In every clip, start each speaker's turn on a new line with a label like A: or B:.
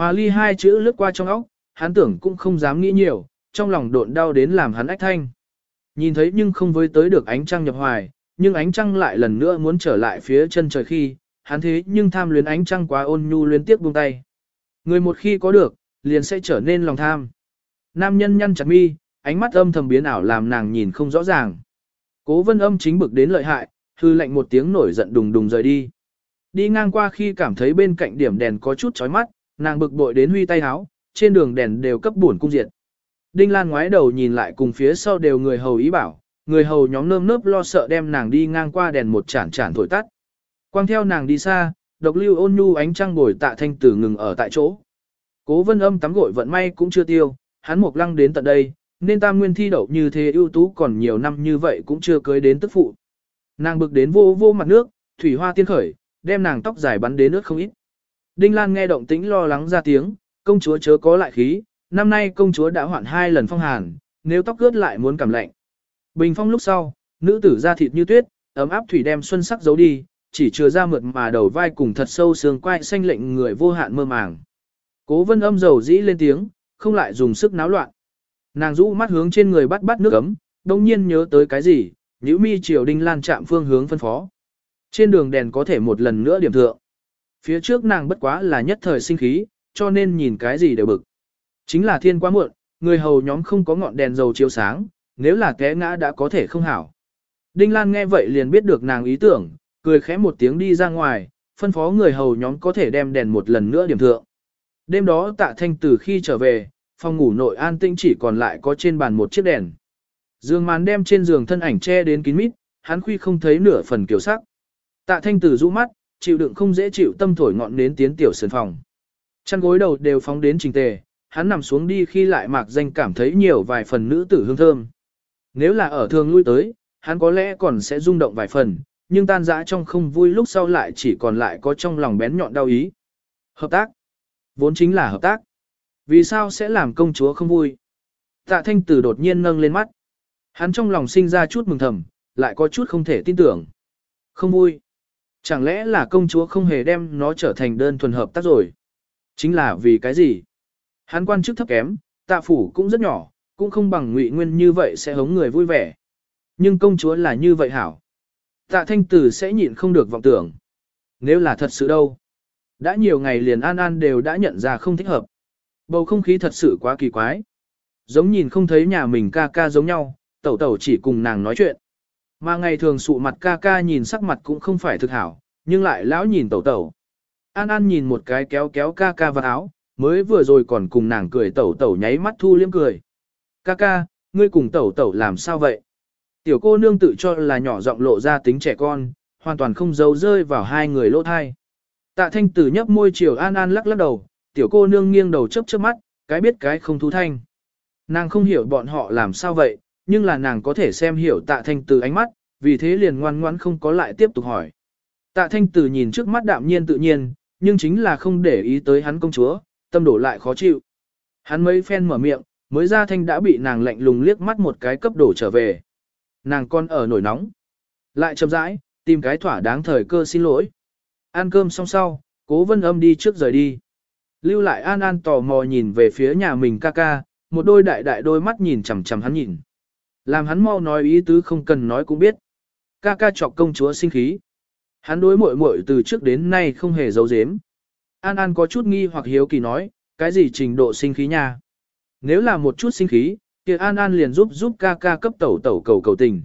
A: Hòa ly hai chữ lướt qua trong óc, hắn tưởng cũng không dám nghĩ nhiều, trong lòng độn đau đến làm hắn ách thanh. Nhìn thấy nhưng không với tới được ánh trăng nhập hoài, nhưng ánh trăng lại lần nữa muốn trở lại phía chân trời khi, hắn thế nhưng tham luyến ánh trăng quá ôn nhu liên tiếp buông tay. Người một khi có được, liền sẽ trở nên lòng tham. Nam nhân nhăn chặt mi, ánh mắt âm thầm biến ảo làm nàng nhìn không rõ ràng. Cố vân âm chính bực đến lợi hại, hư lệnh một tiếng nổi giận đùng đùng rời đi. Đi ngang qua khi cảm thấy bên cạnh điểm đèn có chút chói mắt, nàng bực bội đến huy tay háo, trên đường đèn đều cấp buồn cung diệt. Đinh Lan ngoái đầu nhìn lại cùng phía sau đều người hầu ý bảo, người hầu nhóm nơm nớp lo sợ đem nàng đi ngang qua đèn một chản chản thổi tắt. Quang theo nàng đi xa, độc lưu ôn nhu ánh trăng bồi tạ thanh tử ngừng ở tại chỗ. Cố vân âm tắm gội vận may cũng chưa tiêu, hắn mục lăng đến tận đây, nên tam nguyên thi đậu như thế ưu tú còn nhiều năm như vậy cũng chưa cưới đến tức phụ. Nàng bực đến vô vô mặt nước, thủy hoa tiên khởi, đem nàng tóc dài bắn đến nước không ít. Đinh Lan nghe động tĩnh lo lắng ra tiếng, công chúa chớ có lại khí, năm nay công chúa đã hoạn hai lần phong hàn, nếu tóc ướt lại muốn cảm lạnh. Bình phong lúc sau, nữ tử da thịt như tuyết, ấm áp thủy đem xuân sắc giấu đi, chỉ chừa ra mượt mà đầu vai cùng thật sâu xương quai xanh lệnh người vô hạn mơ màng. Cố vân âm dầu dĩ lên tiếng, không lại dùng sức náo loạn. Nàng rũ mắt hướng trên người bắt bắt nước ấm, đông nhiên nhớ tới cái gì, nhữ mi triều đinh lan chạm phương hướng phân phó. Trên đường đèn có thể một lần nữa điểm thượng. Phía trước nàng bất quá là nhất thời sinh khí, cho nên nhìn cái gì đều bực. Chính là thiên quá muộn, người hầu nhóm không có ngọn đèn dầu chiếu sáng, nếu là té ngã đã có thể không hảo. Đinh Lan nghe vậy liền biết được nàng ý tưởng, cười khẽ một tiếng đi ra ngoài, phân phó người hầu nhóm có thể đem đèn một lần nữa điểm thượng. Đêm đó tạ thanh từ khi trở về, phòng ngủ nội an tĩnh chỉ còn lại có trên bàn một chiếc đèn. Dương màn đem trên giường thân ảnh che đến kín mít, hắn khuy không thấy nửa phần kiểu sắc. Tạ thanh tử rũ mắt, chịu đựng không dễ chịu tâm thổi ngọn đến tiến tiểu sườn phòng. Chăn gối đầu đều phóng đến trình tề, hắn nằm xuống đi khi lại mạc danh cảm thấy nhiều vài phần nữ tử hương thơm. Nếu là ở thường lui tới, hắn có lẽ còn sẽ rung động vài phần, nhưng tan dã trong không vui lúc sau lại chỉ còn lại có trong lòng bén nhọn đau ý. Hợp tác. Vốn chính là hợp tác. Vì sao sẽ làm công chúa không vui? Tạ thanh tử đột nhiên nâng lên mắt. Hắn trong lòng sinh ra chút mừng thầm, lại có chút không thể tin tưởng. Không vui. Chẳng lẽ là công chúa không hề đem nó trở thành đơn thuần hợp tác rồi? Chính là vì cái gì? Hắn quan chức thấp kém, tạ phủ cũng rất nhỏ, cũng không bằng ngụy nguyên như vậy sẽ hống người vui vẻ. Nhưng công chúa là như vậy hảo. Tạ thanh tử sẽ nhịn không được vọng tưởng. Nếu là thật sự đâu? Đã nhiều ngày liền An An đều đã nhận ra không thích hợp. Bầu không khí thật sự quá kỳ quái. Giống nhìn không thấy nhà mình ca ca giống nhau, tẩu tẩu chỉ cùng nàng nói chuyện. Mà ngày thường sụ mặt ca ca nhìn sắc mặt cũng không phải thực hảo, nhưng lại lão nhìn tẩu tẩu. An An nhìn một cái kéo kéo ca ca vào áo, mới vừa rồi còn cùng nàng cười tẩu tẩu nháy mắt thu liếm cười. Ca ca, ngươi cùng tẩu tẩu làm sao vậy? Tiểu cô nương tự cho là nhỏ giọng lộ ra tính trẻ con, hoàn toàn không giấu rơi vào hai người lỗ thai. Tạ thanh tử nhấp môi chiều An An lắc lắc đầu, tiểu cô nương nghiêng đầu chớp chớp mắt, cái biết cái không thú thanh. Nàng không hiểu bọn họ làm sao vậy, nhưng là nàng có thể xem hiểu tạ thanh từ ánh mắt, vì thế liền ngoan ngoãn không có lại tiếp tục hỏi. Tạ thanh từ nhìn trước mắt đạm nhiên tự nhiên, nhưng chính là không để ý tới hắn công chúa, tâm đổ lại khó chịu. Hắn mấy phen mở miệng, mới ra thanh đã bị nàng lạnh lùng liếc mắt một cái cấp đổ trở về. Nàng con ở nổi nóng. Lại chậm rãi, tìm cái thỏa đáng thời cơ xin lỗi. Ăn cơm xong sau, cố vân âm đi trước rời đi. Lưu lại An An tò mò nhìn về phía nhà mình ca ca, một đôi đại đại đôi mắt nhìn chằm chằm hắn nhìn. Làm hắn mau nói ý tứ không cần nói cũng biết. Ca ca chọc công chúa sinh khí. Hắn đối muội muội từ trước đến nay không hề giấu giếm. An An có chút nghi hoặc hiếu kỳ nói, cái gì trình độ sinh khí nha? Nếu là một chút sinh khí, kia An An liền giúp giúp ca ca cấp tẩu tẩu cầu cầu tình.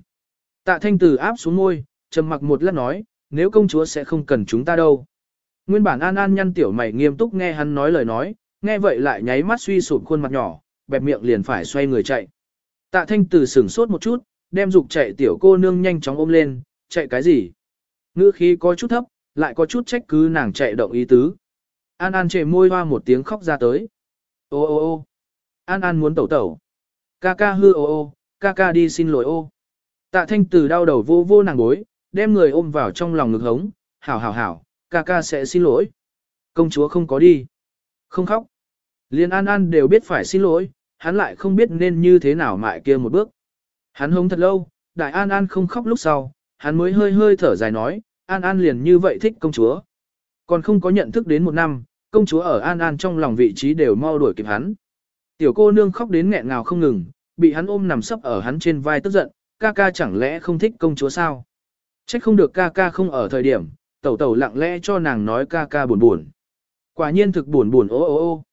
A: Tạ thanh từ áp xuống môi, trầm mặc một lát nói, nếu công chúa sẽ không cần chúng ta đâu. Nguyên bản An An nhăn tiểu mày nghiêm túc nghe hắn nói lời nói, nghe vậy lại nháy mắt suy sụp khuôn mặt nhỏ, bẹp miệng liền phải xoay người chạy. Tạ thanh từ sửng sốt một chút, đem dục chạy tiểu cô nương nhanh chóng ôm lên, chạy cái gì? Ngữ khí có chút thấp, lại có chút trách cứ nàng chạy động ý tứ. An An trề môi hoa một tiếng khóc ra tới. Ô ô ô An An muốn tẩu tẩu. Ca ca hư ô ô, ca ca đi xin lỗi ô. Tạ thanh từ đau đầu vô vô nàng bối, đem người ôm vào trong lòng ngực hống, hảo hảo hảo, ca ca sẽ xin lỗi. Công chúa không có đi. Không khóc. Liên An An đều biết phải xin lỗi, hắn lại không biết nên như thế nào mại kia một bước. Hắn hống thật lâu, đại An An không khóc lúc sau, hắn mới hơi hơi thở dài nói, An An liền như vậy thích công chúa. Còn không có nhận thức đến một năm, công chúa ở An An trong lòng vị trí đều mau đuổi kịp hắn. Tiểu cô nương khóc đến nghẹn ngào không ngừng, bị hắn ôm nằm sấp ở hắn trên vai tức giận, ca ca chẳng lẽ không thích công chúa sao? Trách không được ca ca không ở thời điểm, tẩu tẩu lặng lẽ cho nàng nói ca ca buồn buồn. Quả nhiên thực buồn buồn ô ô ô.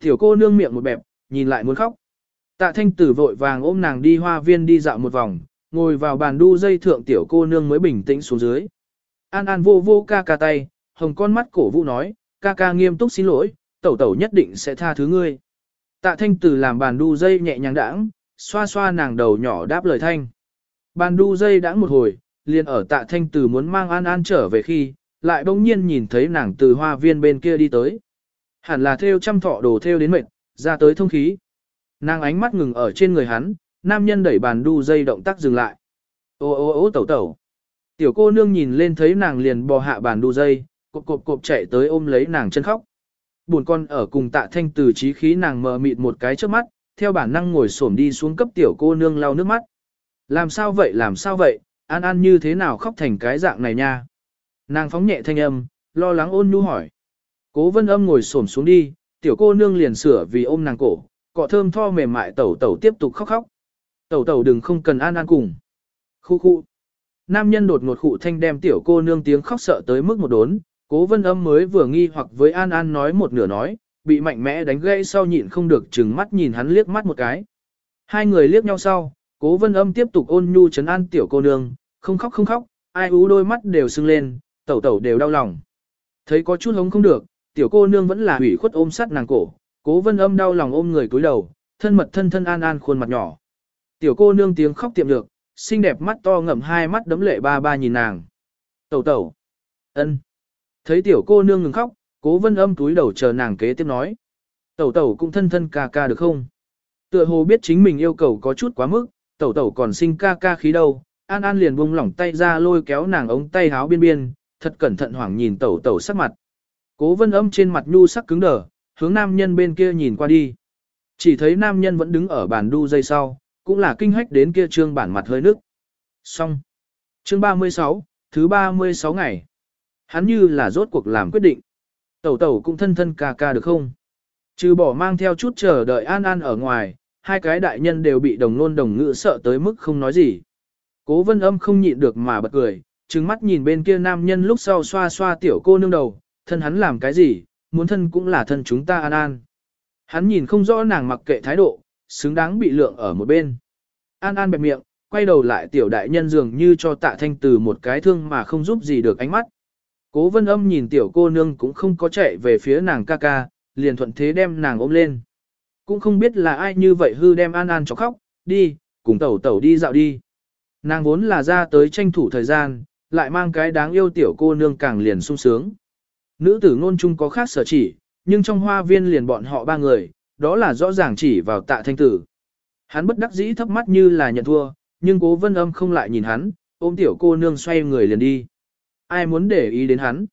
A: Tiểu cô nương miệng một bẹp, nhìn lại muốn khóc. Tạ thanh tử vội vàng ôm nàng đi hoa viên đi dạo một vòng, ngồi vào bàn đu dây thượng tiểu cô nương mới bình tĩnh xuống dưới. An An vô vô ca ca tay, hồng con mắt cổ vũ nói, ca ca nghiêm túc xin lỗi, tẩu tẩu nhất định sẽ tha thứ ngươi. Tạ thanh tử làm bàn đu dây nhẹ nhàng đãng, xoa xoa nàng đầu nhỏ đáp lời thanh. Bàn đu dây đãng một hồi, liền ở tạ thanh tử muốn mang An An trở về khi, lại bỗng nhiên nhìn thấy nàng từ hoa viên bên kia đi tới. Hẳn là theo trăm thọ đồ theo đến mệt, ra tới thông khí. Nàng ánh mắt ngừng ở trên người hắn, nam nhân đẩy bàn đu dây động tác dừng lại. Ô ô ô tẩu tẩu. Tiểu cô nương nhìn lên thấy nàng liền bò hạ bàn đu dây, cộp cộp cộp chạy tới ôm lấy nàng chân khóc. Buồn con ở cùng tạ thanh từ trí khí nàng mờ mịt một cái trước mắt, theo bản năng ngồi xổm đi xuống cấp tiểu cô nương lau nước mắt. Làm sao vậy làm sao vậy, an an như thế nào khóc thành cái dạng này nha. Nàng phóng nhẹ thanh âm, lo lắng ôn nhu hỏi. Cố vân âm ngồi xổm xuống đi, tiểu cô nương liền sửa vì ôm nàng cổ, cọ thơm tho mềm mại tẩu tẩu tiếp tục khóc khóc. Tẩu tẩu đừng không cần an an cùng. Khu khu. Nam nhân đột ngột khụ thanh đem tiểu cô nương tiếng khóc sợ tới mức một đốn, cố vân âm mới vừa nghi hoặc với an an nói một nửa nói, bị mạnh mẽ đánh gãy sau nhịn không được chừng mắt nhìn hắn liếc mắt một cái. Hai người liếc nhau sau, cố vân âm tiếp tục ôn nhu chấn an tiểu cô nương, không khóc không khóc, ai ú đôi mắt đều sưng lên, tẩu tẩu đều đau lòng. Thấy có chút hống không được, tiểu cô nương vẫn là ủy khuất ôm sát nàng cổ, cố vân âm đau lòng ôm người cúi đầu, thân mật thân thân an an khuôn mặt nhỏ. Tiểu cô nương tiếng khóc tiệm được, xinh đẹp mắt to ngậm hai mắt đấm lệ ba ba nhìn nàng. Tẩu tẩu. ân. Thấy tiểu cô nương ngừng khóc, cố vân âm túi đầu chờ nàng kế tiếp nói. Tẩu tẩu cũng thân thân ca ca được không? Tựa hồ biết chính mình yêu cầu có chút quá mức, tẩu tẩu còn sinh ca ca khí đâu. An An liền buông lỏng tay ra lôi kéo nàng ống tay háo biên biên, thật cẩn thận hoảng nhìn tẩu tẩu sắc mặt. Cố vân âm trên mặt nhu sắc cứng đờ, hướng nam nhân bên kia nhìn qua đi. Chỉ thấy nam nhân vẫn đứng ở bàn đu dây sau, cũng là kinh hách đến kia trương bản mặt hơi nước. Xong. Chương 36, thứ 36 ngày. Hắn như là rốt cuộc làm quyết định. Tẩu tẩu cũng thân thân ca ca được không? Trừ bỏ mang theo chút chờ đợi an an ở ngoài, hai cái đại nhân đều bị đồng nôn đồng ngữ sợ tới mức không nói gì. Cố vân âm không nhịn được mà bật cười, trừng mắt nhìn bên kia nam nhân lúc sau xoa xoa tiểu cô nương đầu, thân hắn làm cái gì, muốn thân cũng là thân chúng ta an an. Hắn nhìn không rõ nàng mặc kệ thái độ, xứng đáng bị lượng ở một bên. An an bẹp miệng, quay đầu lại tiểu đại nhân dường như cho tạ thanh từ một cái thương mà không giúp gì được ánh mắt. Cố vân âm nhìn tiểu cô nương cũng không có chạy về phía nàng ca ca, liền thuận thế đem nàng ôm lên. Cũng không biết là ai như vậy hư đem an an cho khóc, đi, cùng tẩu tẩu đi dạo đi. Nàng vốn là ra tới tranh thủ thời gian, lại mang cái đáng yêu tiểu cô nương càng liền sung sướng. Nữ tử ngôn chung có khác sở chỉ, nhưng trong hoa viên liền bọn họ ba người, đó là rõ ràng chỉ vào tạ thanh tử. Hắn bất đắc dĩ thấp mắt như là nhận thua, nhưng cố vân âm không lại nhìn hắn, ôm tiểu cô nương xoay người liền đi. Ai muốn để ý đến hắn?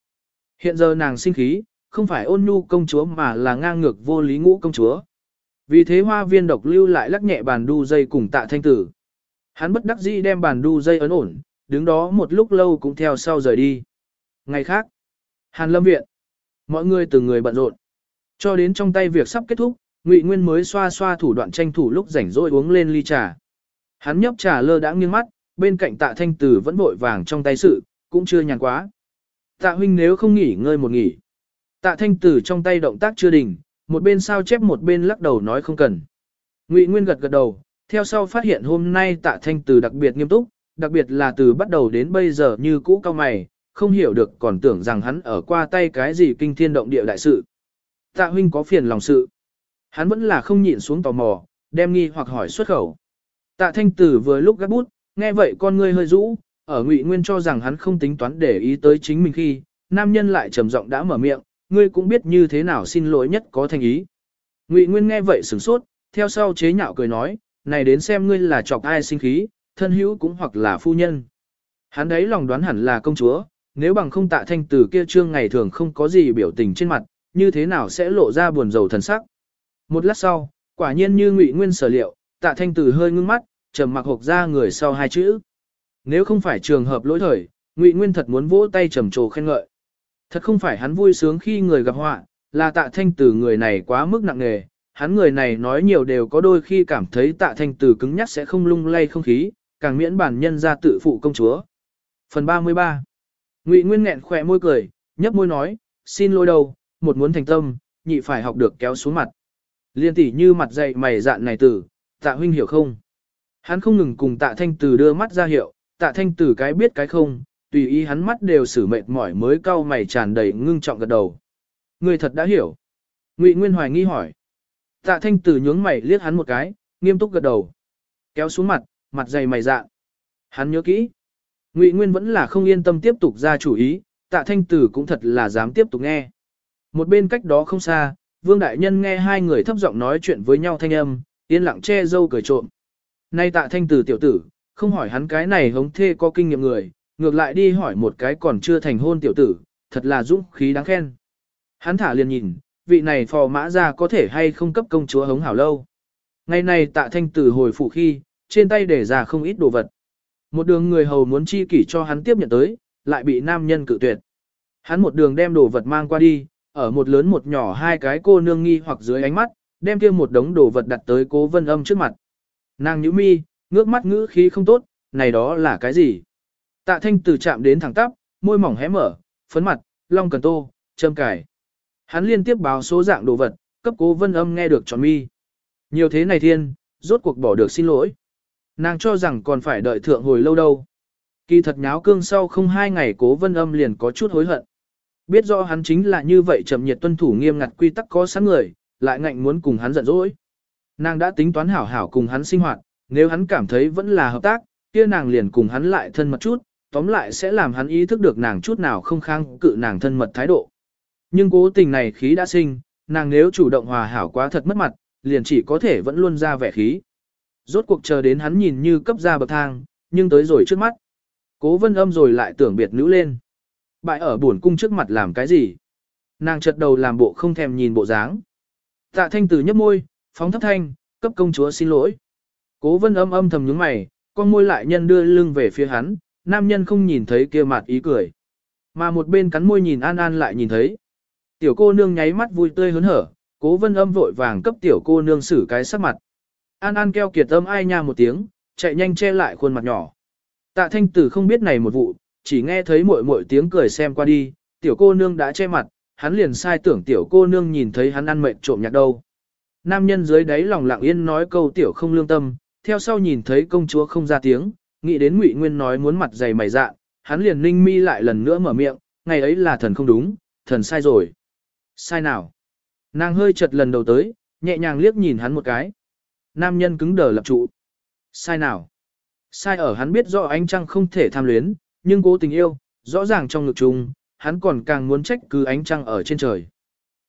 A: Hiện giờ nàng sinh khí, không phải ôn nhu công chúa mà là ngang ngược vô lý ngũ công chúa. Vì thế hoa viên độc lưu lại lắc nhẹ bàn đu dây cùng tạ thanh tử. Hắn bất đắc dĩ đem bàn đu dây ấn ổn, đứng đó một lúc lâu cũng theo sau rời đi. Ngày khác, Hàn Lâm Viện, mọi người từng người bận rộn. Cho đến trong tay việc sắp kết thúc, Ngụy Nguyên mới xoa xoa thủ đoạn tranh thủ lúc rảnh rỗi uống lên ly trà. Hắn nhấp trà lơ đãng nghiêng mắt, bên cạnh Tạ Thanh Tử vẫn vội vàng trong tay sự, cũng chưa nhàn quá. Tạ huynh nếu không nghỉ ngơi một nghỉ. Tạ Thanh Tử trong tay động tác chưa đỉnh, một bên sao chép một bên lắc đầu nói không cần. Ngụy Nguyên gật gật đầu, theo sau phát hiện hôm nay Tạ Thanh Tử đặc biệt nghiêm túc, đặc biệt là từ bắt đầu đến bây giờ như cũ cao mày, không hiểu được còn tưởng rằng hắn ở qua tay cái gì kinh thiên động địa đại sự. Tạ huynh có phiền lòng sự. Hắn vẫn là không nhịn xuống tò mò, đem nghi hoặc hỏi xuất khẩu. Tạ thanh tử vừa lúc gắt bút, nghe vậy con ngươi hơi rũ, ở ngụy nguyên cho rằng hắn không tính toán để ý tới chính mình khi, nam nhân lại trầm giọng đã mở miệng, ngươi cũng biết như thế nào xin lỗi nhất có thành ý. Ngụy nguyên nghe vậy sửng sốt, theo sau chế nhạo cười nói, này đến xem ngươi là chọc ai sinh khí, thân hữu cũng hoặc là phu nhân. Hắn đấy lòng đoán hẳn là công chúa, nếu bằng không tạ thanh Từ kia trương ngày thường không có gì biểu tình trên mặt, như thế nào sẽ lộ ra buồn rầu thần sắc. Một lát sau, quả nhiên như ngụy nguyên sở liệu, tạ thanh Từ hơi ngưng mắt, trầm mặc hộc ra người sau hai chữ. Nếu không phải trường hợp lỗi thời, ngụy nguyên thật muốn vỗ tay trầm trồ khen ngợi. Thật không phải hắn vui sướng khi người gặp họa, là tạ thanh Từ người này quá mức nặng nề, hắn người này nói nhiều đều có đôi khi cảm thấy tạ thanh Từ cứng nhắc sẽ không lung lay không khí, càng miễn bản nhân ra tự phụ công chúa. Phần 33 Ngụy Nguyên nghẹn khỏe môi cười, nhấp môi nói, xin lỗi đâu, một muốn thành tâm, nhị phải học được kéo xuống mặt. Liên tỷ như mặt dày mày dạn này tử, tạ huynh hiểu không? Hắn không ngừng cùng tạ thanh tử đưa mắt ra hiệu, tạ thanh tử cái biết cái không, tùy ý hắn mắt đều xử mệt mỏi mới cau mày tràn đầy ngưng trọng gật đầu. Người thật đã hiểu. Ngụy Nguyên hoài nghi hỏi. Tạ thanh tử nhướng mày liếc hắn một cái, nghiêm túc gật đầu. Kéo xuống mặt, mặt dày mày dạn. Hắn nhớ kỹ. Ngụy Nguyên vẫn là không yên tâm tiếp tục ra chủ ý, tạ thanh tử cũng thật là dám tiếp tục nghe. Một bên cách đó không xa, Vương Đại Nhân nghe hai người thấp giọng nói chuyện với nhau thanh âm, yên lặng che dâu cười trộm. Nay tạ thanh tử tiểu tử, không hỏi hắn cái này hống thê có kinh nghiệm người, ngược lại đi hỏi một cái còn chưa thành hôn tiểu tử, thật là dũng khí đáng khen. Hắn thả liền nhìn, vị này phò mã ra có thể hay không cấp công chúa hống hảo lâu. Ngày này tạ thanh tử hồi phủ khi, trên tay để ra không ít đồ vật. Một đường người hầu muốn chi kỷ cho hắn tiếp nhận tới, lại bị nam nhân cự tuyệt. Hắn một đường đem đồ vật mang qua đi, ở một lớn một nhỏ hai cái cô nương nghi hoặc dưới ánh mắt, đem kia một đống đồ vật đặt tới cố vân âm trước mặt. Nàng nhíu mi, ngước mắt ngữ khí không tốt, này đó là cái gì? Tạ thanh từ chạm đến thẳng tắp, môi mỏng hé mở, phấn mặt, long cần tô, châm cải. Hắn liên tiếp báo số dạng đồ vật, cấp cố vân âm nghe được tròn mi. Nhiều thế này thiên, rốt cuộc bỏ được xin lỗi. Nàng cho rằng còn phải đợi thượng hồi lâu đâu. Kỳ thật nháo cương sau không hai ngày cố vân âm liền có chút hối hận. Biết rõ hắn chính là như vậy chậm nhiệt tuân thủ nghiêm ngặt quy tắc có sẵn người, lại ngạnh muốn cùng hắn giận dỗi. Nàng đã tính toán hảo hảo cùng hắn sinh hoạt, nếu hắn cảm thấy vẫn là hợp tác, kia nàng liền cùng hắn lại thân mật chút, tóm lại sẽ làm hắn ý thức được nàng chút nào không kháng cự nàng thân mật thái độ. Nhưng cố tình này khí đã sinh, nàng nếu chủ động hòa hảo quá thật mất mặt, liền chỉ có thể vẫn luôn ra vẻ khí. Rốt cuộc chờ đến hắn nhìn như cấp ra bậc thang, nhưng tới rồi trước mắt. Cố vân âm rồi lại tưởng biệt nữ lên. Bại ở buồn cung trước mặt làm cái gì? Nàng chật đầu làm bộ không thèm nhìn bộ dáng. Tạ thanh tử nhấp môi, phóng thấp thanh, cấp công chúa xin lỗi. Cố vân âm âm thầm nhướng mày, con môi lại nhân đưa lưng về phía hắn, nam nhân không nhìn thấy kia mặt ý cười. Mà một bên cắn môi nhìn An An lại nhìn thấy. Tiểu cô nương nháy mắt vui tươi hớn hở, cố vân âm vội vàng cấp tiểu cô nương xử cái sắc mặt. An An keo kiệt âm ai nha một tiếng, chạy nhanh che lại khuôn mặt nhỏ. Tạ thanh tử không biết này một vụ, chỉ nghe thấy muội muội tiếng cười xem qua đi, tiểu cô nương đã che mặt, hắn liền sai tưởng tiểu cô nương nhìn thấy hắn ăn mệt trộm nhạc đâu. Nam nhân dưới đáy lòng lặng yên nói câu tiểu không lương tâm, theo sau nhìn thấy công chúa không ra tiếng, nghĩ đến Ngụy Nguyên nói muốn mặt dày mày dạ, hắn liền ninh mi lại lần nữa mở miệng, ngày ấy là thần không đúng, thần sai rồi. Sai nào? Nàng hơi chật lần đầu tới, nhẹ nhàng liếc nhìn hắn một cái. Nam nhân cứng đờ lập trụ. Sai nào? Sai ở hắn biết rõ ánh trăng không thể tham luyến, nhưng cố tình yêu, rõ ràng trong ngực chung, hắn còn càng muốn trách cứ ánh trăng ở trên trời.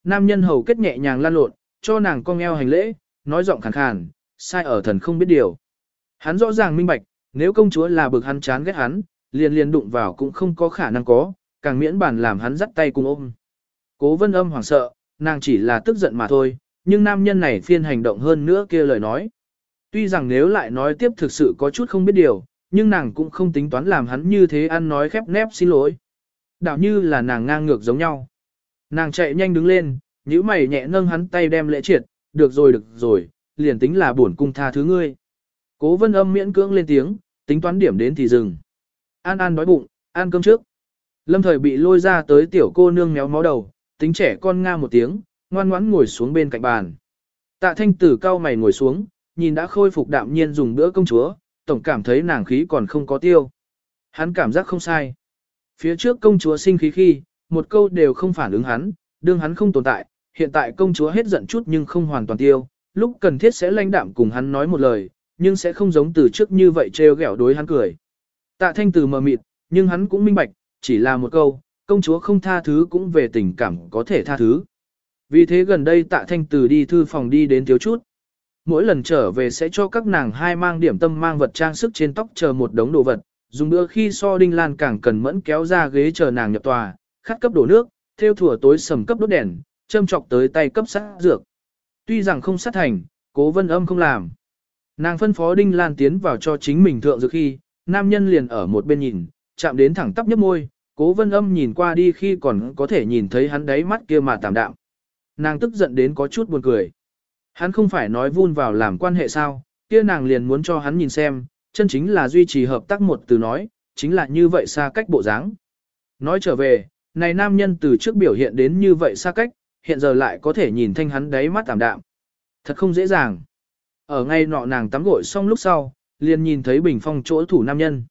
A: Nam nhân hầu kết nhẹ nhàng lan lộn, cho nàng cong eo hành lễ, nói giọng khàn khàn, sai ở thần không biết điều. Hắn rõ ràng minh bạch, nếu công chúa là bực hắn chán ghét hắn, liền liền đụng vào cũng không có khả năng có, càng miễn bản làm hắn dắt tay cùng ôm. Cố vân âm hoảng sợ, nàng chỉ là tức giận mà thôi, nhưng nam nhân này phiên hành động hơn nữa kia lời nói. Tuy rằng nếu lại nói tiếp thực sự có chút không biết điều, nhưng nàng cũng không tính toán làm hắn như thế ăn nói khép nép xin lỗi. Đạo như là nàng ngang ngược giống nhau. Nàng chạy nhanh đứng lên, nhíu mày nhẹ nâng hắn tay đem lễ triệt, được rồi được rồi, liền tính là buồn cung tha thứ ngươi. Cố vân âm miễn cưỡng lên tiếng, tính toán điểm đến thì dừng. An An đói bụng, ăn cơm trước. Lâm thời bị lôi ra tới tiểu cô nương méo mó đầu, tính trẻ con nga một tiếng, ngoan ngoãn ngồi xuống bên cạnh bàn. Tạ thanh tử cao mày ngồi xuống, nhìn đã khôi phục đạm nhiên dùng bữa công chúa, tổng cảm thấy nàng khí còn không có tiêu. Hắn cảm giác không sai. Phía trước công chúa sinh khí khi, một câu đều không phản ứng hắn, đương hắn không tồn tại, hiện tại công chúa hết giận chút nhưng không hoàn toàn tiêu, lúc cần thiết sẽ lãnh đạm cùng hắn nói một lời, nhưng sẽ không giống từ trước như vậy trêu ghẹo đối hắn cười. Tạ thanh từ mờ mịt, nhưng hắn cũng minh bạch, chỉ là một câu, công chúa không tha thứ cũng về tình cảm có thể tha thứ. Vì thế gần đây tạ thanh từ đi thư phòng đi đến thiếu chút. Mỗi lần trở về sẽ cho các nàng hai mang điểm tâm mang vật trang sức trên tóc chờ một đống đồ vật, dùng bữa khi so đinh lan càng cần mẫn kéo ra ghế chờ nàng nhập tòa, khát cấp đổ nước, theo thủa tối sầm cấp đốt đèn, châm chọc tới tay cấp sát dược. Tuy rằng không sát thành, cố vân âm không làm. Nàng phân phó đinh lan tiến vào cho chính mình thượng dược khi, nam nhân liền ở một bên nhìn, chạm đến thẳng tắp nhấp môi, cố vân âm nhìn qua đi khi còn có thể nhìn thấy hắn đáy mắt kia mà tạm đạm. Nàng tức giận đến có chút buồn cười. Hắn không phải nói vun vào làm quan hệ sao, kia nàng liền muốn cho hắn nhìn xem, chân chính là duy trì hợp tác một từ nói, chính là như vậy xa cách bộ dáng. Nói trở về, này nam nhân từ trước biểu hiện đến như vậy xa cách, hiện giờ lại có thể nhìn thanh hắn đáy mắt tạm đạm. Thật không dễ dàng. Ở ngay nọ nàng tắm gội xong lúc sau, liền nhìn thấy bình phong chỗ thủ nam nhân.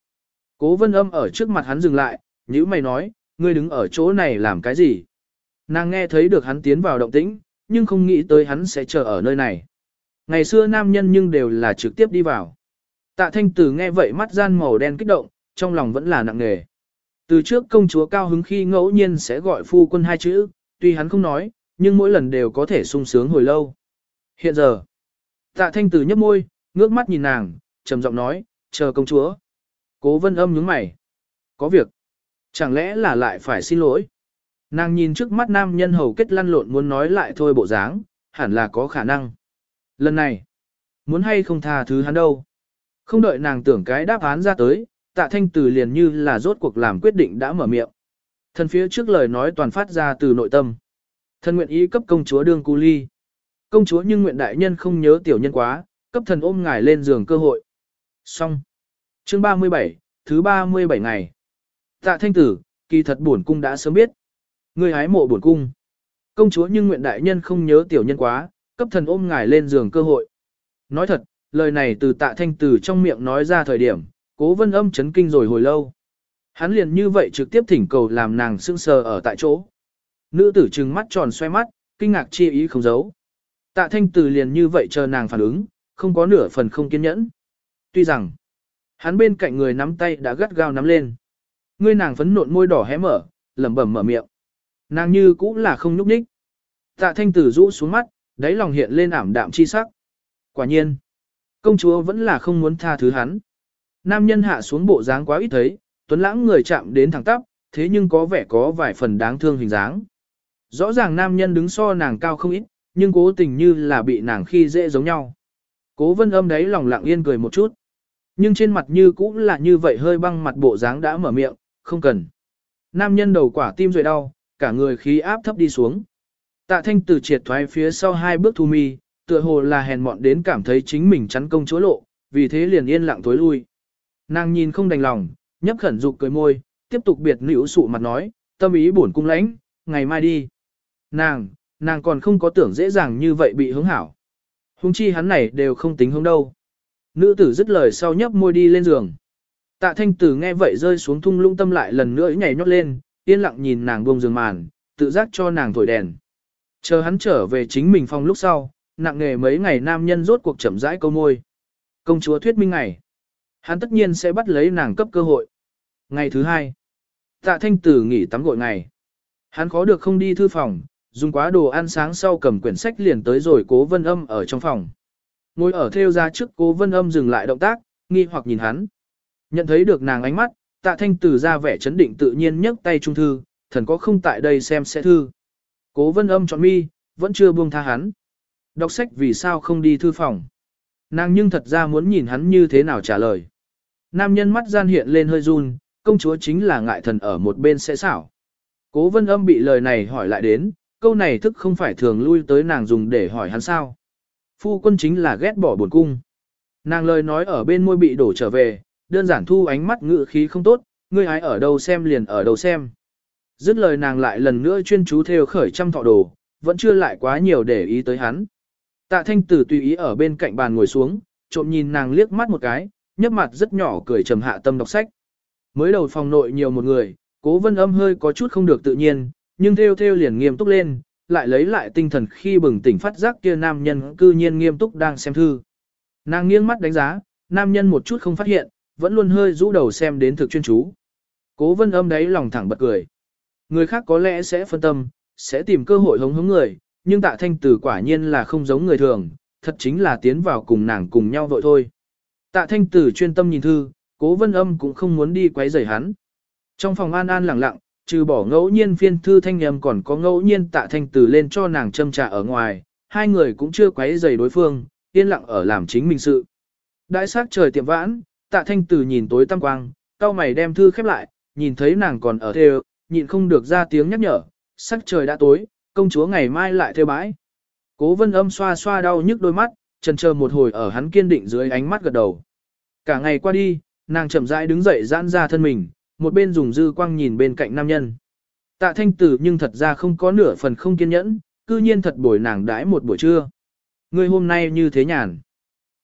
A: Cố vân âm ở trước mặt hắn dừng lại, nhữ mày nói, ngươi đứng ở chỗ này làm cái gì? Nàng nghe thấy được hắn tiến vào động tĩnh, nhưng không nghĩ tới hắn sẽ chờ ở nơi này. Ngày xưa nam nhân nhưng đều là trực tiếp đi vào. Tạ thanh tử nghe vậy mắt gian màu đen kích động, trong lòng vẫn là nặng nề. Từ trước công chúa cao hứng khi ngẫu nhiên sẽ gọi phu quân hai chữ, tuy hắn không nói, nhưng mỗi lần đều có thể sung sướng hồi lâu. Hiện giờ, tạ thanh tử nhấp môi, ngước mắt nhìn nàng, trầm giọng nói, chờ công chúa. Cố vân âm nhướng mày. Có việc. Chẳng lẽ là lại phải xin lỗi? Nàng nhìn trước mắt nam nhân hầu kết lăn lộn muốn nói lại thôi bộ dáng, hẳn là có khả năng. Lần này, muốn hay không tha thứ hắn đâu. Không đợi nàng tưởng cái đáp án ra tới, tạ thanh từ liền như là rốt cuộc làm quyết định đã mở miệng. Thân phía trước lời nói toàn phát ra từ nội tâm. Thân nguyện ý cấp công chúa đương cu ly. Công chúa nhưng nguyện đại nhân không nhớ tiểu nhân quá, cấp thần ôm ngài lên giường cơ hội. Xong. Chương 37, thứ 37 ngày. Tạ thanh tử, kỳ thật bổn cung đã sớm biết. Ngươi hái mộ bổn cung. Công chúa nhưng nguyện đại nhân không nhớ tiểu nhân quá, cấp thần ôm ngài lên giường cơ hội. Nói thật, lời này từ tạ thanh tử trong miệng nói ra thời điểm, cố vân âm chấn kinh rồi hồi lâu. Hắn liền như vậy trực tiếp thỉnh cầu làm nàng sưng sờ ở tại chỗ. Nữ tử trừng mắt tròn xoay mắt, kinh ngạc chi ý không giấu. Tạ thanh tử liền như vậy chờ nàng phản ứng, không có nửa phần không kiên nhẫn. Tuy rằng, hắn bên cạnh người nắm tay đã gắt gao nắm lên. Ngươi nàng phấn nộn môi đỏ hé mở, lẩm bẩm mở miệng. Nàng như cũng là không nhúc nhích. Tạ thanh tử rũ xuống mắt, đáy lòng hiện lên ảm đạm chi sắc. Quả nhiên, công chúa vẫn là không muốn tha thứ hắn. Nam nhân hạ xuống bộ dáng quá ít thấy, tuấn lãng người chạm đến thẳng tắp, thế nhưng có vẻ có vài phần đáng thương hình dáng. Rõ ràng nam nhân đứng so nàng cao không ít, nhưng cố tình như là bị nàng khi dễ giống nhau. Cố vân âm đấy lòng lặng yên cười một chút. Nhưng trên mặt như cũng là như vậy hơi băng mặt bộ dáng đã mở miệng, không cần. Nam nhân đầu quả tim rồi đau, cả người khí áp thấp đi xuống. Tạ thanh từ triệt thoái phía sau hai bước thu mi, tựa hồ là hèn mọn đến cảm thấy chính mình chắn công chúa lộ, vì thế liền yên lặng tối lui. Nàng nhìn không đành lòng, nhấp khẩn dục cười môi, tiếp tục biệt nữ sụ mặt nói, tâm ý buồn cung lãnh, ngày mai đi. Nàng, nàng còn không có tưởng dễ dàng như vậy bị hướng hảo. Hùng chi hắn này đều không tính hướng đâu. Nữ tử dứt lời sau nhấp môi đi lên giường. Tạ thanh tử nghe vậy rơi xuống thung lũng tâm lại lần nữa nhảy nhót lên, yên lặng nhìn nàng buông giường màn, tự giác cho nàng thổi đèn. Chờ hắn trở về chính mình phòng lúc sau, nặng nghề mấy ngày nam nhân rốt cuộc chậm rãi câu môi. Công chúa thuyết minh ngày. Hắn tất nhiên sẽ bắt lấy nàng cấp cơ hội. Ngày thứ hai. Tạ thanh tử nghỉ tắm gội ngày. Hắn khó được không đi thư phòng, dùng quá đồ ăn sáng sau cầm quyển sách liền tới rồi cố vân âm ở trong phòng. Ngồi ở theo ra trước cố vân âm dừng lại động tác, nghi hoặc nhìn hắn. Nhận thấy được nàng ánh mắt, tạ thanh tử ra vẻ chấn định tự nhiên nhấc tay trung thư, thần có không tại đây xem sẽ thư. Cố vân âm chọn mi, vẫn chưa buông tha hắn. Đọc sách vì sao không đi thư phòng. Nàng nhưng thật ra muốn nhìn hắn như thế nào trả lời. Nam nhân mắt gian hiện lên hơi run, công chúa chính là ngại thần ở một bên sẽ xảo. Cố vân âm bị lời này hỏi lại đến, câu này thức không phải thường lui tới nàng dùng để hỏi hắn sao. Phu quân chính là ghét bỏ buồn cung. Nàng lời nói ở bên môi bị đổ trở về, đơn giản thu ánh mắt ngự khí không tốt, ngươi ai ở đâu xem liền ở đâu xem. Dứt lời nàng lại lần nữa chuyên chú theo khởi trăm thọ đồ, vẫn chưa lại quá nhiều để ý tới hắn. Tạ thanh tử tùy ý ở bên cạnh bàn ngồi xuống, trộm nhìn nàng liếc mắt một cái, nhấp mặt rất nhỏ cười trầm hạ tâm đọc sách. Mới đầu phòng nội nhiều một người, cố vân âm hơi có chút không được tự nhiên, nhưng theo theo liền nghiêm túc lên, lại lấy lại tinh thần khi bừng tỉnh phát giác kia nam nhân cư nhiên nghiêm túc đang xem thư. Nàng nghiêng mắt đánh giá, nam nhân một chút không phát hiện, vẫn luôn hơi rũ đầu xem đến thực chuyên chú. Cố vân âm đấy lòng thẳng bật cười. Người khác có lẽ sẽ phân tâm, sẽ tìm cơ hội hống hống người, nhưng tạ thanh tử quả nhiên là không giống người thường, thật chính là tiến vào cùng nàng cùng nhau vội thôi. Tạ thanh tử chuyên tâm nhìn thư, cố vân âm cũng không muốn đi quấy rầy hắn. Trong phòng an an lặng lặng, trừ bỏ ngẫu nhiên phiên thư thanh âm còn có ngẫu nhiên tạ thanh tử lên cho nàng châm trà ở ngoài, hai người cũng chưa quấy rầy đối phương, yên lặng ở làm chính mình sự. Đại sát trời tiệm vãn, tạ thanh tử nhìn tối tăm quang, cao mày đem thư khép lại, nhìn thấy nàng còn ở thê nhịn không được ra tiếng nhắc nhở, sắc trời đã tối, công chúa ngày mai lại theo bãi. Cố vân âm xoa xoa đau nhức đôi mắt, trần chờ một hồi ở hắn kiên định dưới ánh mắt gật đầu. Cả ngày qua đi, nàng chậm rãi đứng dậy giãn ra thân mình, một bên dùng dư quang nhìn bên cạnh nam nhân. Tạ thanh tử nhưng thật ra không có nửa phần không kiên nhẫn, cư nhiên thật bồi nàng đãi một buổi trưa. Ngươi hôm nay như thế nhàn.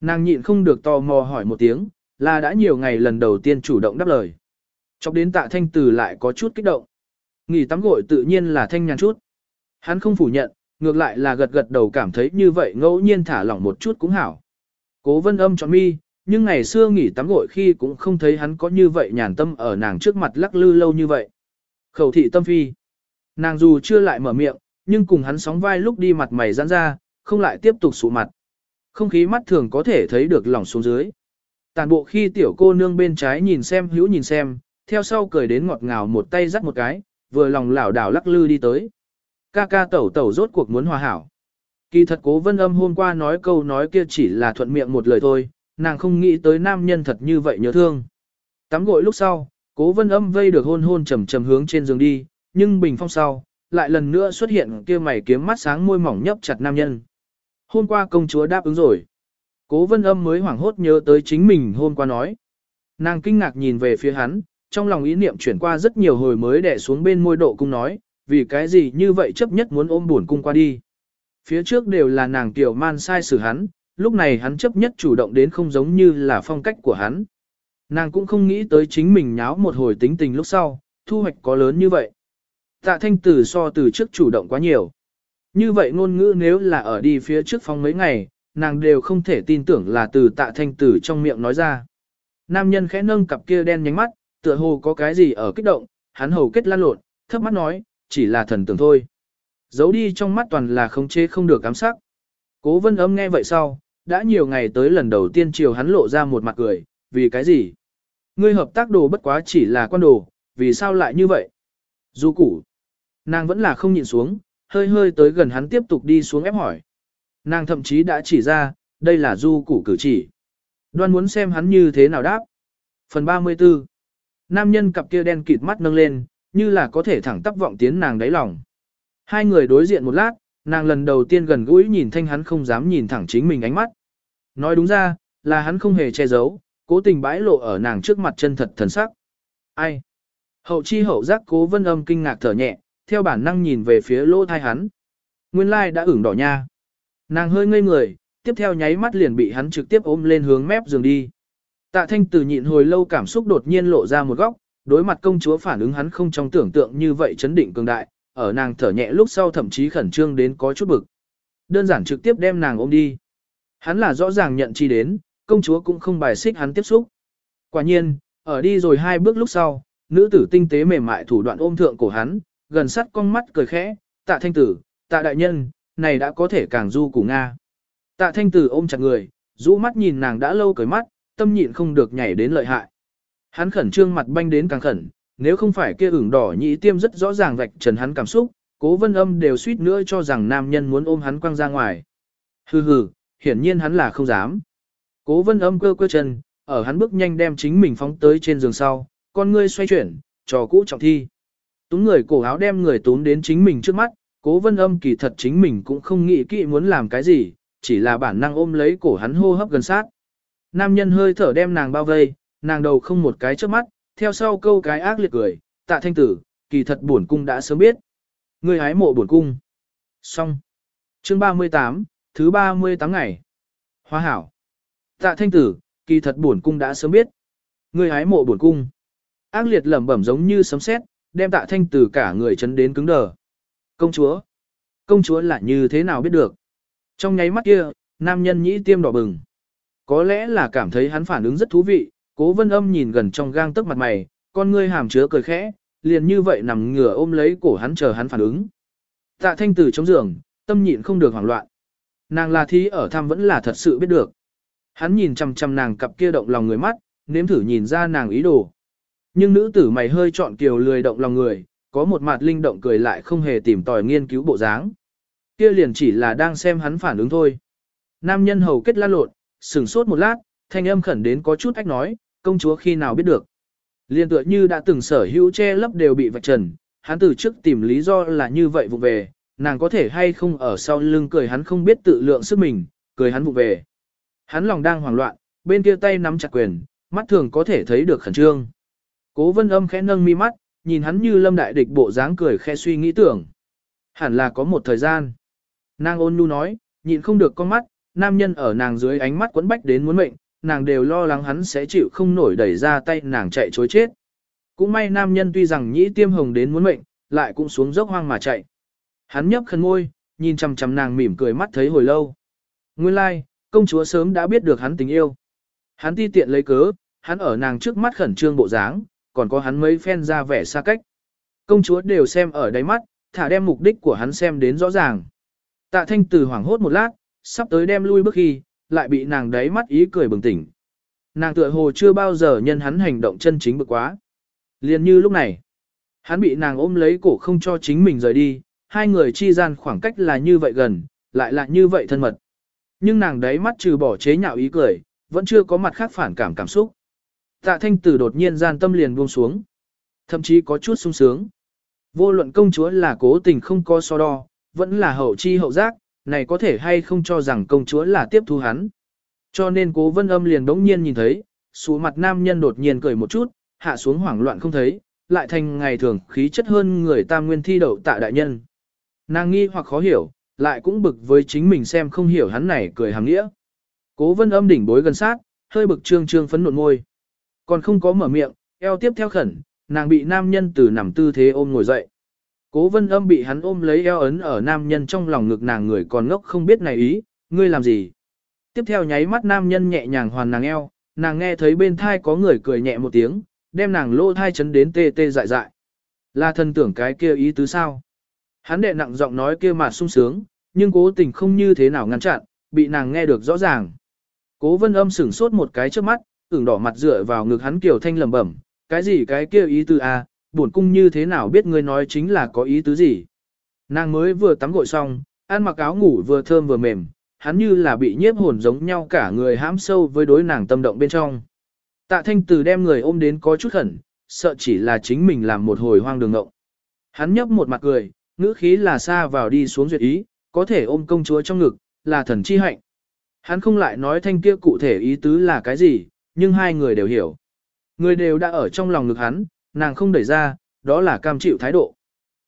A: Nàng nhịn không được tò mò hỏi một tiếng, là đã nhiều ngày lần đầu tiên chủ động đáp lời. Chọc đến tạ thanh tử lại có chút kích động. Nghỉ tắm gội tự nhiên là thanh nhàn chút. Hắn không phủ nhận, ngược lại là gật gật đầu cảm thấy như vậy ngẫu nhiên thả lỏng một chút cũng hảo. Cố vân âm cho mi, nhưng ngày xưa nghỉ tắm gội khi cũng không thấy hắn có như vậy nhàn tâm ở nàng trước mặt lắc lư lâu như vậy. Khẩu thị tâm phi. Nàng dù chưa lại mở miệng, nhưng cùng hắn sóng vai lúc đi mặt mày giãn ra, không lại tiếp tục sụ mặt. Không khí mắt thường có thể thấy được lỏng xuống dưới. Tàn bộ khi tiểu cô nương bên trái nhìn xem hữu nhìn xem, theo sau cười đến ngọt ngào một tay dắt một cái, vừa lòng lảo đảo lắc lư đi tới. Ca ca tẩu tẩu rốt cuộc muốn hòa hảo. Kỳ thật cố vân âm hôm qua nói câu nói kia chỉ là thuận miệng một lời thôi, nàng không nghĩ tới nam nhân thật như vậy nhớ thương. Tắm gội lúc sau, cố vân âm vây được hôn hôn trầm trầm hướng trên giường đi, nhưng bình phong sau, lại lần nữa xuất hiện kia mày kiếm mắt sáng môi mỏng nhấp chặt nam nhân. Hôm qua công chúa đáp ứng rồi. Cố vân âm mới hoảng hốt nhớ tới chính mình hôm qua nói. Nàng kinh ngạc nhìn về phía hắn, trong lòng ý niệm chuyển qua rất nhiều hồi mới đè xuống bên môi độ cung nói, vì cái gì như vậy chấp nhất muốn ôm buồn cung qua đi. Phía trước đều là nàng tiểu man sai xử hắn, lúc này hắn chấp nhất chủ động đến không giống như là phong cách của hắn. Nàng cũng không nghĩ tới chính mình nháo một hồi tính tình lúc sau, thu hoạch có lớn như vậy. Tạ thanh tử so từ trước chủ động quá nhiều. Như vậy ngôn ngữ nếu là ở đi phía trước phong mấy ngày, nàng đều không thể tin tưởng là từ tạ thanh tử trong miệng nói ra. Nam nhân khẽ nâng cặp kia đen nhánh mắt, tựa hồ có cái gì ở kích động, hắn hầu kết lan lộn, thấp mắt nói, chỉ là thần tưởng thôi. Giấu đi trong mắt toàn là không chế không được ám sắc. Cố vân âm nghe vậy sau, đã nhiều ngày tới lần đầu tiên chiều hắn lộ ra một mặt cười, vì cái gì? Ngươi hợp tác đồ bất quá chỉ là quan đồ, vì sao lại như vậy? Du củ. Nàng vẫn là không nhìn xuống, hơi hơi tới gần hắn tiếp tục đi xuống ép hỏi. Nàng thậm chí đã chỉ ra, đây là du củ cử chỉ. Đoan muốn xem hắn như thế nào đáp. Phần 34 Nam nhân cặp kia đen kịt mắt nâng lên, như là có thể thẳng tắp vọng tiến nàng đáy lòng. Hai người đối diện một lát, nàng lần đầu tiên gần gũi nhìn thanh hắn không dám nhìn thẳng chính mình ánh mắt. Nói đúng ra, là hắn không hề che giấu, cố tình bãi lộ ở nàng trước mặt chân thật thần sắc. Ai? Hậu chi hậu giác cố vân âm kinh ngạc thở nhẹ, theo bản năng nhìn về phía lỗ thai hắn. Nguyên lai đã ửng đỏ nha. Nàng hơi ngây người, tiếp theo nháy mắt liền bị hắn trực tiếp ôm lên hướng mép giường đi. Tạ thanh từ nhịn hồi lâu cảm xúc đột nhiên lộ ra một góc, đối mặt công chúa phản ứng hắn không trong tưởng tượng như vậy chấn định cường đại, ở nàng thở nhẹ lúc sau thậm chí khẩn trương đến có chút bực. Đơn giản trực tiếp đem nàng ôm đi. Hắn là rõ ràng nhận chi đến, công chúa cũng không bài xích hắn tiếp xúc. Quả nhiên, ở đi rồi hai bước lúc sau, nữ tử tinh tế mềm mại thủ đoạn ôm thượng cổ hắn, gần sát con mắt cười khẽ, tạ thanh tử, tạ đại nhân, này đã có thể càng du củ Nga. Tạ thanh tử ôm chặt người, rũ mắt nhìn nàng đã lâu cởi mắt, tâm nhịn không được nhảy đến lợi hại. Hắn khẩn trương mặt banh đến càng khẩn, nếu không phải kia ửng đỏ nhĩ tiêm rất rõ ràng vạch trần hắn cảm xúc, cố vân âm đều suýt nữa cho rằng nam nhân muốn ôm hắn quăng ra ngoài. Hừ hừ, hiển nhiên hắn là không dám. Cố vân âm cơ cơ chân, ở hắn bước nhanh đem chính mình phóng tới trên giường sau, con ngươi xoay chuyển, trò cũ trọng thi. Túng người cổ áo đem người túm đến chính mình trước mắt, cố vân âm kỳ thật chính mình cũng không nghĩ kỹ muốn làm cái gì, chỉ là bản năng ôm lấy cổ hắn hô hấp gần sát. Nam nhân hơi thở đem nàng bao vây, nàng đầu không một cái trước mắt, theo sau câu cái ác liệt cười, tạ thanh tử, kỳ thật buồn cung đã sớm biết. Người hái mộ buồn cung. Xong. Chương 38, thứ 38 ngày. Hoa hảo. Tạ thanh tử, kỳ thật buồn cung đã sớm biết. Người hái mộ buồn cung. Ác liệt lẩm bẩm giống như sấm sét, đem tạ thanh tử cả người chấn đến cứng đờ. Công chúa. Công chúa là như thế nào biết được. Trong nháy mắt kia, nam nhân nhĩ tiêm đỏ bừng. Có lẽ là cảm thấy hắn phản ứng rất thú vị, cố vân âm nhìn gần trong gang tức mặt mày, con ngươi hàm chứa cười khẽ, liền như vậy nằm ngửa ôm lấy cổ hắn chờ hắn phản ứng. Tạ thanh tử trong giường, tâm nhịn không được hoảng loạn. Nàng là thí ở thăm vẫn là thật sự biết được. Hắn nhìn chăm chăm nàng cặp kia động lòng người mắt, nếm thử nhìn ra nàng ý đồ. Nhưng nữ tử mày hơi chọn kiều lười động lòng người, có một mặt linh động cười lại không hề tìm tòi nghiên cứu bộ dáng. Kia liền chỉ là đang xem hắn phản ứng thôi. Nam nhân hầu kết lan lộn, sừng sốt một lát, thanh âm khẩn đến có chút ách nói, công chúa khi nào biết được. Liên tựa như đã từng sở hữu che lấp đều bị vạch trần, hắn từ trước tìm lý do là như vậy vụ về, nàng có thể hay không ở sau lưng cười hắn không biết tự lượng sức mình, cười hắn vụ về. Hắn lòng đang hoảng loạn, bên kia tay nắm chặt quyền, mắt thường có thể thấy được khẩn trương. Cố vân âm khẽ nâng mi mắt, nhìn hắn như lâm đại địch bộ dáng cười khẽ suy nghĩ tưởng. Hẳn là có một thời gian. Nàng ôn nhu nói, nhịn không được con mắt, nam nhân ở nàng dưới ánh mắt quấn bách đến muốn mệnh, nàng đều lo lắng hắn sẽ chịu không nổi đẩy ra tay nàng chạy chối chết. Cũng may nam nhân tuy rằng nhĩ tiêm hồng đến muốn mệnh, lại cũng xuống dốc hoang mà chạy. Hắn nhấp khẩn môi, nhìn chằm chằm nàng mỉm cười mắt thấy hồi lâu. Nguyên lai, like, công chúa sớm đã biết được hắn tình yêu. Hắn ti tiện lấy cớ, hắn ở nàng trước mắt khẩn trương bộ dáng, còn có hắn mấy phen ra vẻ xa cách. Công chúa đều xem ở đáy mắt, thả đem mục đích của hắn xem đến rõ ràng. Tạ thanh từ hoảng hốt một lát, sắp tới đem lui bước khi, lại bị nàng đáy mắt ý cười bừng tỉnh. Nàng tựa hồ chưa bao giờ nhân hắn hành động chân chính bực quá. Liền như lúc này, hắn bị nàng ôm lấy cổ không cho chính mình rời đi, hai người chi gian khoảng cách là như vậy gần, lại là như vậy thân mật. Nhưng nàng đáy mắt trừ bỏ chế nhạo ý cười, vẫn chưa có mặt khác phản cảm cảm xúc. Tạ thanh tử đột nhiên gian tâm liền buông xuống. Thậm chí có chút sung sướng. Vô luận công chúa là cố tình không có so đo, vẫn là hậu chi hậu giác, này có thể hay không cho rằng công chúa là tiếp thu hắn. Cho nên cố vân âm liền đống nhiên nhìn thấy, số mặt nam nhân đột nhiên cười một chút, hạ xuống hoảng loạn không thấy, lại thành ngày thường khí chất hơn người ta nguyên thi đậu tạ đại nhân. Nàng nghi hoặc khó hiểu, lại cũng bực với chính mình xem không hiểu hắn này cười hàng nghĩa. Cố vân âm đỉnh bối gần sát, hơi bực trương trương phấn nộn ngôi. Còn không có mở miệng, eo tiếp theo khẩn, nàng bị nam nhân từ nằm tư thế ôm ngồi dậy. Cố vân âm bị hắn ôm lấy eo ấn ở nam nhân trong lòng ngực nàng người còn ngốc không biết này ý, ngươi làm gì. Tiếp theo nháy mắt nam nhân nhẹ nhàng hoàn nàng eo, nàng nghe thấy bên thai có người cười nhẹ một tiếng, đem nàng lô thai chấn đến tê tê dại dại. Là thân tưởng cái kia ý tứ sao? Hắn đệ nặng giọng nói kia mà sung sướng, nhưng cố tình không như thế nào ngăn chặn, bị nàng nghe được rõ ràng. Cố vân âm sửng sốt một cái trước mắt, ửng đỏ mặt dựa vào ngực hắn kiểu thanh lẩm bẩm, cái gì cái kia ý tứ à, buồn cung như thế nào biết ngươi nói chính là có ý tứ gì. Nàng mới vừa tắm gội xong, ăn mặc áo ngủ vừa thơm vừa mềm, hắn như là bị nhiếp hồn giống nhau cả người hãm sâu với đối nàng tâm động bên trong. Tạ thanh từ đem người ôm đến có chút khẩn, sợ chỉ là chính mình làm một hồi hoang đường ngộng. Hắn nhấp một mặt cười, ngữ khí là xa vào đi xuống duyệt ý, có thể ôm công chúa trong ngực, là thần chi hạnh. Hắn không lại nói thanh kia cụ thể ý tứ là cái gì, nhưng hai người đều hiểu. Người đều đã ở trong lòng ngực hắn, nàng không đẩy ra, đó là cam chịu thái độ.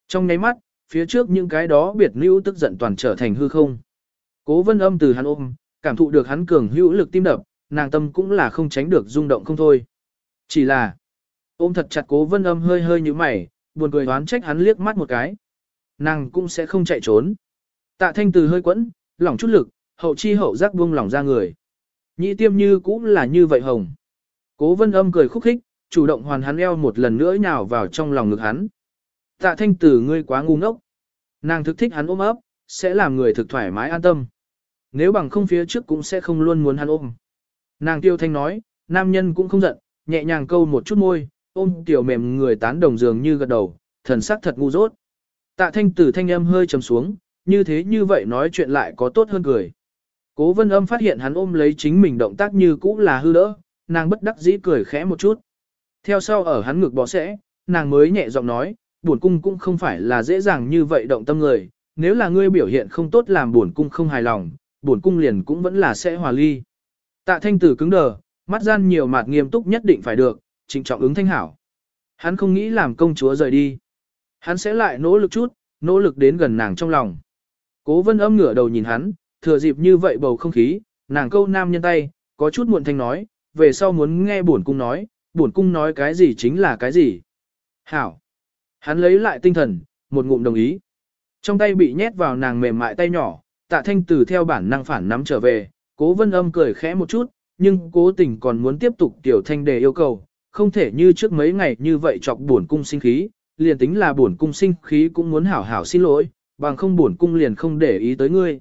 A: Trong nháy mắt, phía trước những cái đó biệt lưu tức giận toàn trở thành hư không. Cố vân âm từ hắn ôm, cảm thụ được hắn cường hữu lực tim đập, nàng tâm cũng là không tránh được rung động không thôi. Chỉ là, ôm thật chặt cố vân âm hơi hơi như mày, buồn cười đoán trách hắn liếc mắt một cái. Nàng cũng sẽ không chạy trốn. Tạ thanh từ hơi quẫn, lỏng chút lực, hậu chi hậu giác buông lỏng ra người. Nhị tiêm như cũng là như vậy hồng. Cố vân âm cười khúc khích, chủ động hoàn hắn eo một lần nữa nhào vào trong lòng ngực hắn. Tạ thanh tử ngươi quá ngu ngốc. Nàng thực thích hắn ôm ấp, sẽ làm người thực thoải mái an tâm. Nếu bằng không phía trước cũng sẽ không luôn muốn hắn ôm. Nàng tiêu thanh nói, nam nhân cũng không giận, nhẹ nhàng câu một chút môi, ôm tiểu mềm người tán đồng dường như gật đầu, thần sắc thật ngu dốt. Tạ thanh tử thanh âm hơi trầm xuống, như thế như vậy nói chuyện lại có tốt hơn cười. Cố vân âm phát hiện hắn ôm lấy chính mình động tác như cũ là hư đỡ, nàng bất đắc dĩ cười khẽ một chút. Theo sau ở hắn ngực bỏ sẽ, nàng mới nhẹ giọng nói, buồn cung cũng không phải là dễ dàng như vậy động tâm người, nếu là ngươi biểu hiện không tốt làm buồn cung không hài lòng, buồn cung liền cũng vẫn là sẽ hòa ly. Tạ thanh tử cứng đờ, mắt gian nhiều mặt nghiêm túc nhất định phải được, trịnh trọng ứng thanh hảo. Hắn không nghĩ làm công chúa rời đi. Hắn sẽ lại nỗ lực chút, nỗ lực đến gần nàng trong lòng. Cố vân âm ngửa đầu nhìn hắn, thừa dịp như vậy bầu không khí, nàng câu nam nhân tay, có chút muộn thanh nói, về sau muốn nghe bổn cung nói, bổn cung nói cái gì chính là cái gì. Hảo. Hắn lấy lại tinh thần, một ngụm đồng ý. Trong tay bị nhét vào nàng mềm mại tay nhỏ, tạ thanh tử theo bản năng phản nắm trở về, cố vân âm cười khẽ một chút, nhưng cố tình còn muốn tiếp tục tiểu thanh đề yêu cầu, không thể như trước mấy ngày như vậy chọc bổn cung sinh khí, liền tính là bổn cung sinh khí cũng muốn hảo hảo xin lỗi, bằng không bổn cung liền không để ý tới ngươi.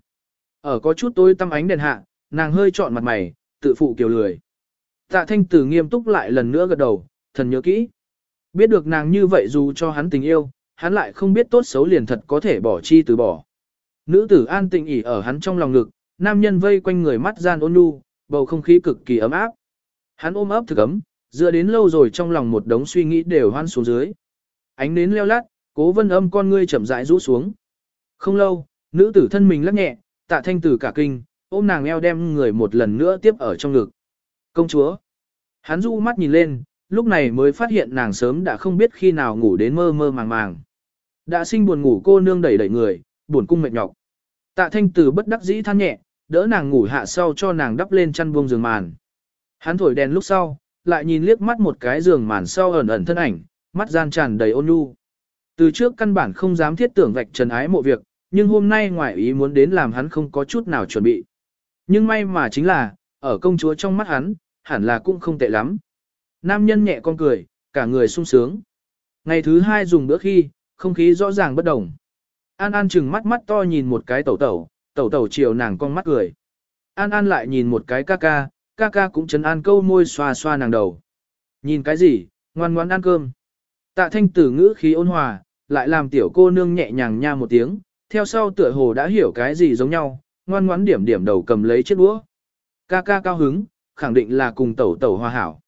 A: Ở có chút tối tăm ánh đèn hạ, nàng hơi trọn mặt mày, tự phụ kiều lười. Tạ thanh tử nghiêm túc lại lần nữa gật đầu, thần nhớ kỹ. Biết được nàng như vậy dù cho hắn tình yêu, hắn lại không biết tốt xấu liền thật có thể bỏ chi từ bỏ. Nữ tử an tĩnh ỉ ở hắn trong lòng ngực, nam nhân vây quanh người mắt gian ôn nhu, bầu không khí cực kỳ ấm áp. Hắn ôm ấp thực ấm, dựa đến lâu rồi trong lòng một đống suy nghĩ đều hoan xuống dưới. Ánh nến leo lát, cố vân âm con ngươi chậm rãi rũ xuống. Không lâu, nữ tử thân mình lắc nhẹ, tạ thanh tử cả kinh, ôm nàng eo đem người một lần nữa tiếp ở trong ngực. Công chúa. Hắn du mắt nhìn lên, lúc này mới phát hiện nàng sớm đã không biết khi nào ngủ đến mơ mơ màng màng. Đã sinh buồn ngủ cô nương đẩy đẩy người, buồn cung mệt nhọc. Tạ thanh tử bất đắc dĩ than nhẹ, đỡ nàng ngủ hạ sau cho nàng đắp lên chăn buông giường màn. Hắn thổi đèn lúc sau, lại nhìn liếc mắt một cái giường màn sau ẩn ẩn thân ảnh, mắt gian tràn đầy ôn nhu. Từ trước căn bản không dám thiết tưởng vạch trần ái mộ việc, nhưng hôm nay ngoại ý muốn đến làm hắn không có chút nào chuẩn bị. Nhưng may mà chính là, ở công chúa trong mắt hắn, hẳn là cũng không tệ lắm. Nam nhân nhẹ con cười, cả người sung sướng. Ngày thứ hai dùng bữa khi, không khí rõ ràng bất đồng. An An chừng mắt mắt to nhìn một cái tẩu tẩu, tẩu tẩu chiều nàng con mắt cười. An An lại nhìn một cái ca ca, ca ca cũng chấn an câu môi xoa xoa nàng đầu. Nhìn cái gì, ngoan ngoan ăn cơm. Tạ thanh tử ngữ khí ôn hòa, lại làm tiểu cô nương nhẹ nhàng nha một tiếng, theo sau tựa hồ đã hiểu cái gì giống nhau, ngoan ngoãn điểm điểm đầu cầm lấy chiếc đũa. Ca ca cao hứng, khẳng định là cùng tẩu tẩu hòa hảo.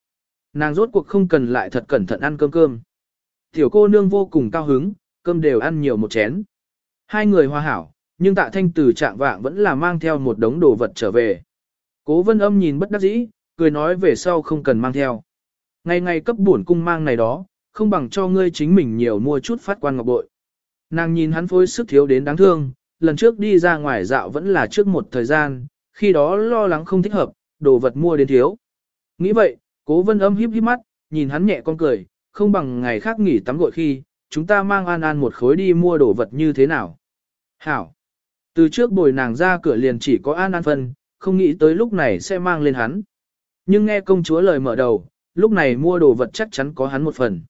A: Nàng rốt cuộc không cần lại thật cẩn thận ăn cơm cơm. Tiểu cô nương vô cùng cao hứng, cơm đều ăn nhiều một chén. Hai người hòa hảo, nhưng tạ thanh từ trạng vạng vẫn là mang theo một đống đồ vật trở về. Cố vân âm nhìn bất đắc dĩ, cười nói về sau không cần mang theo. Ngày ngày cấp bổn cung mang này đó, không bằng cho ngươi chính mình nhiều mua chút phát quan ngọc bội. Nàng nhìn hắn phối sức thiếu đến đáng thương, lần trước đi ra ngoài dạo vẫn là trước một thời gian, khi đó lo lắng không thích hợp, đồ vật mua đến thiếu. Nghĩ vậy, cố vân âm híp híp mắt, nhìn hắn nhẹ con cười, không bằng ngày khác nghỉ tắm gội khi, chúng ta mang an an một khối đi mua đồ vật như thế nào. Hảo! Từ trước bồi nàng ra cửa liền chỉ có an an phân, không nghĩ tới lúc này sẽ mang lên hắn. Nhưng nghe công chúa lời mở đầu, lúc này mua đồ vật chắc chắn có hắn một phần.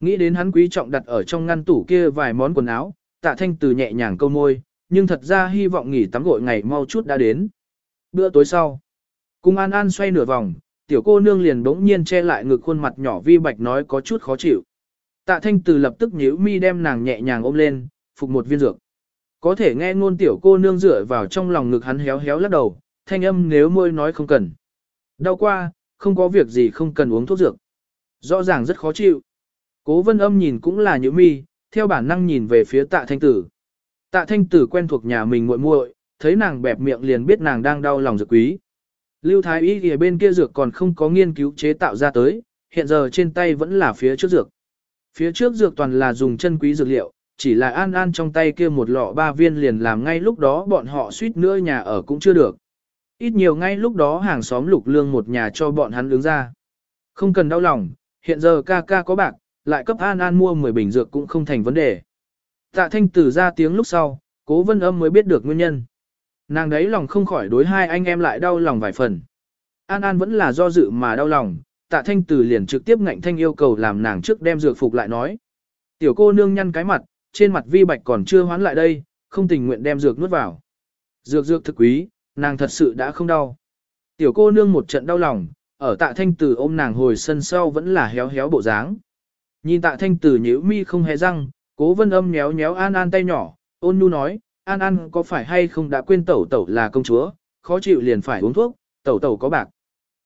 A: Nghĩ đến hắn quý trọng đặt ở trong ngăn tủ kia vài món quần áo, tạ thanh từ nhẹ nhàng câu môi, nhưng thật ra hy vọng nghỉ tắm gội ngày mau chút đã đến. Bữa tối sau, cung an an xoay nửa vòng, tiểu cô nương liền bỗng nhiên che lại ngực khuôn mặt nhỏ vi bạch nói có chút khó chịu. Tạ thanh từ lập tức nhíu mi đem nàng nhẹ nhàng ôm lên, phục một viên dược. Có thể nghe ngôn tiểu cô nương dựa vào trong lòng ngực hắn héo héo lắc đầu, thanh âm nếu môi nói không cần. Đau qua, không có việc gì không cần uống thuốc dược. Rõ ràng rất khó chịu. Cố vân âm nhìn cũng là nhữ mi, theo bản năng nhìn về phía tạ thanh tử. Tạ thanh tử quen thuộc nhà mình muội muội, thấy nàng bẹp miệng liền biết nàng đang đau lòng dược quý. Lưu Thái Y ở bên kia dược còn không có nghiên cứu chế tạo ra tới, hiện giờ trên tay vẫn là phía trước dược. Phía trước dược toàn là dùng chân quý dược liệu, chỉ là an an trong tay kia một lọ ba viên liền làm ngay lúc đó bọn họ suýt nữa nhà ở cũng chưa được. Ít nhiều ngay lúc đó hàng xóm lục lương một nhà cho bọn hắn ứng ra. Không cần đau lòng, hiện giờ ca ca có bạc, lại cấp An An mua 10 bình dược cũng không thành vấn đề. Tạ thanh tử ra tiếng lúc sau, cố vân âm mới biết được nguyên nhân. Nàng đấy lòng không khỏi đối hai anh em lại đau lòng vài phần. An An vẫn là do dự mà đau lòng, tạ thanh tử liền trực tiếp ngạnh thanh yêu cầu làm nàng trước đem dược phục lại nói. Tiểu cô nương nhăn cái mặt, trên mặt vi bạch còn chưa hoán lại đây, không tình nguyện đem dược nuốt vào. Dược dược thực quý, nàng thật sự đã không đau. Tiểu cô nương một trận đau lòng, ở tạ thanh tử ôm nàng hồi sân sau vẫn là héo héo bộ dáng. Nhìn tạ thanh tử nhíu mi không hề răng, cố vân âm nhéo nhéo an an tay nhỏ, ôn nhu nói, an an có phải hay không đã quên tẩu tẩu là công chúa, khó chịu liền phải uống thuốc, tẩu tẩu có bạc.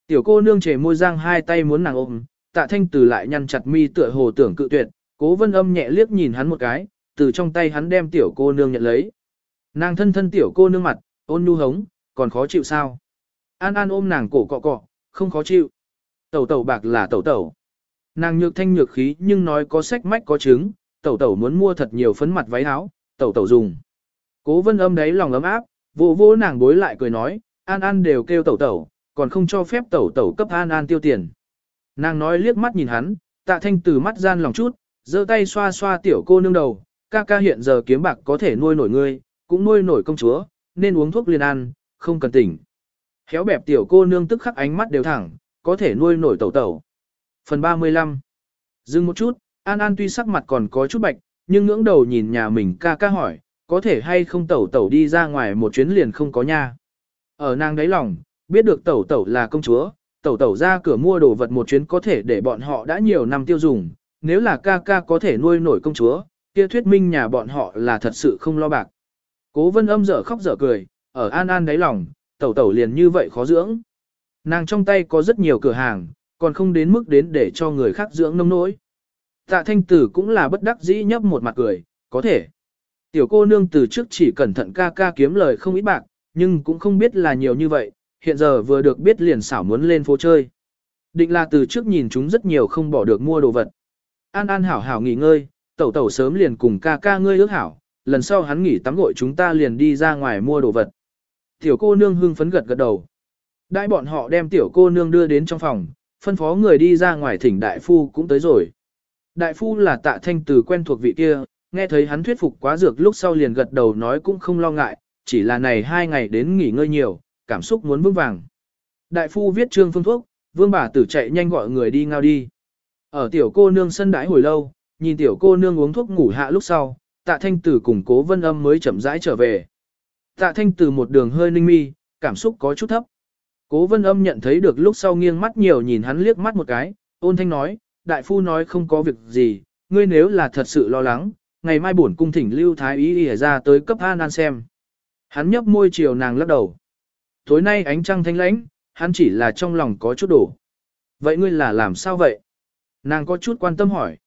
A: Tiểu cô nương chề môi răng hai tay muốn nàng ôm, tạ thanh tử lại nhăn chặt mi tựa hồ tưởng cự tuyệt, cố vân âm nhẹ liếc nhìn hắn một cái, từ trong tay hắn đem tiểu cô nương nhận lấy. Nàng thân thân tiểu cô nương mặt, ôn nhu hống, còn khó chịu sao? An An ôm nàng cổ cọ cọ, không khó chịu. Tẩu tẩu bạc là tẩu tẩu. Nàng nhược thanh nhược khí nhưng nói có sách mách có chứng, tẩu tẩu muốn mua thật nhiều phấn mặt váy áo, tẩu tẩu dùng. Cố vân âm đấy lòng ấm áp, vô vô nàng bối lại cười nói, An An đều kêu tẩu tẩu, còn không cho phép tẩu tẩu cấp An An tiêu tiền. Nàng nói liếc mắt nhìn hắn, tạ thanh từ mắt gian lòng chút, giơ tay xoa xoa tiểu cô nương đầu, ca ca hiện giờ kiếm bạc có thể nuôi nổi ngươi, cũng nuôi nổi công chúa, nên uống thuốc liền ăn, không cần tỉnh. Khéo bẹp tiểu cô nương tức khắc ánh mắt đều thẳng, có thể nuôi nổi tẩu tẩu. Phần 35 Dừng một chút, An An tuy sắc mặt còn có chút bạch, nhưng ngưỡng đầu nhìn nhà mình ca ca hỏi, có thể hay không tẩu tẩu đi ra ngoài một chuyến liền không có nha. Ở nàng đáy lòng, biết được tẩu tẩu là công chúa, tẩu tẩu ra cửa mua đồ vật một chuyến có thể để bọn họ đã nhiều năm tiêu dùng, nếu là ca ca có thể nuôi nổi công chúa, kia thuyết minh nhà bọn họ là thật sự không lo bạc. Cố vân âm dở khóc dở cười, ở An An đáy lòng, tẩu tẩu liền như vậy khó dưỡng. Nàng trong tay có rất nhiều cửa hàng, còn không đến mức đến để cho người khác dưỡng nông nỗi. Tạ thanh tử cũng là bất đắc dĩ nhấp một mặt cười, có thể. Tiểu cô nương từ trước chỉ cẩn thận ca ca kiếm lời không ít bạc, nhưng cũng không biết là nhiều như vậy, hiện giờ vừa được biết liền xảo muốn lên phố chơi. Định là từ trước nhìn chúng rất nhiều không bỏ được mua đồ vật. An An hảo hảo nghỉ ngơi, tẩu tẩu sớm liền cùng ca ca ngươi ước hảo, lần sau hắn nghỉ tắm gội chúng ta liền đi ra ngoài mua đồ vật. Tiểu cô nương hưng phấn gật gật đầu. Đại bọn họ đem tiểu cô nương đưa đến trong phòng, phân phó người đi ra ngoài thỉnh đại phu cũng tới rồi. Đại phu là tạ thanh từ quen thuộc vị kia, nghe thấy hắn thuyết phục quá dược lúc sau liền gật đầu nói cũng không lo ngại, chỉ là này hai ngày đến nghỉ ngơi nhiều, cảm xúc muốn vững vàng. Đại phu viết trương phương thuốc, vương bà tử chạy nhanh gọi người đi ngao đi. Ở tiểu cô nương sân đái hồi lâu, nhìn tiểu cô nương uống thuốc ngủ hạ lúc sau, tạ thanh tử cùng cố vân âm mới chậm rãi trở về. Tạ thanh tử một đường hơi ninh mi, cảm xúc có chút thấp. Cố vân âm nhận thấy được lúc sau nghiêng mắt nhiều nhìn hắn liếc mắt một cái, ôn thanh nói, đại phu nói không có việc gì, ngươi nếu là thật sự lo lắng, ngày mai bổn cung thỉnh lưu thái ý ỉa ra tới cấp an an xem. Hắn nhấp môi chiều nàng lắc đầu. Tối nay ánh trăng thanh lãnh, hắn chỉ là trong lòng có chút đổ. Vậy ngươi là làm sao vậy? Nàng có chút quan tâm hỏi.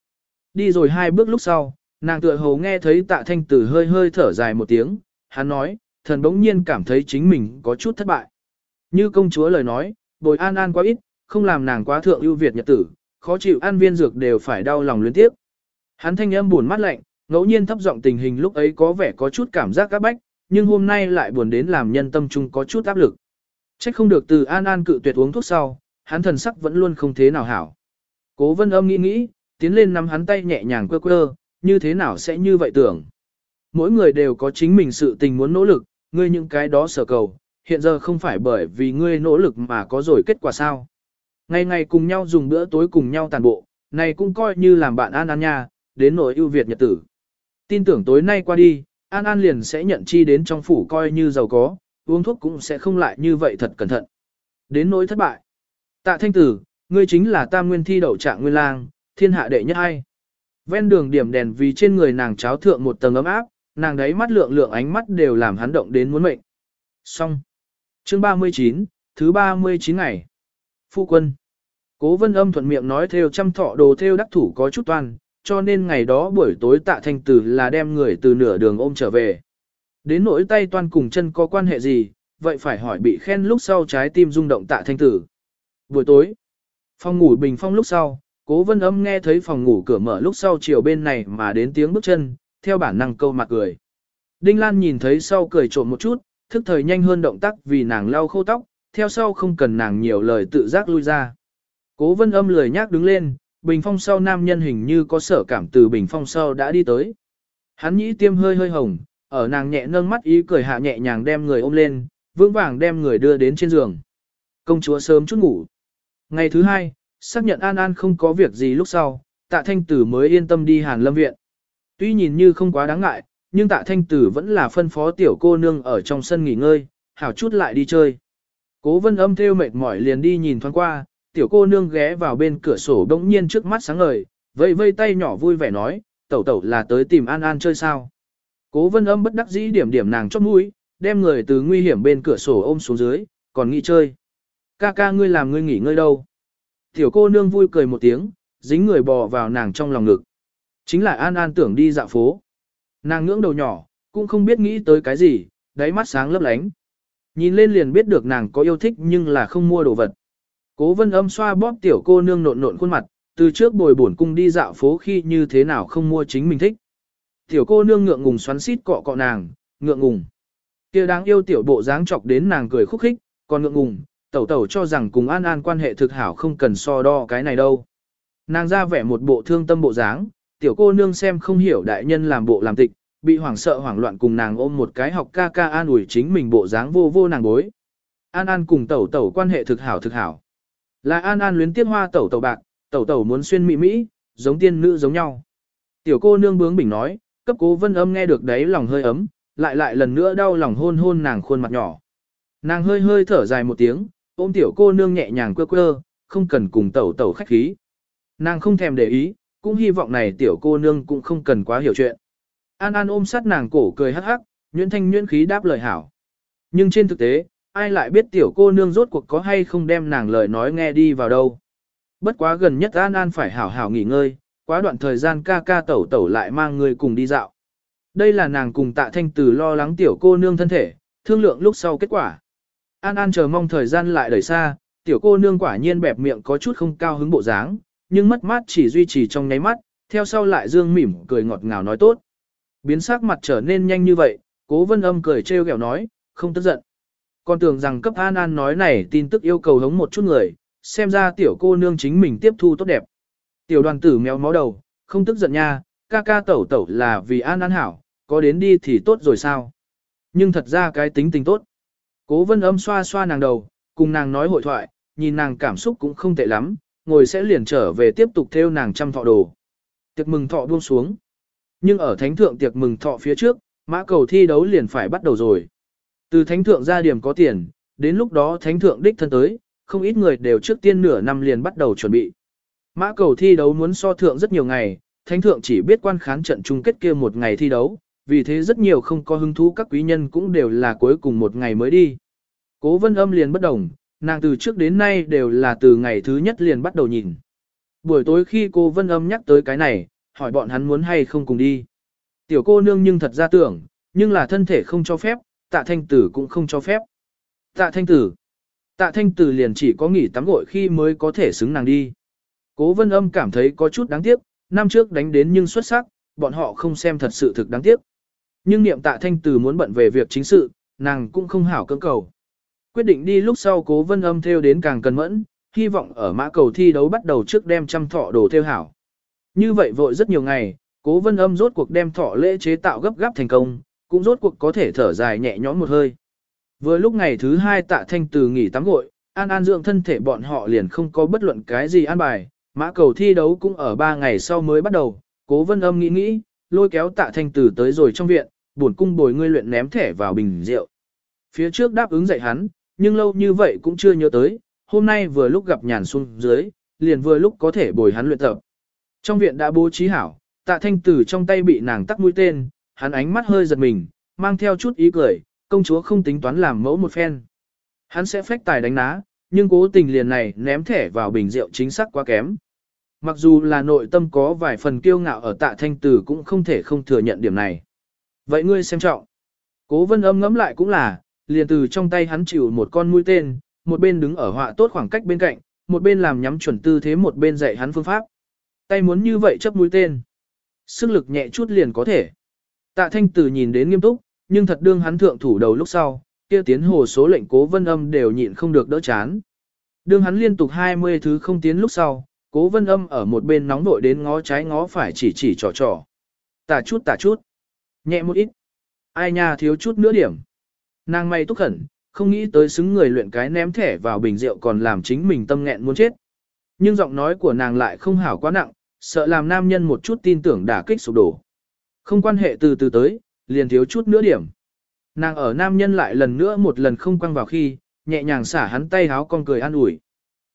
A: Đi rồi hai bước lúc sau, nàng tựa hồ nghe thấy tạ thanh tử hơi hơi thở dài một tiếng, hắn nói, thần bỗng nhiên cảm thấy chính mình có chút thất bại. Như công chúa lời nói, bồi an an quá ít, không làm nàng quá thượng ưu việt nhật tử, khó chịu ăn viên dược đều phải đau lòng liên tiếp. Hắn thanh âm buồn mắt lạnh, ngẫu nhiên thấp giọng tình hình lúc ấy có vẻ có chút cảm giác các bách, nhưng hôm nay lại buồn đến làm nhân tâm trung có chút áp lực. Trách không được từ an an cự tuyệt uống thuốc sau, hắn thần sắc vẫn luôn không thế nào hảo. Cố vân âm nghĩ nghĩ, tiến lên nắm hắn tay nhẹ nhàng quơ quơ, như thế nào sẽ như vậy tưởng. Mỗi người đều có chính mình sự tình muốn nỗ lực, ngươi những cái đó sở cầu, hiện giờ không phải bởi vì ngươi nỗ lực mà có rồi kết quả sao. Ngày ngày cùng nhau dùng bữa tối cùng nhau tàn bộ, này cũng coi như làm bạn An An nha, đến nỗi ưu việt nhật tử. Tin tưởng tối nay qua đi, An An liền sẽ nhận chi đến trong phủ coi như giàu có, uống thuốc cũng sẽ không lại như vậy thật cẩn thận. Đến nỗi thất bại. Tạ thanh tử, ngươi chính là tam nguyên thi đậu trạng nguyên lang, thiên hạ đệ nhất hay. Ven đường điểm đèn vì trên người nàng cháo thượng một tầng ấm áp, nàng đấy mắt lượng lượng ánh mắt đều làm hắn động đến muốn mệnh. Xong. Chương 39, thứ 39 ngày. Phu quân. Cố vân âm thuận miệng nói theo trăm thọ đồ theo đắc thủ có chút toan, cho nên ngày đó buổi tối tạ thanh tử là đem người từ nửa đường ôm trở về. Đến nỗi tay toan cùng chân có quan hệ gì, vậy phải hỏi bị khen lúc sau trái tim rung động tạ thanh tử. Buổi tối, phòng ngủ bình phong lúc sau, cố vân âm nghe thấy phòng ngủ cửa mở lúc sau chiều bên này mà đến tiếng bước chân, theo bản năng câu mặt cười. Đinh Lan nhìn thấy sau cười trộm một chút, thức thời nhanh hơn động tác vì nàng lau khô tóc, theo sau không cần nàng nhiều lời tự giác lui ra. Cố vân âm lười nhác đứng lên, bình phong sau nam nhân hình như có sở cảm từ bình phong sau đã đi tới. Hắn nhĩ tiêm hơi hơi hồng, ở nàng nhẹ nâng mắt ý cười hạ nhẹ nhàng đem người ôm lên, vững vàng đem người đưa đến trên giường. Công chúa sớm chút ngủ. Ngày thứ hai, xác nhận An An không có việc gì lúc sau, tạ thanh tử mới yên tâm đi hàn lâm viện. Tuy nhìn như không quá đáng ngại, nhưng tạ thanh tử vẫn là phân phó tiểu cô nương ở trong sân nghỉ ngơi, hảo chút lại đi chơi. Cố vân âm theo mệt mỏi liền đi nhìn thoáng qua, tiểu cô nương ghé vào bên cửa sổ đống nhiên trước mắt sáng ngời, vây vây tay nhỏ vui vẻ nói, tẩu tẩu là tới tìm An An chơi sao. Cố vân âm bất đắc dĩ điểm điểm nàng chót mũi, đem người từ nguy hiểm bên cửa sổ ôm xuống dưới, còn nghỉ chơi. Ca ca ngươi làm ngươi nghỉ ngơi đâu. Tiểu cô nương vui cười một tiếng, dính người bò vào nàng trong lòng ngực. Chính là An An tưởng đi dạo phố. Nàng ngưỡng đầu nhỏ, cũng không biết nghĩ tới cái gì, đáy mắt sáng lấp lánh. Nhìn lên liền biết được nàng có yêu thích nhưng là không mua đồ vật. Cố vân âm xoa bóp tiểu cô nương nộn nộn khuôn mặt, từ trước bồi bổn cung đi dạo phố khi như thế nào không mua chính mình thích. Tiểu cô nương ngượng ngùng xoắn xít cọ cọ nàng, ngượng ngùng. kia đáng yêu tiểu bộ dáng chọc đến nàng cười khúc khích, còn ngượng ngùng, tẩu tẩu cho rằng cùng an an quan hệ thực hảo không cần so đo cái này đâu. Nàng ra vẻ một bộ thương tâm bộ dáng, tiểu cô nương xem không hiểu đại nhân làm bộ làm tịch, bị hoảng sợ hoảng loạn cùng nàng ôm một cái học ca ca an ủi chính mình bộ dáng vô vô nàng bối. An An cùng tẩu tẩu quan hệ thực hảo thực hảo. Là An An luyến tiếc hoa tẩu tẩu bạc, tẩu tẩu muốn xuyên mỹ mỹ, giống tiên nữ giống nhau. Tiểu cô nương bướng bỉnh nói, cấp cố vân âm nghe được đấy lòng hơi ấm, lại lại lần nữa đau lòng hôn hôn nàng khuôn mặt nhỏ. Nàng hơi hơi thở dài một tiếng, ôm tiểu cô nương nhẹ nhàng quơ quơ, không cần cùng tẩu tẩu khách khí. Nàng không thèm để ý, cũng hy vọng này tiểu cô nương cũng không cần quá hiểu chuyện. An An ôm sát nàng cổ cười hắc hắc, nhuyễn thanh nhuyễn khí đáp lời hảo. Nhưng trên thực tế, ai lại biết tiểu cô nương rốt cuộc có hay không đem nàng lời nói nghe đi vào đâu. Bất quá gần nhất An An phải hảo hảo nghỉ ngơi, quá đoạn thời gian ca ca tẩu tẩu lại mang người cùng đi dạo. Đây là nàng cùng tạ thanh tử lo lắng tiểu cô nương thân thể, thương lượng lúc sau kết quả. An An chờ mong thời gian lại đẩy xa, tiểu cô nương quả nhiên bẹp miệng có chút không cao hứng bộ dáng, nhưng mất mát chỉ duy trì trong nháy mắt, theo sau lại dương mỉm cười ngọt ngào nói tốt. Biến sắc mặt trở nên nhanh như vậy, cố vân âm cười trêu ghẹo nói, không tức giận. Còn tưởng rằng cấp An An nói này tin tức yêu cầu hống một chút người, xem ra tiểu cô nương chính mình tiếp thu tốt đẹp. Tiểu đoàn tử méo máu đầu, không tức giận nha, ca ca tẩu tẩu là vì An An hảo, có đến đi thì tốt rồi sao. Nhưng thật ra cái tính tình tốt. Cố vân âm xoa xoa nàng đầu, cùng nàng nói hội thoại, nhìn nàng cảm xúc cũng không tệ lắm, ngồi sẽ liền trở về tiếp tục theo nàng trăm thọ đồ. Tiệc mừng thọ buông xuống. Nhưng ở thánh thượng tiệc mừng thọ phía trước, mã cầu thi đấu liền phải bắt đầu rồi. Từ thánh thượng ra điểm có tiền, đến lúc đó thánh thượng đích thân tới, không ít người đều trước tiên nửa năm liền bắt đầu chuẩn bị. Mã cầu thi đấu muốn so thượng rất nhiều ngày, thánh thượng chỉ biết quan khán trận chung kết kia một ngày thi đấu, vì thế rất nhiều không có hứng thú các quý nhân cũng đều là cuối cùng một ngày mới đi. Cố vân âm liền bất đồng, nàng từ trước đến nay đều là từ ngày thứ nhất liền bắt đầu nhìn. Buổi tối khi cô vân âm nhắc tới cái này, hỏi bọn hắn muốn hay không cùng đi. Tiểu cô nương nhưng thật ra tưởng, nhưng là thân thể không cho phép, tạ thanh tử cũng không cho phép. Tạ thanh tử. Tạ thanh tử liền chỉ có nghỉ tắm gội khi mới có thể xứng nàng đi. Cố vân âm cảm thấy có chút đáng tiếc, năm trước đánh đến nhưng xuất sắc, bọn họ không xem thật sự thực đáng tiếc. Nhưng niệm tạ thanh tử muốn bận về việc chính sự, nàng cũng không hảo cưỡng cầu. Quyết định đi lúc sau cố vân âm theo đến càng cần mẫn, hy vọng ở mã cầu thi đấu bắt đầu trước đem trăm thọ đồ theo hảo. Như vậy vội rất nhiều ngày, cố vân âm rốt cuộc đem thọ lễ chế tạo gấp gáp thành công, cũng rốt cuộc có thể thở dài nhẹ nhõm một hơi. Vừa lúc ngày thứ hai tạ thanh từ nghỉ tắm gội, an an dưỡng thân thể bọn họ liền không có bất luận cái gì an bài, mã cầu thi đấu cũng ở ba ngày sau mới bắt đầu, cố vân âm nghĩ nghĩ, lôi kéo tạ thanh từ tới rồi trong viện, buồn cung bồi ngươi luyện ném thẻ vào bình rượu. Phía trước đáp ứng dạy hắn, nhưng lâu như vậy cũng chưa nhớ tới, hôm nay vừa lúc gặp nhàn xuống dưới, liền vừa lúc có thể bồi hắn luyện tập. Trong viện đã bố trí hảo, tạ thanh tử trong tay bị nàng tắt mũi tên, hắn ánh mắt hơi giật mình, mang theo chút ý cười, công chúa không tính toán làm mẫu một phen. Hắn sẽ phách tài đánh ná, nhưng cố tình liền này ném thẻ vào bình rượu chính xác quá kém. Mặc dù là nội tâm có vài phần kiêu ngạo ở tạ thanh tử cũng không thể không thừa nhận điểm này. Vậy ngươi xem trọng. Cố vân âm ngẫm lại cũng là, liền từ trong tay hắn chịu một con mũi tên, một bên đứng ở họa tốt khoảng cách bên cạnh, một bên làm nhắm chuẩn tư thế một bên dạy hắn phương pháp. Tay muốn như vậy chấp mũi tên. Sức lực nhẹ chút liền có thể. Tạ thanh tử nhìn đến nghiêm túc, nhưng thật đương hắn thượng thủ đầu lúc sau, kia tiến hồ số lệnh cố vân âm đều nhịn không được đỡ chán. Đương hắn liên tục 20 thứ không tiến lúc sau, cố vân âm ở một bên nóng vội đến ngó trái ngó phải chỉ chỉ trò trò. Tả chút tả chút. Nhẹ một ít. Ai nha thiếu chút nữa điểm. Nàng may túc khẩn, không nghĩ tới xứng người luyện cái ném thẻ vào bình rượu còn làm chính mình tâm nghẹn muốn chết. Nhưng giọng nói của nàng lại không hảo quá nặng, sợ làm nam nhân một chút tin tưởng đả kích sụp đổ. Không quan hệ từ từ tới, liền thiếu chút nữa điểm. Nàng ở nam nhân lại lần nữa một lần không quăng vào khi, nhẹ nhàng xả hắn tay háo con cười an ủi.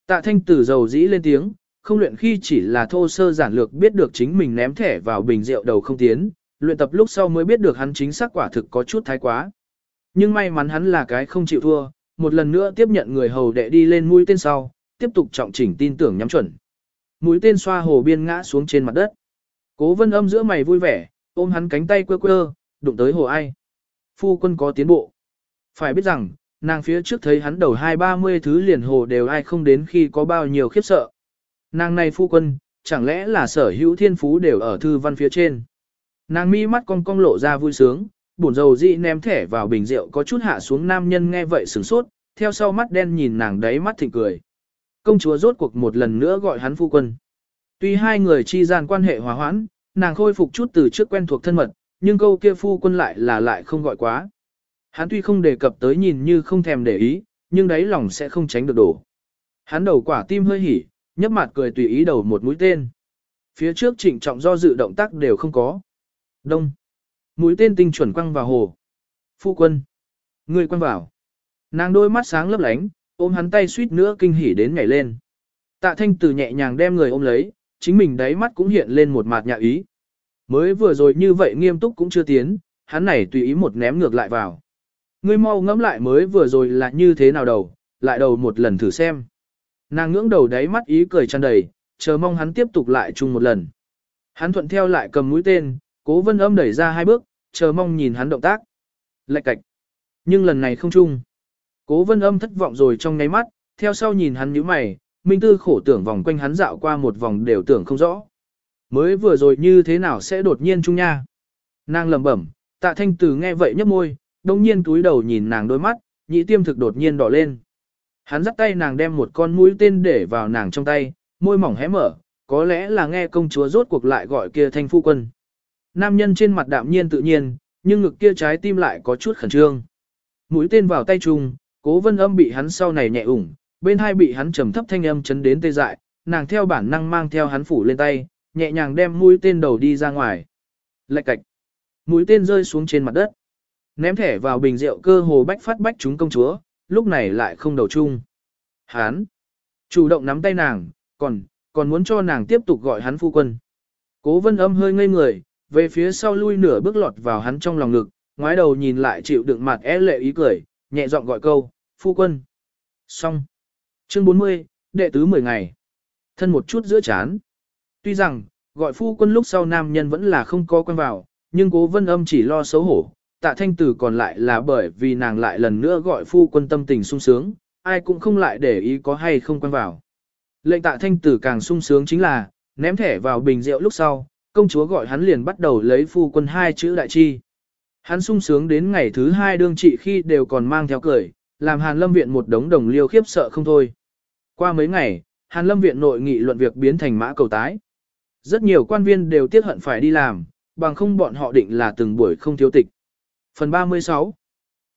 A: Tạ thanh tử dầu dĩ lên tiếng, không luyện khi chỉ là thô sơ giản lược biết được chính mình ném thẻ vào bình rượu đầu không tiến, luyện tập lúc sau mới biết được hắn chính xác quả thực có chút thái quá. Nhưng may mắn hắn là cái không chịu thua, một lần nữa tiếp nhận người hầu đệ đi lên mũi tên sau, tiếp tục trọng chỉnh tin tưởng nhắm chuẩn. Mũi tên xoa hồ biên ngã xuống trên mặt đất. Cố vân âm giữa mày vui vẻ, ôm hắn cánh tay quơ quơ, đụng tới hồ ai. Phu quân có tiến bộ. Phải biết rằng, nàng phía trước thấy hắn đầu hai ba mươi thứ liền hồ đều ai không đến khi có bao nhiêu khiếp sợ. Nàng này phu quân, chẳng lẽ là sở hữu thiên phú đều ở thư văn phía trên. Nàng mi mắt cong cong lộ ra vui sướng, bổn dầu dị ném thẻ vào bình rượu có chút hạ xuống nam nhân nghe vậy sửng sốt, theo sau mắt đen nhìn nàng đáy mắt thịnh cười. Công chúa rốt cuộc một lần nữa gọi hắn phu quân. Tuy hai người chi gian quan hệ hòa hoãn, nàng khôi phục chút từ trước quen thuộc thân mật, nhưng câu kia phu quân lại là lại không gọi quá. Hắn tuy không đề cập tới nhìn như không thèm để ý, nhưng đáy lòng sẽ không tránh được đổ. Hắn đầu quả tim hơi hỉ, nhấp mặt cười tùy ý đầu một mũi tên. Phía trước trịnh trọng do dự động tác đều không có. Đông. Mũi tên tinh chuẩn quăng vào hồ. Phu quân. Người quăng vào. Nàng đôi mắt sáng lấp lánh, ôm hắn tay suýt nữa kinh hỉ đến nhảy lên. Tạ thanh từ nhẹ nhàng đem người ôm lấy, chính mình đáy mắt cũng hiện lên một mặt nhạ ý. Mới vừa rồi như vậy nghiêm túc cũng chưa tiến, hắn này tùy ý một ném ngược lại vào. Ngươi mau ngẫm lại mới vừa rồi là như thế nào đầu, lại đầu một lần thử xem. Nàng ngưỡng đầu đáy mắt ý cười tràn đầy, chờ mong hắn tiếp tục lại chung một lần. Hắn thuận theo lại cầm mũi tên, cố vân âm đẩy ra hai bước, chờ mong nhìn hắn động tác. Lạch cạch. Nhưng lần này không chung. Cố vân âm thất vọng rồi trong ngáy mắt, theo sau nhìn hắn nhíu mày, Minh Tư khổ tưởng vòng quanh hắn dạo qua một vòng đều tưởng không rõ. Mới vừa rồi như thế nào sẽ đột nhiên chung nha. Nàng lẩm bẩm, tạ thanh từ nghe vậy nhấp môi, đồng nhiên túi đầu nhìn nàng đôi mắt, nhị tiêm thực đột nhiên đỏ lên. Hắn dắt tay nàng đem một con mũi tên để vào nàng trong tay, môi mỏng hé mở, có lẽ là nghe công chúa rốt cuộc lại gọi kia thanh phu quân. Nam nhân trên mặt đạm nhiên tự nhiên, nhưng ngực kia trái tim lại có chút khẩn trương. Mũi tên vào tay trùng, cố vân âm bị hắn sau này nhẹ ủng, bên hai bị hắn trầm thấp thanh âm chấn đến tê dại, nàng theo bản năng mang theo hắn phủ lên tay, nhẹ nhàng đem mũi tên đầu đi ra ngoài. Lạch cạch. Mũi tên rơi xuống trên mặt đất. Ném thẻ vào bình rượu cơ hồ bách phát bách chúng công chúa, lúc này lại không đầu chung. Hắn. Chủ động nắm tay nàng, còn, còn muốn cho nàng tiếp tục gọi hắn phu quân. Cố vân âm hơi ngây người, về phía sau lui nửa bước lọt vào hắn trong lòng ngực, ngoái đầu nhìn lại chịu đựng mặt é lệ ý cười, nhẹ giọng gọi câu, phu quân. Xong. Chương 40, đệ tứ 10 ngày. Thân một chút giữa chán. Tuy rằng, gọi phu quân lúc sau nam nhân vẫn là không có quen vào, nhưng cố vân âm chỉ lo xấu hổ, tạ thanh tử còn lại là bởi vì nàng lại lần nữa gọi phu quân tâm tình sung sướng, ai cũng không lại để ý có hay không quen vào. Lệnh tạ thanh tử càng sung sướng chính là, ném thẻ vào bình rượu lúc sau, công chúa gọi hắn liền bắt đầu lấy phu quân hai chữ đại chi. Hắn sung sướng đến ngày thứ hai đương trị khi đều còn mang theo cười, làm Hàn Lâm Viện một đống đồng liêu khiếp sợ không thôi. Qua mấy ngày, Hàn Lâm Viện nội nghị luận việc biến thành mã cầu tái. Rất nhiều quan viên đều tiếc hận phải đi làm, bằng không bọn họ định là từng buổi không thiếu tịch. Phần 36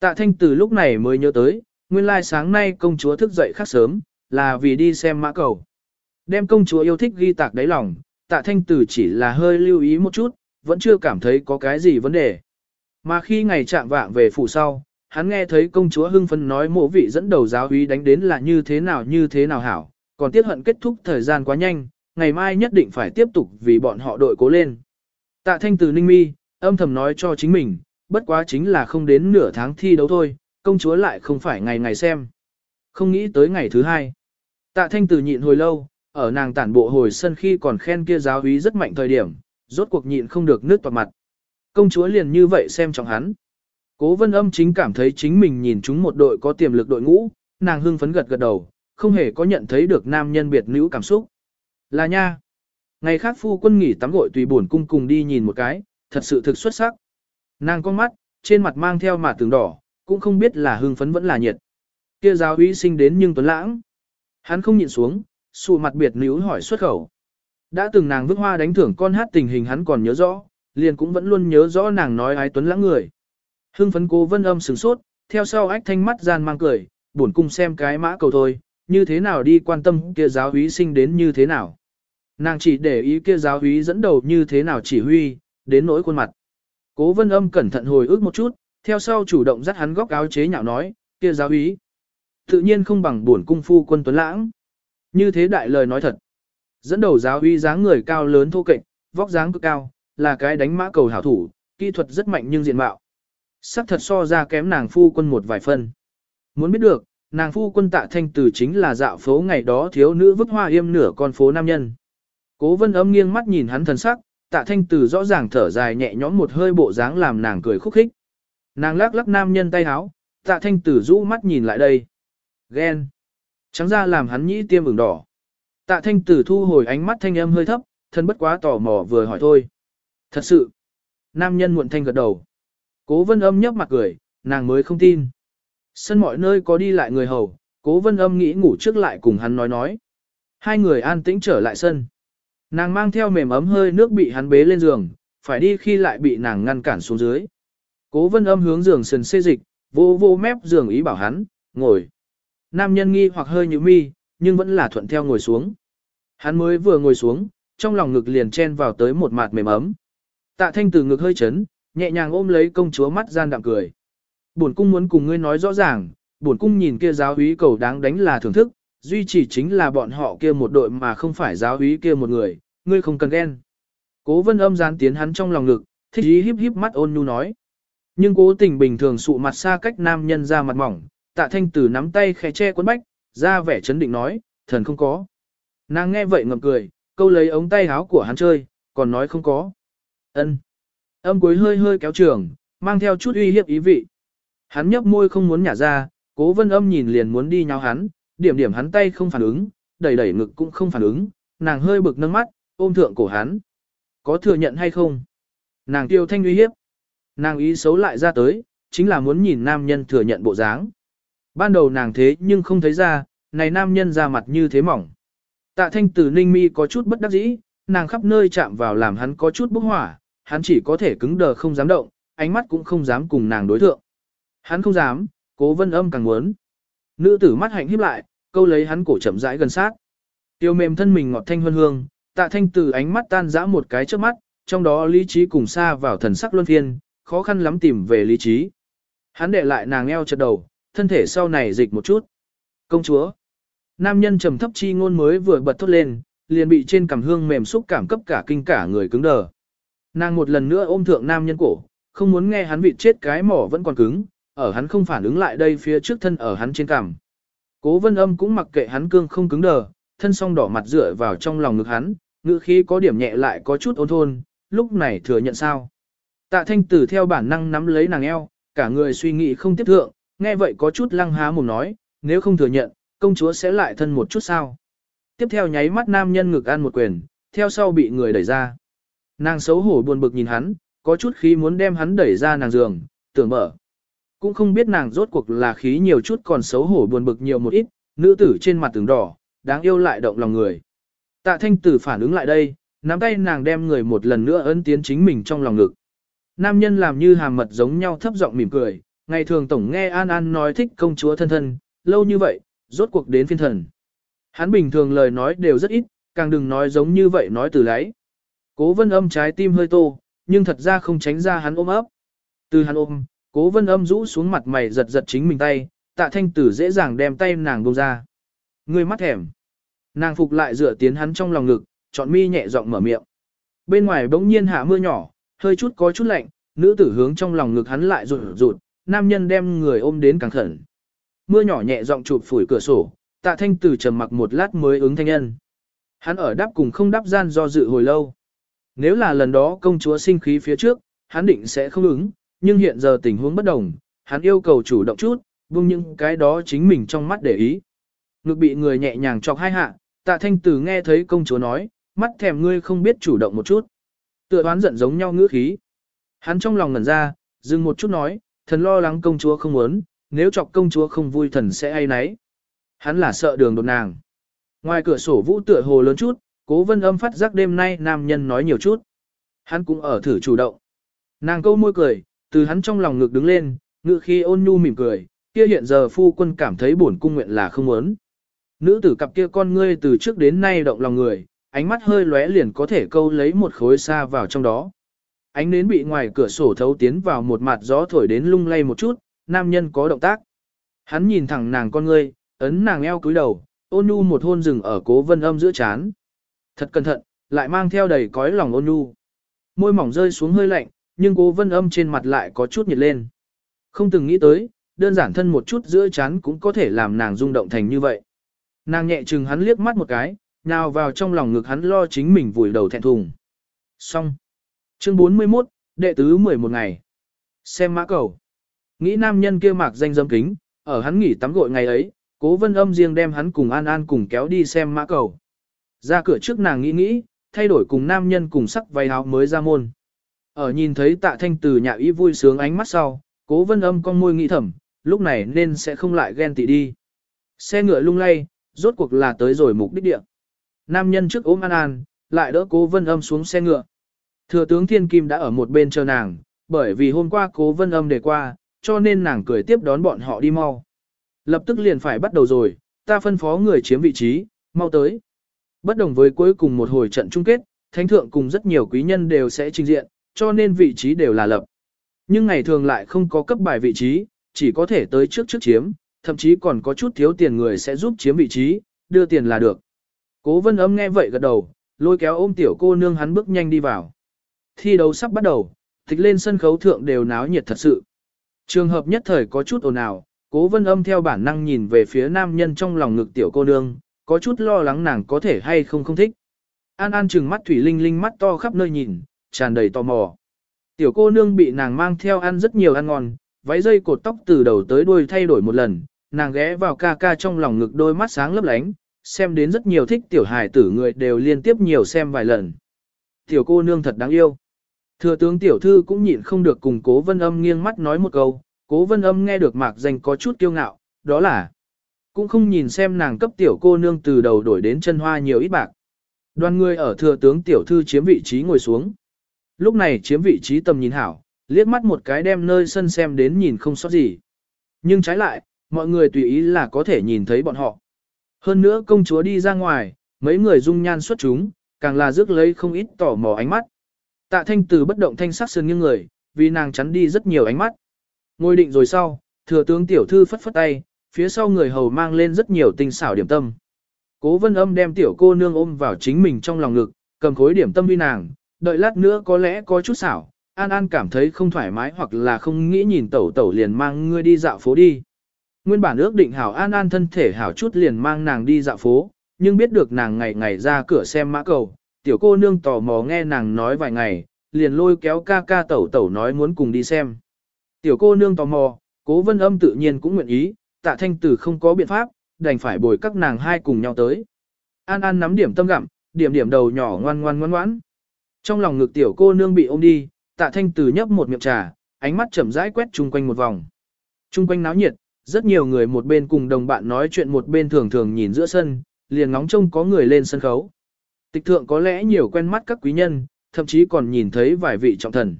A: Tạ Thanh từ lúc này mới nhớ tới, nguyên lai sáng nay công chúa thức dậy khác sớm, là vì đi xem mã cầu. Đem công chúa yêu thích ghi tạc đáy lòng, tạ thanh tử chỉ là hơi lưu ý một chút, vẫn chưa cảm thấy có cái gì vấn đề. Mà khi ngày chạm vạng về phủ sau, hắn nghe thấy công chúa hưng phấn nói mộ vị dẫn đầu giáo úy đánh đến là như thế nào như thế nào hảo, còn tiết hận kết thúc thời gian quá nhanh, ngày mai nhất định phải tiếp tục vì bọn họ đội cố lên. Tạ thanh từ ninh mi, âm thầm nói cho chính mình, bất quá chính là không đến nửa tháng thi đấu thôi, công chúa lại không phải ngày ngày xem. Không nghĩ tới ngày thứ hai. Tạ thanh từ nhịn hồi lâu, ở nàng tản bộ hồi sân khi còn khen kia giáo úy rất mạnh thời điểm, rốt cuộc nhịn không được nước toạt mặt. Công chúa liền như vậy xem trọng hắn. Cố vân âm chính cảm thấy chính mình nhìn chúng một đội có tiềm lực đội ngũ, nàng hưng phấn gật gật đầu, không hề có nhận thấy được nam nhân biệt nữ cảm xúc. Là nha. Ngày khác phu quân nghỉ tắm gội tùy buồn cung cùng đi nhìn một cái, thật sự thực xuất sắc. Nàng con mắt, trên mặt mang theo mà tường đỏ, cũng không biết là hưng phấn vẫn là nhiệt. Kia giáo uy sinh đến nhưng tuấn lãng. Hắn không nhịn xuống, sụ mặt biệt níu hỏi xuất khẩu. Đã từng nàng vứt hoa đánh thưởng con hát tình hình hắn còn nhớ rõ, liền cũng vẫn luôn nhớ rõ nàng nói ái tuấn lãng người. Hưng phấn cố vân âm sửng sốt, theo sau ách thanh mắt gian mang cười, buồn cung xem cái mã cầu thôi, như thế nào đi quan tâm kia giáo úy sinh đến như thế nào. Nàng chỉ để ý kia giáo úy dẫn đầu như thế nào chỉ huy, đến nỗi khuôn mặt. Cố vân âm cẩn thận hồi ức một chút, theo sau chủ động dắt hắn góc áo chế nhạo nói, kia giáo úy. Tự nhiên không bằng buồn cung phu quân tuấn lãng. Như thế đại lời nói thật. Dẫn đầu giáo uy dáng người cao lớn thô kệch, vóc dáng cực cao, là cái đánh mã cầu hảo thủ, kỹ thuật rất mạnh nhưng diện mạo. Sắc thật so ra kém nàng phu quân một vài phân. Muốn biết được, nàng phu quân tạ thanh Từ chính là dạo phố ngày đó thiếu nữ vứt hoa yêm nửa con phố nam nhân. Cố vân âm nghiêng mắt nhìn hắn thần sắc, tạ thanh Từ rõ ràng thở dài nhẹ nhõm một hơi bộ dáng làm nàng cười khúc khích. Nàng lắc lắc nam nhân tay háo, tạ thanh tử rũ mắt nhìn lại đây. Ghen. Trắng ra làm hắn nhĩ tiêm ửng đỏ. Tạ thanh tử thu hồi ánh mắt thanh âm hơi thấp, thân bất quá tò mò vừa hỏi thôi. Thật sự. Nam nhân muộn thanh gật đầu. Cố vân âm nhấp mặt cười, nàng mới không tin. Sân mọi nơi có đi lại người hầu, cố vân âm nghĩ ngủ trước lại cùng hắn nói nói. Hai người an tĩnh trở lại sân. Nàng mang theo mềm ấm hơi nước bị hắn bế lên giường, phải đi khi lại bị nàng ngăn cản xuống dưới. Cố vân âm hướng giường sần xê dịch, vô vô mép giường ý bảo hắn, ngồi. Nam nhân nghi hoặc hơi như mi, nhưng vẫn là thuận theo ngồi xuống. Hắn mới vừa ngồi xuống, trong lòng ngực liền chen vào tới một mạt mềm ấm. Tạ thanh từ ngực hơi chấn, nhẹ nhàng ôm lấy công chúa mắt gian đạm cười. Bổn cung muốn cùng ngươi nói rõ ràng, bổn cung nhìn kia giáo úy cầu đáng đánh là thưởng thức, duy chỉ chính là bọn họ kia một đội mà không phải giáo úy kia một người, ngươi không cần ghen. Cố vân âm gián tiến hắn trong lòng ngực, thích ý híp híp mắt ôn nhu nói. Nhưng cố tình bình thường sụ mặt xa cách nam nhân ra mặt mỏng, tạ thanh tử nắm tay khẽ che quấn bách, ra vẻ chấn định nói, thần không có. Nàng nghe vậy ngậm cười, câu lấy ống tay áo của hắn chơi, còn nói không có. ân Âm cuối hơi hơi kéo trường, mang theo chút uy hiếp ý vị. Hắn nhấp môi không muốn nhả ra, cố vân âm nhìn liền muốn đi nháo hắn, điểm điểm hắn tay không phản ứng, đẩy đẩy ngực cũng không phản ứng, nàng hơi bực nâng mắt, ôm thượng cổ hắn. Có thừa nhận hay không? Nàng tiêu thanh uy hiếp. Nàng ý xấu lại ra tới, chính là muốn nhìn nam nhân thừa nhận bộ dáng. Ban đầu nàng thế nhưng không thấy ra, này nam nhân ra mặt như thế mỏng. Tạ thanh tử ninh mi có chút bất đắc dĩ, nàng khắp nơi chạm vào làm hắn có chút bốc hỏa, hắn chỉ có thể cứng đờ không dám động, ánh mắt cũng không dám cùng nàng đối thượng. Hắn không dám, cố vân âm càng muốn. Nữ tử mắt hạnh híp lại, câu lấy hắn cổ chậm rãi gần sát. Tiêu mềm thân mình ngọt thanh hương hương, tạ thanh tử ánh mắt tan dã một cái trước mắt, trong đó lý trí cùng xa vào thần sắc luân phiên, khó khăn lắm tìm về lý trí. Hắn để lại nàng eo chật đầu, thân thể sau này dịch một chút. Công chúa. Nam nhân trầm thấp chi ngôn mới vừa bật thốt lên, liền bị trên cằm hương mềm xúc cảm cấp cả kinh cả người cứng đờ. Nàng một lần nữa ôm thượng nam nhân cổ, không muốn nghe hắn vị chết cái mỏ vẫn còn cứng, ở hắn không phản ứng lại đây phía trước thân ở hắn trên cằm. Cố vân âm cũng mặc kệ hắn cương không cứng đờ, thân song đỏ mặt dựa vào trong lòng ngực hắn, ngữ khí có điểm nhẹ lại có chút ôn thôn, lúc này thừa nhận sao. Tạ thanh tử theo bản năng nắm lấy nàng eo, cả người suy nghĩ không tiếp thượng, nghe vậy có chút lăng há mồm nói, nếu không thừa nhận, công chúa sẽ lại thân một chút sao. Tiếp theo nháy mắt nam nhân ngực ăn một quyền, theo sau bị người đẩy ra. Nàng xấu hổ buồn bực nhìn hắn, có chút khí muốn đem hắn đẩy ra nàng giường, tưởng mở. Cũng không biết nàng rốt cuộc là khí nhiều chút còn xấu hổ buồn bực nhiều một ít, nữ tử trên mặt tường đỏ, đáng yêu lại động lòng người. Tạ thanh tử phản ứng lại đây, nắm tay nàng đem người một lần nữa ấn tiến chính mình trong lòng ngực. Nam nhân làm như hàm mật giống nhau thấp giọng mỉm cười, ngày thường tổng nghe An An nói thích công chúa thân thân, lâu như vậy, rốt cuộc đến phiên thần. Hắn bình thường lời nói đều rất ít, càng đừng nói giống như vậy nói từ lấy. Cố vân âm trái tim hơi tô, nhưng thật ra không tránh ra hắn ôm ấp. Từ hắn ôm, cố vân âm rũ xuống mặt mày giật giật chính mình tay, tạ thanh tử dễ dàng đem tay nàng bông ra. Người mắt thèm. Nàng phục lại dựa tiến hắn trong lòng ngực, chọn mi nhẹ giọng mở miệng. Bên ngoài bỗng nhiên hạ mưa nhỏ, hơi chút có chút lạnh, nữ tử hướng trong lòng ngực hắn lại rụt rụt, nam nhân đem người ôm đến càng khẩn. Mưa nhỏ nhẹ giọng chụp phủi cửa sổ, tạ thanh tử trầm mặc một lát mới ứng thanh nhân. Hắn ở đáp cùng không đáp gian do dự hồi lâu. Nếu là lần đó công chúa sinh khí phía trước, hắn định sẽ không ứng, nhưng hiện giờ tình huống bất đồng, hắn yêu cầu chủ động chút, buông những cái đó chính mình trong mắt để ý. Ngực bị người nhẹ nhàng chọc hai hạ, tạ thanh tử nghe thấy công chúa nói, mắt thèm ngươi không biết chủ động một chút. Tựa đoán giận giống nhau ngữ khí. Hắn trong lòng ngẩn ra, dừng một chút nói, thần lo lắng công chúa không muốn, nếu chọc công chúa không vui thần sẽ ai nấy. Hắn là sợ đường đột nàng. Ngoài cửa sổ vũ tựa hồ lớn chút, cố vân âm phát giác đêm nay nam nhân nói nhiều chút. Hắn cũng ở thử chủ động. Nàng câu môi cười, từ hắn trong lòng ngực đứng lên, ngự khi ôn nhu mỉm cười, kia hiện giờ phu quân cảm thấy buồn cung nguyện là không muốn. Nữ tử cặp kia con ngươi từ trước đến nay động lòng người, ánh mắt hơi lóe liền có thể câu lấy một khối xa vào trong đó. Ánh nến bị ngoài cửa sổ thấu tiến vào một mặt gió thổi đến lung lay một chút, nam nhân có động tác. Hắn nhìn thẳng nàng con ngươi, ấn nàng eo cúi đầu, ôn nhu một hôn rừng ở cố vân âm giữa chán. Thật cẩn thận, lại mang theo đầy cõi lòng ôn nhu. Môi mỏng rơi xuống hơi lạnh, nhưng cố vân âm trên mặt lại có chút nhiệt lên. Không từng nghĩ tới, đơn giản thân một chút giữa chán cũng có thể làm nàng rung động thành như vậy. Nàng nhẹ chừng hắn liếc mắt một cái, nào vào trong lòng ngực hắn lo chính mình vùi đầu thẹn thùng. Xong. Chương 41, đệ tứ 11 ngày. Xem mã cầu. Nghĩ nam nhân kia mạc danh dâm kính, ở hắn nghỉ tắm gội ngày ấy, cố vân âm riêng đem hắn cùng An An cùng kéo đi xem mã cầu. Ra cửa trước nàng nghĩ nghĩ, thay đổi cùng nam nhân cùng sắc váy áo mới ra môn. Ở nhìn thấy tạ thanh từ nhà ý vui sướng ánh mắt sau, cố vân âm con môi nghĩ thầm, lúc này nên sẽ không lại ghen tị đi. Xe ngựa lung lay, rốt cuộc là tới rồi mục đích địa. Nam nhân trước ôm An An, lại đỡ cố vân âm xuống xe ngựa. Thừa tướng Thiên Kim đã ở một bên chờ nàng, bởi vì hôm qua cố vân âm để qua, cho nên nàng cười tiếp đón bọn họ đi mau. Lập tức liền phải bắt đầu rồi, ta phân phó người chiếm vị trí, mau tới. Bất đồng với cuối cùng một hồi trận chung kết, thánh thượng cùng rất nhiều quý nhân đều sẽ trình diện, cho nên vị trí đều là lập. Nhưng ngày thường lại không có cấp bài vị trí, chỉ có thể tới trước trước chiếm, thậm chí còn có chút thiếu tiền người sẽ giúp chiếm vị trí, đưa tiền là được. Cố vân âm nghe vậy gật đầu, lôi kéo ôm tiểu cô nương hắn bước nhanh đi vào. Thi đấu sắp bắt đầu, tịch lên sân khấu thượng đều náo nhiệt thật sự. Trường hợp nhất thời có chút ồn ào, cố vân âm theo bản năng nhìn về phía nam nhân trong lòng ngực tiểu cô nương, có chút lo lắng nàng có thể hay không không thích. An An trừng mắt thủy linh linh mắt to khắp nơi nhìn, tràn đầy tò mò. Tiểu cô nương bị nàng mang theo ăn rất nhiều ăn ngon, váy dây cột tóc từ đầu tới đuôi thay đổi một lần, nàng ghé vào ca ca trong lòng ngực đôi mắt sáng lấp lánh, xem đến rất nhiều thích tiểu hài tử người đều liên tiếp nhiều xem vài lần. Tiểu cô nương thật đáng yêu. Thừa tướng tiểu thư cũng nhịn không được cùng cố vân âm nghiêng mắt nói một câu, cố vân âm nghe được mạc danh có chút kiêu ngạo, đó là cũng không nhìn xem nàng cấp tiểu cô nương từ đầu đổi đến chân hoa nhiều ít bạc. Đoàn người ở thừa tướng tiểu thư chiếm vị trí ngồi xuống. Lúc này chiếm vị trí tầm nhìn hảo, liếc mắt một cái đem nơi sân xem đến nhìn không sót gì. Nhưng trái lại, mọi người tùy ý là có thể nhìn thấy bọn họ. Hơn nữa công chúa đi ra ngoài, mấy người dung nhan xuất chúng, càng là rước lấy không ít tỏ mò ánh mắt. Tạ thanh từ bất động thanh sắc sơn nghiêng người, vì nàng chắn đi rất nhiều ánh mắt. Ngồi định rồi sau, thừa tướng tiểu thư phất phất tay, phía sau người hầu mang lên rất nhiều tinh xảo điểm tâm. Cố vân âm đem tiểu cô nương ôm vào chính mình trong lòng ngực, cầm khối điểm tâm uy nàng, đợi lát nữa có lẽ có chút xảo, An An cảm thấy không thoải mái hoặc là không nghĩ nhìn tẩu tẩu liền mang ngươi đi dạo phố đi. Nguyên bản ước định hảo An An thân thể hảo chút liền mang nàng đi dạo phố, nhưng biết được nàng ngày ngày ra cửa xem mã cầu, tiểu cô nương tò mò nghe nàng nói vài ngày, liền lôi kéo ca ca tẩu tẩu nói muốn cùng đi xem. Tiểu cô nương tò mò, cố vân âm tự nhiên cũng nguyện ý, tạ thanh tử không có biện pháp, đành phải bồi các nàng hai cùng nhau tới. An An nắm điểm tâm gặm, điểm điểm đầu nhỏ ngoan ngoan ngoan ngoãn. Trong lòng ngực tiểu cô nương bị ôm đi, tạ thanh tử nhấp một miệng trà, ánh mắt chậm rãi quét chung quanh một vòng. Chung quanh náo nhiệt, rất nhiều người một bên cùng đồng bạn nói chuyện một bên thường thường nhìn giữa sân, liền ngóng trông có người lên sân khấu. Tịch thượng có lẽ nhiều quen mắt các quý nhân, thậm chí còn nhìn thấy vài vị trọng thần.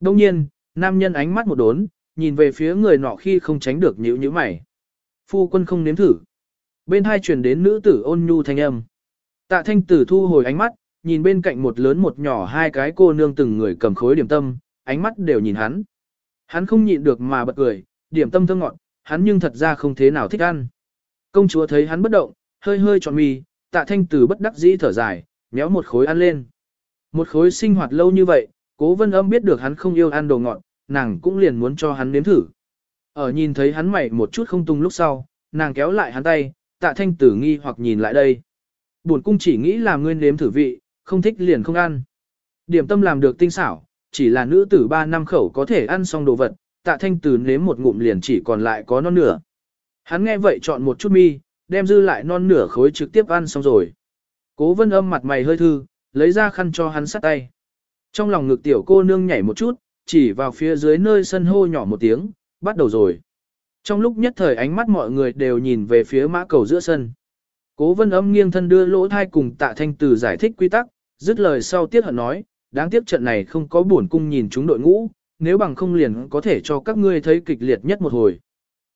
A: Đông nhiên, nam nhân ánh mắt một đốn, nhìn về phía người nọ khi không tránh được nhíu nhíu mày. Phu quân không nếm thử. Bên hai truyền đến nữ tử ôn nhu thanh âm. Tạ thanh tử thu hồi ánh mắt, nhìn bên cạnh một lớn một nhỏ hai cái cô nương từng người cầm khối điểm tâm, ánh mắt đều nhìn hắn. Hắn không nhịn được mà bật cười, điểm tâm thơ ngọt, hắn nhưng thật ra không thế nào thích ăn. Công chúa thấy hắn bất động, hơi hơi trọn mì, tạ thanh tử bất đắc dĩ thở dài, méo một khối ăn lên. Một khối sinh hoạt lâu như vậy, cố vân âm biết được hắn không yêu ăn đồ ngọt, nàng cũng liền muốn cho hắn nếm thử. Ở nhìn thấy hắn mày một chút không tung lúc sau, nàng kéo lại hắn tay, tạ thanh tử nghi hoặc nhìn lại đây. Buồn cung chỉ nghĩ là nguyên nếm thử vị, không thích liền không ăn. Điểm tâm làm được tinh xảo, chỉ là nữ tử ba năm khẩu có thể ăn xong đồ vật, tạ thanh tử nếm một ngụm liền chỉ còn lại có non nửa. Hắn nghe vậy chọn một chút mi, đem dư lại non nửa khối trực tiếp ăn xong rồi. Cố vân âm mặt mày hơi thư, lấy ra khăn cho hắn sát tay. Trong lòng ngực tiểu cô nương nhảy một chút, chỉ vào phía dưới nơi sân hô nhỏ một tiếng, bắt đầu rồi. Trong lúc nhất thời ánh mắt mọi người đều nhìn về phía mã cầu giữa sân. Cố vân âm nghiêng thân đưa lỗ thai cùng tạ thanh từ giải thích quy tắc, dứt lời sau tiết hận nói, đáng tiếc trận này không có buồn cung nhìn chúng đội ngũ, nếu bằng không liền có thể cho các ngươi thấy kịch liệt nhất một hồi.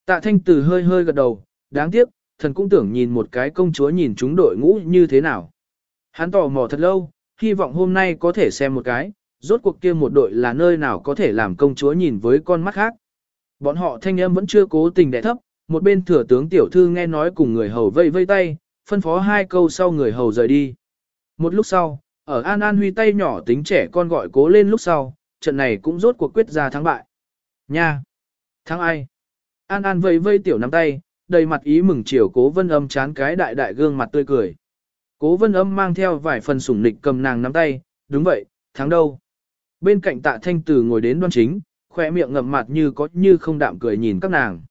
A: Tạ thanh từ hơi hơi gật đầu, đáng tiếc, thần cũng tưởng nhìn một cái công chúa nhìn chúng đội ngũ như thế nào. Hắn tò mò thật lâu, hy vọng hôm nay có thể xem một cái, rốt cuộc kia một đội là nơi nào có thể làm công chúa nhìn với con mắt khác. Bọn họ thanh âm vẫn chưa cố tình đẻ thấp, một bên thừa tướng tiểu thư nghe nói cùng người hầu vây vây tay, phân phó hai câu sau người hầu rời đi. Một lúc sau, ở An An Huy tay nhỏ tính trẻ con gọi cố lên lúc sau, trận này cũng rốt cuộc quyết ra thắng bại. Nha! Thắng ai? An An vây vây tiểu nắm tay, đầy mặt ý mừng chiều cố vân âm chán cái đại đại gương mặt tươi cười. Cố vân âm mang theo vài phần sủng nịch cầm nàng nắm tay, đúng vậy, thắng đâu. Bên cạnh tạ thanh tử ngồi đến đoan chính, khoe miệng ngậm mặt như có như không đạm cười nhìn các nàng.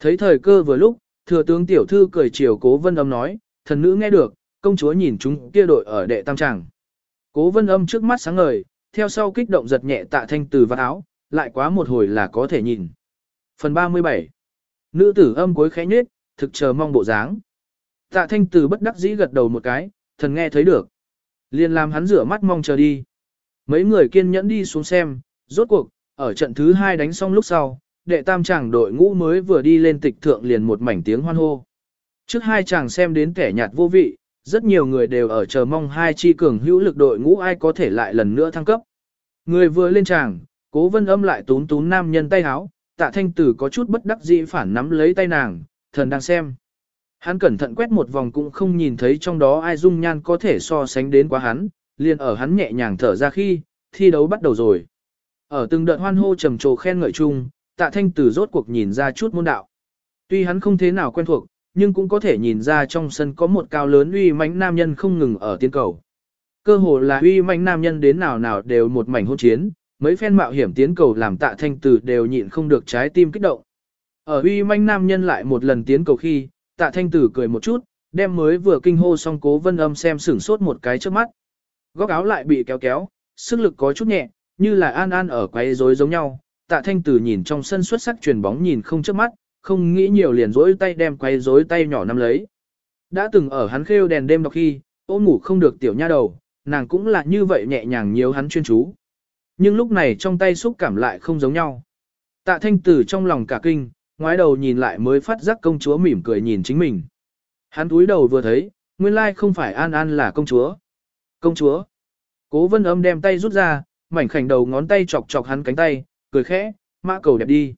A: Thấy thời cơ vừa lúc, thừa tướng tiểu thư cười chiều cố vân âm nói, thần nữ nghe được, công chúa nhìn chúng kia đội ở đệ tam tràng. Cố vân âm trước mắt sáng ngời, theo sau kích động giật nhẹ tạ thanh từ vào áo, lại quá một hồi là có thể nhìn. Phần 37 Nữ tử âm cuối khẽ nhếch, thực chờ mong bộ dáng. Tạ thanh từ bất đắc dĩ gật đầu một cái, thần nghe thấy được. liền làm hắn rửa mắt mong chờ đi. Mấy người kiên nhẫn đi xuống xem, rốt cuộc, ở trận thứ hai đánh xong lúc sau, đệ tam chàng đội ngũ mới vừa đi lên tịch thượng liền một mảnh tiếng hoan hô. Trước hai chàng xem đến kẻ nhạt vô vị, rất nhiều người đều ở chờ mong hai chi cường hữu lực đội ngũ ai có thể lại lần nữa thăng cấp. Người vừa lên chàng, cố vân âm lại tún tún nam nhân tay háo, tạ thanh tử có chút bất đắc dĩ phản nắm lấy tay nàng, thần đang xem. Hắn cẩn thận quét một vòng cũng không nhìn thấy trong đó ai dung nhan có thể so sánh đến quá hắn, liền ở hắn nhẹ nhàng thở ra khi, thi đấu bắt đầu rồi. Ở từng đợt hoan hô trầm trồ khen ngợi chung, tạ thanh tử rốt cuộc nhìn ra chút môn đạo. Tuy hắn không thế nào quen thuộc, nhưng cũng có thể nhìn ra trong sân có một cao lớn uy mãnh nam nhân không ngừng ở tiên cầu. Cơ hồ là uy mãnh nam nhân đến nào nào đều một mảnh hôn chiến, mấy phen mạo hiểm tiến cầu làm tạ thanh tử đều nhịn không được trái tim kích động. Ở uy manh nam nhân lại một lần tiến cầu khi, tạ thanh tử cười một chút, đem mới vừa kinh hô xong cố vân âm xem sửng sốt một cái trước mắt. Góc áo lại bị kéo kéo, sức lực có chút nhẹ, như là an an ở quay rối giống nhau. Tạ thanh tử nhìn trong sân xuất sắc truyền bóng nhìn không trước mắt, không nghĩ nhiều liền rỗi tay đem quay rối tay nhỏ nắm lấy. Đã từng ở hắn khêu đèn đêm đọc khi, ôm ngủ không được tiểu nha đầu, nàng cũng là như vậy nhẹ nhàng nhiều hắn chuyên chú. Nhưng lúc này trong tay xúc cảm lại không giống nhau. Tạ thanh tử trong lòng cả kinh, ngoái đầu nhìn lại mới phát giác công chúa mỉm cười nhìn chính mình. Hắn túi đầu vừa thấy, nguyên lai không phải An An là công chúa. Công chúa. Cố vân âm đem tay rút ra, mảnh khảnh đầu ngón tay chọc chọc hắn cánh tay, cười khẽ, mã cầu đẹp đi.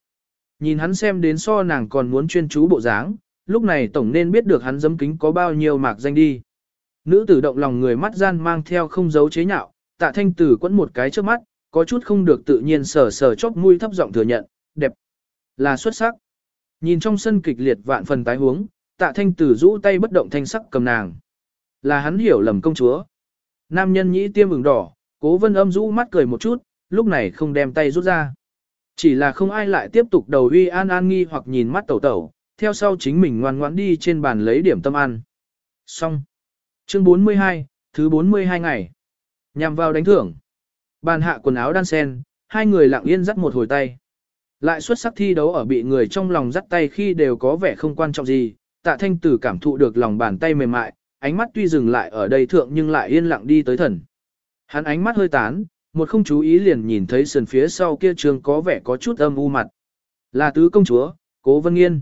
A: Nhìn hắn xem đến so nàng còn muốn chuyên chú bộ dáng, lúc này tổng nên biết được hắn dấm kính có bao nhiêu mạc danh đi. Nữ tử động lòng người mắt gian mang theo không giấu chế nhạo, tạ thanh tử quẫn một cái trước mắt, có chút không được tự nhiên sờ sờ chóp mũi thấp giọng thừa nhận, đẹp, là xuất sắc. Nhìn trong sân kịch liệt vạn phần tái huống, tạ thanh tử rũ tay bất động thanh sắc cầm nàng. Là hắn hiểu lầm công chúa. Nam nhân nhĩ tiêm ửng đỏ, cố vân âm rũ mắt cười một chút, lúc này không đem tay rút ra. Chỉ là không ai lại tiếp tục đầu uy an an nghi hoặc nhìn mắt tẩu tẩu, theo sau chính mình ngoan ngoãn đi trên bàn lấy điểm tâm ăn. Xong. Chương 42, thứ 42 ngày. Nhằm vào đánh thưởng. Bàn hạ quần áo đan sen, hai người lặng yên dắt một hồi tay. Lại xuất sắc thi đấu ở bị người trong lòng dắt tay khi đều có vẻ không quan trọng gì, tạ thanh tử cảm thụ được lòng bàn tay mềm mại, ánh mắt tuy dừng lại ở đây thượng nhưng lại yên lặng đi tới thần. Hắn ánh mắt hơi tán, một không chú ý liền nhìn thấy sườn phía sau kia trường có vẻ có chút âm u mặt. Là tứ công chúa, cố vân nghiên.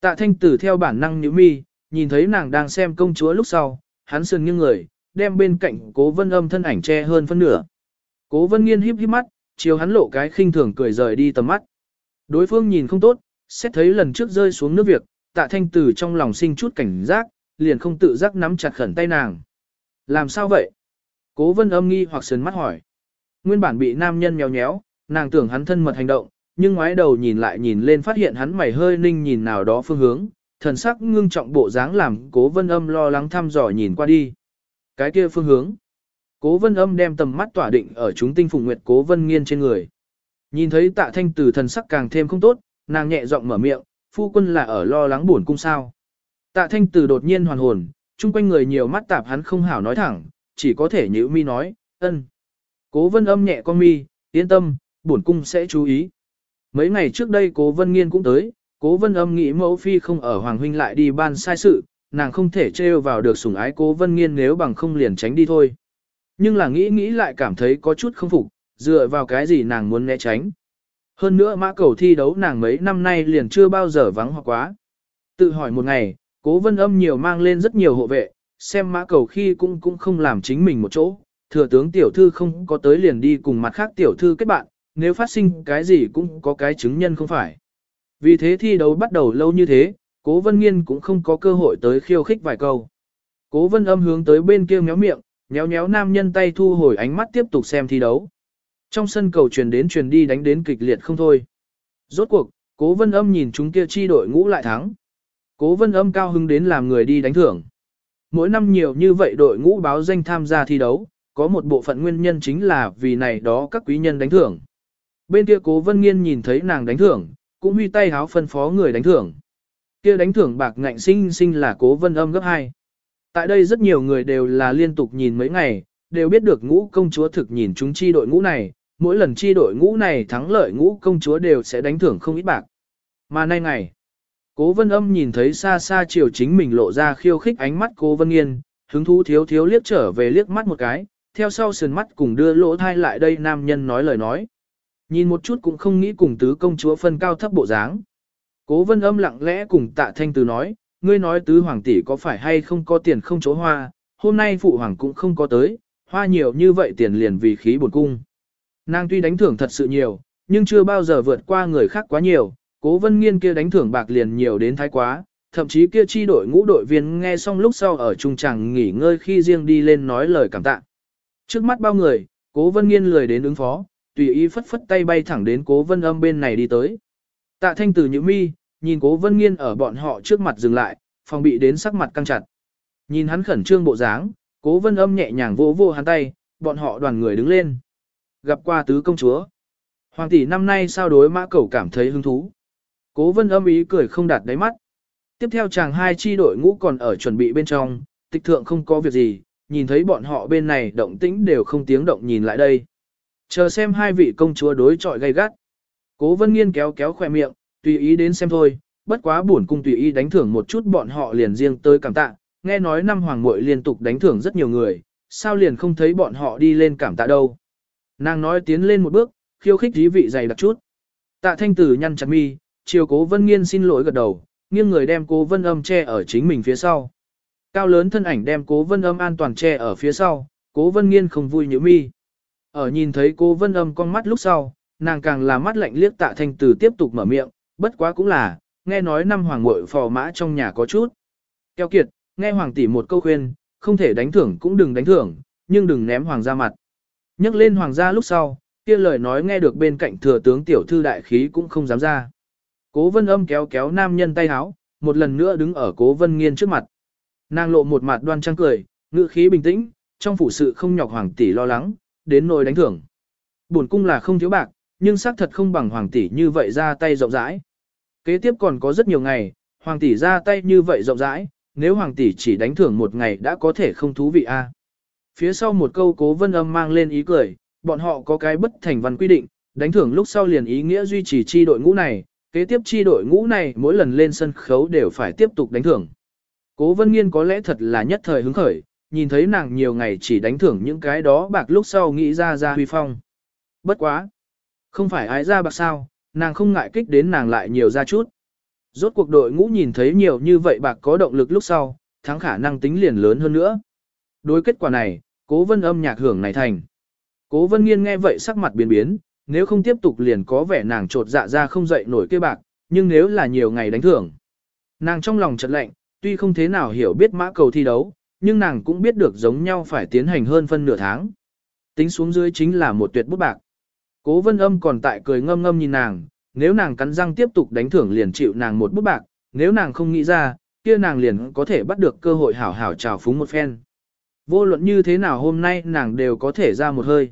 A: Tạ thanh tử theo bản năng nhíu mi, nhìn thấy nàng đang xem công chúa lúc sau, hắn sườn nghiêng người, đem bên cạnh cố vân âm thân ảnh che hơn phân nửa. Cố vân nghiên híp híp mắt, chiều hắn lộ cái khinh thường cười rời đi tầm mắt. Đối phương nhìn không tốt, xét thấy lần trước rơi xuống nước việc, tạ thanh tử trong lòng sinh chút cảnh giác, liền không tự giác nắm chặt khẩn tay nàng. Làm sao vậy? Cố vân âm nghi hoặc sườn mắt hỏi. Nguyên bản bị nam nhân nhéo nhéo, nàng tưởng hắn thân mật hành động, nhưng ngoái đầu nhìn lại nhìn lên phát hiện hắn mày hơi ninh nhìn nào đó phương hướng, thần sắc ngưng trọng bộ dáng làm cố vân âm lo lắng thăm dò nhìn qua đi. Cái kia phương hướng. Cố vân âm đem tầm mắt tỏa định ở chúng tinh phùng nguyệt cố vân nghiên trên người. Nhìn thấy tạ thanh tử thần sắc càng thêm không tốt, nàng nhẹ giọng mở miệng, phu quân là ở lo lắng buồn cung sao. Tạ thanh tử đột nhiên hoàn hồn, chung quanh người nhiều mắt tạp hắn không hảo nói thẳng, chỉ có thể nhữ mi nói, ân. Cố vân âm nhẹ con mi, yên tâm, bổn cung sẽ chú ý. Mấy ngày trước đây cố vân nghiên cũng tới, cố vân âm nghĩ mẫu phi không ở hoàng huynh lại đi ban sai sự, nàng không thể trêu vào được sủng ái cố vân nghiên nếu bằng không liền tránh đi thôi. Nhưng là nghĩ nghĩ lại cảm thấy có chút không phục, dựa vào cái gì nàng muốn né tránh. Hơn nữa mã cầu thi đấu nàng mấy năm nay liền chưa bao giờ vắng hoặc quá. Tự hỏi một ngày, cố vân âm nhiều mang lên rất nhiều hộ vệ, xem mã cầu khi cũng cũng không làm chính mình một chỗ. Thừa tướng tiểu thư không có tới liền đi cùng mặt khác tiểu thư kết bạn, nếu phát sinh cái gì cũng có cái chứng nhân không phải. Vì thế thi đấu bắt đầu lâu như thế, cố vân nghiên cũng không có cơ hội tới khiêu khích vài câu. Cố vân âm hướng tới bên kia méo miệng, nhéo nhéo nam nhân tay thu hồi ánh mắt tiếp tục xem thi đấu. Trong sân cầu truyền đến truyền đi đánh đến kịch liệt không thôi. Rốt cuộc, cố vân âm nhìn chúng kia chi đội ngũ lại thắng. Cố vân âm cao hứng đến làm người đi đánh thưởng. Mỗi năm nhiều như vậy đội ngũ báo danh tham gia thi đấu, có một bộ phận nguyên nhân chính là vì này đó các quý nhân đánh thưởng. Bên kia cố vân nghiên nhìn thấy nàng đánh thưởng, cũng huy tay háo phân phó người đánh thưởng. Kia đánh thưởng bạc ngạnh sinh sinh là cố vân âm gấp 2. Tại đây rất nhiều người đều là liên tục nhìn mấy ngày, đều biết được ngũ công chúa thực nhìn chúng chi đội ngũ này, mỗi lần chi đội ngũ này thắng lợi ngũ công chúa đều sẽ đánh thưởng không ít bạc. Mà nay ngày, cố vân âm nhìn thấy xa xa chiều chính mình lộ ra khiêu khích ánh mắt cố vân nghiên, hứng thú thiếu thiếu liếc trở về liếc mắt một cái, theo sau sườn mắt cùng đưa lỗ thai lại đây nam nhân nói lời nói. Nhìn một chút cũng không nghĩ cùng tứ công chúa phân cao thấp bộ dáng. Cố vân âm lặng lẽ cùng tạ thanh từ nói, ngươi nói tứ hoàng tỷ có phải hay không có tiền không chỗ hoa, hôm nay phụ hoàng cũng không có tới, hoa nhiều như vậy tiền liền vì khí bổn cung. Nàng tuy đánh thưởng thật sự nhiều, nhưng chưa bao giờ vượt qua người khác quá nhiều, cố vân nghiên kia đánh thưởng bạc liền nhiều đến thái quá, thậm chí kia chi đội ngũ đội viên nghe xong lúc sau ở trung tràng nghỉ ngơi khi riêng đi lên nói lời cảm tạ. Trước mắt bao người, cố vân nghiên lười đến ứng phó, tùy ý phất phất tay bay thẳng đến cố vân âm bên này đi tới. Tạ thanh tử như mi, nhìn cố vân nghiên ở bọn họ trước mặt dừng lại, phòng bị đến sắc mặt căng chặt. Nhìn hắn khẩn trương bộ dáng, cố vân âm nhẹ nhàng vô vô hắn tay, bọn họ đoàn người đứng lên. gặp qua tứ công chúa. Hoàng tỷ năm nay sao đối mã cẩu cảm thấy hứng thú. Cố vân âm ý cười không đạt đáy mắt. Tiếp theo chàng hai chi đội ngũ còn ở chuẩn bị bên trong, tịch thượng không có việc gì, nhìn thấy bọn họ bên này động tĩnh đều không tiếng động nhìn lại đây. Chờ xem hai vị công chúa đối chọi gay gắt. Cố vân nghiên kéo kéo khỏe miệng, tùy ý đến xem thôi, bất quá buồn cung tùy ý đánh thưởng một chút bọn họ liền riêng tới cảm tạ, nghe nói năm hoàng muội liên tục đánh thưởng rất nhiều người, sao liền không thấy bọn họ đi lên cảm tạ đâu. Nàng nói tiến lên một bước, khiêu khích dí vị dày đặc chút. Tạ thanh tử nhăn chặt mi, chiều cố vân nghiên xin lỗi gật đầu, nghiêng người đem cố vân âm che ở chính mình phía sau. Cao lớn thân ảnh đem cố vân âm an toàn che ở phía sau, cố vân nghiên không vui nhíu mi. Ở nhìn thấy cố vân âm con mắt lúc sau, nàng càng là mắt lạnh liếc tạ thanh tử tiếp tục mở miệng, bất quá cũng là, nghe nói năm hoàng muội phò mã trong nhà có chút. Keo kiệt, nghe hoàng tỷ một câu khuyên, không thể đánh thưởng cũng đừng đánh thưởng, nhưng đừng ném hoàng gia mặt. Nhắc lên hoàng gia lúc sau, kia lời nói nghe được bên cạnh thừa tướng tiểu thư đại khí cũng không dám ra. Cố vân âm kéo kéo nam nhân tay háo, một lần nữa đứng ở cố vân nghiên trước mặt. Nàng lộ một mặt đoan trang cười, ngữ khí bình tĩnh, trong phủ sự không nhọc hoàng tỷ lo lắng, đến nồi đánh thưởng. Buồn cung là không thiếu bạc, nhưng xác thật không bằng hoàng tỷ như vậy ra tay rộng rãi. Kế tiếp còn có rất nhiều ngày, hoàng tỷ ra tay như vậy rộng rãi, nếu hoàng tỷ chỉ đánh thưởng một ngày đã có thể không thú vị a. Phía sau một câu cố vân âm mang lên ý cười, bọn họ có cái bất thành văn quy định, đánh thưởng lúc sau liền ý nghĩa duy trì chi đội ngũ này, kế tiếp chi đội ngũ này mỗi lần lên sân khấu đều phải tiếp tục đánh thưởng. Cố vân nghiên có lẽ thật là nhất thời hứng khởi, nhìn thấy nàng nhiều ngày chỉ đánh thưởng những cái đó bạc lúc sau nghĩ ra ra huy phong. Bất quá. Không phải ái ra bạc sao, nàng không ngại kích đến nàng lại nhiều ra chút. Rốt cuộc đội ngũ nhìn thấy nhiều như vậy bạc có động lực lúc sau, thắng khả năng tính liền lớn hơn nữa. Đối kết quả này, cố vân âm nhạc hưởng này thành. Cố vân nghiên nghe vậy sắc mặt biến biến, nếu không tiếp tục liền có vẻ nàng trột dạ ra không dậy nổi kia bạc, nhưng nếu là nhiều ngày đánh thưởng. Nàng trong lòng chợt lạnh, tuy không thế nào hiểu biết mã cầu thi đấu, nhưng nàng cũng biết được giống nhau phải tiến hành hơn phân nửa tháng. Tính xuống dưới chính là một tuyệt bút bạc. Cố vân âm còn tại cười ngâm ngâm nhìn nàng, nếu nàng cắn răng tiếp tục đánh thưởng liền chịu nàng một bút bạc, nếu nàng không nghĩ ra, kia nàng liền có thể bắt được cơ hội hảo hảo trào phúng một phen. Vô luận như thế nào hôm nay nàng đều có thể ra một hơi.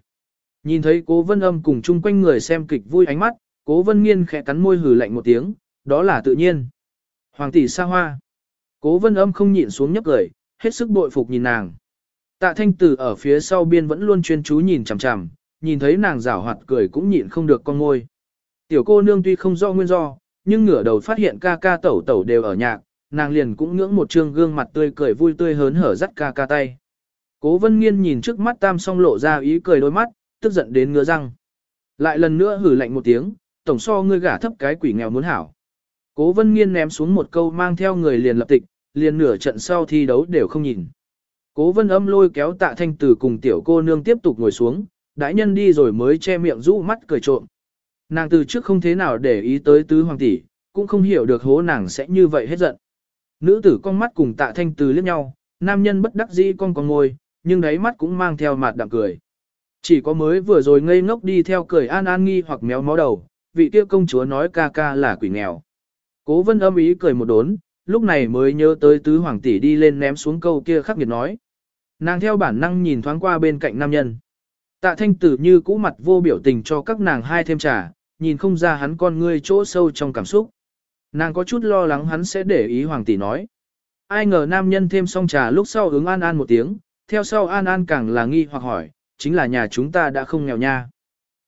A: Nhìn thấy cố vân âm cùng chung quanh người xem kịch vui ánh mắt, cố vân nghiên khẽ cắn môi hừ lạnh một tiếng, đó là tự nhiên. Hoàng tỷ xa hoa. Cố vân âm không nhịn xuống nhấp cười, hết sức bội phục nhìn nàng. Tạ thanh tử ở phía sau biên vẫn luôn chuyên chú nhìn chằm chằm, nhìn thấy nàng rảo hoạt cười cũng nhịn không được con ngôi. Tiểu cô nương tuy không do nguyên do, nhưng ngửa đầu phát hiện ca ca tẩu tẩu đều ở nhạc, nàng liền cũng ngưỡng một trương gương mặt tươi cười vui tươi hớn hở dắt ca ca tay. Cố vân nghiên nhìn trước mắt tam song lộ ra ý cười đôi mắt, tức giận đến ngứa răng. Lại lần nữa hử lạnh một tiếng, tổng so ngươi gả thấp cái quỷ nghèo muốn hảo. Cố vân nghiên ném xuống một câu mang theo người liền lập tịch, liền nửa trận sau thi đấu đều không nhìn. Cố vân âm lôi kéo tạ thanh tử cùng tiểu cô nương tiếp tục ngồi xuống, đại nhân đi rồi mới che miệng rũ mắt cười trộm. Nàng từ trước không thế nào để ý tới tứ hoàng tỷ, cũng không hiểu được hố nàng sẽ như vậy hết giận. Nữ tử con mắt cùng tạ thanh từ liếc nhau, nam nhân bất đắc dĩ con con ngồi, nhưng đáy mắt cũng mang theo mặt đạm cười. Chỉ có mới vừa rồi ngây ngốc đi theo cười an an nghi hoặc méo mó đầu, vị kia công chúa nói ca ca là quỷ nghèo. Cố vân âm ý cười một đốn, lúc này mới nhớ tới tứ hoàng tỷ đi lên ném xuống câu kia khắc nghiệt nói. Nàng theo bản năng nhìn thoáng qua bên cạnh nam nhân. Tạ thanh tử như cũ mặt vô biểu tình cho các nàng hai thêm trà, nhìn không ra hắn con ngươi chỗ sâu trong cảm xúc. Nàng có chút lo lắng hắn sẽ để ý hoàng tỷ nói. Ai ngờ nam nhân thêm xong trà lúc sau ứng an an một tiếng, theo sau an an càng là nghi hoặc hỏi, chính là nhà chúng ta đã không nghèo nha.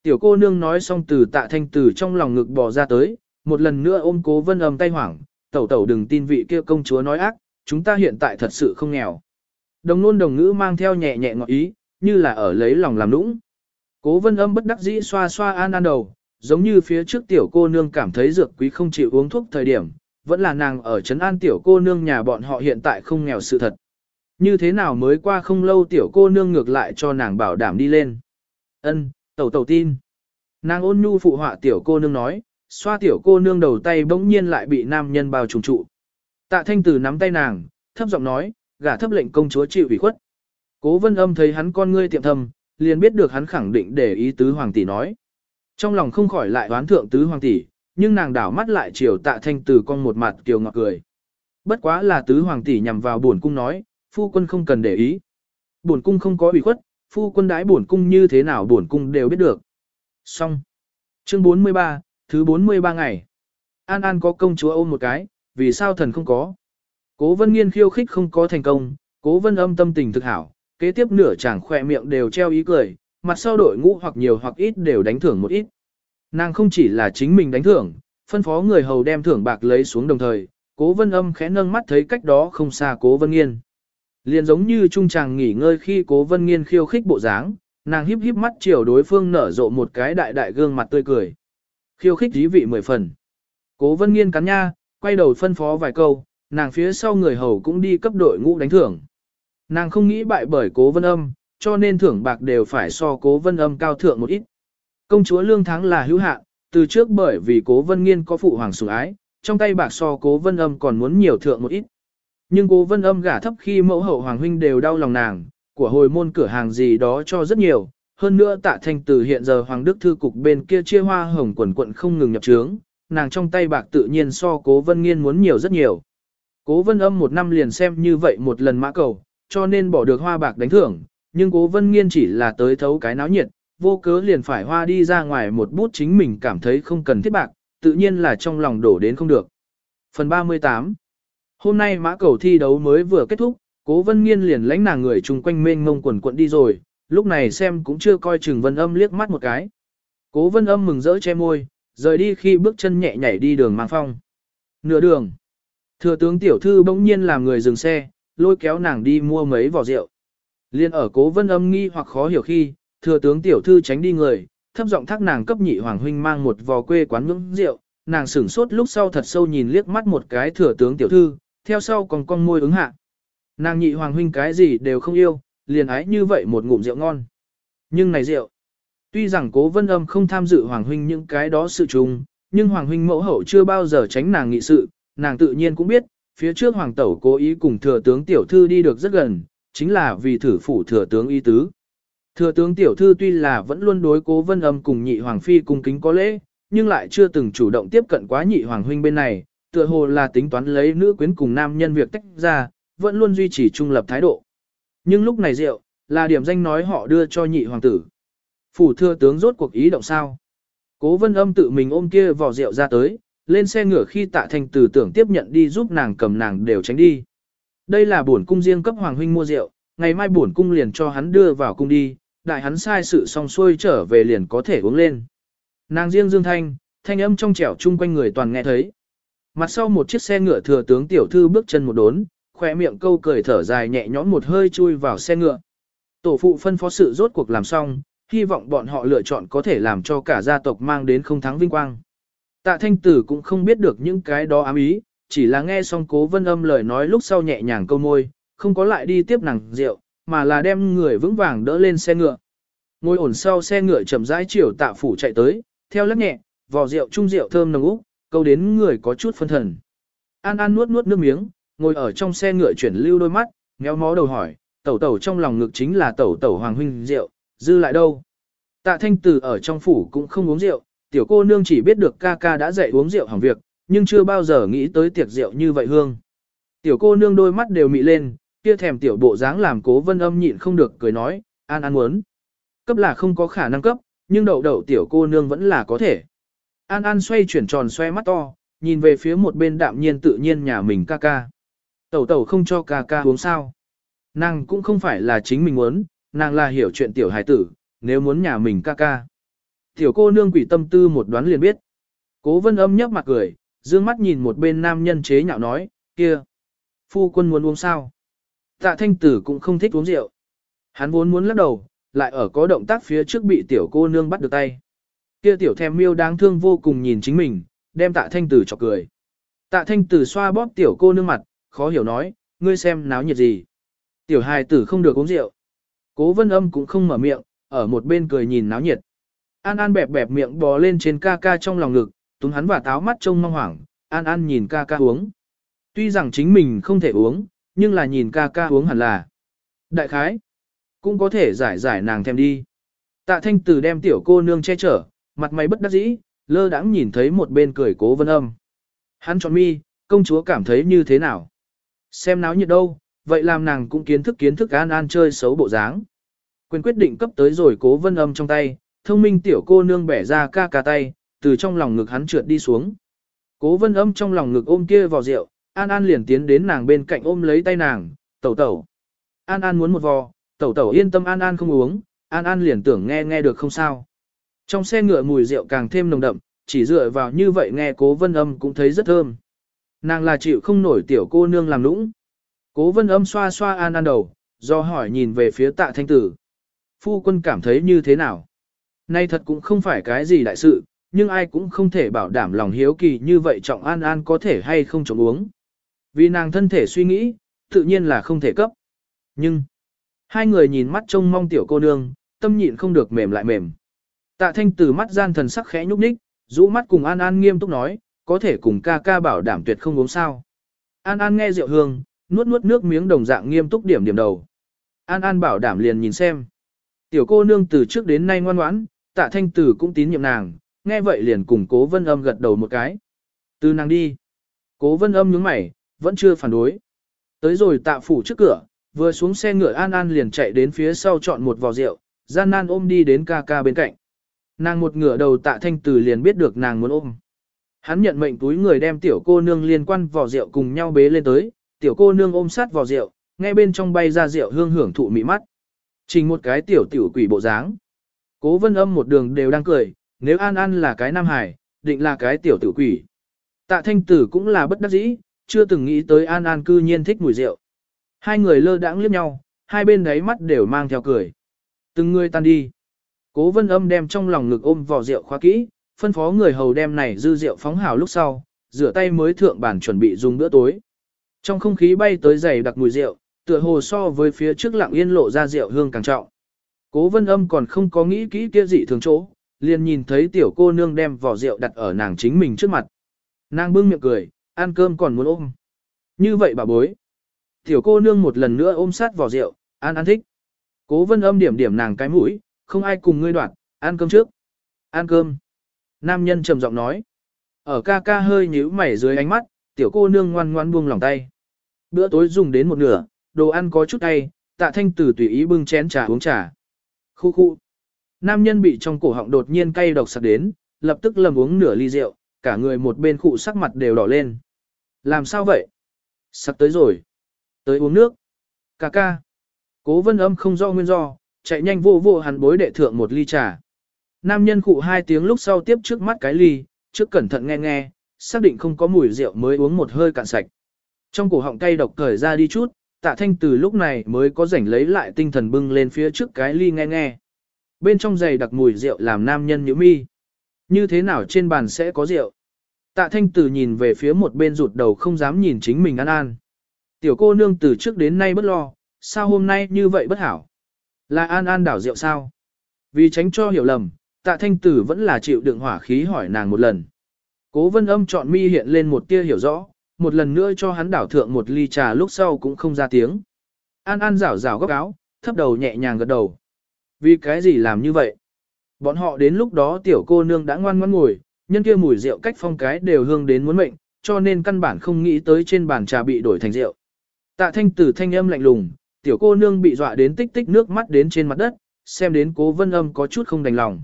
A: Tiểu cô nương nói xong từ tạ thanh tử trong lòng ngực bò ra tới, một lần nữa ôm cố vân âm tay hoảng, tẩu tẩu đừng tin vị kia công chúa nói ác, chúng ta hiện tại thật sự không nghèo. Đồng nôn đồng ngữ mang theo nhẹ nhẹ ngọt ý, như là ở lấy lòng làm nũng. Cố vân âm bất đắc dĩ xoa xoa an an đầu, giống như phía trước tiểu cô nương cảm thấy dược quý không chịu uống thuốc thời điểm, vẫn là nàng ở trấn an tiểu cô nương nhà bọn họ hiện tại không nghèo sự thật. Như thế nào mới qua không lâu tiểu cô nương ngược lại cho nàng bảo đảm đi lên. Ân, tẩu tẩu tin. Nàng ôn nhu phụ họa tiểu cô nương nói, xoa tiểu cô nương đầu tay bỗng nhiên lại bị nam nhân bao trùng trụ. Tạ thanh tử nắm tay nàng, thấp giọng nói, gả thấp lệnh công chúa chịu ủy khuất. Cố vân âm thấy hắn con ngươi tiệm thầm, liền biết được hắn khẳng định để ý tứ hoàng tỷ nói. Trong lòng không khỏi lại đoán thượng tứ hoàng tỷ, nhưng nàng đảo mắt lại chiều tạ thanh tử con một mặt kiều ngọt cười. Bất quá là tứ hoàng tỷ nhằm vào buồn cung nói, phu quân không cần để ý. Buồn cung không có ủy khuất, phu quân đái bổn cung như thế nào bổn cung đều biết được. Xong. Chương 43, thứ 43 ngày. An An có công chúa ôm một cái, vì sao thần không có. Cố vân nghiên khiêu khích không có thành công, cố vân âm tâm tình thực hảo, kế tiếp nửa chàng khỏe miệng đều treo ý cười, mặt sau đội ngũ hoặc nhiều hoặc ít đều đánh thưởng một ít. Nàng không chỉ là chính mình đánh thưởng, phân phó người hầu đem thưởng bạc lấy xuống đồng thời, cố vân âm khẽ nâng mắt thấy cách đó không xa cố vân nghiên. Liền giống như trung chàng nghỉ ngơi khi cố vân nghiên khiêu khích bộ dáng, nàng híp híp mắt chiều đối phương nở rộ một cái đại đại gương mặt tươi cười. Khiêu khích dí vị mười phần. Cố vân nghiên cắn nha, quay đầu phân phó vài câu, nàng phía sau người hầu cũng đi cấp đội ngũ đánh thưởng. Nàng không nghĩ bại bởi cố vân âm, cho nên thưởng bạc đều phải so cố vân âm cao thượng một ít. Công chúa lương thắng là hữu hạn, từ trước bởi vì cố vân nghiên có phụ hoàng sủng ái, trong tay bạc so cố vân âm còn muốn nhiều thượng một ít. Nhưng cố vân âm gả thấp khi mẫu hậu hoàng huynh đều đau lòng nàng, của hồi môn cửa hàng gì đó cho rất nhiều. Hơn nữa tạ thanh từ hiện giờ hoàng đức thư cục bên kia chia hoa hồng quần quận không ngừng nhập trướng, nàng trong tay bạc tự nhiên so cố vân nghiên muốn nhiều rất nhiều. Cố vân âm một năm liền xem như vậy một lần mã cầu, cho nên bỏ được hoa bạc đánh thưởng, nhưng cố vân nghiên chỉ là tới thấu cái náo nhiệt, vô cớ liền phải hoa đi ra ngoài một bút chính mình cảm thấy không cần thiết bạc, tự nhiên là trong lòng đổ đến không được. Phần 38 Hôm nay mã cầu thi đấu mới vừa kết thúc, cố vân nghiên liền lãnh nàng người chung quanh mênh mông quần quận đi rồi, lúc này xem cũng chưa coi chừng vân âm liếc mắt một cái. Cố vân âm mừng rỡ che môi, rời đi khi bước chân nhẹ nhảy đi đường mang phong. Nửa đường, thừa tướng tiểu thư bỗng nhiên làm người dừng xe, lôi kéo nàng đi mua mấy vỏ rượu. Liên ở cố vân âm nghi hoặc khó hiểu khi, thừa tướng tiểu thư tránh đi người, thấp giọng thác nàng cấp nhị hoàng huynh mang một vò quê quán ngưỡng rượu, nàng sửng sốt lúc sau thật sâu nhìn liếc mắt một cái thừa tướng tiểu thư, theo sau còn con môi ứng hạ. Nàng nhị hoàng huynh cái gì đều không yêu, liền ái như vậy một ngụm rượu ngon. Nhưng này rượu, tuy rằng cố vân âm không tham dự hoàng huynh những cái đó sự trùng, nhưng hoàng huynh mẫu hậu chưa bao giờ tránh nàng nghị sự, nàng tự nhiên cũng biết, phía trước hoàng tẩu cố ý cùng thừa tướng tiểu thư đi được rất gần, chính là vì thử phủ thừa tướng y tứ. Thừa tướng tiểu thư tuy là vẫn luôn đối cố vân âm cùng nhị hoàng phi cung kính có lễ, nhưng lại chưa từng chủ động tiếp cận quá nhị hoàng huynh bên này, tựa hồ là tính toán lấy nữ quyến cùng nam nhân việc tách ra, vẫn luôn duy trì trung lập thái độ. Nhưng lúc này rượu, là điểm danh nói họ đưa cho nhị hoàng tử. Phủ thừa tướng rốt cuộc ý động sao. Cố vân âm tự mình ôm kia vỏ rượu ra tới, lên xe ngựa khi tạ thành Từ tưởng tiếp nhận đi giúp nàng cầm nàng đều tránh đi. Đây là bổn cung riêng cấp hoàng huynh mua rượu, ngày mai bổn cung liền cho hắn đưa vào cung đi, đại hắn sai sự xong xuôi trở về liền có thể uống lên. Nàng riêng dương thanh, thanh âm trong trẻo chung quanh người toàn nghe thấy. Mặt sau một chiếc xe ngựa thừa tướng tiểu thư bước chân một đốn, khỏe miệng câu cười thở dài nhẹ nhõm một hơi chui vào xe ngựa. Tổ phụ phân phó sự rốt cuộc làm xong, hy vọng bọn họ lựa chọn có thể làm cho cả gia tộc mang đến không thắng vinh quang. Tạ thanh tử cũng không biết được những cái đó ám ý, chỉ là nghe xong cố vân âm lời nói lúc sau nhẹ nhàng câu môi, không có lại đi tiếp nàng rượu, mà là đem người vững vàng đỡ lên xe ngựa. Ngồi ổn sau xe ngựa chậm rãi chiều tạ phủ chạy tới, theo lắc nhẹ, vò rượu trung rượu thơm nồng úc, câu đến người có chút phân thần. An An nuốt nuốt nước miếng, ngồi ở trong xe ngựa chuyển lưu đôi mắt, ngéo mó đầu hỏi, tẩu tẩu trong lòng ngực chính là tẩu tẩu hoàng huynh rượu, dư lại đâu? Tạ thanh tử ở trong phủ cũng không uống rượu, tiểu cô nương chỉ biết được ca ca đã dạy uống rượu hỏng việc, nhưng chưa bao giờ nghĩ tới tiệc rượu như vậy hương. Tiểu cô nương đôi mắt đều mị lên, kia thèm tiểu bộ dáng làm cố vân âm nhịn không được cười nói, an an muốn. Cấp là không có khả năng cấp, nhưng đậu đậu tiểu cô nương vẫn là có thể. An an xoay chuyển tròn xoe mắt to, nhìn về phía một bên đạm nhiên tự nhiên nhà mình ca ca. Tẩu tẩu không cho ca ca uống sao. Nàng cũng không phải là chính mình muốn, nàng là hiểu chuyện tiểu hài tử, nếu muốn nhà mình ca ca. Tiểu cô nương quỷ tâm tư một đoán liền biết. Cố vân âm nhấp mặt cười, dương mắt nhìn một bên nam nhân chế nhạo nói, kia. Phu quân muốn uống sao? Tạ thanh tử cũng không thích uống rượu. Hắn vốn muốn lắc đầu, lại ở có động tác phía trước bị tiểu cô nương bắt được tay. Kia tiểu thèm miêu đáng thương vô cùng nhìn chính mình, đem tạ thanh tử chọc cười. Tạ thanh tử xoa bóp tiểu cô nương mặt, khó hiểu nói, ngươi xem náo nhiệt gì. Tiểu hài tử không được uống rượu. Cố vân âm cũng không mở miệng, ở một bên cười nhìn náo nhiệt. An An bẹp bẹp miệng bò lên trên ca ca trong lòng ngực, túm hắn và táo mắt trông mong hoảng, An An nhìn ca ca uống. Tuy rằng chính mình không thể uống, nhưng là nhìn ca ca uống hẳn là. Đại khái, cũng có thể giải giải nàng thêm đi. Tạ thanh tử đem tiểu cô nương che chở, mặt mày bất đắc dĩ, lơ đãng nhìn thấy một bên cười cố vân âm. Hắn chọn mi, công chúa cảm thấy như thế nào? Xem náo nhiệt đâu, vậy làm nàng cũng kiến thức kiến thức an an chơi xấu bộ dáng. Quyền quyết định cấp tới rồi cố vân âm trong tay, thông minh tiểu cô nương bẻ ra ca ca tay, từ trong lòng ngực hắn trượt đi xuống. Cố vân âm trong lòng ngực ôm kia vào rượu, An An liền tiến đến nàng bên cạnh ôm lấy tay nàng, tẩu tẩu. An An muốn một vò, tẩu tẩu yên tâm An An không uống, An An liền tưởng nghe nghe được không sao. Trong xe ngựa mùi rượu càng thêm nồng đậm, chỉ dựa vào như vậy nghe cố vân âm cũng thấy rất thơm. Nàng là chịu không nổi tiểu cô nương làm lũng, Cố vân âm xoa xoa An An đầu, do hỏi nhìn về phía tạ thanh tử. Phu quân cảm thấy như thế nào? Nay thật cũng không phải cái gì đại sự, nhưng ai cũng không thể bảo đảm lòng hiếu kỳ như vậy trọng An An có thể hay không trộm uống. Vì nàng thân thể suy nghĩ, tự nhiên là không thể cấp. Nhưng, hai người nhìn mắt trông mong tiểu cô nương, tâm nhịn không được mềm lại mềm. Tạ thanh từ mắt gian thần sắc khẽ nhúc nhích, rũ mắt cùng An An nghiêm túc nói, có thể cùng ca ca bảo đảm tuyệt không uống sao. An An nghe rượu hương, nuốt nuốt nước miếng đồng dạng nghiêm túc điểm điểm đầu. An An bảo đảm liền nhìn xem. Tiểu cô nương từ trước đến nay ngoan ngoãn, tạ thanh tử cũng tín nhiệm nàng, nghe vậy liền cùng cố vân âm gật đầu một cái. Từ nàng đi. Cố vân âm nhướng mày, vẫn chưa phản đối. Tới rồi tạ phủ trước cửa, vừa xuống xe ngựa An An liền chạy đến phía sau chọn một vò rượu, gian nan ôm đi đến ca ca bên cạnh. Nàng một ngửa đầu tạ thanh tử liền biết được nàng muốn ôm. Hắn nhận mệnh túi người đem tiểu cô nương liên quan vò rượu cùng nhau bế lên tới, tiểu cô nương ôm sát vò rượu, nghe bên trong bay ra rượu hương hưởng thụ mị mắt. Trình một cái tiểu tiểu quỷ bộ dáng. Cố vân âm một đường đều đang cười, nếu An An là cái nam hải, định là cái tiểu tiểu quỷ. Tạ thanh tử cũng là bất đắc dĩ, chưa từng nghĩ tới An An cư nhiên thích mùi rượu. Hai người lơ đãng liếc nhau, hai bên đáy mắt đều mang theo cười. Từng người tan đi. Cố vân âm đem trong lòng ngực ôm vò rượu khóa kỹ, phân phó người hầu đem này dư rượu phóng hào lúc sau, rửa tay mới thượng bản chuẩn bị dùng bữa tối. Trong không khí bay tới dày đặc mùi rượu, tựa hồ so với phía trước lặng yên lộ ra rượu hương càng trọng. Cố vân âm còn không có nghĩ kỹ kia dị thường chỗ, liền nhìn thấy tiểu cô nương đem vỏ rượu đặt ở nàng chính mình trước mặt. Nàng bưng miệng cười, ăn cơm còn muốn ôm. Như vậy bà bối. Tiểu cô nương một lần nữa ôm sát vỏ rượu, ăn ăn thích. Cố vân âm điểm điểm nàng cái mũi, không ai cùng ngươi đoạn, ăn cơm trước. Ăn cơm. Nam nhân trầm giọng nói. Ở ca ca hơi nhíu mày dưới ánh mắt, tiểu cô nương ngoan ngoan buông lòng tay. Bữa tối dùng đến một nửa, đồ ăn có chút tay, tạ thanh tử tùy ý bưng chén trà uống trà. Khu khu. Nam nhân bị trong cổ họng đột nhiên cay độc sặc đến, lập tức lầm uống nửa ly rượu, cả người một bên khụ sắc mặt đều đỏ lên. Làm sao vậy? Sắp tới rồi. Tới uống nước. Cà ca. Cố vân âm không do nguyên do, chạy nhanh vô vô hắn bối đệ thượng một ly trà. Nam nhân khụ hai tiếng lúc sau tiếp trước mắt cái ly, trước cẩn thận nghe nghe, xác định không có mùi rượu mới uống một hơi cạn sạch. Trong cổ họng cay độc cởi ra đi chút, tạ thanh từ lúc này mới có rảnh lấy lại tinh thần bưng lên phía trước cái ly nghe nghe. Bên trong giày đặc mùi rượu làm nam nhân nhíu mi. Như thế nào trên bàn sẽ có rượu? Tạ thanh từ nhìn về phía một bên rụt đầu không dám nhìn chính mình ăn an. Tiểu cô nương từ trước đến nay bất lo, sao hôm nay như vậy bất hảo? Là an an đảo rượu sao? Vì tránh cho hiểu lầm, tạ thanh tử vẫn là chịu đựng hỏa khí hỏi nàng một lần. Cố vân âm chọn mi hiện lên một tia hiểu rõ, một lần nữa cho hắn đảo thượng một ly trà lúc sau cũng không ra tiếng. An An rảo rảo góc áo, thấp đầu nhẹ nhàng gật đầu. Vì cái gì làm như vậy? Bọn họ đến lúc đó tiểu cô nương đã ngoan ngoãn ngồi, nhân kia mùi rượu cách phong cái đều hương đến muốn mệnh, cho nên căn bản không nghĩ tới trên bàn trà bị đổi thành rượu. Tạ thanh tử thanh âm lạnh lùng, tiểu cô nương bị dọa đến tích tích nước mắt đến trên mặt đất, xem đến cố vân âm có chút không đành lòng.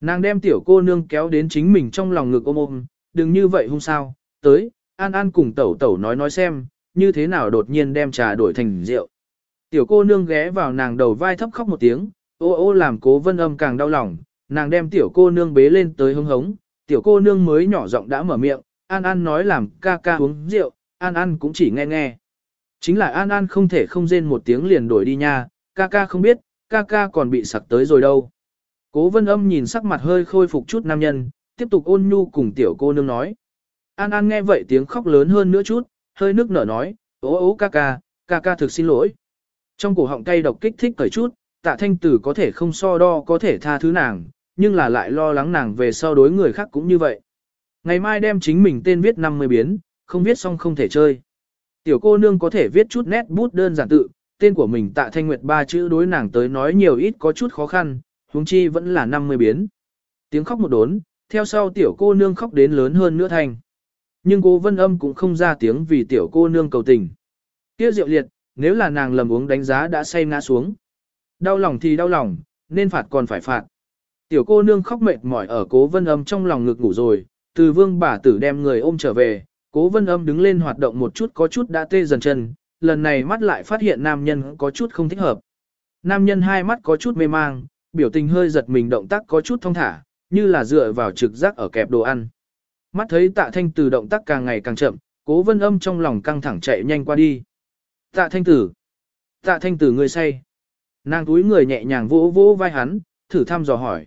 A: Nàng đem tiểu cô nương kéo đến chính mình trong lòng ngực ôm ôm, đừng như vậy hung sao, tới, An An cùng tẩu tẩu nói nói xem, như thế nào đột nhiên đem trà đổi thành rượu. Tiểu cô nương ghé vào nàng đầu vai thấp khóc một tiếng, ô ô làm cố vân âm càng đau lòng, nàng đem tiểu cô nương bế lên tới hứng hống, tiểu cô nương mới nhỏ giọng đã mở miệng, An An nói làm ca ca uống rượu, An An cũng chỉ nghe nghe. Chính là An An không thể không rên một tiếng liền đổi đi nha, ca ca không biết, ca ca còn bị sặc tới rồi đâu. Cố vân âm nhìn sắc mặt hơi khôi phục chút nam nhân, tiếp tục ôn nhu cùng tiểu cô nương nói. An An nghe vậy tiếng khóc lớn hơn nữa chút, hơi nước nở nói, ố ố ca ca, ca ca thực xin lỗi. Trong cổ họng cay độc kích thích cởi chút, tạ thanh tử có thể không so đo có thể tha thứ nàng, nhưng là lại lo lắng nàng về sau đối người khác cũng như vậy. Ngày mai đem chính mình tên viết 50 biến, không viết xong không thể chơi. Tiểu cô nương có thể viết chút nét bút đơn giản tự, tên của mình tạ thanh nguyệt ba chữ đối nàng tới nói nhiều ít có chút khó khăn, huống chi vẫn là 50 biến. Tiếng khóc một đốn, theo sau tiểu cô nương khóc đến lớn hơn nữa thành. Nhưng cô vân âm cũng không ra tiếng vì tiểu cô nương cầu tình. Kia rượu liệt, nếu là nàng lầm uống đánh giá đã say ngã xuống. Đau lòng thì đau lòng, nên phạt còn phải phạt. Tiểu cô nương khóc mệt mỏi ở cố vân âm trong lòng ngực ngủ rồi, từ vương bà tử đem người ôm trở về, cố vân âm đứng lên hoạt động một chút có chút đã tê dần chân, lần này mắt lại phát hiện nam nhân có chút không thích hợp. Nam nhân hai mắt có chút mê mang, biểu tình hơi giật mình động tác có chút thong thả, như là dựa vào trực giác ở kẹp đồ ăn. Mắt thấy tạ thanh Tử động tác càng ngày càng chậm, cố vân âm trong lòng căng thẳng chạy nhanh qua đi. Tạ thanh tử! Tạ thanh tử người say. Nàng túi người nhẹ nhàng vỗ vỗ vai hắn, thử thăm dò hỏi.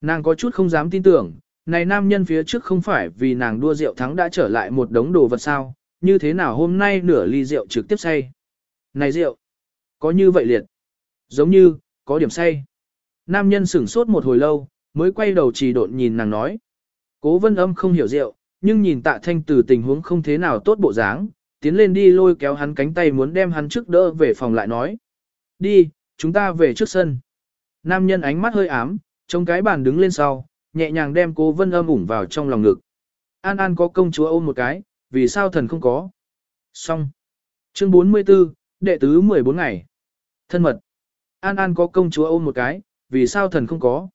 A: Nàng có chút không dám tin tưởng, này nam nhân phía trước không phải vì nàng đua rượu thắng đã trở lại một đống đồ vật sao, như thế nào hôm nay nửa ly rượu trực tiếp say. Này rượu! Có như vậy liệt? Giống như, có điểm say. Nam nhân sửng sốt một hồi lâu, mới quay đầu trì độn nhìn nàng nói. Cố vân âm không hiểu rượu, nhưng nhìn tạ thanh từ tình huống không thế nào tốt bộ dáng, tiến lên đi lôi kéo hắn cánh tay muốn đem hắn trước đỡ về phòng lại nói. Đi, chúng ta về trước sân. Nam nhân ánh mắt hơi ám, chống cái bàn đứng lên sau, nhẹ nhàng đem cố vân âm ủng vào trong lòng ngực. An An có công chúa ôm một cái, vì sao thần không có. Xong. Chương 44, đệ tứ 14 ngày. Thân mật. An An có công chúa ôm một cái, vì sao thần không có.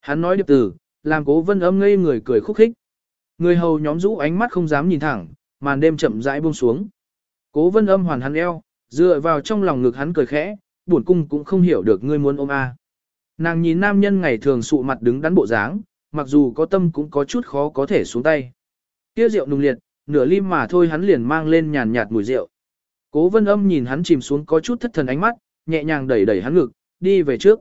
A: Hắn nói điệp tử, làm cố vân âm ngây người cười khúc khích. Người hầu nhóm rũ ánh mắt không dám nhìn thẳng, màn đêm chậm rãi buông xuống. Cố vân âm hoàn hắn eo, dựa vào trong lòng ngực hắn cười khẽ, buồn cung cũng không hiểu được ngươi muốn ôm a. Nàng nhìn nam nhân ngày thường sụ mặt đứng đắn bộ dáng, mặc dù có tâm cũng có chút khó có thể xuống tay. Kia rượu nùng liệt, nửa lim mà thôi hắn liền mang lên nhàn nhạt mùi rượu. Cố vân âm nhìn hắn chìm xuống có chút thất thần ánh mắt, nhẹ nhàng đẩy đẩy hắn ngực, đi về trước.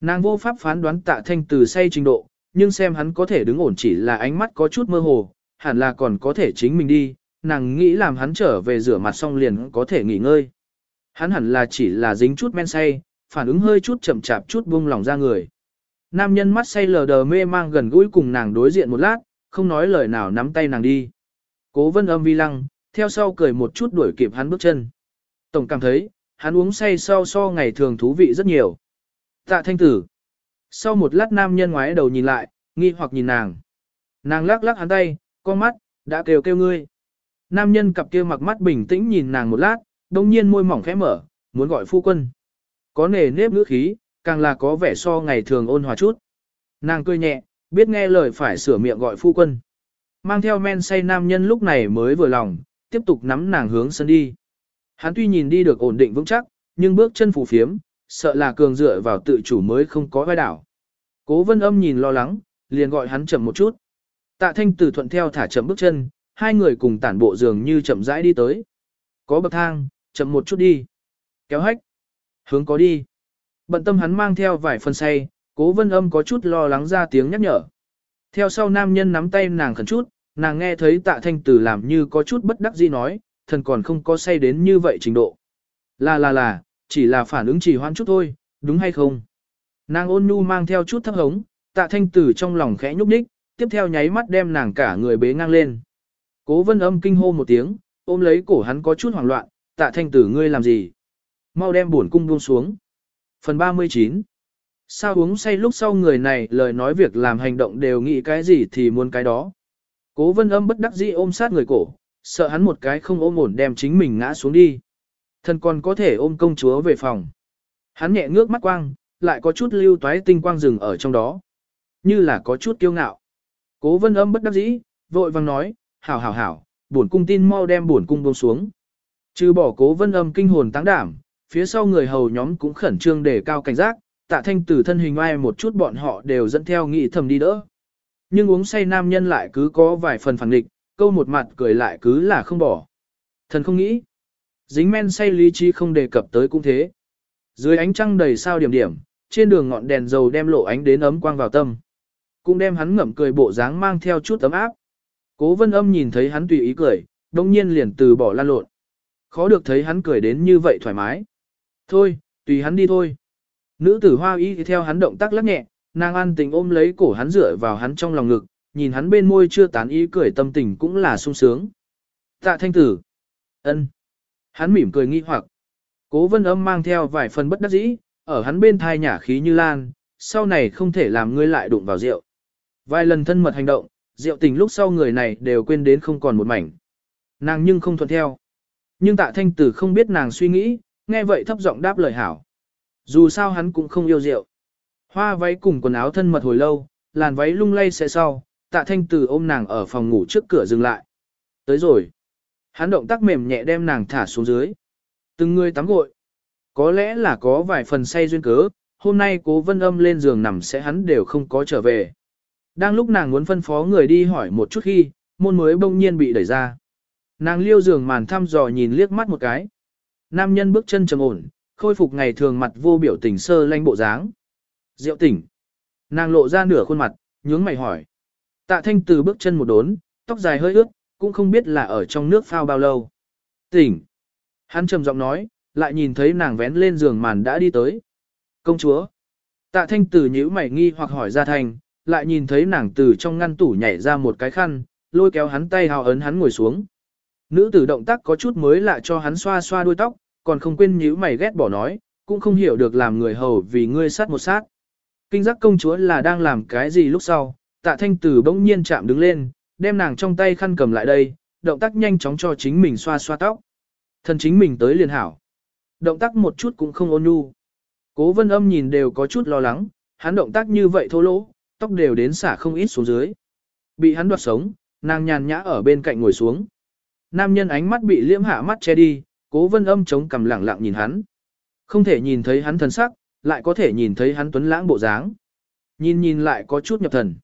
A: Nàng vô pháp phán đoán tạ thanh từ say trình độ, nhưng xem hắn có thể đứng ổn chỉ là ánh mắt có chút mơ hồ, hẳn là còn có thể chính mình đi, nàng nghĩ làm hắn trở về rửa mặt xong liền có thể nghỉ ngơi. Hắn hẳn là chỉ là dính chút men say, phản ứng hơi chút chậm chạp chút buông lòng ra người. Nam nhân mắt say lờ đờ mê mang gần gũi cùng nàng đối diện một lát, không nói lời nào nắm tay nàng đi. Cố vân âm vi lăng, theo sau cười một chút đuổi kịp hắn bước chân. Tổng cảm thấy, hắn uống say sau so ngày thường thú vị rất nhiều. Tạ thanh tử. Sau một lát nam nhân ngoái đầu nhìn lại, nghi hoặc nhìn nàng. Nàng lắc lắc hắn tay, con mắt, đã kêu kêu ngươi. Nam nhân cặp kia mặc mắt bình tĩnh nhìn nàng một lát, đồng nhiên môi mỏng khẽ mở, muốn gọi phu quân. Có nề nếp ngữ khí, càng là có vẻ so ngày thường ôn hòa chút. Nàng cười nhẹ, biết nghe lời phải sửa miệng gọi phu quân. Mang theo men say nam nhân lúc này mới vừa lòng, tiếp tục nắm nàng hướng sân đi. Hắn tuy nhìn đi được ổn định vững chắc, nhưng bước chân phù phiếm, sợ là cường dựa vào tự chủ mới không có vai đảo. Cố vân âm nhìn lo lắng, liền gọi hắn chậm một chút. Tạ thanh tử thuận theo thả chậm bước chân, hai người cùng tản bộ dường như chậm rãi đi tới. Có bậc thang, chậm một chút đi. Kéo hách. Hướng có đi. Bận tâm hắn mang theo vài phần say, cố vân âm có chút lo lắng ra tiếng nhắc nhở. Theo sau nam nhân nắm tay nàng khẩn chút, nàng nghe thấy tạ thanh tử làm như có chút bất đắc dĩ nói, thần còn không có say đến như vậy trình độ. Là là là, chỉ là phản ứng chỉ hoan chút thôi, đúng hay không? Nàng ôn nhu mang theo chút thấp hống, tạ thanh tử trong lòng khẽ nhúc nhích, tiếp theo nháy mắt đem nàng cả người bế ngang lên. Cố vân âm kinh hô một tiếng, ôm lấy cổ hắn có chút hoảng loạn, tạ thanh tử ngươi làm gì? Mau đem buồn cung buông xuống. Phần 39 Sao uống say lúc sau người này lời nói việc làm hành động đều nghĩ cái gì thì muốn cái đó. Cố vân âm bất đắc dĩ ôm sát người cổ, sợ hắn một cái không ôm ổn đem chính mình ngã xuống đi. Thần còn có thể ôm công chúa về phòng. Hắn nhẹ ngước mắt quang, lại có chút lưu toái tinh quang rừng ở trong đó. Như là có chút kiêu ngạo. Cố vân âm bất đắc dĩ, vội vang nói, hảo hảo hảo, bổn cung tin mau đem bổn cung buông xuống. Trừ bỏ cố vân âm kinh hồn táng đảm, phía sau người hầu nhóm cũng khẩn trương để cao cảnh giác, tạ thanh tử thân hình ai một chút bọn họ đều dẫn theo nghị thầm đi đỡ. Nhưng uống say nam nhân lại cứ có vài phần phản địch, câu một mặt cười lại cứ là không bỏ. Thần không nghĩ. Dính men say lý trí không đề cập tới cũng thế. Dưới ánh trăng đầy sao điểm điểm, trên đường ngọn đèn dầu đem lộ ánh đến ấm quang vào tâm. Cũng đem hắn ngậm cười bộ dáng mang theo chút ấm áp. Cố vân âm nhìn thấy hắn tùy ý cười, đông nhiên liền từ bỏ lan lộn. Khó được thấy hắn cười đến như vậy thoải mái. Thôi, tùy hắn đi thôi. Nữ tử hoa y theo hắn động tác lắc nhẹ, nàng an tình ôm lấy cổ hắn dựa vào hắn trong lòng ngực, nhìn hắn bên môi chưa tán ý cười tâm tình cũng là sung sướng. Tạ thanh tử. ân. Hắn mỉm cười nghi hoặc. Cố vân âm mang theo vài phần bất đắc dĩ, ở hắn bên thai nhả khí như lan, sau này không thể làm ngươi lại đụng vào rượu. Vài lần thân mật hành động, rượu tình lúc sau người này đều quên đến không còn một mảnh. Nàng nhưng không thuận theo. Nhưng tạ thanh tử không biết nàng suy nghĩ, nghe vậy thấp giọng đáp lời hảo. Dù sao hắn cũng không yêu rượu. Hoa váy cùng quần áo thân mật hồi lâu, làn váy lung lay sẽ sau, tạ thanh tử ôm nàng ở phòng ngủ trước cửa dừng lại. Tới rồi. Hắn động tác mềm nhẹ đem nàng thả xuống dưới. Từng người tắm gội. Có lẽ là có vài phần say duyên cớ, hôm nay cố vân âm lên giường nằm sẽ hắn đều không có trở về. Đang lúc nàng muốn phân phó người đi hỏi một chút khi, môn mới bỗng nhiên bị đẩy ra. Nàng liêu giường màn thăm dò nhìn liếc mắt một cái. Nam nhân bước chân trầm ổn, khôi phục ngày thường mặt vô biểu tình sơ lanh bộ dáng. Diệu tỉnh. Nàng lộ ra nửa khuôn mặt, nhướng mày hỏi. Tạ thanh từ bước chân một đốn, tóc dài hơi ướt, cũng không biết là ở trong nước phao bao lâu. Tỉnh. Hắn trầm giọng nói, lại nhìn thấy nàng vén lên giường màn đã đi tới. Công chúa. Tạ thanh tử nhíu mày nghi hoặc hỏi ra thành, lại nhìn thấy nàng từ trong ngăn tủ nhảy ra một cái khăn, lôi kéo hắn tay hào ấn hắn ngồi xuống. Nữ tử động tác có chút mới lạ cho hắn xoa xoa đuôi tóc, còn không quên nhíu mày ghét bỏ nói, cũng không hiểu được làm người hầu vì ngươi sát một sát. Kinh giác công chúa là đang làm cái gì lúc sau, tạ thanh tử bỗng nhiên chạm đứng lên, đem nàng trong tay khăn cầm lại đây, động tác nhanh chóng cho chính mình xoa xoa tóc. Thần chính mình tới liền hảo. Động tác một chút cũng không ôn nhu. Cố vân âm nhìn đều có chút lo lắng, hắn động tác như vậy thô lỗ, tóc đều đến xả không ít xuống dưới. Bị hắn đoạt sống, nàng nhàn nhã ở bên cạnh ngồi xuống. Nam nhân ánh mắt bị liễm hạ mắt che đi, cố vân âm chống cằm lẳng lặng nhìn hắn. Không thể nhìn thấy hắn thần sắc, lại có thể nhìn thấy hắn tuấn lãng bộ dáng. Nhìn nhìn lại có chút nhập thần.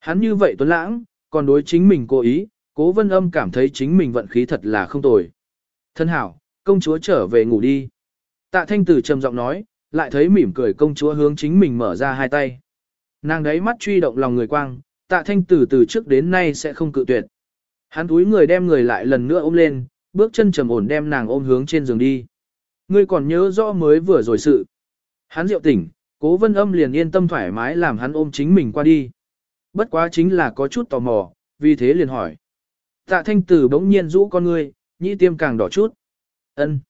A: Hắn như vậy tuấn lãng, còn đối chính mình cố ý, cố vân âm cảm thấy chính mình vận khí thật là không tồi. Thân hảo, công chúa trở về ngủ đi. Tạ thanh tử trầm giọng nói, lại thấy mỉm cười công chúa hướng chính mình mở ra hai tay. Nàng đấy mắt truy động lòng người quang, tạ thanh tử từ trước đến nay sẽ không cự tuyệt. Hắn túi người đem người lại lần nữa ôm lên, bước chân trầm ổn đem nàng ôm hướng trên giường đi. Ngươi còn nhớ rõ mới vừa rồi sự. Hắn rượu tỉnh, cố vân âm liền yên tâm thoải mái làm hắn ôm chính mình qua đi. Bất quá chính là có chút tò mò, vì thế liền hỏi. Tạ thanh tử bỗng nhiên rũ con ngươi, nhĩ tiêm càng đỏ chút. ân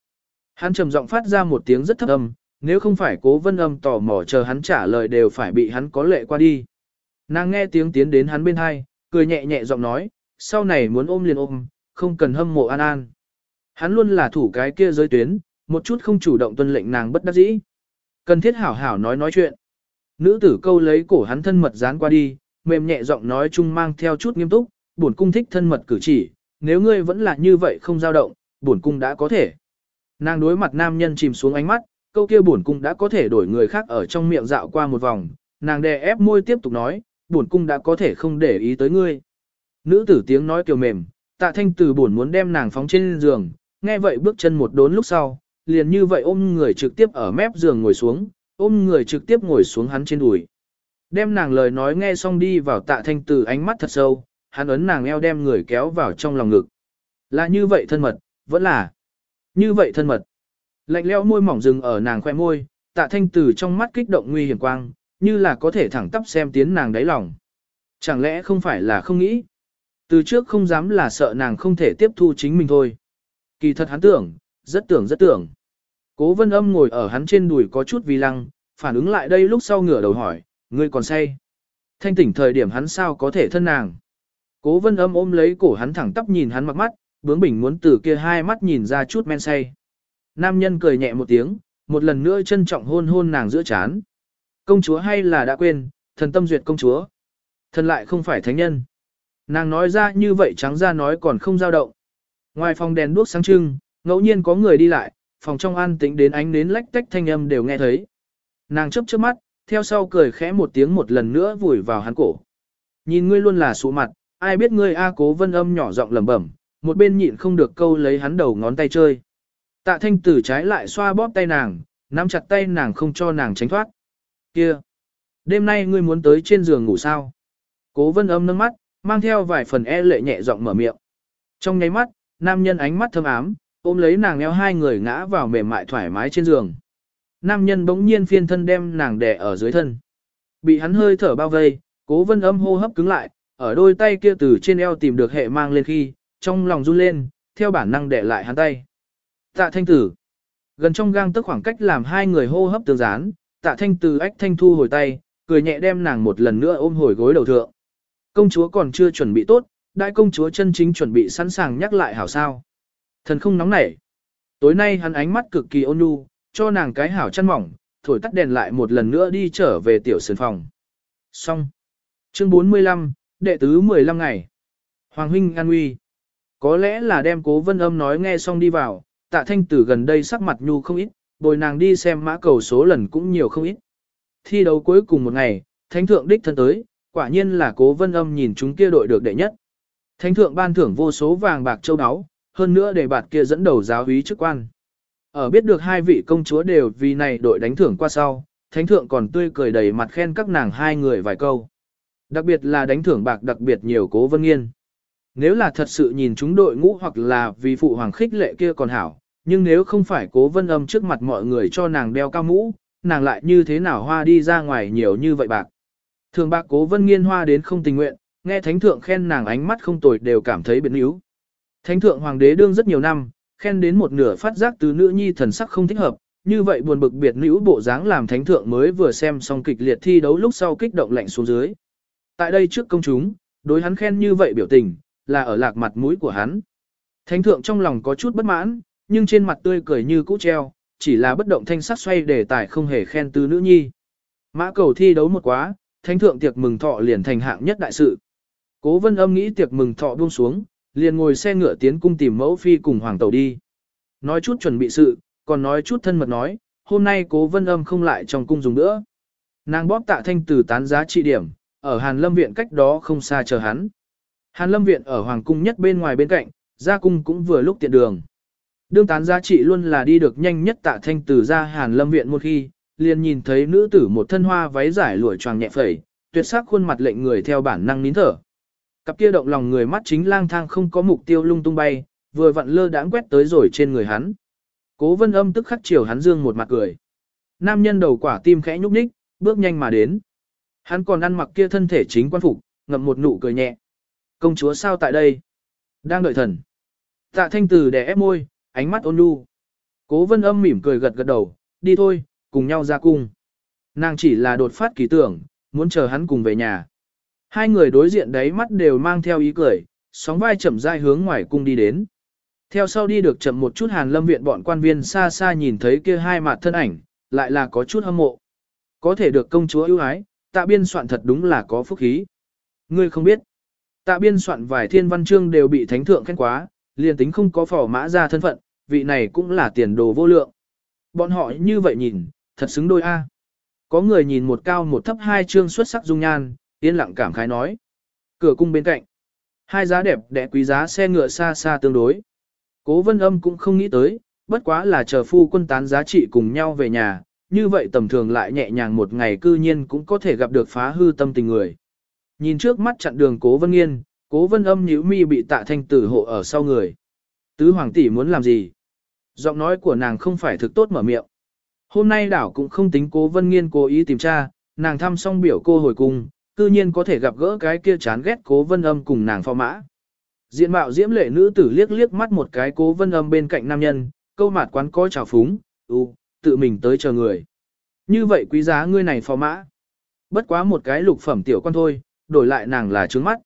A: Hắn trầm giọng phát ra một tiếng rất thấp âm, nếu không phải cố vân âm tò mò chờ hắn trả lời đều phải bị hắn có lệ qua đi. Nàng nghe tiếng tiến đến hắn bên hai, cười nhẹ nhẹ giọng nói, sau này muốn ôm liền ôm, không cần hâm mộ an an. Hắn luôn là thủ cái kia giới tuyến, một chút không chủ động tuân lệnh nàng bất đắc dĩ. Cần thiết hảo hảo nói nói chuyện. Nữ tử câu lấy cổ hắn thân mật dán qua đi, mềm nhẹ giọng nói chung mang theo chút nghiêm túc, bổn cung thích thân mật cử chỉ, nếu ngươi vẫn là như vậy không dao động, bổn cung đã có thể. Nàng đối mặt nam nhân chìm xuống ánh mắt, câu kia bổn cung đã có thể đổi người khác ở trong miệng dạo qua một vòng, nàng đè ép môi tiếp tục nói, bổn cung đã có thể không để ý tới ngươi. Nữ tử tiếng nói kiều mềm, tạ thanh từ bổn muốn đem nàng phóng trên giường, nghe vậy bước chân một đốn lúc sau, liền như vậy ôm người trực tiếp ở mép giường ngồi xuống, ôm người trực tiếp ngồi xuống hắn trên đùi. Đem nàng lời nói nghe xong đi vào tạ thanh từ ánh mắt thật sâu, hắn ấn nàng eo đem người kéo vào trong lòng ngực. Là như vậy thân mật, vẫn là như vậy thân mật. Lạnh leo môi mỏng rừng ở nàng khoe môi, tạ thanh từ trong mắt kích động nguy hiểm quang, như là có thể thẳng tắp xem tiến nàng đáy lòng. Chẳng lẽ không phải là không nghĩ? Từ trước không dám là sợ nàng không thể tiếp thu chính mình thôi. Kỳ thật hắn tưởng, rất tưởng rất tưởng. Cố vân âm ngồi ở hắn trên đùi có chút vi lăng, phản ứng lại đây lúc sau ngửa đầu hỏi, ngươi còn say. Thanh tỉnh thời điểm hắn sao có thể thân nàng. Cố vân âm ôm lấy cổ hắn thẳng tắp nhìn hắn mặc mắt, bướng bỉnh muốn từ kia hai mắt nhìn ra chút men say. Nam nhân cười nhẹ một tiếng, một lần nữa trân trọng hôn hôn nàng giữa chán. Công chúa hay là đã quên, thần tâm duyệt công chúa. Thần lại không phải thánh nhân. Nàng nói ra như vậy trắng ra nói còn không dao động. Ngoài phòng đèn đuốc sáng trưng, ngẫu nhiên có người đi lại, phòng trong an tĩnh đến ánh đến lách tách thanh âm đều nghe thấy. Nàng chấp chớp mắt, theo sau cười khẽ một tiếng một lần nữa vùi vào hắn cổ. Nhìn ngươi luôn là sụ mặt, ai biết ngươi A cố vân âm nhỏ giọng lẩm bẩm, một bên nhịn không được câu lấy hắn đầu ngón tay chơi. Tạ thanh tử trái lại xoa bóp tay nàng, nắm chặt tay nàng không cho nàng tránh thoát. Kia! Đêm nay ngươi muốn tới trên giường ngủ sao? Cố vân âm nâng mắt, mang theo vài phần e lệ nhẹ giọng mở miệng. Trong nháy mắt, nam nhân ánh mắt thâm ám, ôm lấy nàng eo hai người ngã vào mềm mại thoải mái trên giường. Nam nhân bỗng nhiên phiên thân đem nàng đè ở dưới thân. Bị hắn hơi thở bao vây, cố vân âm hô hấp cứng lại, ở đôi tay kia từ trên eo tìm được hệ mang lên khi, trong lòng run lên, theo bản năng đè lại hắn tay. Tạ thanh tử. Gần trong gang tức khoảng cách làm hai người hô hấp tương gián, tạ thanh tử ách thanh thu hồi tay, cười nhẹ đem nàng một lần nữa ôm hồi gối đầu thượng. Công chúa còn chưa chuẩn bị tốt, đại công chúa chân chính chuẩn bị sẵn sàng nhắc lại hảo sao. Thần không nóng nảy. Tối nay hắn ánh mắt cực kỳ ôn nhu, cho nàng cái hảo chăn mỏng, thổi tắt đèn lại một lần nữa đi trở về tiểu sườn phòng. Xong. Chương 45, đệ tứ 15 ngày. Hoàng huynh an nguy. Có lẽ là đem cố vân âm nói nghe xong đi vào, tạ thanh tử gần đây sắc mặt nhu không ít, bồi nàng đi xem mã cầu số lần cũng nhiều không ít. Thi đấu cuối cùng một ngày, thánh thượng đích thân tới, quả nhiên là cố vân âm nhìn chúng kia đội được đệ nhất. Thánh thượng ban thưởng vô số vàng bạc châu áo, hơn nữa để bạt kia dẫn đầu giáo úy chức quan. Ở biết được hai vị công chúa đều vì này đội đánh thưởng qua sau, thánh thượng còn tươi cười đầy mặt khen các nàng hai người vài câu. Đặc biệt là đánh thưởng bạc đặc biệt nhiều cố vân nghiên. Nếu là thật sự nhìn chúng đội ngũ hoặc là vì phụ hoàng khích lệ kia còn hảo, nhưng nếu không phải cố vân âm trước mặt mọi người cho nàng đeo cao mũ, nàng lại như thế nào hoa đi ra ngoài nhiều như vậy bạc. Thường bạc cố vân nghiên hoa đến không tình nguyện, nghe thánh thượng khen nàng ánh mắt không tồi đều cảm thấy biến yếu. Thánh thượng hoàng đế đương rất nhiều năm, khen đến một nửa phát giác từ nữ nhi thần sắc không thích hợp, như vậy buồn bực biệt nữ bộ dáng làm thánh thượng mới vừa xem xong kịch liệt thi đấu lúc sau kích động lạnh xuống dưới. Tại đây trước công chúng, đối hắn khen như vậy biểu tình, là ở lạc mặt mũi của hắn. Thánh thượng trong lòng có chút bất mãn, nhưng trên mặt tươi cười như cũ treo, chỉ là bất động thanh sắc xoay đề tài không hề khen từ nữ nhi. Mã cầu thi đấu một quá, thánh thượng tiệc mừng thọ liền thành hạng nhất đại sự. Cố vân âm nghĩ tiệc mừng thọ buông xuống, liền ngồi xe ngựa tiến cung tìm mẫu phi cùng hoàng tàu đi. Nói chút chuẩn bị sự, còn nói chút thân mật nói, hôm nay cố vân âm không lại trong cung dùng nữa. Nàng bóp tạ thanh từ tán giá trị điểm, ở Hàn Lâm Viện cách đó không xa chờ hắn. Hàn Lâm Viện ở Hoàng Cung nhất bên ngoài bên cạnh, ra cung cũng vừa lúc tiện đường. Đương tán giá trị luôn là đi được nhanh nhất tạ thanh từ ra Hàn Lâm Viện một khi, liền nhìn thấy nữ tử một thân hoa váy giải lụa choàng nhẹ phẩy, tuyệt sắc khuôn mặt lệnh người theo bản năng nín thở. Cặp kia động lòng người mắt chính lang thang không có mục tiêu lung tung bay, vừa vặn lơ đãng quét tới rồi trên người hắn. Cố vân âm tức khắc chiều hắn dương một mặt cười. Nam nhân đầu quả tim khẽ nhúc nhích, bước nhanh mà đến. Hắn còn ăn mặc kia thân thể chính quan phục, ngậm một nụ cười nhẹ. Công chúa sao tại đây? Đang đợi thần. Tạ thanh từ đè ép môi, ánh mắt ôn nhu. Cố vân âm mỉm cười gật gật đầu, đi thôi, cùng nhau ra cung. Nàng chỉ là đột phát kỳ tưởng, muốn chờ hắn cùng về nhà. Hai người đối diện đấy mắt đều mang theo ý cười, sóng vai chậm rãi hướng ngoài cung đi đến. Theo sau đi được chậm một chút hàn lâm viện bọn quan viên xa xa nhìn thấy kia hai mặt thân ảnh, lại là có chút hâm mộ. Có thể được công chúa ưu ái, tạ biên soạn thật đúng là có phúc khí. Ngươi không biết. Tạ biên soạn vài thiên văn chương đều bị thánh thượng khen quá, liền tính không có phỏ mã ra thân phận, vị này cũng là tiền đồ vô lượng. Bọn họ như vậy nhìn, thật xứng đôi A. Có người nhìn một cao một thấp hai chương xuất sắc dung nhan, yên lặng cảm khái nói. Cửa cung bên cạnh. Hai giá đẹp đẽ quý giá xe ngựa xa xa tương đối. Cố vân âm cũng không nghĩ tới, bất quá là chờ phu quân tán giá trị cùng nhau về nhà, như vậy tầm thường lại nhẹ nhàng một ngày cư nhiên cũng có thể gặp được phá hư tâm tình người. Nhìn trước mắt chặn đường cố vân nghiên, cố vân âm nhíu mi bị tạ thanh tử hộ ở sau người. Tứ hoàng tỷ muốn làm gì? Giọng nói của nàng không phải thực tốt mở miệng. Hôm nay đảo cũng không tính cố vân nghiên cố ý tìm tra, nàng thăm xong biểu cô hồi cung, cư nhiên có thể gặp gỡ cái kia chán ghét cố vân âm cùng nàng phò mã. Diện mạo diễm lệ nữ tử liếc liếc mắt một cái cố vân âm bên cạnh nam nhân, câu mặt quán coi trào phúng, ừ, tự mình tới chờ người. Như vậy quý giá ngươi này phò mã. Bất quá một cái lục phẩm tiểu con thôi, đổi lại nàng là trướng mắt.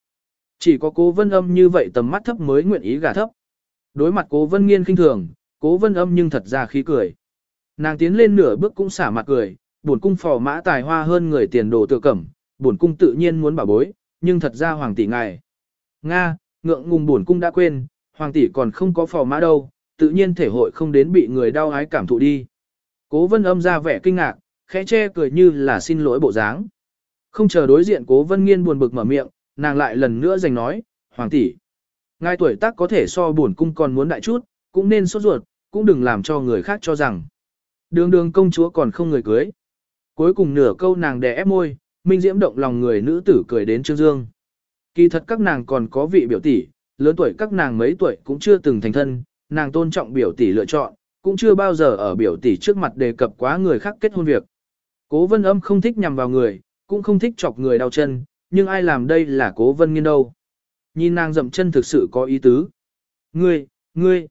A: Chỉ có cố vân âm như vậy tầm mắt thấp mới nguyện ý gả thấp. Đối mặt cố vân nghiên khinh thường, cố vân âm nhưng thật ra khí cười. Nàng tiến lên nửa bước cũng xả mặt cười, buồn cung phò mã tài hoa hơn người tiền đồ tự cẩm, buồn cung tự nhiên muốn bảo bối, nhưng thật ra hoàng tỷ ngài. Nga, ngượng ngùng buồn cung đã quên, hoàng tỷ còn không có phò mã đâu, tự nhiên thể hội không đến bị người đau ái cảm thụ đi. Cố vân âm ra vẻ kinh ngạc, khẽ che cười như là xin lỗi bộ dáng. Không chờ đối diện cố vân nghiên buồn bực mở miệng, nàng lại lần nữa giành nói, hoàng tỷ. Ngài tuổi tác có thể so buồn cung còn muốn đại chút, cũng nên sốt ruột, cũng đừng làm cho người khác cho rằng. Đường đường công chúa còn không người cưới. Cuối cùng nửa câu nàng đè ép môi, minh diễm động lòng người nữ tử cười đến trương dương. Kỳ thật các nàng còn có vị biểu tỷ, lớn tuổi các nàng mấy tuổi cũng chưa từng thành thân, nàng tôn trọng biểu tỷ lựa chọn, cũng chưa bao giờ ở biểu tỷ trước mặt đề cập quá người khác kết hôn việc. Cố vân âm không thích nhằm vào người, cũng không thích chọc người đau chân, nhưng ai làm đây là cố vân nghiên đâu. Nhìn nàng dậm chân thực sự có ý tứ. Ngươi, ngươi,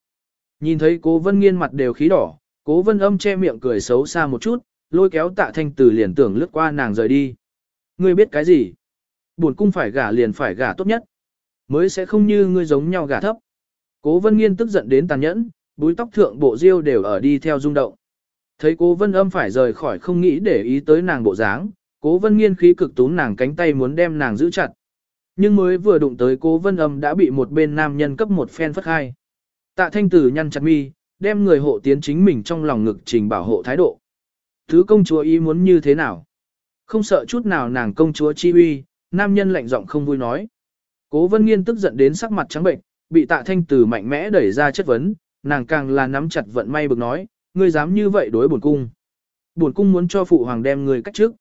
A: nhìn thấy cố vân nghiên mặt đều khí đỏ, cố vân âm che miệng cười xấu xa một chút, lôi kéo tạ thanh từ liền tưởng lướt qua nàng rời đi. Ngươi biết cái gì? Buồn cung phải gả liền phải gả tốt nhất. Mới sẽ không như ngươi giống nhau gả thấp. Cố vân nghiên tức giận đến tàn nhẫn, búi tóc thượng bộ diêu đều ở đi theo rung động. Thấy cố vân âm phải rời khỏi không nghĩ để ý tới nàng bộ dáng, cố vân nghiên khí cực tún nàng cánh tay muốn đem nàng giữ chặt. Nhưng mới vừa đụng tới cố vân âm đã bị một bên nam nhân cấp một phen phất hai. Tạ thanh tử nhăn chặt mi, đem người hộ tiến chính mình trong lòng ngực trình bảo hộ thái độ. Thứ công chúa ý muốn như thế nào? Không sợ chút nào nàng công chúa chi uy, nam nhân lạnh giọng không vui nói. Cố vân nghiên tức giận đến sắc mặt trắng bệnh, bị tạ thanh tử mạnh mẽ đẩy ra chất vấn, nàng càng là nắm chặt vận may bực nói, ngươi dám như vậy đối bổn cung. Bổn cung muốn cho phụ hoàng đem ngươi cách trước.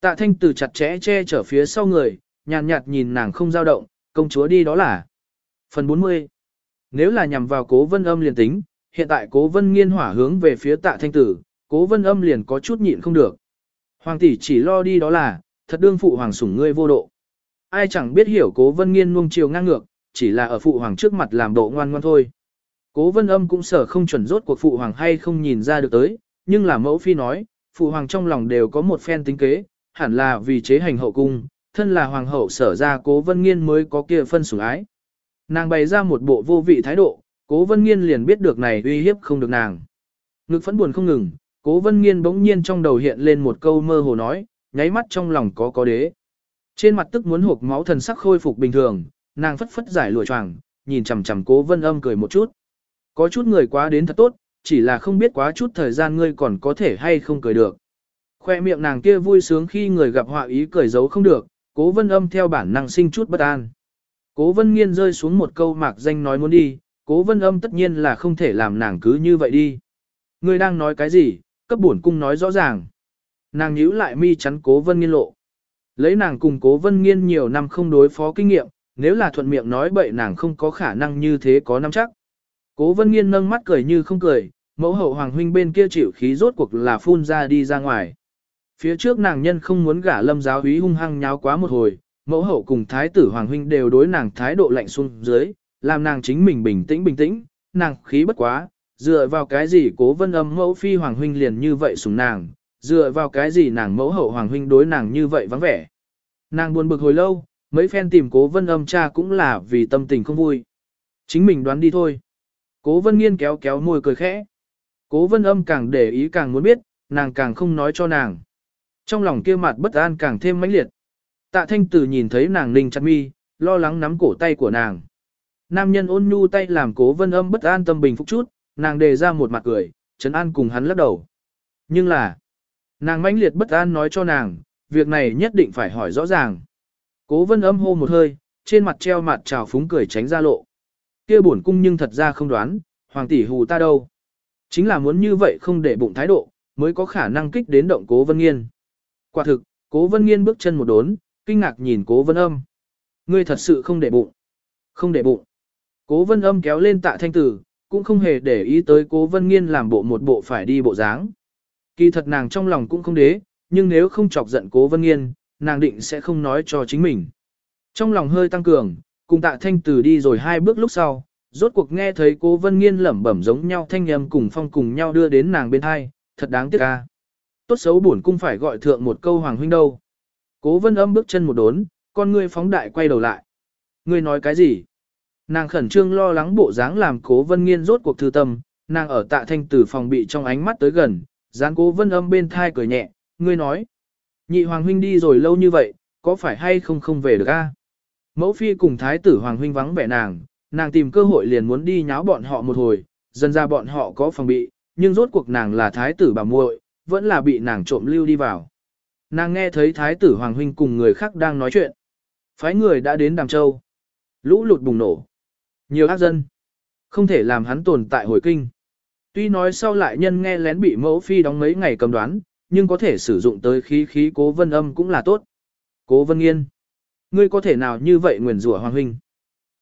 A: Tạ thanh tử chặt chẽ che chở phía sau người, nhàn nhạt, nhìn nàng không dao động, công chúa đi đó là. Phần 40. Nếu là nhằm vào cố vân âm liền tính, hiện tại cố vân nghiên hỏa hướng về phía tạ thanh tử, cố vân âm liền có chút nhịn không được. Hoàng tỷ chỉ lo đi đó là, thật đương phụ hoàng sủng ngươi vô độ. Ai chẳng biết hiểu cố vân nghiên nuông chiều ngang ngược, chỉ là ở phụ hoàng trước mặt làm độ ngoan ngoan thôi. Cố vân âm cũng sở không chuẩn rốt cuộc phụ hoàng hay không nhìn ra được tới, nhưng là mẫu phi nói, phụ hoàng trong lòng đều có một phen tính kế, hẳn là vì chế hành hậu cung, thân là hoàng hậu sở ra cố vân nghiên mới có kia phân sủng ái. Nàng bày ra một bộ vô vị thái độ, cố vân nghiên liền biết được này uy hiếp không được nàng. Ngực phẫn buồn không ngừng, cố vân nghiên bỗng nhiên trong đầu hiện lên một câu mơ hồ nói, nháy mắt trong lòng có có đế. Trên mặt tức muốn hộp máu thần sắc khôi phục bình thường, nàng phất phất giải lụa choàng, nhìn chằm chằm cố vân âm cười một chút. Có chút người quá đến thật tốt, chỉ là không biết quá chút thời gian ngươi còn có thể hay không cười được. Khoe miệng nàng kia vui sướng khi người gặp họa ý cười giấu không được, cố vân âm theo bản năng sinh chút bất an. Cố vân nghiên rơi xuống một câu mạc danh nói muốn đi, cố vân âm tất nhiên là không thể làm nàng cứ như vậy đi. Ngươi đang nói cái gì, cấp bổn cung nói rõ ràng. Nàng nhíu lại mi chắn cố vân nghiên lộ. Lấy nàng cùng cố vân nghiên nhiều năm không đối phó kinh nghiệm, nếu là thuận miệng nói bậy nàng không có khả năng như thế có năm chắc. Cố vân nghiên nâng mắt cười như không cười, mẫu hậu hoàng huynh bên kia chịu khí rốt cuộc là phun ra đi ra ngoài. Phía trước nàng nhân không muốn gả lâm giáo húy hung hăng nháo quá một hồi, mẫu hậu cùng thái tử hoàng huynh đều đối nàng thái độ lạnh xuống dưới, làm nàng chính mình bình tĩnh bình tĩnh, nàng khí bất quá, dựa vào cái gì cố vân âm mẫu phi hoàng huynh liền như vậy sủng nàng, dựa vào cái gì nàng mẫu hậu hoàng huynh đối nàng như vậy vắng vẻ. Nàng buồn bực hồi lâu, mấy phen tìm cố vân âm cha cũng là vì tâm tình không vui. Chính mình đoán đi thôi. Cố vân nghiên kéo kéo môi cười khẽ. Cố vân âm càng để ý càng muốn biết, nàng càng không nói cho nàng. Trong lòng kia mặt bất an càng thêm mãnh liệt. Tạ thanh tử nhìn thấy nàng ninh chặt mi, lo lắng nắm cổ tay của nàng. Nam nhân ôn nhu tay làm cố vân âm bất an tâm bình phục chút, nàng đề ra một mặt cười, trấn an cùng hắn lắc đầu. Nhưng là, nàng mãnh liệt bất an nói cho nàng, việc này nhất định phải hỏi rõ ràng. Cố vân âm hô một hơi, trên mặt treo mặt trào phúng cười tránh ra lộ. kia bổn cung nhưng thật ra không đoán, hoàng tỷ hù ta đâu. Chính là muốn như vậy không để bụng thái độ, mới có khả năng kích đến động cố vân nghiên. Quả thực, cố vân nghiên bước chân một đốn, kinh ngạc nhìn cố vân âm. Ngươi thật sự không để bụng. Không để bụng. Cố vân âm kéo lên tạ thanh tử, cũng không hề để ý tới cố vân nghiên làm bộ một bộ phải đi bộ dáng. Kỳ thật nàng trong lòng cũng không đế, nhưng nếu không chọc giận cố vân nghiên, nàng định sẽ không nói cho chính mình. Trong lòng hơi tăng cường, cùng tạ thanh từ đi rồi hai bước lúc sau, rốt cuộc nghe thấy cố vân nghiên lẩm bẩm giống nhau thanh âm cùng phong cùng nhau đưa đến nàng bên hai, thật đáng tiếc ca. Tốt xấu buồn cung phải gọi thượng một câu hoàng huynh đâu. Cố vân âm bước chân một đốn, con ngươi phóng đại quay đầu lại. Ngươi nói cái gì? Nàng khẩn trương lo lắng bộ dáng làm cố vân nghiên rốt cuộc thư tâm, nàng ở tạ thanh tử phòng bị trong ánh mắt tới gần, dán cố vân âm bên thai cười nhẹ, ngươi nói. Nhị hoàng huynh đi rồi lâu như vậy, có phải hay không không về được a? Mẫu phi cùng thái tử hoàng huynh vắng vẻ nàng, nàng tìm cơ hội liền muốn đi nháo bọn họ một hồi, dần ra bọn họ có phòng bị, nhưng rốt cuộc nàng là thái tử bà muội, vẫn là bị nàng trộm lưu đi vào. Nàng nghe thấy thái tử hoàng huynh cùng người khác đang nói chuyện. Phái người đã đến Đàm Châu. Lũ lụt bùng nổ. Nhiều ác dân. Không thể làm hắn tồn tại hồi kinh. Tuy nói sau lại nhân nghe lén bị mẫu phi đóng mấy ngày cầm đoán, nhưng có thể sử dụng tới khí khí cố vân âm cũng là tốt. Cố vân nghiên. Ngươi có thể nào như vậy nguyền rủa hoàng huynh.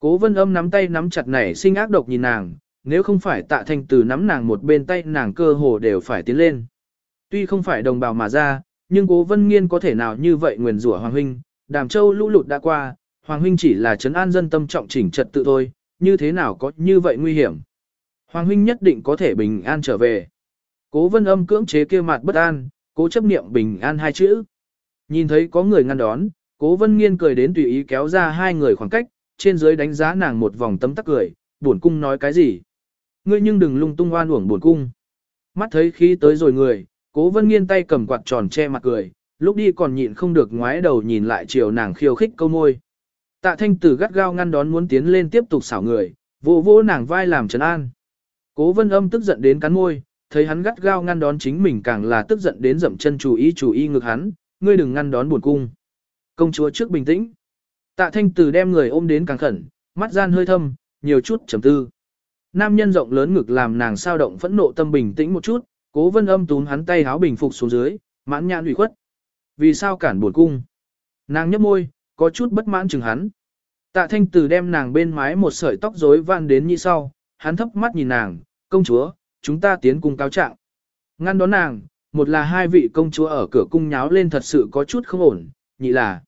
A: Cố vân âm nắm tay nắm chặt nảy sinh ác độc nhìn nàng, nếu không phải tạ thanh từ nắm nàng một bên tay nàng cơ hồ đều phải tiến lên. Tuy không phải đồng bào mà ra, nhưng cố vân nghiên có thể nào như vậy nguyền rủa hoàng huynh, đàm châu lũ lụt đã qua, hoàng huynh chỉ là trấn an dân tâm trọng chỉnh trật tự thôi, như thế nào có như vậy nguy hiểm. Hoàng huynh nhất định có thể bình an trở về. Cố vân âm cưỡng chế kia mặt bất an, cố chấp niệm bình an hai chữ. Nhìn thấy có người ngăn đón, cố vân nghiên cười đến tùy ý kéo ra hai người khoảng cách, trên dưới đánh giá nàng một vòng tấm tắc cười, buồn cung nói cái gì. Ngươi nhưng đừng lung tung oan uổng buồn cung. Mắt thấy khí tới rồi người, cố vân nghiên tay cầm quạt tròn che mặt cười, lúc đi còn nhịn không được ngoái đầu nhìn lại chiều nàng khiêu khích câu môi. Tạ thanh tử gắt gao ngăn đón muốn tiến lên tiếp tục xảo người, vô vô nàng vai làm trấn an. Cố vân âm tức giận đến cắn môi, thấy hắn gắt gao ngăn đón chính mình càng là tức giận đến dậm chân chủ ý chủ ý ngực hắn, ngươi đừng ngăn đón buồn cung. Công chúa trước bình tĩnh. Tạ thanh tử đem người ôm đến càng khẩn, mắt gian hơi thâm, nhiều chút trầm tư. Nam nhân rộng lớn ngực làm nàng sao động phẫn nộ tâm bình tĩnh một chút, cố vân âm túm hắn tay háo bình phục xuống dưới, mãn nhãn ủy khuất. Vì sao cản buồn cung? Nàng nhấp môi, có chút bất mãn chừng hắn. Tạ thanh Từ đem nàng bên mái một sợi tóc rối van đến như sau, hắn thấp mắt nhìn nàng, công chúa, chúng ta tiến cung cáo trạng. Ngăn đón nàng, một là hai vị công chúa ở cửa cung nháo lên thật sự có chút không ổn, nhị là.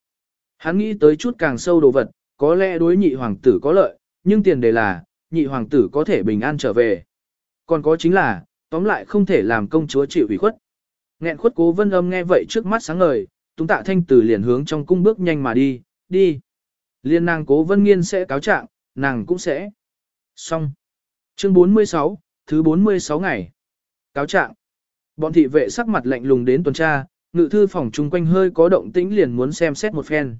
A: Hắn nghĩ tới chút càng sâu đồ vật, có lẽ đối nhị hoàng tử có lợi, nhưng tiền đề là, nhị hoàng tử có thể bình an trở về. Còn có chính là, tóm lại không thể làm công chúa chịu ủy khuất. Nghẹn khuất cố vân âm nghe vậy trước mắt sáng ngời, túng tạ thanh tử liền hướng trong cung bước nhanh mà đi, đi. Liên nàng cố vân nghiên sẽ cáo trạng, nàng cũng sẽ. Xong. Chương 46, thứ 46 ngày. Cáo trạng. Bọn thị vệ sắc mặt lạnh lùng đến tuần tra, ngự thư phòng chung quanh hơi có động tĩnh liền muốn xem xét một phen.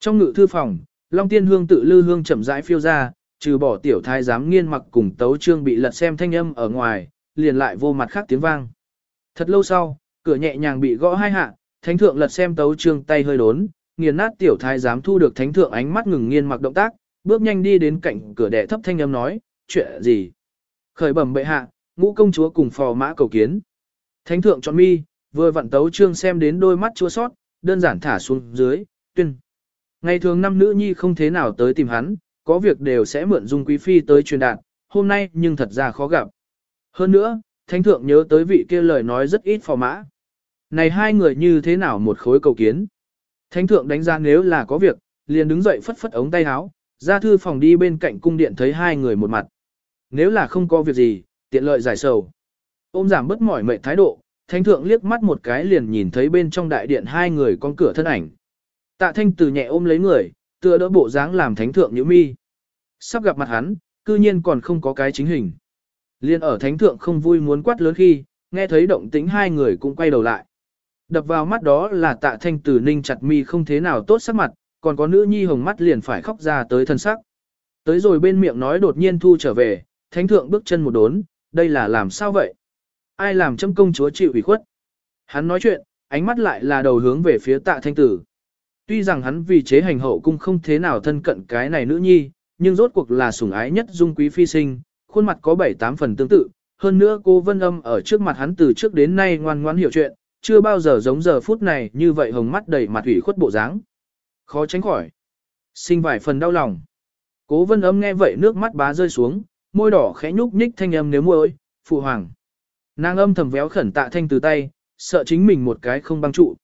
A: Trong ngự thư phòng, Long Tiên Hương tự lư hương chậm rãi phiêu ra, trừ bỏ tiểu thái giám nghiên mặc cùng tấu trương bị lật xem thanh âm ở ngoài, liền lại vô mặt khác tiếng vang. Thật lâu sau, cửa nhẹ nhàng bị gõ hai hạ, thánh thượng lật xem tấu trương tay hơi đốn, nghiền nát tiểu thái dám thu được thánh thượng ánh mắt ngừng nghiên mặc động tác, bước nhanh đi đến cạnh cửa đệ thấp thanh âm nói, chuyện gì? Khởi bẩm bệ hạ, ngũ công chúa cùng phò mã cầu kiến. Thánh thượng chọn mi, vừa vặn tấu trương xem đến đôi mắt chua sót, đơn giản thả xuống dưới, tuyên. Ngày thường năm nữ nhi không thế nào tới tìm hắn, có việc đều sẽ mượn dung quý phi tới truyền đạt, hôm nay nhưng thật ra khó gặp. Hơn nữa, thánh thượng nhớ tới vị kia lời nói rất ít phò mã. Này hai người như thế nào một khối cầu kiến. Thánh thượng đánh giá nếu là có việc, liền đứng dậy phất phất ống tay áo, ra thư phòng đi bên cạnh cung điện thấy hai người một mặt. Nếu là không có việc gì, tiện lợi giải sầu. Ôm giảm bất mỏi mệt thái độ, thánh thượng liếc mắt một cái liền nhìn thấy bên trong đại điện hai người con cửa thân ảnh. Tạ thanh từ nhẹ ôm lấy người, tựa đỡ bộ dáng làm thánh thượng nhíu mi. Sắp gặp mặt hắn, cư nhiên còn không có cái chính hình. Liên ở thánh thượng không vui muốn quát lớn khi, nghe thấy động tĩnh hai người cũng quay đầu lại. Đập vào mắt đó là tạ thanh tử ninh chặt mi không thế nào tốt sắc mặt, còn có nữ nhi hồng mắt liền phải khóc ra tới thân sắc. Tới rồi bên miệng nói đột nhiên thu trở về, thánh thượng bước chân một đốn, đây là làm sao vậy? Ai làm châm công chúa chịu ủy khuất? Hắn nói chuyện, ánh mắt lại là đầu hướng về phía tạ thanh tử. Tuy rằng hắn vì chế hành hậu cung không thế nào thân cận cái này nữ nhi, nhưng rốt cuộc là sủng ái nhất dung quý phi sinh, khuôn mặt có bảy tám phần tương tự, hơn nữa cô Vân Âm ở trước mặt hắn từ trước đến nay ngoan ngoãn hiểu chuyện, chưa bao giờ giống giờ phút này như vậy hồng mắt đầy mặt ủy khuất bộ dáng. Khó tránh khỏi. Sinh vài phần đau lòng. Cố Vân Âm nghe vậy nước mắt bá rơi xuống, môi đỏ khẽ nhúc nhích thanh âm nếu môi, phụ hoàng. Nàng âm thầm véo khẩn tạ thanh từ tay, sợ chính mình một cái không băng trụ.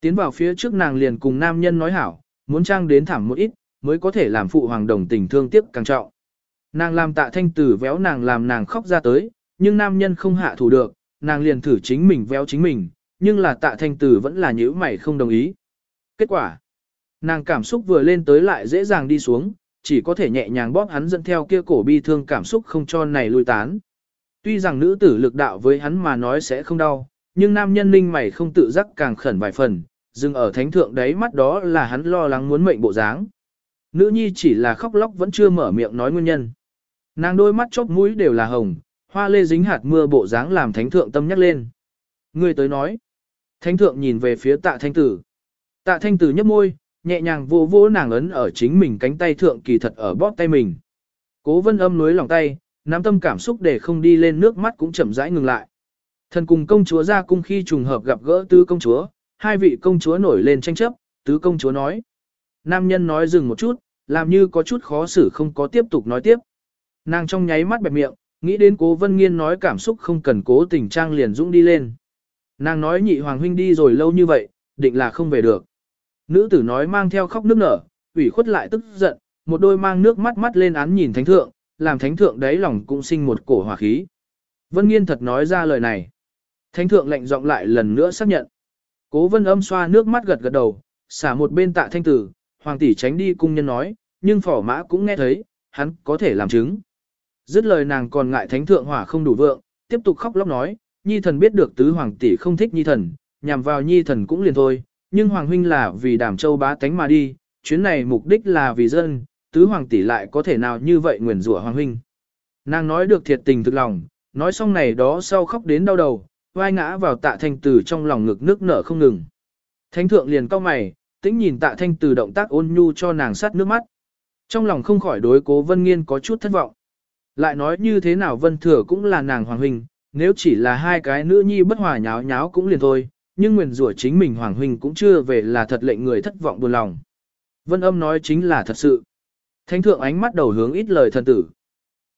A: Tiến vào phía trước nàng liền cùng nam nhân nói hảo, muốn trang đến thảm một ít, mới có thể làm phụ hoàng đồng tình thương tiếc càng trọng. Nàng làm tạ thanh tử véo nàng làm nàng khóc ra tới, nhưng nam nhân không hạ thủ được, nàng liền thử chính mình véo chính mình, nhưng là tạ thanh tử vẫn là nhữ mày không đồng ý. Kết quả, nàng cảm xúc vừa lên tới lại dễ dàng đi xuống, chỉ có thể nhẹ nhàng bóp hắn dẫn theo kia cổ bi thương cảm xúc không cho này lui tán. Tuy rằng nữ tử lực đạo với hắn mà nói sẽ không đau, nhưng nam nhân ninh mày không tự giác càng khẩn vài phần, dừng ở thánh thượng đấy mắt đó là hắn lo lắng muốn mệnh bộ dáng. Nữ nhi chỉ là khóc lóc vẫn chưa mở miệng nói nguyên nhân. Nàng đôi mắt chóp mũi đều là hồng, hoa lê dính hạt mưa bộ dáng làm thánh thượng tâm nhắc lên. Người tới nói. Thánh thượng nhìn về phía tạ thanh tử. Tạ thanh tử nhấp môi, nhẹ nhàng vô vô nàng ấn ở chính mình cánh tay thượng kỳ thật ở bóp tay mình. Cố vân âm núi lòng tay, nắm tâm cảm xúc để không đi lên nước mắt cũng chậm rãi ngừng lại. Thần cùng công chúa ra cung khi trùng hợp gặp gỡ tứ công chúa, hai vị công chúa nổi lên tranh chấp, tứ công chúa nói. Nam nhân nói dừng một chút, làm như có chút khó xử không có tiếp tục nói tiếp. Nàng trong nháy mắt bẹp miệng, nghĩ đến cố vân nghiên nói cảm xúc không cần cố tình trang liền dũng đi lên. Nàng nói nhị hoàng huynh đi rồi lâu như vậy, định là không về được. Nữ tử nói mang theo khóc nước nở, ủy khuất lại tức giận, một đôi mang nước mắt mắt lên án nhìn thánh thượng, làm thánh thượng đáy lòng cũng sinh một cổ hỏa khí. Vân nghiên thật nói ra lời này. Thánh thượng lệnh giọng lại lần nữa xác nhận. Cố vân âm xoa nước mắt gật gật đầu, xả một bên tạ thanh tử, hoàng tỷ tránh đi cung nhân nói, nhưng phỏ mã cũng nghe thấy, hắn có thể làm chứng. Dứt lời nàng còn ngại thánh thượng hỏa không đủ vượng, tiếp tục khóc lóc nói, nhi thần biết được tứ hoàng tỷ không thích nhi thần, nhằm vào nhi thần cũng liền thôi, nhưng hoàng huynh là vì đảm châu bá tánh mà đi, chuyến này mục đích là vì dân, tứ hoàng tỷ lại có thể nào như vậy nguyền rủa hoàng huynh. Nàng nói được thiệt tình thực lòng, nói xong này đó sau khóc đến đau đầu, vai ngã vào tạ thanh tử trong lòng ngực nước nở không ngừng. Thánh thượng liền cau mày, tĩnh nhìn tạ thanh tử động tác ôn nhu cho nàng sát nước mắt. Trong lòng không khỏi đối cố vân nghiên có chút thất vọng. Lại nói như thế nào vân thừa cũng là nàng hoàng huynh, nếu chỉ là hai cái nữ nhi bất hòa nháo nháo cũng liền thôi, nhưng nguyền rủa chính mình hoàng huynh cũng chưa về là thật lệnh người thất vọng buồn lòng. Vân âm nói chính là thật sự. Thánh thượng ánh mắt đầu hướng ít lời thần tử.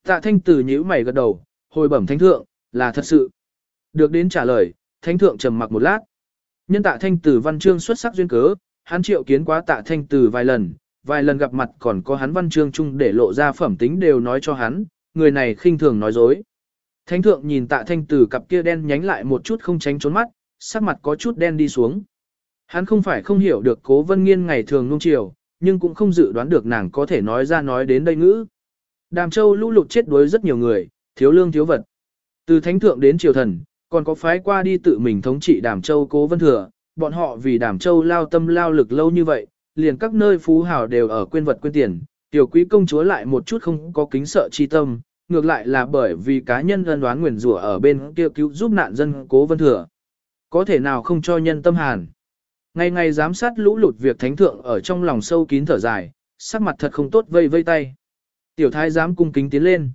A: Tạ thanh tử nhíu mày gật đầu, hồi bẩm thánh thượng, là thật sự. Được đến trả lời, thánh thượng trầm mặc một lát. Nhân tạ thanh tử văn chương xuất sắc duyên cớ, hắn triệu kiến quá tạ thanh tử vài lần, vài lần gặp mặt còn có hắn văn chương chung để lộ ra phẩm tính đều nói cho hắn, người này khinh thường nói dối. Thánh thượng nhìn tạ thanh tử cặp kia đen nhánh lại một chút không tránh trốn mắt, sắc mặt có chút đen đi xuống. Hắn không phải không hiểu được cố vân nghiên ngày thường nung chiều, nhưng cũng không dự đoán được nàng có thể nói ra nói đến đây ngữ. Đàm châu lũ lụt chết đuối rất nhiều người, thiếu lương thiếu vật. Từ thánh thượng đến triều thần, còn có phái qua đi tự mình thống trị đàm châu cố vân thừa, bọn họ vì đàm châu lao tâm lao lực lâu như vậy, liền các nơi phú hào đều ở quên vật quên tiền, tiểu quý công chúa lại một chút không có kính sợ chi tâm, ngược lại là bởi vì cá nhân ân đoán nguyền rủa ở bên kia cứu giúp nạn dân cố vân thừa. Có thể nào không cho nhân tâm hàn. Ngày ngày giám sát lũ lụt việc thánh thượng ở trong lòng sâu kín thở dài, sắc mặt thật không tốt vây vây tay. Tiểu thái giám cung kính tiến lên.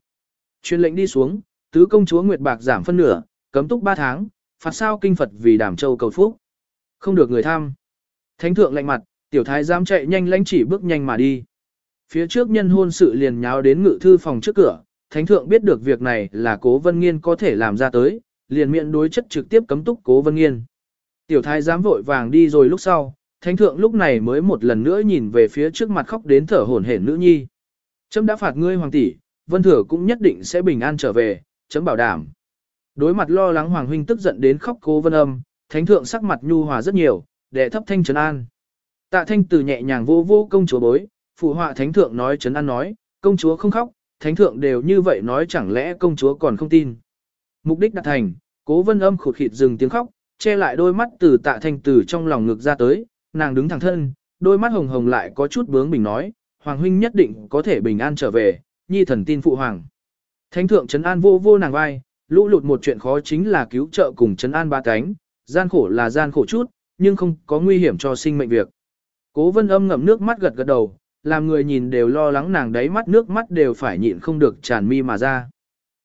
A: Truyền lệnh đi xuống, tứ công chúa Nguyệt Bạc giảm phân nửa, cấm túc 3 tháng, phạt sao kinh Phật vì đảm châu cầu phúc. Không được người tham. Thánh thượng lạnh mặt, tiểu thái giám chạy nhanh lãnh chỉ bước nhanh mà đi. Phía trước nhân hôn sự liền nháo đến ngự thư phòng trước cửa, thánh thượng biết được việc này là cố vân nghiên có thể làm ra tới, liền miệng đối chất trực tiếp cấm túc cố vân nghiên. Tiểu thái giám vội vàng đi rồi lúc sau, thánh thượng lúc này mới một lần nữa nhìn về phía trước mặt khóc đến thở hổn hển nữ nhi. Chấm đã phạt ngươi hoàng tỷ, vân thừa cũng nhất định sẽ bình an trở về, chấm bảo đảm. Đối mặt lo lắng hoàng huynh tức giận đến khóc cố vân âm, thánh thượng sắc mặt nhu hòa rất nhiều, để thấp thanh trấn an. Tạ thanh từ nhẹ nhàng vô vô công chúa bối, phụ họa thánh thượng nói trấn an nói, công chúa không khóc, thánh thượng đều như vậy nói chẳng lẽ công chúa còn không tin. Mục đích đạt thành, cố vân âm khụt khịt dừng tiếng khóc, che lại đôi mắt từ tạ thanh từ trong lòng ngực ra tới, nàng đứng thẳng thân, đôi mắt hồng hồng lại có chút bướng bình nói, hoàng huynh nhất định có thể bình an trở về, nhi thần tin phụ hoàng. Thánh thượng trấn an vô vô nàng vai, lũ lụt một chuyện khó chính là cứu trợ cùng trấn an ba cánh, gian khổ là gian khổ chút, nhưng không có nguy hiểm cho sinh mệnh việc. Cố vân âm ngậm nước mắt gật gật đầu, làm người nhìn đều lo lắng nàng đáy mắt nước mắt đều phải nhịn không được tràn mi mà ra.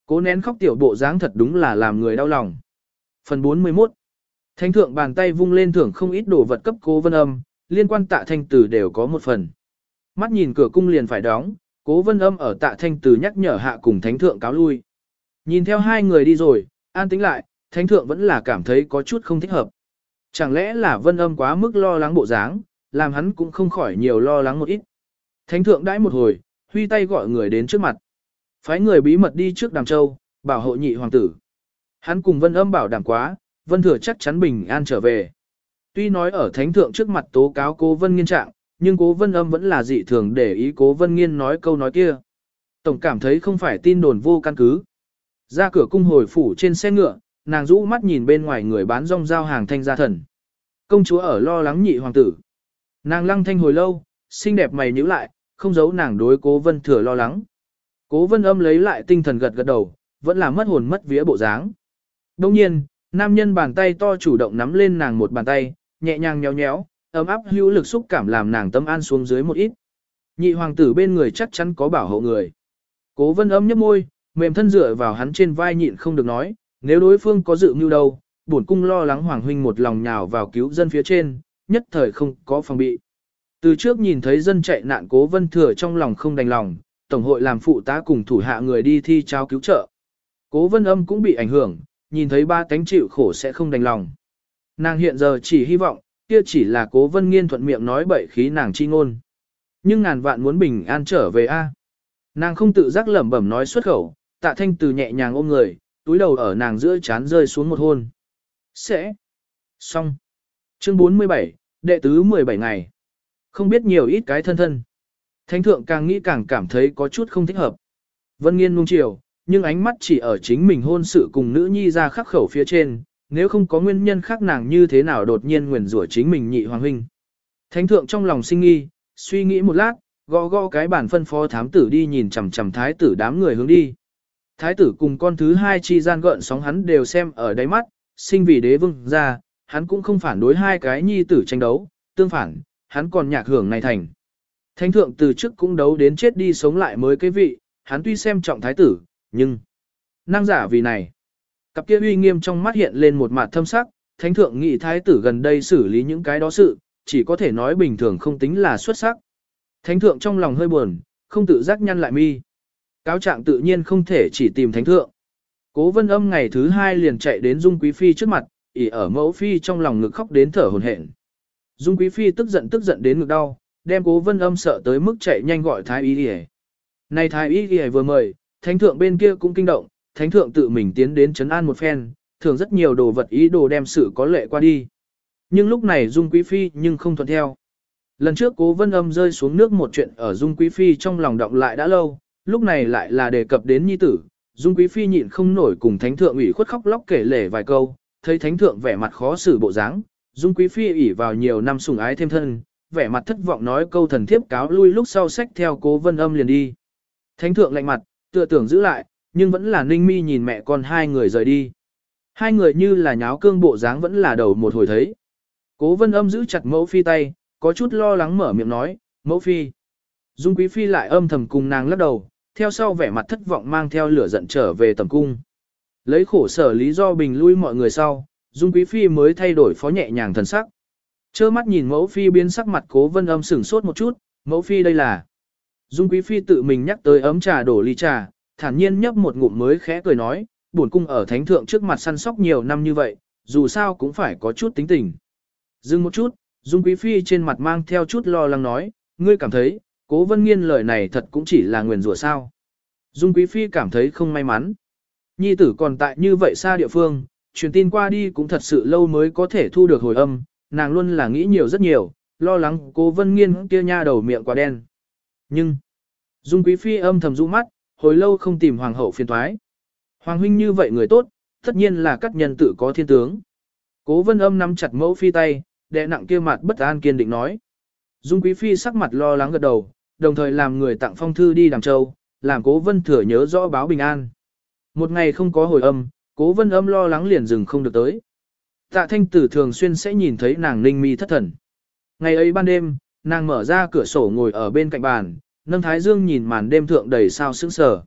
A: Cố nén khóc tiểu bộ dáng thật đúng là làm người đau lòng. Phần 41 Thánh thượng bàn tay vung lên thưởng không ít đồ vật cấp cố vân âm, liên quan tạ thanh tử đều có một phần. Mắt nhìn cửa cung liền phải đóng, cố vân âm ở tạ thanh tử nhắc nhở hạ cùng thánh thượng cáo lui. Nhìn theo hai người đi rồi, an tính lại, thánh thượng vẫn là cảm thấy có chút không thích hợp. Chẳng lẽ là vân âm quá mức lo lắng bộ dáng, làm hắn cũng không khỏi nhiều lo lắng một ít. Thánh thượng đãi một hồi, huy tay gọi người đến trước mặt. Phái người bí mật đi trước đàm châu, bảo hộ nhị hoàng tử. Hắn cùng vân âm bảo đảm quá, vân thừa chắc chắn bình an trở về. Tuy nói ở thánh thượng trước mặt tố cáo cố vân nghiên trạng, nhưng cố vân âm vẫn là dị thường để ý cố vân nghiên nói câu nói kia. Tổng cảm thấy không phải tin đồn vô căn cứ. Ra cửa cung hồi phủ trên xe ngựa, nàng rũ mắt nhìn bên ngoài người bán rong giao hàng thanh gia thần. Công chúa ở lo lắng nhị hoàng tử. Nàng lăng thanh hồi lâu, xinh đẹp mày nhíu lại, không giấu nàng đối cố vân thừa lo lắng. Cố vân âm lấy lại tinh thần gật gật đầu, vẫn là mất hồn mất vía bộ dáng. Đồng nhiên, nam nhân bàn tay to chủ động nắm lên nàng một bàn tay, nhẹ nhàng nhéo nhéo, ấm áp hữu lực xúc cảm làm nàng tâm an xuống dưới một ít. Nhị hoàng tử bên người chắc chắn có bảo hộ người. Cố vân âm nhấp môi, mềm thân dựa vào hắn trên vai nhịn không được nói, nếu đối phương có dự mưu đâu, bổn cung lo lắng hoàng huynh một lòng nhào vào cứu dân phía trên, nhất thời không có phòng bị. Từ trước nhìn thấy dân chạy nạn cố vân thừa trong lòng không đành lòng, tổng hội làm phụ tá cùng thủ hạ người đi thi trao cứu trợ. Cố vân âm cũng bị ảnh hưởng, nhìn thấy ba tánh chịu khổ sẽ không đành lòng. Nàng hiện giờ chỉ hy vọng, kia chỉ là cố vân nghiên thuận miệng nói bậy khí nàng chi ngôn. Nhưng ngàn vạn muốn bình an trở về a. Nàng không tự giác lẩm bẩm nói xuất khẩu, tạ thanh từ nhẹ nhàng ôm người, túi đầu ở nàng giữa chán rơi xuống một hôn. Sẽ. Xong. Chương 47, đệ tứ 17 ngày. Không biết nhiều ít cái thân thân. Thánh thượng càng nghĩ càng cảm thấy có chút không thích hợp. Vân nghiên nung chiều, nhưng ánh mắt chỉ ở chính mình hôn sự cùng nữ nhi ra khắc khẩu phía trên, nếu không có nguyên nhân khác nàng như thế nào đột nhiên nguyền rủa chính mình nhị hoàng huynh. Thánh thượng trong lòng sinh nghi, suy nghĩ một lát, gõ gõ cái bản phân phó thám tử đi nhìn chằm chằm thái tử đám người hướng đi. Thái tử cùng con thứ hai chi gian gợn sóng hắn đều xem ở đáy mắt, sinh vì đế vương ra, hắn cũng không phản đối hai cái nhi tử tranh đấu, tương phản, hắn còn nhạc hưởng này thành. Thánh thượng từ trước cũng đấu đến chết đi sống lại mới cái vị, hắn tuy xem trọng thái tử, nhưng năng giả vì này. Cặp kia uy nghiêm trong mắt hiện lên một mặt thâm sắc, thánh thượng nghị thái tử gần đây xử lý những cái đó sự, chỉ có thể nói bình thường không tính là xuất sắc. Thánh thượng trong lòng hơi buồn, không tự giác nhăn lại mi. Cáo trạng tự nhiên không thể chỉ tìm thánh thượng. Cố vân âm ngày thứ hai liền chạy đến Dung Quý Phi trước mặt, ỉ ở mẫu Phi trong lòng ngực khóc đến thở hồn hển. Dung Quý Phi tức giận tức giận đến ngực đau, đem cố vân âm sợ tới mức chạy nhanh gọi thái y đi Này thái y đi vừa mời, thánh thượng bên kia cũng kinh động, thánh thượng tự mình tiến đến chấn an một phen, thường rất nhiều đồ vật ý đồ đem sự có lệ qua đi. Nhưng lúc này Dung Quý Phi nhưng không thuận theo. Lần trước cố vân âm rơi xuống nước một chuyện ở Dung Quý Phi trong lòng động lại đã lâu, lúc này lại là đề cập đến nhi tử. Dung Quý Phi nhịn không nổi cùng Thánh Thượng ủy khuất khóc lóc kể lể vài câu, thấy Thánh Thượng vẻ mặt khó xử bộ dáng, Dung Quý Phi ỉ vào nhiều năm sủng ái thêm thân, vẻ mặt thất vọng nói câu thần thiếp cáo lui lúc sau sách theo cố vân âm liền đi. Thánh Thượng lạnh mặt, tựa tưởng giữ lại, nhưng vẫn là ninh mi nhìn mẹ con hai người rời đi. Hai người như là nháo cương bộ dáng vẫn là đầu một hồi thấy. Cố vân âm giữ chặt mẫu phi tay, có chút lo lắng mở miệng nói, mẫu phi. Dung quý phi lại âm thầm cùng nàng lắc đầu, theo sau vẻ mặt thất vọng mang theo lửa giận trở về tầm cung. Lấy khổ sở lý do bình lui mọi người sau, Dung quý phi mới thay đổi phó nhẹ nhàng thần sắc. Chơ mắt nhìn mẫu phi biến sắc mặt cố vân âm sửng sốt một chút, mẫu phi đây là. Dung quý phi tự mình nhắc tới ấm trà đổ ly trà, thản nhiên nhấp một ngụm mới khẽ cười nói, buồn cung ở thánh thượng trước mặt săn sóc nhiều năm như vậy, dù sao cũng phải có chút tính tình. Dừng một chút, Dung Quý Phi trên mặt mang theo chút lo lắng nói, ngươi cảm thấy, cố vân nghiên lời này thật cũng chỉ là nguyền rủa sao. Dung Quý Phi cảm thấy không may mắn. Nhi tử còn tại như vậy xa địa phương, truyền tin qua đi cũng thật sự lâu mới có thể thu được hồi âm, nàng luôn là nghĩ nhiều rất nhiều, lo lắng cố vân nghiên kia nha đầu miệng quá đen. Nhưng, Dung Quý Phi âm thầm rũ mắt, hồi lâu không tìm hoàng hậu phiền thoái. Hoàng huynh như vậy người tốt, tất nhiên là các nhân tự có thiên tướng. Cố vân âm nắm chặt mẫu phi tay, đè nặng kia mặt bất an kiên định nói. Dung quý phi sắc mặt lo lắng gật đầu, đồng thời làm người tặng phong thư đi đàm châu, làm cố vân thừa nhớ rõ báo bình an. Một ngày không có hồi âm, cố vân âm lo lắng liền dừng không được tới. Tạ thanh tử thường xuyên sẽ nhìn thấy nàng ninh mi thất thần. Ngày ấy ban đêm, nàng mở ra cửa sổ ngồi ở bên cạnh bàn, nâng thái dương nhìn màn đêm thượng đầy sao sững sờ.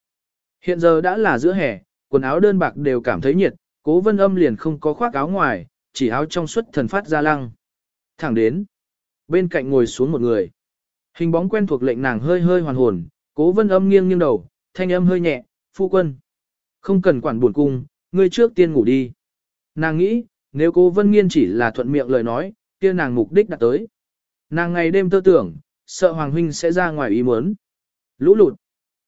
A: Hiện giờ đã là giữa hè, quần áo đơn bạc đều cảm thấy nhiệt, cố vân âm liền không có khoác áo ngoài, chỉ áo trong suốt thần phát ra lăng. Thẳng đến, bên cạnh ngồi xuống một người. Hình bóng quen thuộc lệnh nàng hơi hơi hoàn hồn, cố vân âm nghiêng nghiêng đầu, thanh âm hơi nhẹ, phu quân. Không cần quản buồn cung, ngươi trước tiên ngủ đi. Nàng nghĩ, nếu cô vân nghiên chỉ là thuận miệng lời nói, kia nàng mục đích đã tới. Nàng ngày đêm tơ tưởng, sợ Hoàng Huynh sẽ ra ngoài ý muốn. Lũ lụt.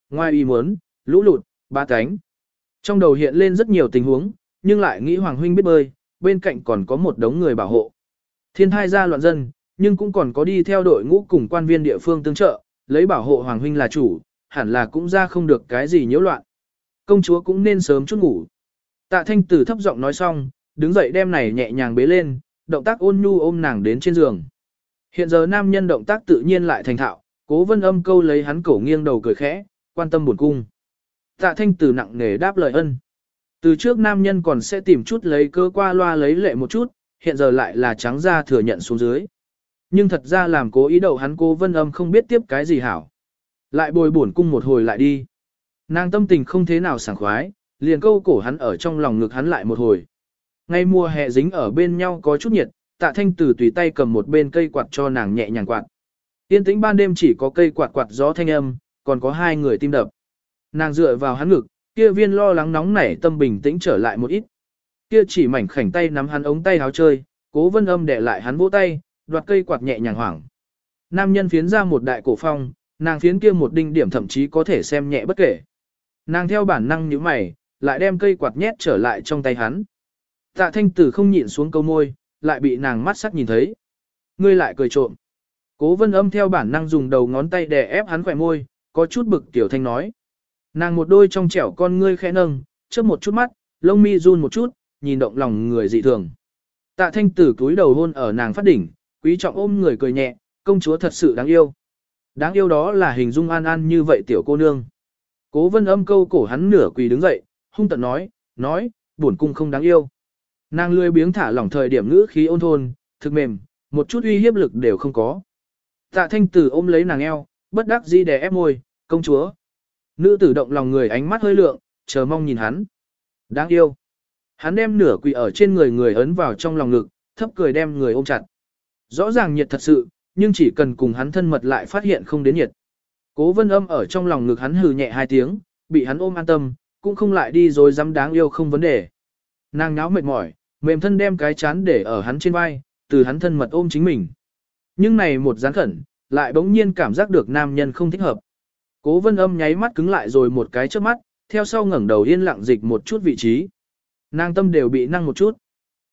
A: Ngoài ý muốn, lũ lụt, ba cánh. Trong đầu hiện lên rất nhiều tình huống, nhưng lại nghĩ Hoàng Huynh biết bơi, bên cạnh còn có một đống người bảo hộ. Thiên thai ra loạn dân, nhưng cũng còn có đi theo đội ngũ cùng quan viên địa phương tương trợ, lấy bảo hộ Hoàng Huynh là chủ, hẳn là cũng ra không được cái gì nhiễu loạn. Công chúa cũng nên sớm chút ngủ. Tạ thanh tử thấp giọng nói xong, đứng dậy đem này nhẹ nhàng bế lên, động tác ôn nhu ôm nàng đến trên giường. Hiện giờ nam nhân động tác tự nhiên lại thành thạo, cố vân âm câu lấy hắn cổ nghiêng đầu cười khẽ, quan tâm buồn cung. Tạ thanh tử nặng nề đáp lời ân. Từ trước nam nhân còn sẽ tìm chút lấy cơ qua loa lấy lệ một chút, hiện giờ lại là trắng ra thừa nhận xuống dưới. Nhưng thật ra làm cố ý đậu hắn cố vân âm không biết tiếp cái gì hảo. Lại bồi buồn cung một hồi lại đi. Nàng tâm tình không thế nào sảng khoái, liền câu cổ hắn ở trong lòng ngực hắn lại một hồi. Ngay mùa hè dính ở bên nhau có chút nhiệt, tạ thanh tử tùy tay cầm một bên cây quạt cho nàng nhẹ nhàng quạt. Tiên tĩnh ban đêm chỉ có cây quạt quạt gió thanh âm, còn có hai người tim đập. Nàng dựa vào hắn ngực, kia viên lo lắng nóng nảy tâm bình tĩnh trở lại một ít. Kia chỉ mảnh khảnh tay nắm hắn ống tay háo chơi, cố vân âm để lại hắn vỗ tay, đoạt cây quạt nhẹ nhàng hoảng. Nam nhân phiến ra một đại cổ phong, nàng phiến kia một đinh điểm thậm chí có thể xem nhẹ bất kể. Nàng theo bản năng như mày, lại đem cây quạt nhét trở lại trong tay hắn. Tạ thanh tử không nhịn xuống câu môi, lại bị nàng mắt sắc nhìn thấy. Ngươi lại cười trộm. Cố vân âm theo bản năng dùng đầu ngón tay đè ép hắn khỏe môi, có chút bực tiểu thanh nói. Nàng một đôi trong trẻo con ngươi khẽ nâng, chớp một chút mắt, lông mi run một chút, nhìn động lòng người dị thường. Tạ thanh tử cúi đầu hôn ở nàng phát đỉnh, quý trọng ôm người cười nhẹ, công chúa thật sự đáng yêu. Đáng yêu đó là hình dung an an như vậy tiểu cô nương. Cố vân âm câu cổ hắn nửa quỳ đứng dậy, hung tận nói, nói, buồn cung không đáng yêu. Nàng lười biếng thả lỏng thời điểm ngữ khí ôn thôn, thực mềm, một chút uy hiếp lực đều không có. Tạ thanh tử ôm lấy nàng eo, bất đắc dĩ đè ép môi, công chúa. Nữ tử động lòng người ánh mắt hơi lượng, chờ mong nhìn hắn. Đáng yêu. Hắn đem nửa quỳ ở trên người người ấn vào trong lòng ngực, thấp cười đem người ôm chặt. Rõ ràng nhiệt thật sự, nhưng chỉ cần cùng hắn thân mật lại phát hiện không đến nhiệt. Cố vân âm ở trong lòng ngực hắn hừ nhẹ hai tiếng, bị hắn ôm an tâm, cũng không lại đi rồi dám đáng yêu không vấn đề. Nàng náo mệt mỏi, mềm thân đem cái chán để ở hắn trên vai, từ hắn thân mật ôm chính mình. Nhưng này một gián khẩn, lại bỗng nhiên cảm giác được nam nhân không thích hợp. Cố vân âm nháy mắt cứng lại rồi một cái trước mắt, theo sau ngẩng đầu yên lặng dịch một chút vị trí. Nàng tâm đều bị năng một chút.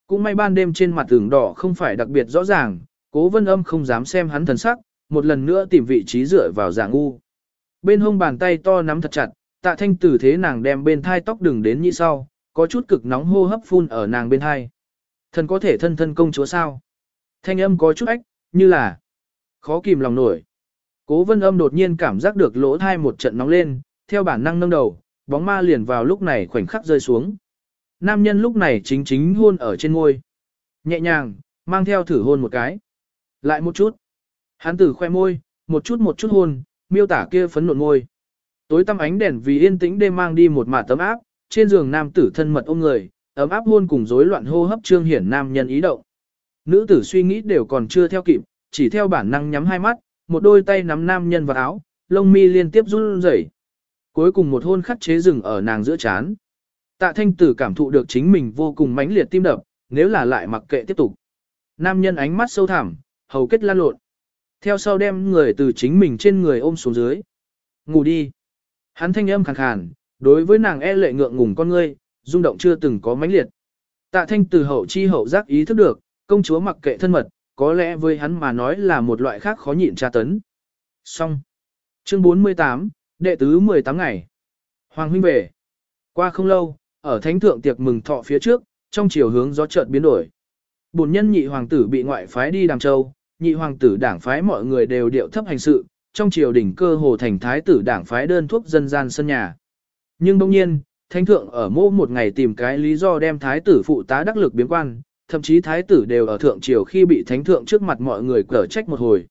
A: Cũng may ban đêm trên mặt tường đỏ không phải đặc biệt rõ ràng, cố vân âm không dám xem hắn thần sắc, một lần nữa tìm vị trí dựa vào giả ngu. Bên hông bàn tay to nắm thật chặt, tạ thanh tử thế nàng đem bên thai tóc đừng đến như sau, có chút cực nóng hô hấp phun ở nàng bên thai. Thần có thể thân thân công chúa sao? Thanh âm có chút ách, như là khó kìm lòng nổi. Cố vân âm đột nhiên cảm giác được lỗ thai một trận nóng lên, theo bản năng nâng đầu, bóng ma liền vào lúc này khoảnh khắc rơi xuống. Nam nhân lúc này chính chính hôn ở trên môi. Nhẹ nhàng, mang theo thử hôn một cái. Lại một chút. Hắn tử khoe môi, một chút một chút hôn, miêu tả kia phấn nộn môi. Tối tăm ánh đèn vì yên tĩnh đêm mang đi một mả tấm áp, trên giường nam tử thân mật ôm người, ấm áp hôn cùng rối loạn hô hấp trương hiển nam nhân ý động. Nữ tử suy nghĩ đều còn chưa theo kịp, chỉ theo bản năng nhắm hai mắt, một đôi tay nắm nam nhân vào áo, lông mi liên tiếp run rẩy. Cuối cùng một hôn khắc chế rừng ở nàng giữa chán. Tạ thanh tử cảm thụ được chính mình vô cùng mãnh liệt tim đập, nếu là lại mặc kệ tiếp tục. Nam nhân ánh mắt sâu thẳm, hầu kết lan lộn. Theo sau đem người từ chính mình trên người ôm xuống dưới. Ngủ đi. Hắn thanh âm khàn khàn, đối với nàng e lệ ngượng ngùng con ngươi, rung động chưa từng có mãnh liệt. Tạ thanh từ hậu chi hậu giác ý thức được, công chúa mặc kệ thân mật, có lẽ với hắn mà nói là một loại khác khó nhịn tra tấn. Xong. Chương 48, đệ tứ 18 ngày. Hoàng huynh về. Qua không lâu, ở thánh thượng tiệc mừng thọ phía trước, trong chiều hướng gió chợt biến đổi. Bổn nhân nhị hoàng tử bị ngoại phái đi Đàm Châu, nhị hoàng tử đảng phái mọi người đều điệu thấp hành sự, trong triều đình cơ hồ thành thái tử đảng phái đơn thuốc dân gian sân nhà. Nhưng đông nhiên, thánh thượng ở mô một ngày tìm cái lý do đem thái tử phụ tá đắc lực biến quan, thậm chí thái tử đều ở thượng triều khi bị thánh thượng trước mặt mọi người cở trách một hồi.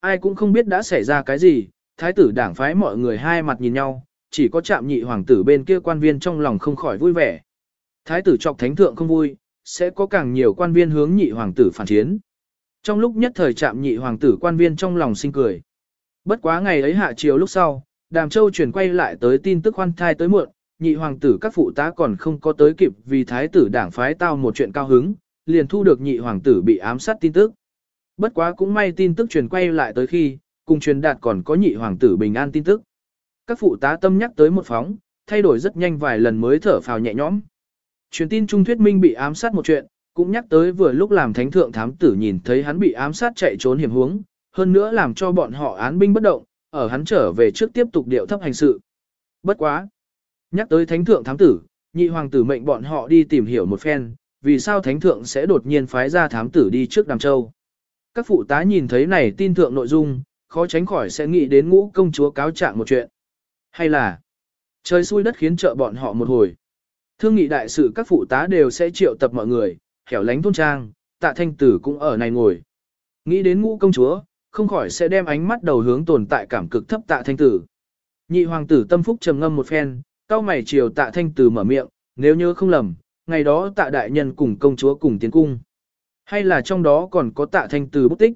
A: Ai cũng không biết đã xảy ra cái gì, thái tử đảng phái mọi người hai mặt nhìn nhau, chỉ có chạm nhị hoàng tử bên kia quan viên trong lòng không khỏi vui vẻ. Thái tử chọc thánh thượng không vui, sẽ có càng nhiều quan viên hướng nhị hoàng tử phản chiến. Trong lúc nhất thời chạm nhị hoàng tử quan viên trong lòng sinh cười. Bất quá ngày ấy hạ chiều lúc sau, Đàm Châu chuyển quay lại tới tin tức khoan thai tới muộn, nhị hoàng tử các phụ tá còn không có tới kịp vì thái tử đảng phái tao một chuyện cao hứng, liền thu được nhị hoàng tử bị ám sát tin tức. Bất quá cũng may tin tức truyền quay lại tới khi, cùng truyền đạt còn có nhị hoàng tử bình an tin tức. Các phụ tá tâm nhắc tới một phóng, thay đổi rất nhanh vài lần mới thở phào nhẹ nhõm. Truyền tin Trung Thuyết Minh bị ám sát một chuyện, cũng nhắc tới vừa lúc làm thánh thượng thám tử nhìn thấy hắn bị ám sát chạy trốn hiểm huống, hơn nữa làm cho bọn họ án binh bất động, ở hắn trở về trước tiếp tục điệu thấp hành sự. Bất quá. Nhắc tới thánh thượng thám tử, nhị hoàng tử mệnh bọn họ đi tìm hiểu một phen, vì sao thánh thượng sẽ đột nhiên phái ra thám tử đi trước Đàm Châu. Các phụ tá nhìn thấy này tin thượng nội dung, khó tránh khỏi sẽ nghĩ đến ngũ công chúa cáo trạng một chuyện. Hay là, trời xui đất khiến trợ bọn họ một hồi. Thương nghị đại sự các phụ tá đều sẽ triệu tập mọi người, hẻo lánh thôn trang, tạ thanh tử cũng ở này ngồi. Nghĩ đến ngũ công chúa, không khỏi sẽ đem ánh mắt đầu hướng tồn tại cảm cực thấp tạ thanh tử. Nhị hoàng tử tâm phúc trầm ngâm một phen, cao mày chiều tạ thanh tử mở miệng, nếu nhớ không lầm, ngày đó tạ đại nhân cùng công chúa cùng tiến cung. Hay là trong đó còn có tạ thanh tử bút tích.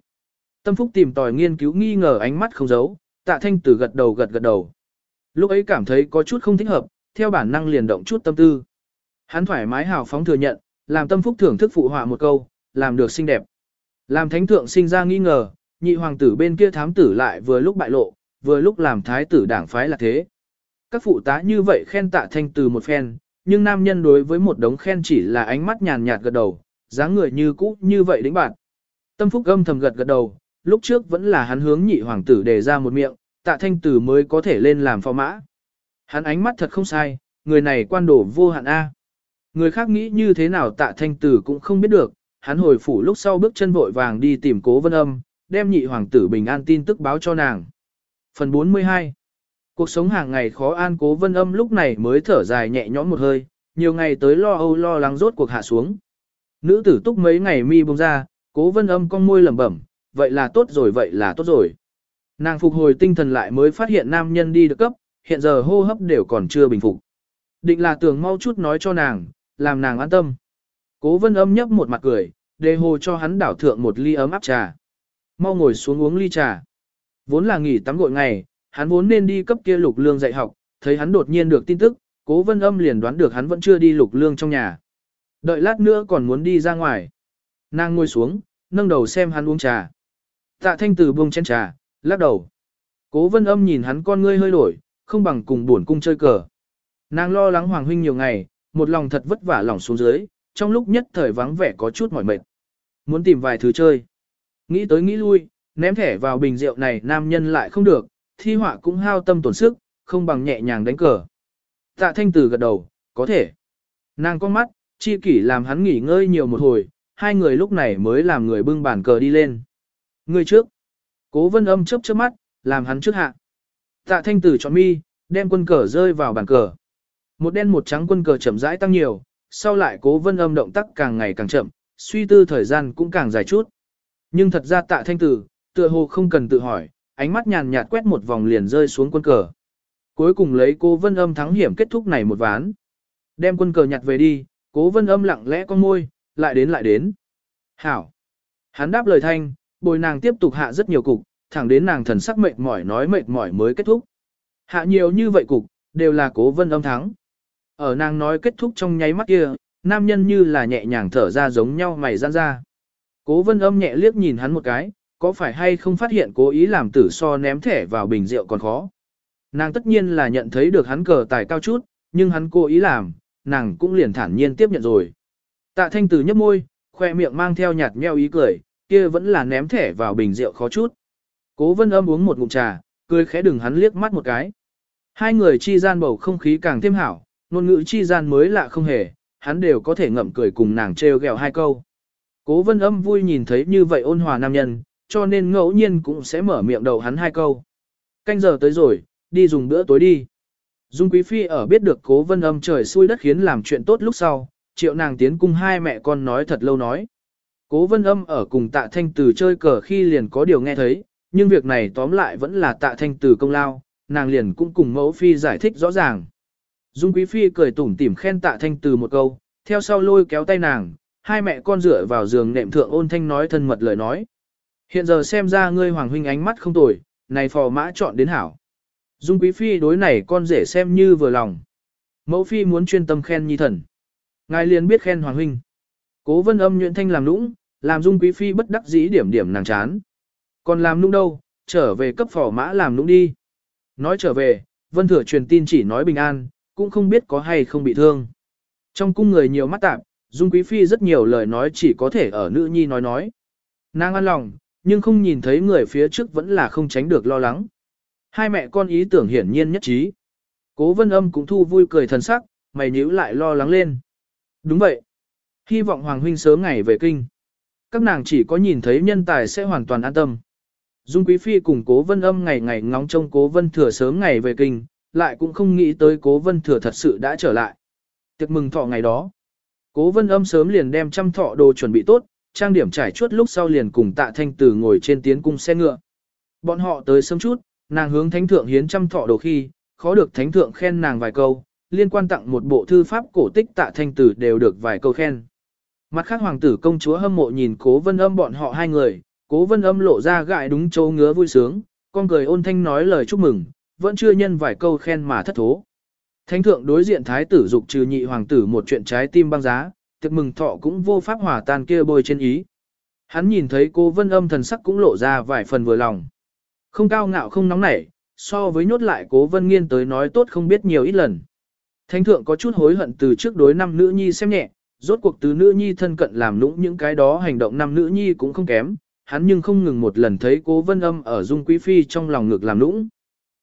A: Tâm phúc tìm tòi nghiên cứu nghi ngờ ánh mắt không giấu, tạ thanh tử gật đầu gật gật đầu. Lúc ấy cảm thấy có chút không thích hợp, theo bản năng liền động chút tâm tư. Hắn thoải mái hào phóng thừa nhận, làm tâm phúc thưởng thức phụ họa một câu, làm được xinh đẹp. Làm thánh thượng sinh ra nghi ngờ, nhị hoàng tử bên kia thám tử lại vừa lúc bại lộ, vừa lúc làm thái tử đảng phái là thế. Các phụ tá như vậy khen tạ thanh từ một phen, nhưng nam nhân đối với một đống khen chỉ là ánh mắt nhàn nhạt gật đầu, dáng người như cũ như vậy đĩnh bạn. Tâm phúc âm thầm gật gật đầu, lúc trước vẫn là hắn hướng nhị hoàng tử đề ra một miệng, tạ thanh tử mới có thể lên làm phò mã. Hắn ánh mắt thật không sai, người này quan đổ vô hạn A. Người khác nghĩ như thế nào tạ thanh tử cũng không biết được, hắn hồi phủ lúc sau bước chân vội vàng đi tìm cố vân âm, đem nhị hoàng tử bình an tin tức báo cho nàng. Phần 42 Cuộc sống hàng ngày khó an cố vân âm lúc này mới thở dài nhẹ nhõm một hơi, nhiều ngày tới lo âu lo lắng rốt cuộc hạ xuống. Nữ tử túc mấy ngày mi bông ra, cố vân âm con môi lẩm bẩm, vậy là tốt rồi vậy là tốt rồi. Nàng phục hồi tinh thần lại mới phát hiện nam nhân đi được cấp, hiện giờ hô hấp đều còn chưa bình phục. Định là tưởng mau chút nói cho nàng, làm nàng an tâm. Cố vân âm nhấp một mặt cười, đề hồ cho hắn đảo thượng một ly ấm áp trà. Mau ngồi xuống uống ly trà. Vốn là nghỉ tắm gội ngày, hắn vốn nên đi cấp kia lục lương dạy học, thấy hắn đột nhiên được tin tức, cố vân âm liền đoán được hắn vẫn chưa đi lục lương trong nhà. Đợi lát nữa còn muốn đi ra ngoài. Nàng ngồi xuống, nâng đầu xem hắn uống trà. Tạ thanh từ buông chén trà, lắc đầu. Cố vân âm nhìn hắn con ngươi hơi đổi, không bằng cùng buồn cung chơi cờ. Nàng lo lắng Hoàng huynh nhiều ngày, một lòng thật vất vả lòng xuống dưới, trong lúc nhất thời vắng vẻ có chút mỏi mệt. Muốn tìm vài thứ chơi. Nghĩ tới nghĩ lui, ném thẻ vào bình rượu này nam nhân lại không được, thi họa cũng hao tâm tổn sức, không bằng nhẹ nhàng đánh cờ. Tạ thanh tử gật đầu, có thể. Nàng con mắt, chi kỷ làm hắn nghỉ ngơi nhiều một hồi, hai người lúc này mới làm người bưng bàn cờ đi lên. Người trước. Cố vân âm chớp chớp mắt, làm hắn trước hạ. Tạ thanh tử chọn mi, đem quân cờ rơi vào bàn cờ. Một đen một trắng quân cờ chậm rãi tăng nhiều, sau lại cố vân âm động tác càng ngày càng chậm, suy tư thời gian cũng càng dài chút. Nhưng thật ra tạ thanh tử, tựa hồ không cần tự hỏi, ánh mắt nhàn nhạt quét một vòng liền rơi xuống quân cờ. Cuối cùng lấy cố vân âm thắng hiểm kết thúc này một ván. Đem quân cờ nhặt về đi, cố vân âm lặng lẽ con môi, lại đến lại đến. Hảo. Hắn đáp lời thanh, bồi nàng tiếp tục hạ rất nhiều cục, thẳng đến nàng thần sắc mệt mỏi nói mệt mỏi mới kết thúc. Hạ nhiều như vậy cục, đều là cố vân âm thắng. Ở nàng nói kết thúc trong nháy mắt kia, nam nhân như là nhẹ nhàng thở ra giống nhau mày gian ra. Cố vân âm nhẹ liếc nhìn hắn một cái, có phải hay không phát hiện cố ý làm tử so ném thẻ vào bình rượu còn khó. Nàng tất nhiên là nhận thấy được hắn cờ tài cao chút, nhưng hắn cố ý làm, nàng cũng liền thản nhiên tiếp nhận rồi. Tạ thanh tử nhấp môi, khoe miệng mang theo nhạt nheo ý cười, kia vẫn là ném thẻ vào bình rượu khó chút. Cố vân âm uống một ngụm trà, cười khẽ đừng hắn liếc mắt một cái. Hai người chi gian bầu không khí càng thêm hảo, ngôn ngữ chi gian mới lạ không hề, hắn đều có thể ngậm cười cùng nàng trêu ghẹo hai câu. Cố vân âm vui nhìn thấy như vậy ôn hòa nam nhân, cho nên ngẫu nhiên cũng sẽ mở miệng đầu hắn hai câu. Canh giờ tới rồi, đi dùng bữa tối đi. Dung Quý Phi ở biết được cố vân âm trời xui đất khiến làm chuyện tốt lúc sau, triệu nàng tiến cung hai mẹ con nói thật lâu nói. Cố vân âm ở cùng tạ thanh từ chơi cờ khi liền có điều nghe thấy, nhưng việc này tóm lại vẫn là tạ thanh từ công lao, nàng liền cũng cùng mẫu phi giải thích rõ ràng. Dung Quý Phi cười tủm tỉm khen tạ thanh từ một câu, theo sau lôi kéo tay nàng, hai mẹ con dựa vào giường nệm thượng ôn thanh nói thân mật lời nói. Hiện giờ xem ra ngươi hoàng huynh ánh mắt không tồi, này phò mã chọn đến hảo. Dung Quý Phi đối này con rể xem như vừa lòng. Mẫu Phi muốn chuyên tâm khen nhi thần. Ngài liền biết khen hoàng huynh. Cố vân âm nhuyễn thanh làm nũng, làm Dung Quý Phi bất đắc dĩ điểm điểm nàng chán. Còn làm nũng đâu, trở về cấp phò mã làm nũng đi. Nói trở về, vân thừa truyền tin chỉ nói bình an, cũng không biết có hay không bị thương. Trong cung người nhiều mắt tạp, Dung Quý Phi rất nhiều lời nói chỉ có thể ở nữ nhi nói nói. Nàng an lòng, nhưng không nhìn thấy người phía trước vẫn là không tránh được lo lắng. Hai mẹ con ý tưởng hiển nhiên nhất trí. Cố vân âm cũng thu vui cười thần sắc, mày nhíu lại lo lắng lên. Đúng vậy. Hy vọng Hoàng Huynh sớm ngày về kinh. Các nàng chỉ có nhìn thấy nhân tài sẽ hoàn toàn an tâm. Dung Quý Phi cùng Cố Vân Âm ngày ngày ngóng trông Cố Vân Thừa sớm ngày về kinh, lại cũng không nghĩ tới Cố Vân Thừa thật sự đã trở lại. Tiệc mừng thọ ngày đó. Cố Vân Âm sớm liền đem trăm thọ đồ chuẩn bị tốt, trang điểm trải chuốt lúc sau liền cùng Tạ Thanh Tử ngồi trên tiến cung xe ngựa. Bọn họ tới sớm chút, nàng hướng thánh thượng hiến trăm thọ đồ khi, khó được thánh thượng khen nàng vài câu, liên quan tặng một bộ thư pháp cổ tích Tạ Thanh Tử đều được vài câu khen. Mặt khác hoàng tử công chúa hâm mộ nhìn Cố Vân Âm bọn họ hai người, Cố Vân Âm lộ ra gại đúng chỗ ngứa vui sướng, con cười ôn thanh nói lời chúc mừng, vẫn chưa nhân vài câu khen mà thất thố. Thánh thượng đối diện thái tử dục trừ nhị hoàng tử một chuyện trái tim băng giá, tiệc mừng thọ cũng vô pháp hòa tan kia bôi trên ý. Hắn nhìn thấy cô vân âm thần sắc cũng lộ ra vài phần vừa lòng. Không cao ngạo không nóng nảy, so với nhốt lại cố vân nghiên tới nói tốt không biết nhiều ít lần. Thánh thượng có chút hối hận từ trước đối năm nữ nhi xem nhẹ, rốt cuộc từ nữ nhi thân cận làm nũng những cái đó hành động năm nữ nhi cũng không kém, hắn nhưng không ngừng một lần thấy cố vân âm ở dung quý phi trong lòng ngực làm nũng.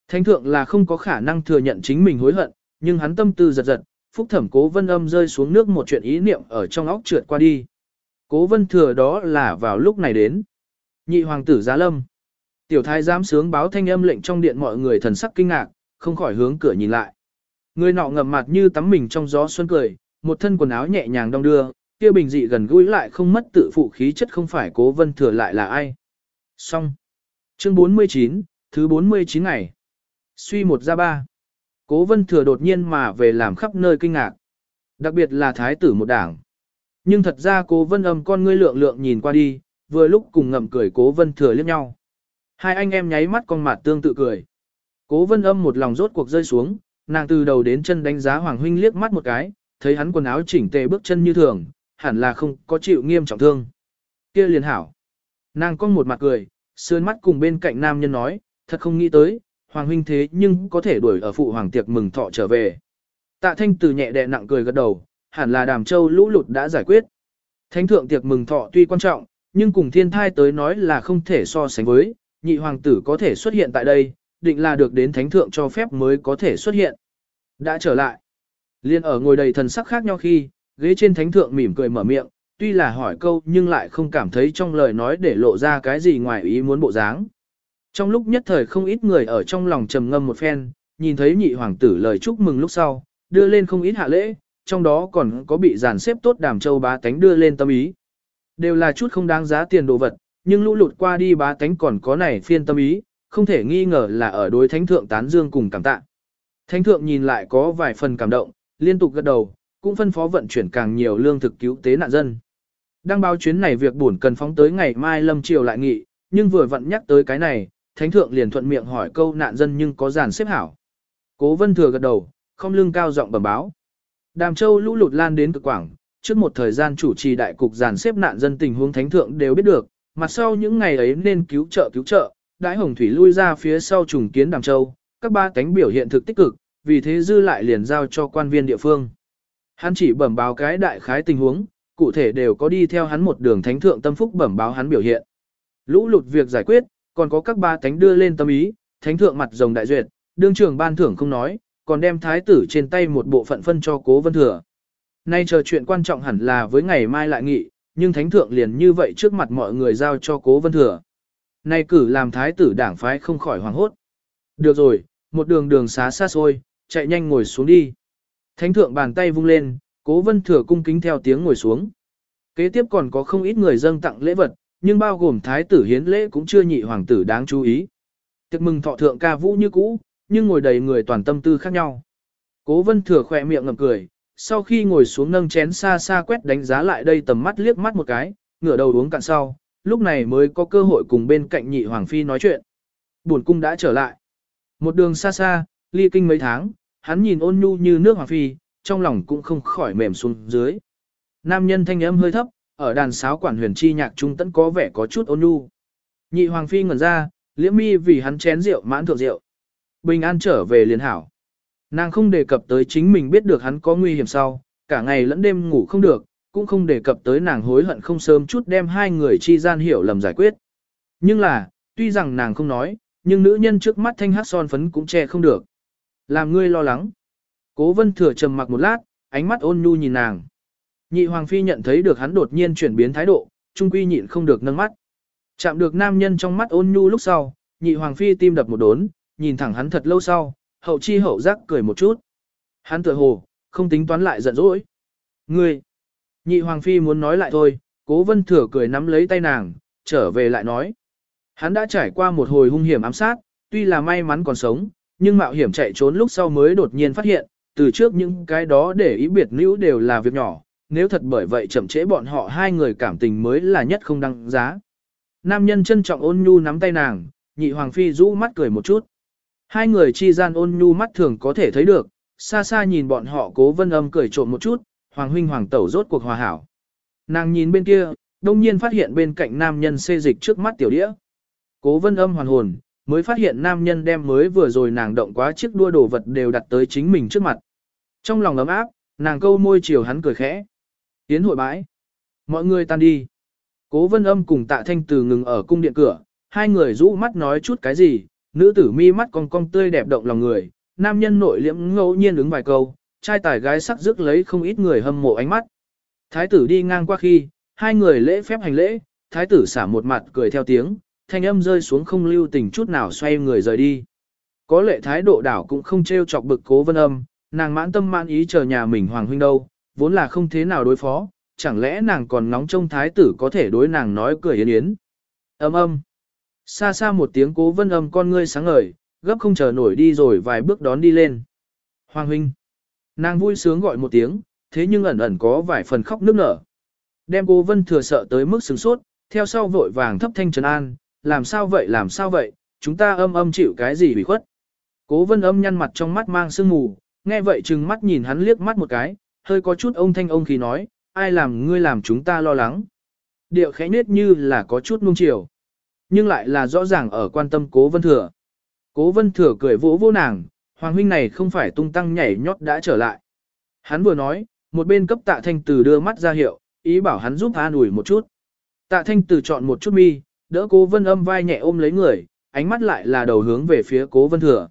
A: Thánh thượng là không có khả năng thừa nhận chính mình hối hận, nhưng hắn tâm tư giật giật, phúc thẩm cố vân âm rơi xuống nước một chuyện ý niệm ở trong óc trượt qua đi. Cố vân thừa đó là vào lúc này đến. Nhị hoàng tử giá lâm. Tiểu thái giám sướng báo thanh âm lệnh trong điện mọi người thần sắc kinh ngạc, không khỏi hướng cửa nhìn lại. Người nọ ngậm mặt như tắm mình trong gió xuân cười, một thân quần áo nhẹ nhàng đong đưa, kia bình dị gần gũi lại không mất tự phụ khí chất không phải cố vân thừa lại là ai. Xong. Chương 49, thứ 49 ngày. Suy một ra ba. Cố vân thừa đột nhiên mà về làm khắp nơi kinh ngạc. Đặc biệt là thái tử một đảng. Nhưng thật ra cố vân âm con ngươi lượng lượng nhìn qua đi, vừa lúc cùng ngậm cười cố vân thừa liếc nhau. Hai anh em nháy mắt con mặt tương tự cười. Cố vân âm một lòng rốt cuộc rơi xuống, nàng từ đầu đến chân đánh giá Hoàng Huynh liếc mắt một cái, thấy hắn quần áo chỉnh tề bước chân như thường, hẳn là không có chịu nghiêm trọng thương. kia liền hảo. Nàng con một mặt cười, sườn mắt cùng bên cạnh nam nhân nói, thật không nghĩ tới, Hoàng Huynh thế nhưng có thể đuổi ở phụ hoàng tiệc mừng thọ trở về. Tạ thanh từ nhẹ đẹ nặng cười gật đầu, hẳn là đàm châu lũ lụt đã giải quyết. Thánh thượng tiệc mừng thọ tuy quan trọng, nhưng cùng thiên thai tới nói là không thể so sánh với, nhị hoàng tử có thể xuất hiện tại đây, định là được đến thánh thượng cho phép mới có thể xuất hiện. Đã trở lại. Liên ở ngồi đầy thần sắc khác nhau khi, ghế trên thánh thượng mỉm cười mở miệng, tuy là hỏi câu nhưng lại không cảm thấy trong lời nói để lộ ra cái gì ngoài ý muốn bộ dáng. Trong lúc nhất thời không ít người ở trong lòng trầm ngâm một phen, nhìn thấy nhị hoàng tử lời chúc mừng lúc sau, đưa lên không ít hạ lễ, trong đó còn có bị giàn xếp tốt đàm châu bá tánh đưa lên tâm ý. Đều là chút không đáng giá tiền đồ vật, nhưng lũ lụt qua đi bá tánh còn có này phiên tâm ý, không thể nghi ngờ là ở đối thánh thượng tán dương cùng cảm tạ. Thánh thượng nhìn lại có vài phần cảm động, liên tục gật đầu, cũng phân phó vận chuyển càng nhiều lương thực cứu tế nạn dân. Đăng báo chuyến này việc buồn cần phóng tới ngày mai lâm triều lại nghị, nhưng vừa vặn nhắc tới cái này, thánh thượng liền thuận miệng hỏi câu nạn dân nhưng có giàn xếp hảo. Cố vân thừa gật đầu, không lưng cao giọng bẩm báo. Đàm châu lũ lụt lan đến cực quảng, trước một thời gian chủ trì đại cục giàn xếp nạn dân tình huống thánh thượng đều biết được, mặt sau những ngày ấy nên cứu trợ cứu trợ, đãi hồng thủy lui ra phía sau trùng kiến đàm châu, các ba cánh biểu hiện thực tích cực, vì thế dư lại liền giao cho quan viên địa phương. Hắn chỉ bẩm báo cái đại khái tình huống, cụ thể đều có đi theo hắn một đường thánh thượng tâm phúc bẩm báo hắn biểu hiện. Lũ lụt việc giải quyết, còn có các ba thánh đưa lên tâm ý, thánh thượng mặt rồng đại duyệt, đương trưởng ban thưởng không nói, còn đem thái tử trên tay một bộ phận phân cho cố vân thừa. Nay chờ chuyện quan trọng hẳn là với ngày mai lại nghị, nhưng thánh thượng liền như vậy trước mặt mọi người giao cho cố vân thừa. Nay cử làm thái tử đảng phái không khỏi hoàng hốt. Được rồi, một đường đường xá xa xôi, chạy nhanh ngồi xuống đi. Thánh thượng bàn tay vung lên, cố vân thừa cung kính theo tiếng ngồi xuống. Kế tiếp còn có không ít người dâng tặng lễ vật, nhưng bao gồm thái tử hiến lễ cũng chưa nhị hoàng tử đáng chú ý. Tiệc mừng thọ thượng ca vũ như cũ, nhưng ngồi đầy người toàn tâm tư khác nhau. Cố vân thừa khỏe miệng ngậm cười, sau khi ngồi xuống nâng chén xa xa quét đánh giá lại đây tầm mắt liếc mắt một cái, ngửa đầu uống cạn sau, lúc này mới có cơ hội cùng bên cạnh nhị hoàng phi nói chuyện. Buồn cung đã trở lại. Một đường xa xa, ly kinh mấy tháng, hắn nhìn ôn nhu như nước hoàng phi, trong lòng cũng không khỏi mềm xuống dưới. Nam nhân thanh âm hơi thấp, ở đàn sáo quản huyền chi nhạc trung tẫn có vẻ có chút ôn nhu. Nhị hoàng phi ngẩn ra, liễm mi vì hắn chén rượu mãn thượng rượu. Bình an trở về liền hảo. Nàng không đề cập tới chính mình biết được hắn có nguy hiểm sau, cả ngày lẫn đêm ngủ không được, cũng không đề cập tới nàng hối hận không sớm chút đem hai người chi gian hiểu lầm giải quyết. Nhưng là, tuy rằng nàng không nói, nhưng nữ nhân trước mắt thanh hát son phấn cũng che không được. Làm ngươi lo lắng. Cố vân thừa trầm mặc một lát, ánh mắt ôn nhu nhìn nàng. Nhị hoàng phi nhận thấy được hắn đột nhiên chuyển biến thái độ, trung quy nhịn không được nâng mắt. Chạm được nam nhân trong mắt ôn nhu lúc sau, nhị hoàng phi tim đập một đốn, nhìn thẳng hắn thật lâu sau, hậu chi hậu giác cười một chút. Hắn tựa hồ, không tính toán lại giận dỗi. Ngươi! Nhị hoàng phi muốn nói lại thôi, cố vân thừa cười nắm lấy tay nàng, trở về lại nói. Hắn đã trải qua một hồi hung hiểm ám sát, tuy là may mắn còn sống, nhưng mạo hiểm chạy trốn lúc sau mới đột nhiên phát hiện, từ trước những cái đó để ý biệt nữ đều là việc nhỏ, nếu thật bởi vậy chậm trễ bọn họ hai người cảm tình mới là nhất không đăng giá. Nam nhân trân trọng ôn nhu nắm tay nàng, nhị hoàng phi rũ mắt cười một chút. Hai người chi gian ôn nhu mắt thường có thể thấy được, xa xa nhìn bọn họ cố vân âm cười trộm một chút, hoàng huynh hoàng tẩu rốt cuộc hòa hảo. Nàng nhìn bên kia, đông nhiên phát hiện bên cạnh nam nhân xê dịch trước mắt tiểu đĩa. Cố vân âm hoàn hồn, mới phát hiện nam nhân đem mới vừa rồi nàng động quá chiếc đua đồ vật đều đặt tới chính mình trước mặt. Trong lòng ấm áp, nàng câu môi chiều hắn cười khẽ. Tiến hội bãi. Mọi người tan đi. Cố vân âm cùng tạ thanh từ ngừng ở cung điện cửa, hai người rũ mắt nói chút cái gì, nữ tử mi mắt cong cong tươi đẹp động lòng người, nam nhân nội liễm ngẫu nhiên ứng vài câu, trai tài gái sắc rước lấy không ít người hâm mộ ánh mắt. Thái tử đi ngang qua khi, hai người lễ phép hành lễ, thái tử xả một mặt cười theo tiếng, thanh âm rơi xuống không lưu tình chút nào xoay người rời đi. Có lệ thái độ đảo cũng không trêu chọc bực cố vân âm, nàng mãn tâm mãn ý chờ nhà mình hoàng huynh đâu, vốn là không thế nào đối phó, chẳng lẽ nàng còn nóng trông thái tử có thể đối nàng nói cười yến yến. Âm âm. Xa xa một tiếng cố vân âm con ngươi sáng ngời, gấp không chờ nổi đi rồi vài bước đón đi lên. Hoàng huynh. Nàng vui sướng gọi một tiếng, thế nhưng ẩn ẩn có vài phần khóc nức nở. Đem cố vân thừa sợ tới mức sừng sốt, theo sau vội vàng thấp thanh trấn an, làm sao vậy làm sao vậy, chúng ta âm âm chịu cái gì bị khuất. Cố vân âm nhăn mặt trong mắt mang sương mù, nghe vậy chừng mắt nhìn hắn liếc mắt một cái, hơi có chút ông thanh ông khi nói, ai làm ngươi làm chúng ta lo lắng. Điệu khẽ nết như là có chút nung chiều, nhưng lại là rõ ràng ở quan tâm cố vân thừa. Cố vân thừa cười vỗ vỗ nàng, hoàng huynh này không phải tung tăng nhảy nhót đã trở lại. Hắn vừa nói, một bên cấp tạ thanh từ đưa mắt ra hiệu, ý bảo hắn giúp an ủi một chút. Tạ thanh từ chọn một chút mi, đỡ cố vân âm vai nhẹ ôm lấy người, ánh mắt lại là đầu hướng về phía cố vân thừa.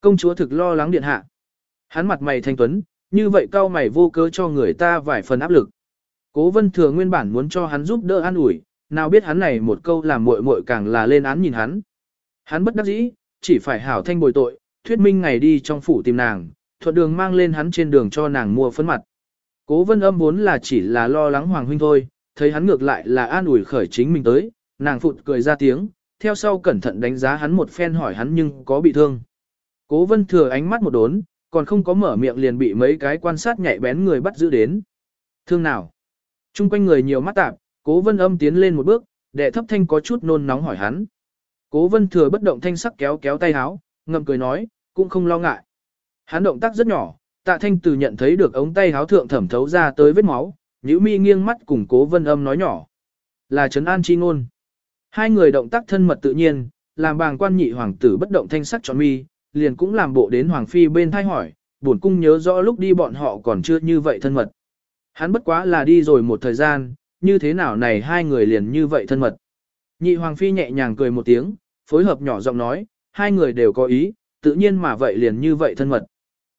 A: Công chúa thực lo lắng điện hạ. Hắn mặt mày thanh tuấn, như vậy cao mày vô cớ cho người ta vài phần áp lực. Cố vân thừa nguyên bản muốn cho hắn giúp đỡ an ủi, nào biết hắn này một câu làm muội muội càng là lên án nhìn hắn. Hắn bất đắc dĩ, chỉ phải hảo thanh bồi tội, thuyết minh ngày đi trong phủ tìm nàng, thuận đường mang lên hắn trên đường cho nàng mua phấn mặt. Cố vân âm vốn là chỉ là lo lắng hoàng huynh thôi, thấy hắn ngược lại là an ủi khởi chính mình tới, nàng phụt cười ra tiếng, theo sau cẩn thận đánh giá hắn một phen hỏi hắn nhưng có bị thương. Cố vân thừa ánh mắt một đốn, còn không có mở miệng liền bị mấy cái quan sát nhạy bén người bắt giữ đến. Thương nào? Trung quanh người nhiều mắt tạp, cố vân âm tiến lên một bước, đệ thấp thanh có chút nôn nóng hỏi hắn. Cố vân thừa bất động thanh sắc kéo kéo tay háo, ngậm cười nói, cũng không lo ngại. Hắn động tác rất nhỏ, tạ thanh từ nhận thấy được ống tay háo thượng thẩm thấu ra tới vết máu, nhữ mi nghiêng mắt cùng cố vân âm nói nhỏ. Là trấn an chi ngôn. Hai người động tác thân mật tự nhiên, làm bàng quan nhị hoàng tử bất động thanh sắc tròn mi, liền cũng làm bộ đến hoàng phi bên thay hỏi, buồn cung nhớ rõ lúc đi bọn họ còn chưa như vậy thân mật. Hắn bất quá là đi rồi một thời gian, như thế nào này hai người liền như vậy thân mật. Nhị hoàng phi nhẹ nhàng cười một tiếng, phối hợp nhỏ giọng nói, hai người đều có ý, tự nhiên mà vậy liền như vậy thân mật.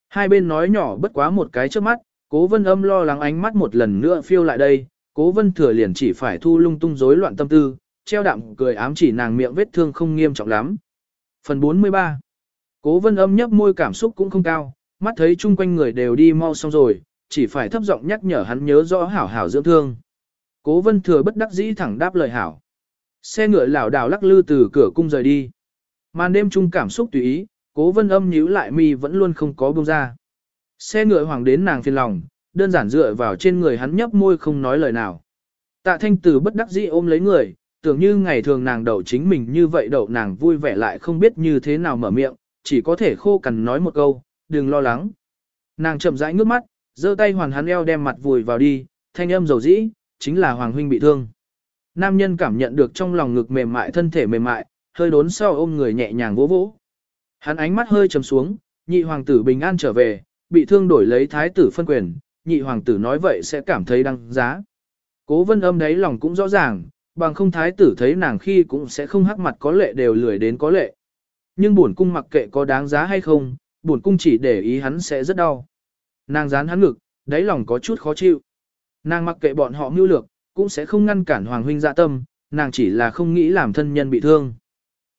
A: Hai bên nói nhỏ bất quá một cái trước mắt, cố vân âm lo lắng ánh mắt một lần nữa phiêu lại đây, cố vân thừa liền chỉ phải thu lung tung rối loạn tâm tư, treo đạm cười ám chỉ nàng miệng vết thương không nghiêm trọng lắm. Phần 43 Cố vân âm nhấp môi cảm xúc cũng không cao, mắt thấy chung quanh người đều đi mau xong rồi, chỉ phải thấp giọng nhắc nhở hắn nhớ rõ hảo hảo dưỡng thương. Cố vân thừa bất đắc dĩ thẳng đáp lời hảo. Xe ngựa lảo đảo lắc lư từ cửa cung rời đi. Màn đêm chung cảm xúc tùy ý, cố vân âm nhíu lại mi vẫn luôn không có buông ra. Xe ngựa hoàng đến nàng phiền lòng, đơn giản dựa vào trên người hắn nhấp môi không nói lời nào. Tạ thanh từ bất đắc dĩ ôm lấy người, tưởng như ngày thường nàng đậu chính mình như vậy đậu nàng vui vẻ lại không biết như thế nào mở miệng, chỉ có thể khô cằn nói một câu, đừng lo lắng. Nàng chậm rãi ngước mắt, giơ tay hoàn hắn eo đem mặt vùi vào đi, thanh âm dầu dĩ, chính là Hoàng huynh bị thương. Nam nhân cảm nhận được trong lòng ngực mềm mại thân thể mềm mại, hơi đốn sau ôm người nhẹ nhàng vỗ vỗ. Hắn ánh mắt hơi trầm xuống, nhị hoàng tử bình an trở về, bị thương đổi lấy thái tử phân quyền, nhị hoàng tử nói vậy sẽ cảm thấy đăng giá. Cố vân âm đấy lòng cũng rõ ràng, bằng không thái tử thấy nàng khi cũng sẽ không hắc mặt có lệ đều lười đến có lệ. Nhưng bổn cung mặc kệ có đáng giá hay không, bổn cung chỉ để ý hắn sẽ rất đau. Nàng dán hắn ngực, đáy lòng có chút khó chịu. Nàng mặc kệ bọn họ mưu lược, cũng sẽ không ngăn cản hoàng huynh dạ tâm, nàng chỉ là không nghĩ làm thân nhân bị thương.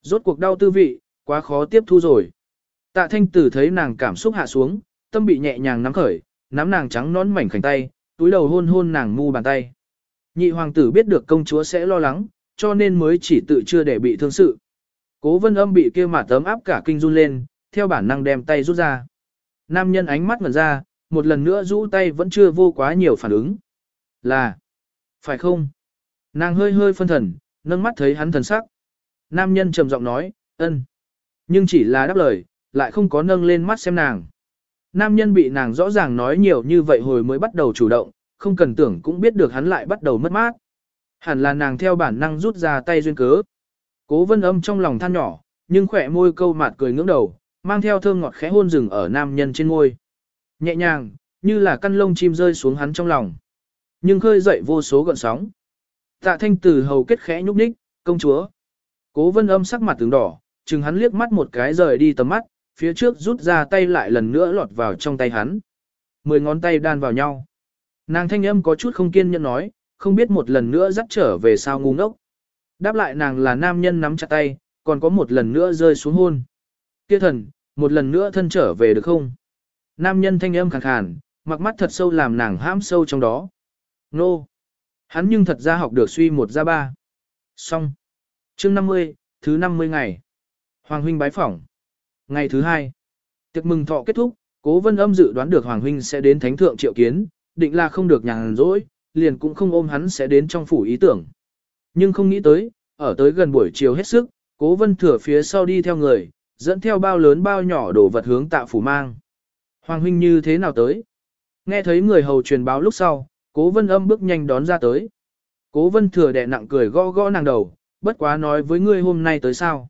A: Rốt cuộc đau tư vị, quá khó tiếp thu rồi. Tạ thanh tử thấy nàng cảm xúc hạ xuống, tâm bị nhẹ nhàng nắm khởi, nắm nàng trắng nón mảnh khảnh tay, túi đầu hôn hôn nàng mu bàn tay. Nhị hoàng tử biết được công chúa sẽ lo lắng, cho nên mới chỉ tự chưa để bị thương sự. Cố vân âm bị kia mà tấm áp cả kinh run lên, theo bản năng đem tay rút ra. Nam nhân ánh mắt ngẩn ra, một lần nữa rũ tay vẫn chưa vô quá nhiều phản ứng. Là, phải không? Nàng hơi hơi phân thần, nâng mắt thấy hắn thần sắc. Nam nhân trầm giọng nói, ân. Nhưng chỉ là đáp lời, lại không có nâng lên mắt xem nàng. Nam nhân bị nàng rõ ràng nói nhiều như vậy hồi mới bắt đầu chủ động, không cần tưởng cũng biết được hắn lại bắt đầu mất mát. Hẳn là nàng theo bản năng rút ra tay duyên cớ. Cố vân âm trong lòng than nhỏ, nhưng khỏe môi câu mạt cười ngưỡng đầu, mang theo thơm ngọt khẽ hôn rừng ở nam nhân trên môi. Nhẹ nhàng, như là căn lông chim rơi xuống hắn trong lòng. Nhưng khơi dậy vô số gợn sóng. Tạ thanh từ hầu kết khẽ nhúc nhích, công chúa. Cố vân âm sắc mặt tướng đỏ, chừng hắn liếc mắt một cái rời đi tầm mắt, phía trước rút ra tay lại lần nữa lọt vào trong tay hắn. Mười ngón tay đan vào nhau. Nàng thanh âm có chút không kiên nhẫn nói, không biết một lần nữa dắt trở về sao ngu ngốc. Đáp lại nàng là nam nhân nắm chặt tay, còn có một lần nữa rơi xuống hôn. Kia thần, một lần nữa thân trở về được không? Nam nhân thanh âm khàn khàn, mặc mắt thật sâu làm nàng hãm sâu trong đó. Nô! Hắn nhưng thật ra học được suy một ra ba. Xong. chương 50, thứ 50 ngày. Hoàng huynh bái phỏng. Ngày thứ hai. Tiệc mừng thọ kết thúc, cố vân âm dự đoán được Hoàng huynh sẽ đến thánh thượng triệu kiến, định là không được nhàn rỗi, liền cũng không ôm hắn sẽ đến trong phủ ý tưởng. Nhưng không nghĩ tới, ở tới gần buổi chiều hết sức, cố vân thừa phía sau đi theo người, dẫn theo bao lớn bao nhỏ đồ vật hướng tạ phủ mang. Hoàng huynh như thế nào tới? Nghe thấy người hầu truyền báo lúc sau, cố vân âm bước nhanh đón ra tới. Cố vân thừa đẻ nặng cười gõ gõ nàng đầu, bất quá nói với ngươi hôm nay tới sao.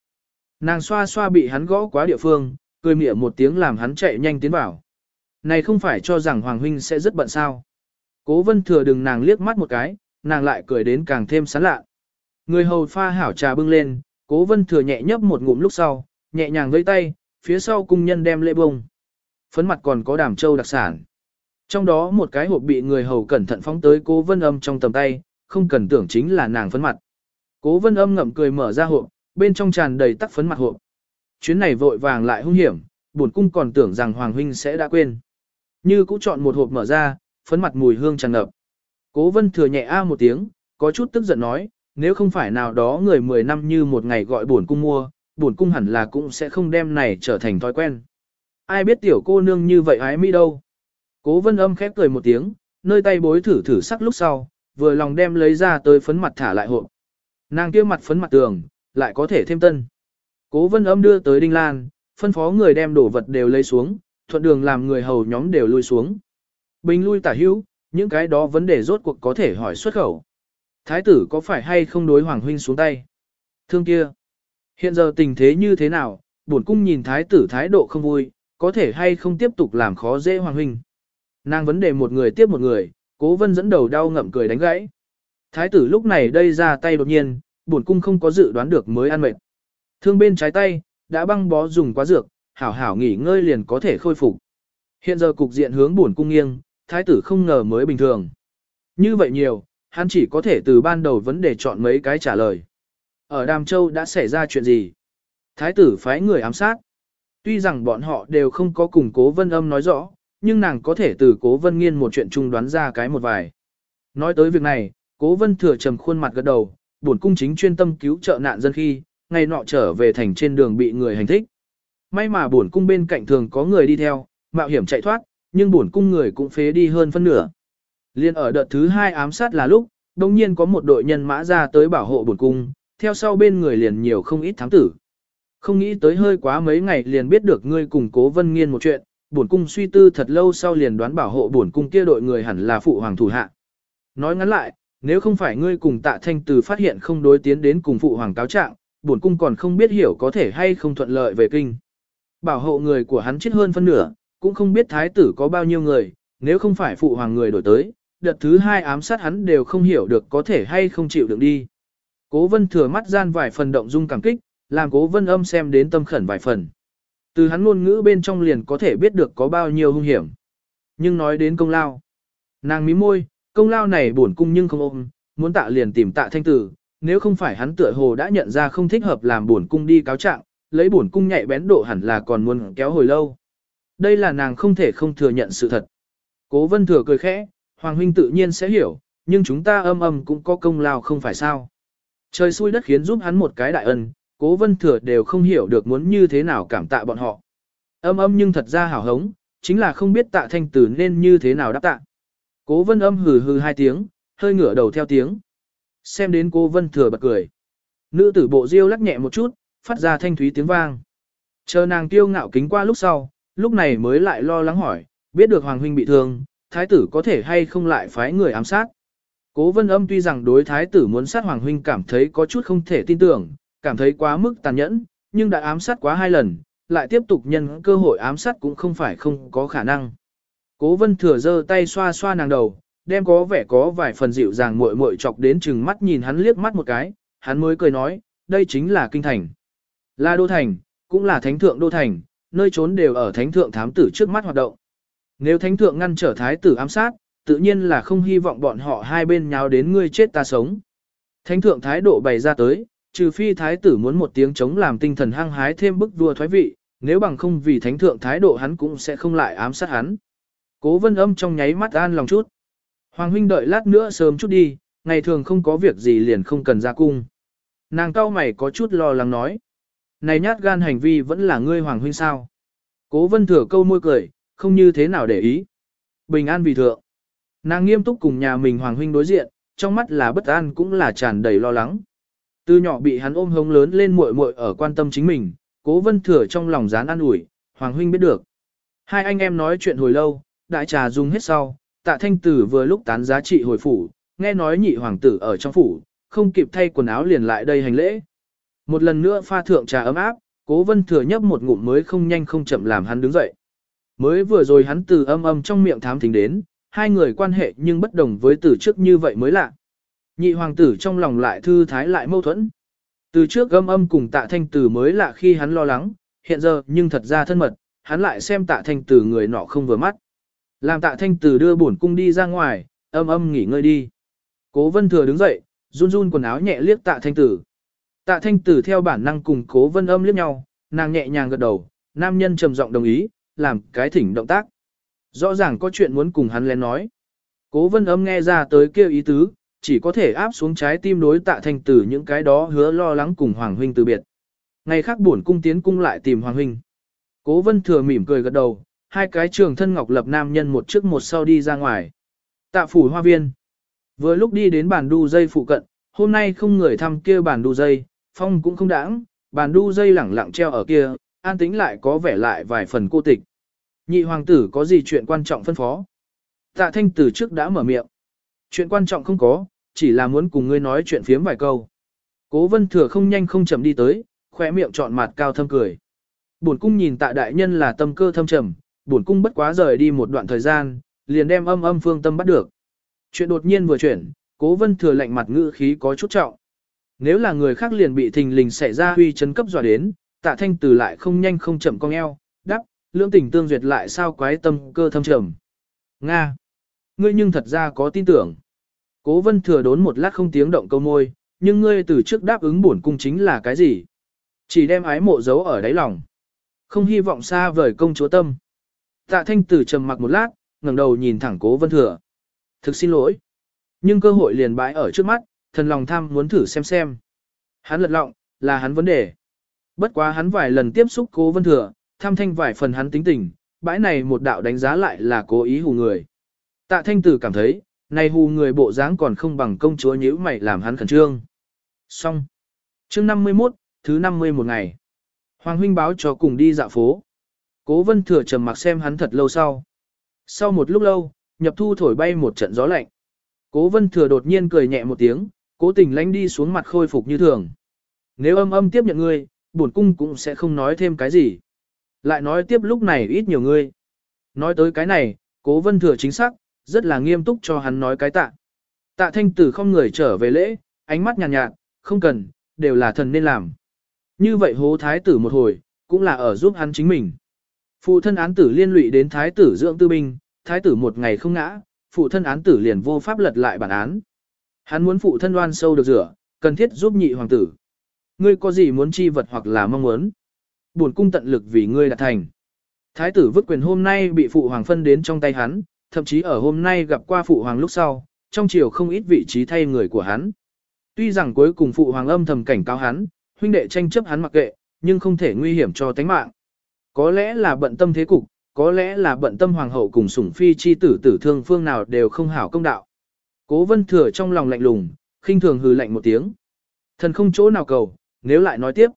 A: Nàng xoa xoa bị hắn gõ quá địa phương, cười mỉa một tiếng làm hắn chạy nhanh tiến vào. Này không phải cho rằng Hoàng huynh sẽ rất bận sao. Cố vân thừa đừng nàng liếc mắt một cái, nàng lại cười đến càng thêm sán lạ. Người hầu pha hảo trà bưng lên, cố vân thừa nhẹ nhấp một ngụm lúc sau, nhẹ nhàng vây tay, phía sau cung nhân đem lễ bông. Phấn mặt còn có đàm châu đặc sản. Trong đó một cái hộp bị người hầu cẩn thận phóng tới cố vân âm trong tầm tay, không cần tưởng chính là nàng phấn mặt. Cố vân âm ngậm cười mở ra hộp, bên trong tràn đầy tắc phấn mặt hộp. Chuyến này vội vàng lại hung hiểm, bổn cung còn tưởng rằng Hoàng Huynh sẽ đã quên. Như cũng chọn một hộp mở ra, phấn mặt mùi hương tràn ngập. Cố vân thừa nhẹ a một tiếng, có chút tức giận nói, nếu không phải nào đó người 10 năm như một ngày gọi buồn cung mua, buồn cung hẳn là cũng sẽ không đem này trở thành thói quen. Ai biết tiểu cô nương như vậy ái mỹ đâu. Cố vân âm khép cười một tiếng, nơi tay bối thử thử sắc lúc sau, vừa lòng đem lấy ra tới phấn mặt thả lại hộp. Nàng kia mặt phấn mặt tường, lại có thể thêm tân. Cố vân âm đưa tới Đinh Lan, phân phó người đem đồ vật đều lấy xuống, thuận đường làm người hầu nhóm đều lui xuống. Bình lui tả hữu, những cái đó vấn đề rốt cuộc có thể hỏi xuất khẩu. Thái tử có phải hay không đối Hoàng Huynh xuống tay? Thương kia. Hiện giờ tình thế như thế nào, bổn cung nhìn thái tử thái độ không vui, có thể hay không tiếp tục làm khó dễ Hoàng Huynh. Nàng vấn đề một người tiếp một người, cố vân dẫn đầu đau ngậm cười đánh gãy. Thái tử lúc này đây ra tay đột nhiên, bổn cung không có dự đoán được mới ăn mệt. Thương bên trái tay, đã băng bó dùng quá dược, hảo hảo nghỉ ngơi liền có thể khôi phục. Hiện giờ cục diện hướng bổn cung nghiêng, thái tử không ngờ mới bình thường. Như vậy nhiều, hắn chỉ có thể từ ban đầu vấn đề chọn mấy cái trả lời. Ở Đàm Châu đã xảy ra chuyện gì? Thái tử phái người ám sát. Tuy rằng bọn họ đều không có cùng cố vân âm nói rõ, nhưng nàng có thể từ cố vân nghiên một chuyện chung đoán ra cái một vài. Nói tới việc này, cố vân thừa trầm khuôn mặt gật đầu, Buồn cung chính chuyên tâm cứu trợ nạn dân khi, ngày nọ trở về thành trên đường bị người hành thích. May mà buồn cung bên cạnh thường có người đi theo, mạo hiểm chạy thoát, nhưng buồn cung người cũng phế đi hơn phân nửa. Liên ở đợt thứ hai ám sát là lúc, đồng nhiên có một đội nhân mã ra tới bảo hộ bổn cung, theo sau bên người liền nhiều không ít thám tử. Không nghĩ tới hơi quá mấy ngày liền biết được ngươi cùng cố vân nghiên một chuyện, bổn cung suy tư thật lâu sau liền đoán bảo hộ bổn cung kia đội người hẳn là phụ hoàng thủ hạ. Nói ngắn lại, nếu không phải ngươi cùng tạ thanh từ phát hiện không đối tiến đến cùng phụ hoàng cáo trạng, bổn cung còn không biết hiểu có thể hay không thuận lợi về kinh. Bảo hộ người của hắn chết hơn phân nửa, cũng không biết thái tử có bao nhiêu người, nếu không phải phụ hoàng người đổi tới, đợt thứ hai ám sát hắn đều không hiểu được có thể hay không chịu được đi. Cố vân thừa mắt gian vài phần động dung cảm kích, làm cố vân âm xem đến tâm khẩn vài phần. Từ hắn ngôn ngữ bên trong liền có thể biết được có bao nhiêu hung hiểm. Nhưng nói đến công lao. Nàng mí môi, công lao này buồn cung nhưng không ôm, muốn tạ liền tìm tạ thanh tử, nếu không phải hắn tựa hồ đã nhận ra không thích hợp làm buồn cung đi cáo trạng, lấy buồn cung nhạy bén độ hẳn là còn muốn kéo hồi lâu. Đây là nàng không thể không thừa nhận sự thật. Cố vân thừa cười khẽ, Hoàng huynh tự nhiên sẽ hiểu, nhưng chúng ta âm âm cũng có công lao không phải sao. Trời xui đất khiến giúp hắn một cái đại ân, cố vân thừa đều không hiểu được muốn như thế nào cảm tạ bọn họ. Âm âm nhưng thật ra hảo hống, chính là không biết tạ thanh tử nên như thế nào đáp tạ. Cố vân âm hừ hừ hai tiếng, hơi ngửa đầu theo tiếng. Xem đến cố vân thừa bật cười. Nữ tử bộ diêu lắc nhẹ một chút, phát ra thanh thúy tiếng vang. Chờ nàng kiêu ngạo kính qua lúc sau, lúc này mới lại lo lắng hỏi, biết được Hoàng huynh bị thương, thái tử có thể hay không lại phái người ám sát. Cố vân âm tuy rằng đối thái tử muốn sát Hoàng huynh cảm thấy có chút không thể tin tưởng, cảm thấy quá mức tàn nhẫn, nhưng đã ám sát quá hai lần, lại tiếp tục nhân cơ hội ám sát cũng không phải không có khả năng. Cố vân thừa giơ tay xoa xoa nàng đầu, đem có vẻ có vài phần dịu dàng muội muội chọc đến chừng mắt nhìn hắn liếc mắt một cái, hắn mới cười nói, đây chính là kinh thành. Là đô thành, cũng là thánh thượng đô thành, nơi trốn đều ở thánh thượng thám tử trước mắt hoạt động. Nếu thánh thượng ngăn trở thái tử ám sát, tự nhiên là không hy vọng bọn họ hai bên nháo đến ngươi chết ta sống. Thánh thượng thái độ bày ra tới, trừ phi thái tử muốn một tiếng chống làm tinh thần hăng hái thêm bức vua thoái vị, nếu bằng không vì thánh thượng thái độ hắn cũng sẽ không lại ám sát hắn. Cố vân âm trong nháy mắt an lòng chút. Hoàng huynh đợi lát nữa sớm chút đi, ngày thường không có việc gì liền không cần ra cung. Nàng cao mày có chút lo lắng nói. Này nhát gan hành vi vẫn là ngươi hoàng huynh sao. Cố vân thừa câu môi cười, không như thế nào để ý. Bình an vì thượng. Nàng nghiêm túc cùng nhà mình hoàng huynh đối diện, trong mắt là bất an cũng là tràn đầy lo lắng. Từ nhỏ bị hắn ôm hống lớn lên muội muội ở quan tâm chính mình, cố vân thừa trong lòng dán an ủi, hoàng huynh biết được. Hai anh em nói chuyện hồi lâu, đại trà dùng hết sau, tạ thanh tử vừa lúc tán giá trị hồi phủ, nghe nói nhị hoàng tử ở trong phủ, không kịp thay quần áo liền lại đây hành lễ. Một lần nữa pha thượng trà ấm áp, cố vân thừa nhấp một ngụm mới không nhanh không chậm làm hắn đứng dậy. Mới vừa rồi hắn từ âm âm trong miệng thám thính đến, hai người quan hệ nhưng bất đồng với từ trước như vậy mới lạ. Nhị hoàng tử trong lòng lại thư thái lại mâu thuẫn. Từ trước âm âm cùng tạ thanh tử mới lạ khi hắn lo lắng, hiện giờ nhưng thật ra thân mật, hắn lại xem tạ thanh tử người nọ không vừa mắt. Làm tạ thanh tử đưa bổn cung đi ra ngoài, âm âm nghỉ ngơi đi. Cố vân thừa đứng dậy, run run quần áo nhẹ liếc tạ thanh tử. Tạ thanh tử theo bản năng cùng cố vân âm liếc nhau, nàng nhẹ nhàng gật đầu, nam nhân trầm giọng đồng ý, làm cái thỉnh động tác. Rõ ràng có chuyện muốn cùng hắn lén nói. Cố vân âm nghe ra tới kêu ý tứ, chỉ có thể áp xuống trái tim đối tạ thanh tử những cái đó hứa lo lắng cùng Hoàng Huynh từ biệt. Ngày khác buồn cung tiến cung lại tìm Hoàng Huynh. Cố vân thừa mỉm cười gật đầu, hai cái trường thân ngọc lập nam nhân một trước một sau đi ra ngoài. Tạ phủ hoa viên. Vừa lúc đi đến bàn đu dây phụ cận, hôm nay không người thăm kia bàn đu dây, phong cũng không đãng, bàn đu dây lẳng lặng treo ở kia, an tính lại có vẻ lại vài phần cô tịch. Nhị hoàng tử có gì chuyện quan trọng phân phó? Tạ thanh tử trước đã mở miệng. Chuyện quan trọng không có, chỉ là muốn cùng ngươi nói chuyện phiếm vài câu. Cố vân thừa không nhanh không chậm đi tới, khỏe miệng trọn mặt cao thâm cười. Bổn cung nhìn tạ đại nhân là tâm cơ thâm trầm, bổn cung bất quá rời đi một đoạn thời gian, liền đem âm âm phương tâm bắt được. Chuyện đột nhiên vừa chuyển, cố vân thừa lạnh mặt ngữ khí có chút trọng. Nếu là người khác liền bị thình lình xảy ra huy chấn cấp dọa đến, tạ thanh từ lại không nhanh không chậm cong eo, đắp, lưỡng tình tương duyệt lại sao quái tâm cơ thâm trầm. Nga! Ngươi nhưng thật ra có tin tưởng. Cố vân thừa đốn một lát không tiếng động câu môi, nhưng ngươi từ trước đáp ứng bổn cung chính là cái gì? Chỉ đem ái mộ giấu ở đáy lòng. Không hy vọng xa vời công chúa tâm. Tạ thanh tử trầm mặc một lát, ngẩng đầu nhìn thẳng cố vân thừa. Thực xin lỗi. Nhưng cơ hội liền bãi ở trước mắt, thần lòng tham muốn thử xem xem. Hắn lật lọng, là hắn vấn đề. Bất quá hắn vài lần tiếp xúc cố vân thừa, tham thanh vài phần hắn tính tình, bãi này một đạo đánh giá lại là cố ý hù người. Tạ thanh tử cảm thấy, này hù người bộ dáng còn không bằng công chúa nhữ mày làm hắn khẩn trương. Xong. chương 51, thứ 50 một ngày. Hoàng huynh báo cho cùng đi dạo phố. Cố vân thừa trầm mặc xem hắn thật lâu sau. Sau một lúc lâu, nhập thu thổi bay một trận gió lạnh. Cố vân thừa đột nhiên cười nhẹ một tiếng, cố tình lánh đi xuống mặt khôi phục như thường. Nếu âm âm tiếp nhận ngươi, bổn cung cũng sẽ không nói thêm cái gì. Lại nói tiếp lúc này ít nhiều ngươi. Nói tới cái này, cố vân thừa chính xác, rất là nghiêm túc cho hắn nói cái tạ. Tạ thanh tử không người trở về lễ, ánh mắt nhàn nhạt, nhạt, không cần, đều là thần nên làm. Như vậy hố thái tử một hồi, cũng là ở giúp hắn chính mình. Phụ thân án tử liên lụy đến thái tử dưỡng tư binh, thái tử một ngày không ngã, phụ thân án tử liền vô pháp lật lại bản án. Hắn muốn phụ thân đoan sâu được rửa, cần thiết giúp nhị hoàng tử. Ngươi có gì muốn chi vật hoặc là mong muốn? Buồn cung tận lực vì ngươi đạt thành. Thái tử vứt quyền hôm nay bị phụ hoàng phân đến trong tay hắn, thậm chí ở hôm nay gặp qua phụ hoàng lúc sau, trong chiều không ít vị trí thay người của hắn. Tuy rằng cuối cùng phụ hoàng âm thầm cảnh cáo hắn, huynh đệ tranh chấp hắn mặc kệ, nhưng không thể nguy hiểm cho tánh mạng. Có lẽ là bận tâm thế cục, có lẽ là bận tâm hoàng hậu cùng sủng phi chi tử tử thương phương nào đều không hảo công đạo. Cố vân thừa trong lòng lạnh lùng, khinh thường hừ lạnh một tiếng. Thần không chỗ nào cầu, nếu lại nói tiếp.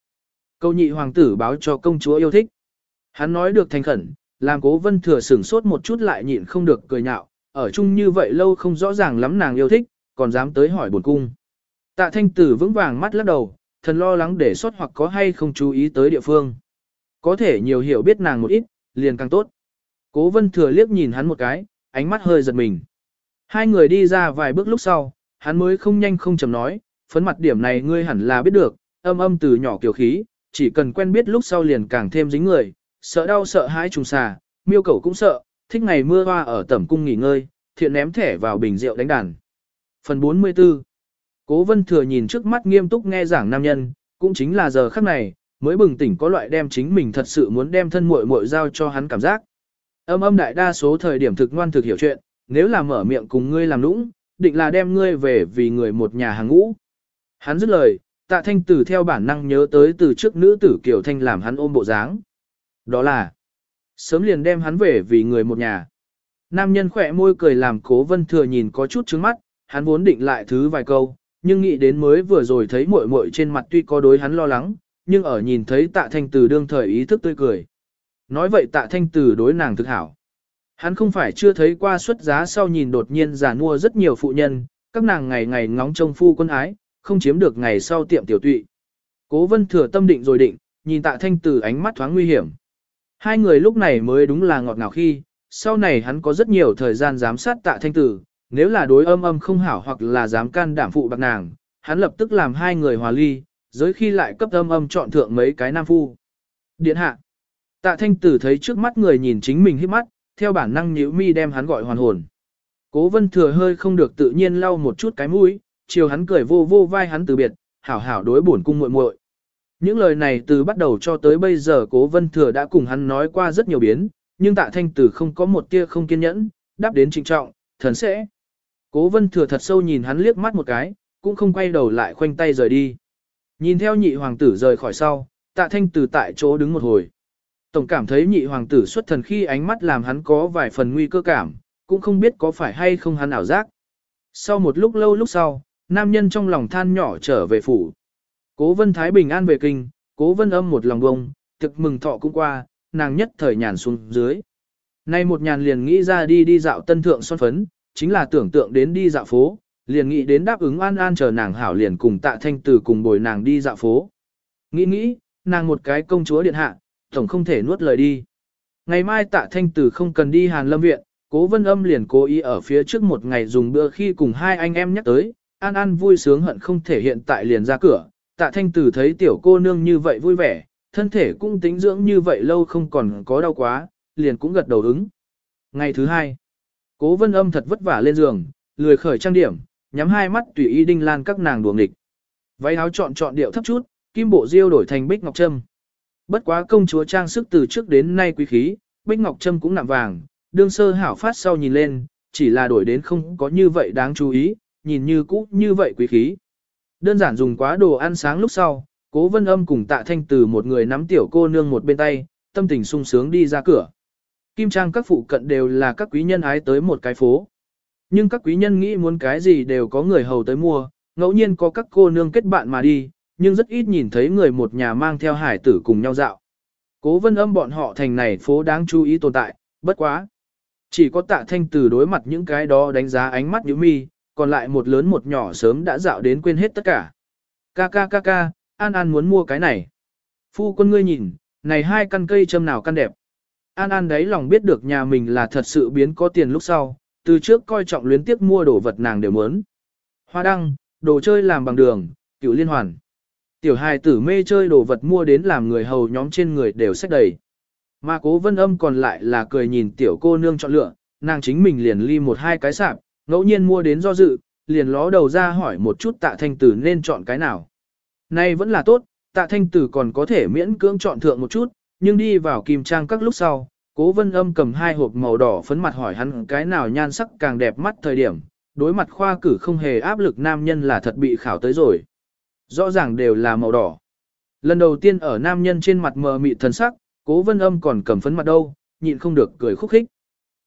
A: Câu nhị hoàng tử báo cho công chúa yêu thích. Hắn nói được thành khẩn, làm cố vân thừa sửng sốt một chút lại nhịn không được cười nhạo, ở chung như vậy lâu không rõ ràng lắm nàng yêu thích, còn dám tới hỏi buồn cung. Tạ thanh tử vững vàng mắt lắc đầu, thần lo lắng để sót hoặc có hay không chú ý tới địa phương. Có thể nhiều hiểu biết nàng một ít, liền càng tốt. Cố vân thừa liếc nhìn hắn một cái, ánh mắt hơi giật mình. Hai người đi ra vài bước lúc sau, hắn mới không nhanh không chậm nói, phấn mặt điểm này ngươi hẳn là biết được, âm âm từ nhỏ kiểu khí, chỉ cần quen biết lúc sau liền càng thêm dính người, sợ đau sợ hãi trùng xà, miêu cầu cũng sợ, thích ngày mưa hoa ở tẩm cung nghỉ ngơi, thiện ném thẻ vào bình rượu đánh đàn. Phần 44 Cố vân thừa nhìn trước mắt nghiêm túc nghe giảng nam nhân, cũng chính là giờ khắc này, mới bừng tỉnh có loại đem chính mình thật sự muốn đem thân muội muội giao cho hắn cảm giác. Âm âm đại đa số thời điểm thực ngoan thực hiểu chuyện, nếu là mở miệng cùng ngươi làm nũng, định là đem ngươi về vì người một nhà hàng ngũ. Hắn dứt lời, tạ thanh tử theo bản năng nhớ tới từ trước nữ tử Kiều Thanh làm hắn ôm bộ dáng. Đó là, sớm liền đem hắn về vì người một nhà. Nam nhân khỏe môi cười làm cố vân thừa nhìn có chút trứng mắt, hắn vốn định lại thứ vài câu, nhưng nghĩ đến mới vừa rồi thấy muội muội trên mặt tuy có đối hắn lo lắng, nhưng ở nhìn thấy tạ thanh Tử đương thời ý thức tươi cười. Nói vậy tạ thanh Tử đối nàng thực hảo. Hắn không phải chưa thấy qua xuất giá sau nhìn đột nhiên giả mua rất nhiều phụ nhân, các nàng ngày ngày ngóng trông phu quân ái, không chiếm được ngày sau tiệm tiểu tụy. Cố vân thừa tâm định rồi định, nhìn tạ thanh từ ánh mắt thoáng nguy hiểm. Hai người lúc này mới đúng là ngọt ngào khi, sau này hắn có rất nhiều thời gian giám sát tạ thanh tử, nếu là đối âm âm không hảo hoặc là dám can đảm phụ bạc nàng, hắn lập tức làm hai người hòa ly, giới khi lại cấp âm âm chọn thượng mấy cái nam phu. Điện hạ. Tạ thanh tử thấy trước mắt người nhìn chính mình hít mắt, theo bản năng nhíu mi đem hắn gọi hoàn hồn. Cố vân thừa hơi không được tự nhiên lau một chút cái mũi, chiều hắn cười vô vô vai hắn từ biệt, hảo hảo đối bổn cung muội muội. Những lời này từ bắt đầu cho tới bây giờ cố vân thừa đã cùng hắn nói qua rất nhiều biến, nhưng tạ thanh tử không có một tia không kiên nhẫn, đáp đến trịnh trọng, thần sẽ. Cố vân thừa thật sâu nhìn hắn liếc mắt một cái, cũng không quay đầu lại khoanh tay rời đi. Nhìn theo nhị hoàng tử rời khỏi sau, tạ thanh tử tại chỗ đứng một hồi. Tổng cảm thấy nhị hoàng tử xuất thần khi ánh mắt làm hắn có vài phần nguy cơ cảm, cũng không biết có phải hay không hắn ảo giác. Sau một lúc lâu lúc sau, nam nhân trong lòng than nhỏ trở về phủ. Cố vân Thái Bình an về kinh, cố vân âm một lòng bông, thực mừng thọ cũng qua, nàng nhất thời nhàn xuống dưới. Nay một nhàn liền nghĩ ra đi đi dạo tân thượng son phấn, chính là tưởng tượng đến đi dạo phố, liền nghĩ đến đáp ứng an an chờ nàng hảo liền cùng tạ thanh tử cùng bồi nàng đi dạo phố. Nghĩ nghĩ, nàng một cái công chúa điện hạ, tổng không thể nuốt lời đi. Ngày mai tạ thanh tử không cần đi hàn lâm viện, cố vân âm liền cố ý ở phía trước một ngày dùng bữa khi cùng hai anh em nhắc tới, an an vui sướng hận không thể hiện tại liền ra cửa, tạ thanh tử thấy tiểu cô nương như vậy vui vẻ, thân thể cũng tính dưỡng như vậy lâu không còn có đau quá, liền cũng gật đầu ứng. Ngày thứ hai, cố vân âm thật vất vả lên giường, lười khởi trang điểm, nhắm hai mắt tùy ý đinh lan các nàng đuồng địch. Váy áo chọn chọn điệu thấp chút, kim bộ diêu đổi thành bích ngọc trâm. Bất quá công chúa trang sức từ trước đến nay quý khí, bích ngọc trâm cũng nạm vàng, đương sơ hảo phát sau nhìn lên, chỉ là đổi đến không có như vậy đáng chú ý, nhìn như cũ như vậy quý khí. Đơn giản dùng quá đồ ăn sáng lúc sau, cố vân âm cùng tạ thanh từ một người nắm tiểu cô nương một bên tay, tâm tình sung sướng đi ra cửa. Kim trang các phụ cận đều là các quý nhân ái tới một cái phố. Nhưng các quý nhân nghĩ muốn cái gì đều có người hầu tới mua, ngẫu nhiên có các cô nương kết bạn mà đi, nhưng rất ít nhìn thấy người một nhà mang theo hải tử cùng nhau dạo. Cố vân âm bọn họ thành này phố đáng chú ý tồn tại, bất quá. Chỉ có tạ thanh từ đối mặt những cái đó đánh giá ánh mắt như mi, còn lại một lớn một nhỏ sớm đã dạo đến quên hết tất cả. Ca ca ca ca, An An muốn mua cái này. Phu quân ngươi nhìn, này hai căn cây châm nào căn đẹp. An An đấy lòng biết được nhà mình là thật sự biến có tiền lúc sau, từ trước coi trọng luyến tiếp mua đồ vật nàng đều muốn. Hoa đăng, đồ chơi làm bằng đường, cựu liên hoàn. Tiểu hài tử mê chơi đồ vật mua đến làm người hầu nhóm trên người đều sách đầy. Mà cố vân âm còn lại là cười nhìn tiểu cô nương chọn lựa, nàng chính mình liền ly một hai cái sạp, ngẫu nhiên mua đến do dự, liền ló đầu ra hỏi một chút tạ thanh tử nên chọn cái nào. Nay vẫn là tốt, tạ thanh tử còn có thể miễn cưỡng chọn thượng một chút, nhưng đi vào kim trang các lúc sau, cố vân âm cầm hai hộp màu đỏ phấn mặt hỏi hắn cái nào nhan sắc càng đẹp mắt thời điểm, đối mặt khoa cử không hề áp lực nam nhân là thật bị khảo tới rồi. Rõ ràng đều là màu đỏ. Lần đầu tiên ở nam nhân trên mặt mờ mịt thần sắc, cố vân âm còn cầm phấn mặt đâu, nhịn không được cười khúc khích.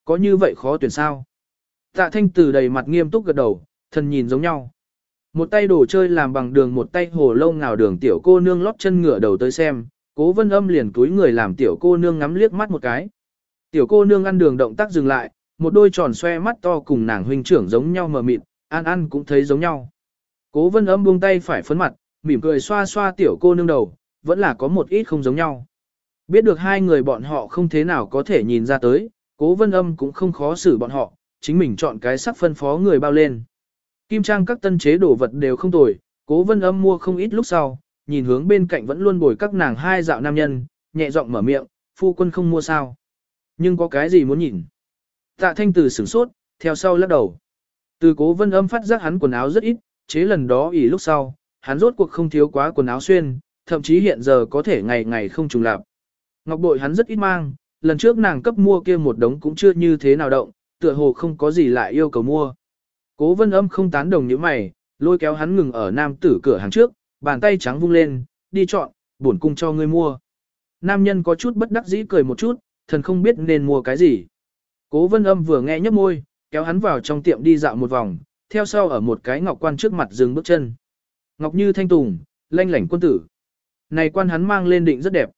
A: Có như vậy khó tuyển sao? Tạ thanh từ đầy mặt nghiêm túc gật đầu, thần nhìn giống nhau. Một tay đồ chơi làm bằng đường một tay hồ lâu ngào đường tiểu cô nương lót chân ngửa đầu tới xem, cố vân âm liền túi người làm tiểu cô nương ngắm liếc mắt một cái. Tiểu cô nương ăn đường động tác dừng lại, một đôi tròn xoe mắt to cùng nàng huynh trưởng giống nhau mờ mịt, An ăn cũng thấy giống nhau. Cố vân âm buông tay phải phấn mặt, mỉm cười xoa xoa tiểu cô nương đầu, vẫn là có một ít không giống nhau. Biết được hai người bọn họ không thế nào có thể nhìn ra tới, cố vân âm cũng không khó xử bọn họ, chính mình chọn cái sắc phân phó người bao lên. Kim trang các tân chế đồ vật đều không tồi, cố vân âm mua không ít lúc sau, nhìn hướng bên cạnh vẫn luôn bồi các nàng hai dạo nam nhân, nhẹ giọng mở miệng, phu quân không mua sao. Nhưng có cái gì muốn nhìn? Tạ thanh từ sửng sốt, theo sau lắc đầu. Từ cố vân âm phát giác hắn quần áo rất ít, chế lần đó ỉ lúc sau, hắn rốt cuộc không thiếu quá quần áo xuyên, thậm chí hiện giờ có thể ngày ngày không trùng lạp. Ngọc bội hắn rất ít mang, lần trước nàng cấp mua kia một đống cũng chưa như thế nào động, tựa hồ không có gì lại yêu cầu mua. Cố vân âm không tán đồng những mày, lôi kéo hắn ngừng ở nam tử cửa hàng trước, bàn tay trắng vung lên, đi chọn, bổn cung cho ngươi mua. Nam nhân có chút bất đắc dĩ cười một chút, thần không biết nên mua cái gì. Cố vân âm vừa nghe nhấp môi, kéo hắn vào trong tiệm đi dạo một vòng, theo sau ở một cái ngọc quan trước mặt dừng bước chân. Ngọc như thanh tùng, lanh lảnh quân tử. Này quan hắn mang lên định rất đẹp.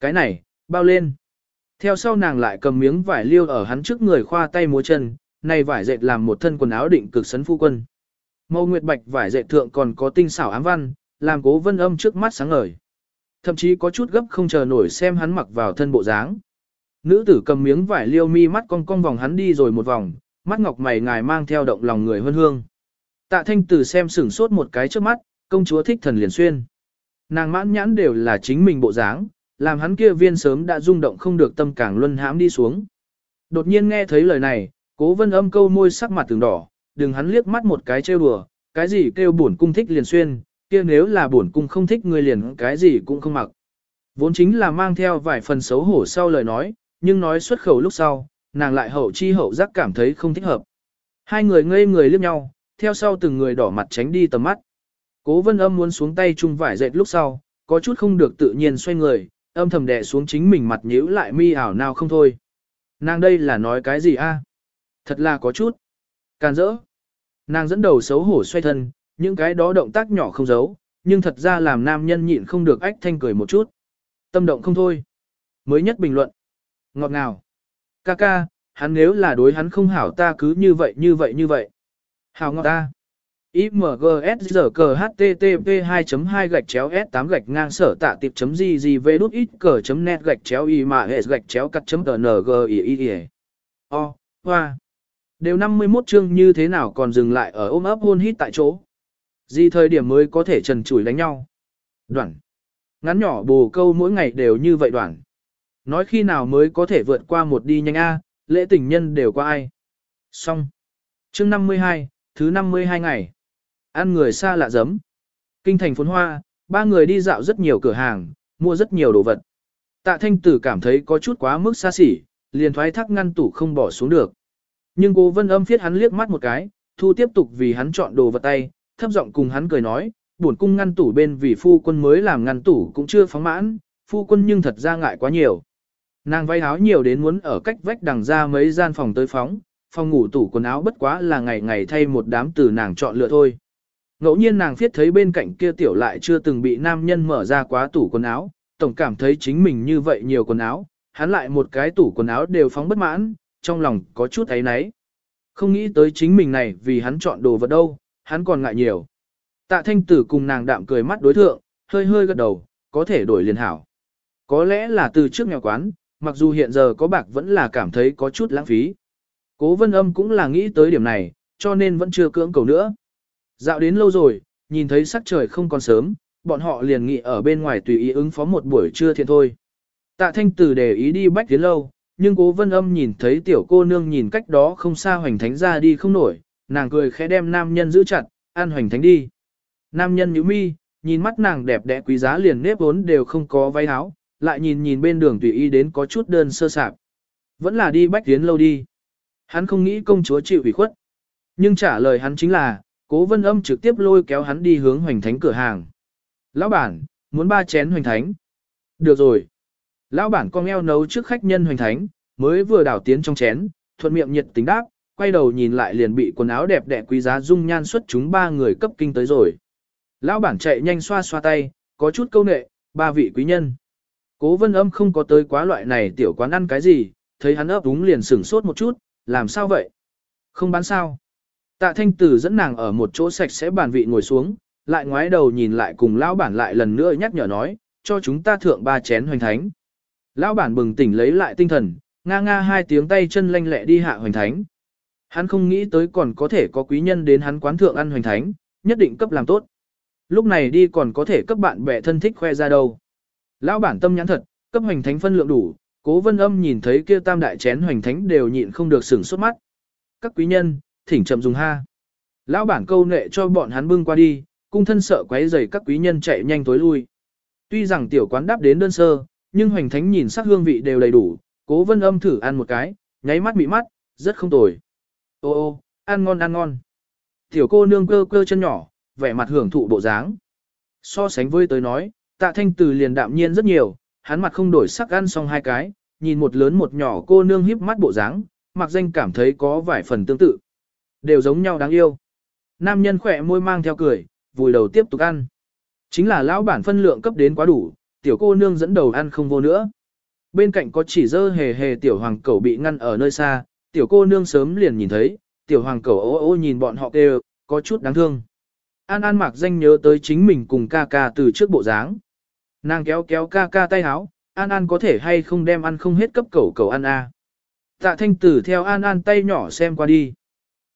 A: Cái này, bao lên. Theo sau nàng lại cầm miếng vải liêu ở hắn trước người khoa tay múa chân, này vải dệt làm một thân quần áo định cực sấn phu quân. Màu nguyệt bạch vải dệt thượng còn có tinh xảo ám văn, làm cố vân âm trước mắt sáng ngời. Thậm chí có chút gấp không chờ nổi xem hắn mặc vào thân bộ dáng. Nữ tử cầm miếng vải liêu mi mắt cong cong vòng hắn đi rồi một vòng, mắt ngọc mày ngài mang theo động lòng người hơn hương. Tạ thanh tử xem sửng sốt một cái trước mắt, công chúa thích thần liền xuyên. Nàng mãn nhãn đều là chính mình bộ dáng, làm hắn kia viên sớm đã rung động không được tâm càng luân hãm đi xuống. Đột nhiên nghe thấy lời này, cố vân âm câu môi sắc mặt từng đỏ, đừng hắn liếc mắt một cái trêu đùa, cái gì kêu bổn cung thích liền xuyên, kia nếu là bổn cung không thích người liền cái gì cũng không mặc. Vốn chính là mang theo vài phần xấu hổ sau lời nói, nhưng nói xuất khẩu lúc sau, nàng lại hậu chi hậu giác cảm thấy không thích hợp. Hai người ngây người liếc nhau, theo sau từng người đỏ mặt tránh đi tầm mắt. Cố vân âm muốn xuống tay chung vải dệt lúc sau, có chút không được tự nhiên xoay người, âm thầm đè xuống chính mình mặt nhíu lại mi ảo nào không thôi. Nàng đây là nói cái gì a? Thật là có chút. Càn rỡ. Nàng dẫn đầu xấu hổ xoay thân, những cái đó động tác nhỏ không giấu, nhưng thật ra làm nam nhân nhịn không được ách thanh cười một chút. Tâm động không thôi. Mới nhất bình luận. Ngọt ngào. Ca ca, hắn nếu là đối hắn không hảo ta cứ như vậy như vậy như vậy. Hảo ngọt ta imgsrkhttp2.2/gạch chéo S8 gạch ngang sở tạ tiệp chấm GGV đút ít cờ chấm net gạch chéo y mà hệ gạch chéo cắt chấm TNG y y y. O, hoa. Đều 51 chương như thế nào còn dừng lại ở ôm ấp hôn hít tại chỗ. Gì thời điểm mới có thể trần chủi đánh nhau. Đoạn. Ngắn nhỏ bồ câu mỗi ngày đều như vậy đoạn. Nói khi nào mới có thể vượt qua một đi nhanh A, lễ tình nhân đều qua ai. Xong. Chương 52, thứ 52 ngày. Ăn người xa lạ giấm. Kinh thành phốn hoa, ba người đi dạo rất nhiều cửa hàng, mua rất nhiều đồ vật. Tạ thanh tử cảm thấy có chút quá mức xa xỉ, liền thoái thác ngăn tủ không bỏ xuống được. Nhưng cô vân âm phiết hắn liếc mắt một cái, thu tiếp tục vì hắn chọn đồ vật tay, thấp giọng cùng hắn cười nói, buồn cung ngăn tủ bên vì phu quân mới làm ngăn tủ cũng chưa phóng mãn, phu quân nhưng thật ra ngại quá nhiều. Nàng vay áo nhiều đến muốn ở cách vách đằng ra mấy gian phòng tới phóng, phòng ngủ tủ quần áo bất quá là ngày ngày thay một đám từ nàng chọn lựa thôi. Ngẫu nhiên nàng viết thấy bên cạnh kia tiểu lại chưa từng bị nam nhân mở ra quá tủ quần áo, tổng cảm thấy chính mình như vậy nhiều quần áo, hắn lại một cái tủ quần áo đều phóng bất mãn, trong lòng có chút thấy náy. Không nghĩ tới chính mình này vì hắn chọn đồ vật đâu, hắn còn ngại nhiều. Tạ thanh tử cùng nàng đạm cười mắt đối thượng, hơi hơi gật đầu, có thể đổi liền hảo. Có lẽ là từ trước nghèo quán, mặc dù hiện giờ có bạc vẫn là cảm thấy có chút lãng phí. Cố vân âm cũng là nghĩ tới điểm này, cho nên vẫn chưa cưỡng cầu nữa. Dạo đến lâu rồi, nhìn thấy sắc trời không còn sớm, bọn họ liền nghị ở bên ngoài tùy ý ứng phó một buổi trưa thiện thôi. Tạ thanh tử để ý đi bách tiến lâu, nhưng cố vân âm nhìn thấy tiểu cô nương nhìn cách đó không xa hoành thánh ra đi không nổi, nàng cười khẽ đem nam nhân giữ chặt, an hoành thánh đi. Nam nhân nhíu mi, nhìn mắt nàng đẹp đẽ quý giá liền nếp vốn đều không có váy áo, lại nhìn nhìn bên đường tùy ý đến có chút đơn sơ sạp. Vẫn là đi bách tiến lâu đi. Hắn không nghĩ công chúa chịu ủy khuất. Nhưng trả lời hắn chính là, cố vân âm trực tiếp lôi kéo hắn đi hướng hoành thánh cửa hàng. Lão bản, muốn ba chén hoành thánh. Được rồi. Lão bản con eo nấu trước khách nhân hoành thánh, mới vừa đảo tiến trong chén, thuận miệng nhiệt tính đáp, quay đầu nhìn lại liền bị quần áo đẹp đẽ quý giá dung nhan xuất chúng ba người cấp kinh tới rồi. Lão bản chạy nhanh xoa xoa tay, có chút câu nệ, ba vị quý nhân. Cố vân âm không có tới quá loại này tiểu quán ăn cái gì, thấy hắn ấp đúng liền sửng sốt một chút, làm sao vậy? Không bán sao? Tạ thanh tử dẫn nàng ở một chỗ sạch sẽ bàn vị ngồi xuống, lại ngoái đầu nhìn lại cùng lão bản lại lần nữa nhắc nhở nói, cho chúng ta thượng ba chén hoành thánh. Lão bản bừng tỉnh lấy lại tinh thần, nga nga hai tiếng tay chân lanh lẹ đi hạ hoành thánh. Hắn không nghĩ tới còn có thể có quý nhân đến hắn quán thượng ăn hoành thánh, nhất định cấp làm tốt. lúc này đi còn có thể cấp bạn bè thân thích khoe ra đâu. Lão bản tâm nhãn thật, cấp hoành thánh phân lượng đủ, cố vân âm nhìn thấy kia tam đại chén hoành thánh đều nhịn không được sửng sốt mắt. Các quý nhân, thỉnh chậm dùng ha. Lão bản câu nệ cho bọn hắn bưng qua đi, cung thân sợ quấy rầy các quý nhân chạy nhanh tối lui. Tuy rằng tiểu quán đáp đến đơn sơ, nhưng hoành thánh nhìn sắc hương vị đều đầy đủ, cố vân âm thử ăn một cái, nháy mắt bị mắt, rất không tồi. Ô ô, ăn ngon ăn ngon. Tiểu cô nương cơ cơ chân nhỏ, vẻ mặt hưởng thụ bộ dáng. So sánh với tới nói, tạ thanh từ liền đạm nhiên rất nhiều, hắn mặt không đổi sắc ăn xong hai cái, nhìn một lớn một nhỏ cô nương híp mắt bộ dáng, mặc danh cảm thấy có vài phần tương tự. Đều giống nhau đáng yêu. Nam nhân khỏe môi mang theo cười, vùi đầu tiếp tục ăn. Chính là lão bản phân lượng cấp đến quá đủ, tiểu cô nương dẫn đầu ăn không vô nữa. Bên cạnh có chỉ dơ hề hề tiểu hoàng cẩu bị ngăn ở nơi xa, tiểu cô nương sớm liền nhìn thấy, tiểu hoàng cẩu ô ô nhìn bọn họ kêu, có chút đáng thương. An An mặc danh nhớ tới chính mình cùng ca ca từ trước bộ dáng. Nàng kéo kéo ca ca tay háo, An An có thể hay không đem ăn không hết cấp cẩu cẩu ăn a. Tạ thanh tử theo An An tay nhỏ xem qua đi.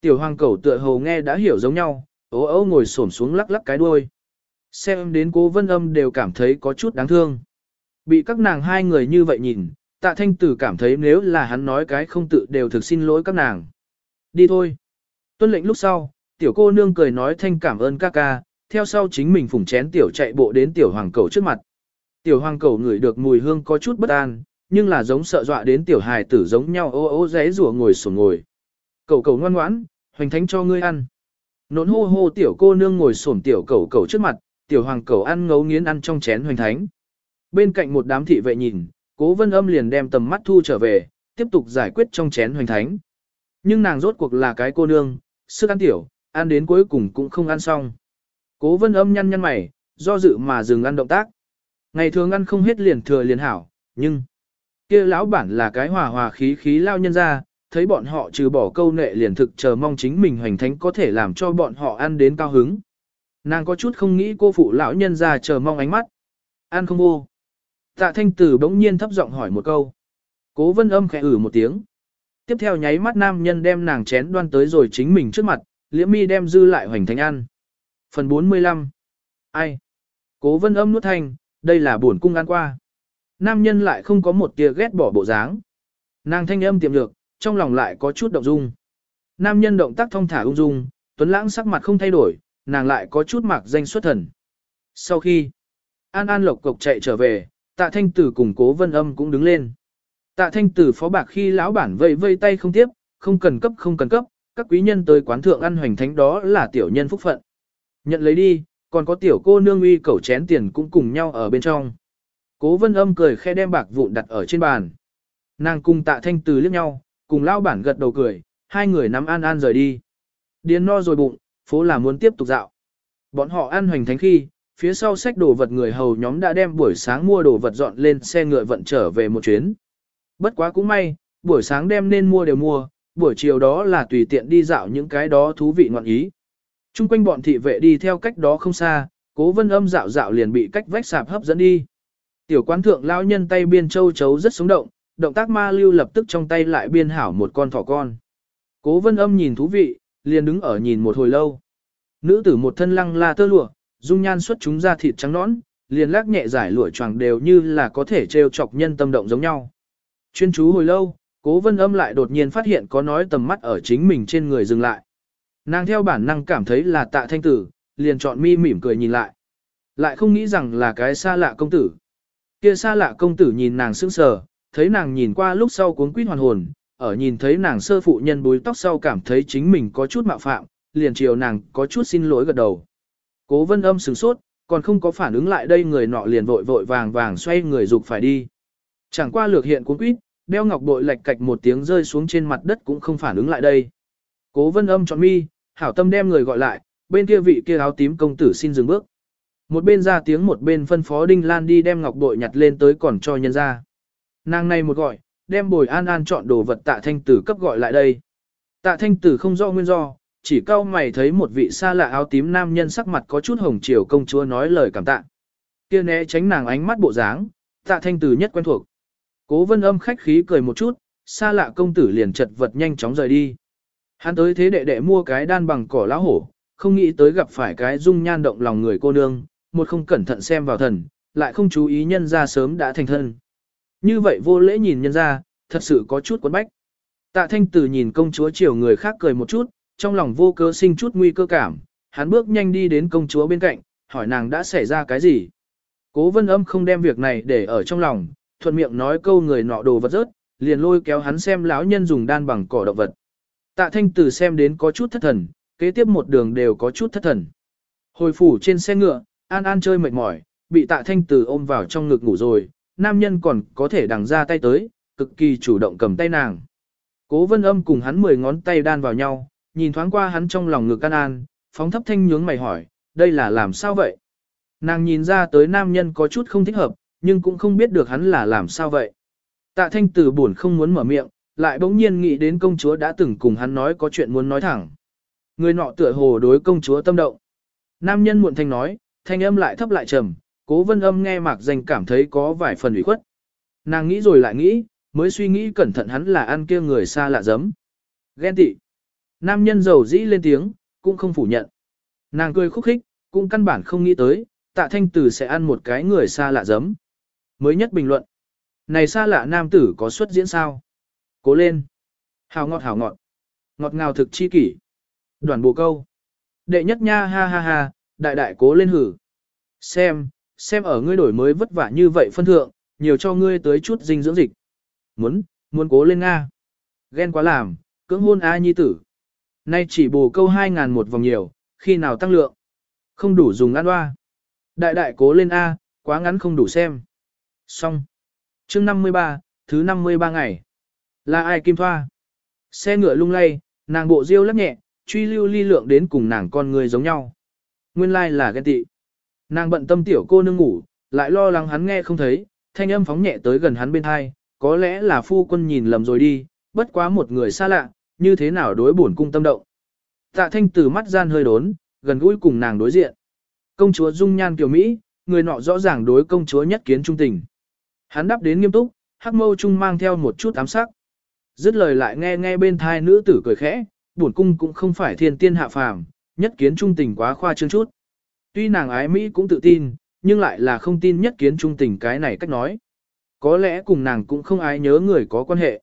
A: Tiểu hoàng cẩu tựa hồ nghe đã hiểu giống nhau, ố ố ngồi xổm xuống lắc lắc cái đuôi. Xem đến cố vân âm đều cảm thấy có chút đáng thương. Bị các nàng hai người như vậy nhìn, tạ thanh tử cảm thấy nếu là hắn nói cái không tự đều thực xin lỗi các nàng. Đi thôi. Tuân lệnh lúc sau, tiểu cô nương cười nói thanh cảm ơn ca ca, theo sau chính mình phủng chén tiểu chạy bộ đến tiểu hoàng cầu trước mặt. Tiểu hoàng cầu ngửi được mùi hương có chút bất an, nhưng là giống sợ dọa đến tiểu hài tử giống nhau ô ô rẽ rùa ngồi sổ ngồi. Cầu cầu ngoan ngoãn, hoành thánh cho ngươi ăn. Nốn hô hô tiểu cô nương ngồi xổm tiểu cẩu cẩu trước mặt, tiểu hoàng cẩu ăn ngấu nghiến ăn trong chén hoành thánh. Bên cạnh một đám thị vệ nhìn, cố vân âm liền đem tầm mắt thu trở về, tiếp tục giải quyết trong chén hoành thánh. Nhưng nàng rốt cuộc là cái cô nương, sức ăn tiểu, ăn đến cuối cùng cũng không ăn xong. Cố vân âm nhăn nhăn mày, do dự mà dừng ăn động tác. Ngày thường ăn không hết liền thừa liền hảo, nhưng kia lão bản là cái hòa hòa khí khí lao nhân ra, thấy bọn họ trừ bỏ câu nệ liền thực chờ mong chính mình hoành thánh có thể làm cho bọn họ ăn đến cao hứng. Nàng có chút không nghĩ cô phụ lão nhân ra chờ mong ánh mắt. Ăn không vô. Tạ thanh tử bỗng nhiên thấp giọng hỏi một câu. Cố vân âm khẽ ử một tiếng. Tiếp theo nháy mắt nam nhân đem nàng chén đoan tới rồi chính mình trước mặt, liễm mi đem dư lại hoành thánh ăn. Phần 45 Ai? Cố vân âm nuốt thanh, đây là buồn cung ăn qua. Nam nhân lại không có một tia ghét bỏ bộ dáng. Nàng thanh âm tiềm lược, trong lòng lại có chút động dung. Nam nhân động tác thông thả ung dung, tuấn lãng sắc mặt không thay đổi, nàng lại có chút mạc danh xuất thần. Sau khi An An lộc cộc chạy trở về, tạ thanh tử cùng cố vân âm cũng đứng lên. Tạ thanh tử phó bạc khi lão bản vây vây tay không tiếp, không cần cấp không cần cấp, các quý nhân tới quán thượng ăn hoành thánh đó là tiểu nhân phúc phận. Nhận lấy đi, còn có tiểu cô nương uy cẩu chén tiền cũng cùng nhau ở bên trong. Cố vân âm cười khe đem bạc vụn đặt ở trên bàn. Nàng cùng tạ thanh tử liếc nhau, cùng lao bản gật đầu cười, hai người nắm an an rời đi. Điên no rồi bụng, phố là muốn tiếp tục dạo. Bọn họ ăn hoành thánh khi, phía sau sách đồ vật người hầu nhóm đã đem buổi sáng mua đồ vật dọn lên xe ngựa vận trở về một chuyến. Bất quá cũng may, buổi sáng đem nên mua đều mua, buổi chiều đó là tùy tiện đi dạo những cái đó thú vị ngoạn ý. Trung quanh bọn thị vệ đi theo cách đó không xa, cố vân âm dạo dạo liền bị cách vách sạp hấp dẫn đi. Tiểu quán thượng lão nhân tay biên châu chấu rất sống động, động tác ma lưu lập tức trong tay lại biên hảo một con thỏ con. Cố vân âm nhìn thú vị, liền đứng ở nhìn một hồi lâu. Nữ tử một thân lăng la tơ lụa, dung nhan xuất chúng ra thịt trắng nõn, liền lắc nhẹ giải lụa choàng đều như là có thể trêu chọc nhân tâm động giống nhau. Chuyên chú hồi lâu, cố vân âm lại đột nhiên phát hiện có nói tầm mắt ở chính mình trên người dừng lại. Nàng theo bản năng cảm thấy là tạ thanh tử, liền chọn mi mỉm cười nhìn lại. Lại không nghĩ rằng là cái xa lạ công tử. Kia xa lạ công tử nhìn nàng sững sờ, thấy nàng nhìn qua lúc sau cuốn quýt hoàn hồn, ở nhìn thấy nàng sơ phụ nhân búi tóc sau cảm thấy chính mình có chút mạo phạm, liền chiều nàng có chút xin lỗi gật đầu. Cố vân âm sửng sốt, còn không có phản ứng lại đây người nọ liền vội vội vàng vàng xoay người dục phải đi. Chẳng qua lược hiện cuốn quýt, đeo ngọc bội lệch cạch một tiếng rơi xuống trên mặt đất cũng không phản ứng lại đây. Cố vân âm chọn mi, hảo tâm đem người gọi lại, bên kia vị kia áo tím công tử xin dừng bước. Một bên ra tiếng một bên phân phó Đinh Lan đi đem ngọc bội nhặt lên tới còn cho nhân ra. Nàng này một gọi, đem bồi an an chọn đồ vật tạ thanh tử cấp gọi lại đây. Tạ thanh tử không do nguyên do, chỉ cao mày thấy một vị xa lạ áo tím nam nhân sắc mặt có chút hồng chiều công chúa nói lời cảm tạ. Kia né tránh nàng ánh mắt bộ dáng, tạ thanh tử nhất quen thuộc. Cố vân âm khách khí cười một chút, xa lạ công tử liền chật vật nhanh chóng rời đi. Hắn tới thế đệ đệ mua cái đan bằng cỏ lá hổ, không nghĩ tới gặp phải cái dung nhan động lòng người cô nương, một không cẩn thận xem vào thần, lại không chú ý nhân ra sớm đã thành thân. Như vậy vô lễ nhìn nhân ra, thật sự có chút quấn bách. Tạ thanh tử nhìn công chúa chiều người khác cười một chút, trong lòng vô cơ sinh chút nguy cơ cảm, hắn bước nhanh đi đến công chúa bên cạnh, hỏi nàng đã xảy ra cái gì. Cố vân âm không đem việc này để ở trong lòng, thuận miệng nói câu người nọ đồ vật rớt, liền lôi kéo hắn xem lão nhân dùng đan bằng cỏ động vật. Tạ thanh tử xem đến có chút thất thần, kế tiếp một đường đều có chút thất thần. Hồi phủ trên xe ngựa, An An chơi mệt mỏi, bị tạ thanh tử ôm vào trong ngực ngủ rồi, nam nhân còn có thể đằng ra tay tới, cực kỳ chủ động cầm tay nàng. Cố vân âm cùng hắn mười ngón tay đan vào nhau, nhìn thoáng qua hắn trong lòng ngực An An, phóng thấp thanh nhướng mày hỏi, đây là làm sao vậy? Nàng nhìn ra tới nam nhân có chút không thích hợp, nhưng cũng không biết được hắn là làm sao vậy. Tạ thanh tử buồn không muốn mở miệng, lại bỗng nhiên nghĩ đến công chúa đã từng cùng hắn nói có chuyện muốn nói thẳng. Người nọ tựa hồ đối công chúa tâm động. Nam nhân muộn thanh nói, thanh âm lại thấp lại trầm, cố vân âm nghe mạc danh cảm thấy có vài phần ủy khuất. Nàng nghĩ rồi lại nghĩ, mới suy nghĩ cẩn thận hắn là ăn kia người xa lạ giấm. Ghen tị. Nam nhân giàu dĩ lên tiếng, cũng không phủ nhận. Nàng cười khúc khích, cũng căn bản không nghĩ tới, tạ thanh tử sẽ ăn một cái người xa lạ giấm. Mới nhất bình luận. Này xa lạ nam tử có xuất diễn sao? Cố lên. Hào ngọt hào ngọt. Ngọt ngào thực chi kỷ. Đoàn bộ câu. Đệ nhất nha ha ha ha, đại đại cố lên hử. Xem, xem ở ngươi đổi mới vất vả như vậy phân thượng, nhiều cho ngươi tới chút dinh dưỡng dịch. Muốn, muốn cố lên Nga. Ghen quá làm, cưỡng hôn a nhi tử. Nay chỉ bù câu 2.000 một vòng nhiều, khi nào tăng lượng. Không đủ dùng ăn hoa. Đại đại cố lên A, quá ngắn không đủ xem. Xong. chương 53, thứ 53 ngày. Là ai kim thoa? Xe ngựa lung lay, nàng bộ diêu lắc nhẹ, truy lưu ly lượng đến cùng nàng con người giống nhau. Nguyên lai like là ghen tị. Nàng bận tâm tiểu cô nương ngủ, lại lo lắng hắn nghe không thấy, thanh âm phóng nhẹ tới gần hắn bên hai, có lẽ là phu quân nhìn lầm rồi đi, bất quá một người xa lạ, như thế nào đối bổn cung tâm động. Tạ thanh từ mắt gian hơi đốn, gần gũi cùng nàng đối diện. Công chúa dung nhan kiều Mỹ, người nọ rõ ràng đối công chúa nhất kiến trung tình. Hắn đáp đến nghiêm túc, hắc mâu trung mang theo một chút ám sắc. Dứt lời lại nghe nghe bên thai nữ tử cười khẽ, bổn cung cũng không phải thiên tiên hạ phàm, nhất kiến trung tình quá khoa trương chút. Tuy nàng ái Mỹ cũng tự tin, nhưng lại là không tin nhất kiến trung tình cái này cách nói. Có lẽ cùng nàng cũng không ai nhớ người có quan hệ.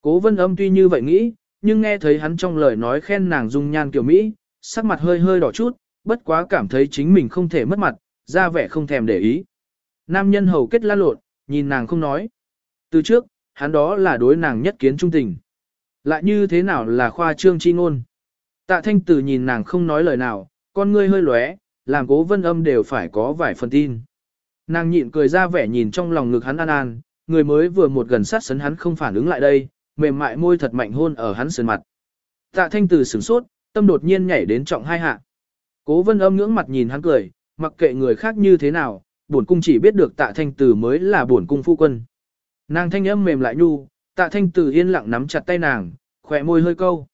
A: Cố vân âm tuy như vậy nghĩ, nhưng nghe thấy hắn trong lời nói khen nàng dung nhan kiểu Mỹ, sắc mặt hơi hơi đỏ chút, bất quá cảm thấy chính mình không thể mất mặt, ra vẻ không thèm để ý. Nam nhân hầu kết la lộn, nhìn nàng không nói. Từ trước, hắn đó là đối nàng nhất kiến trung tình. Lại như thế nào là khoa trương chi ngôn. Tạ thanh tử nhìn nàng không nói lời nào, con ngươi hơi lóe, làm cố vân âm đều phải có vài phần tin. Nàng nhịn cười ra vẻ nhìn trong lòng ngực hắn an an, người mới vừa một gần sát sấn hắn không phản ứng lại đây, mềm mại môi thật mạnh hôn ở hắn sườn mặt. Tạ thanh từ sửng sốt, tâm đột nhiên nhảy đến trọng hai hạ. Cố vân âm ngưỡng mặt nhìn hắn cười, mặc kệ người khác như thế nào, bổn cung chỉ biết được tạ thanh từ mới là bổn cung phu quân. Nàng thanh âm mềm lại nhu, tạ thanh từ yên lặng nắm chặt tay nàng, khỏe môi hơi câu.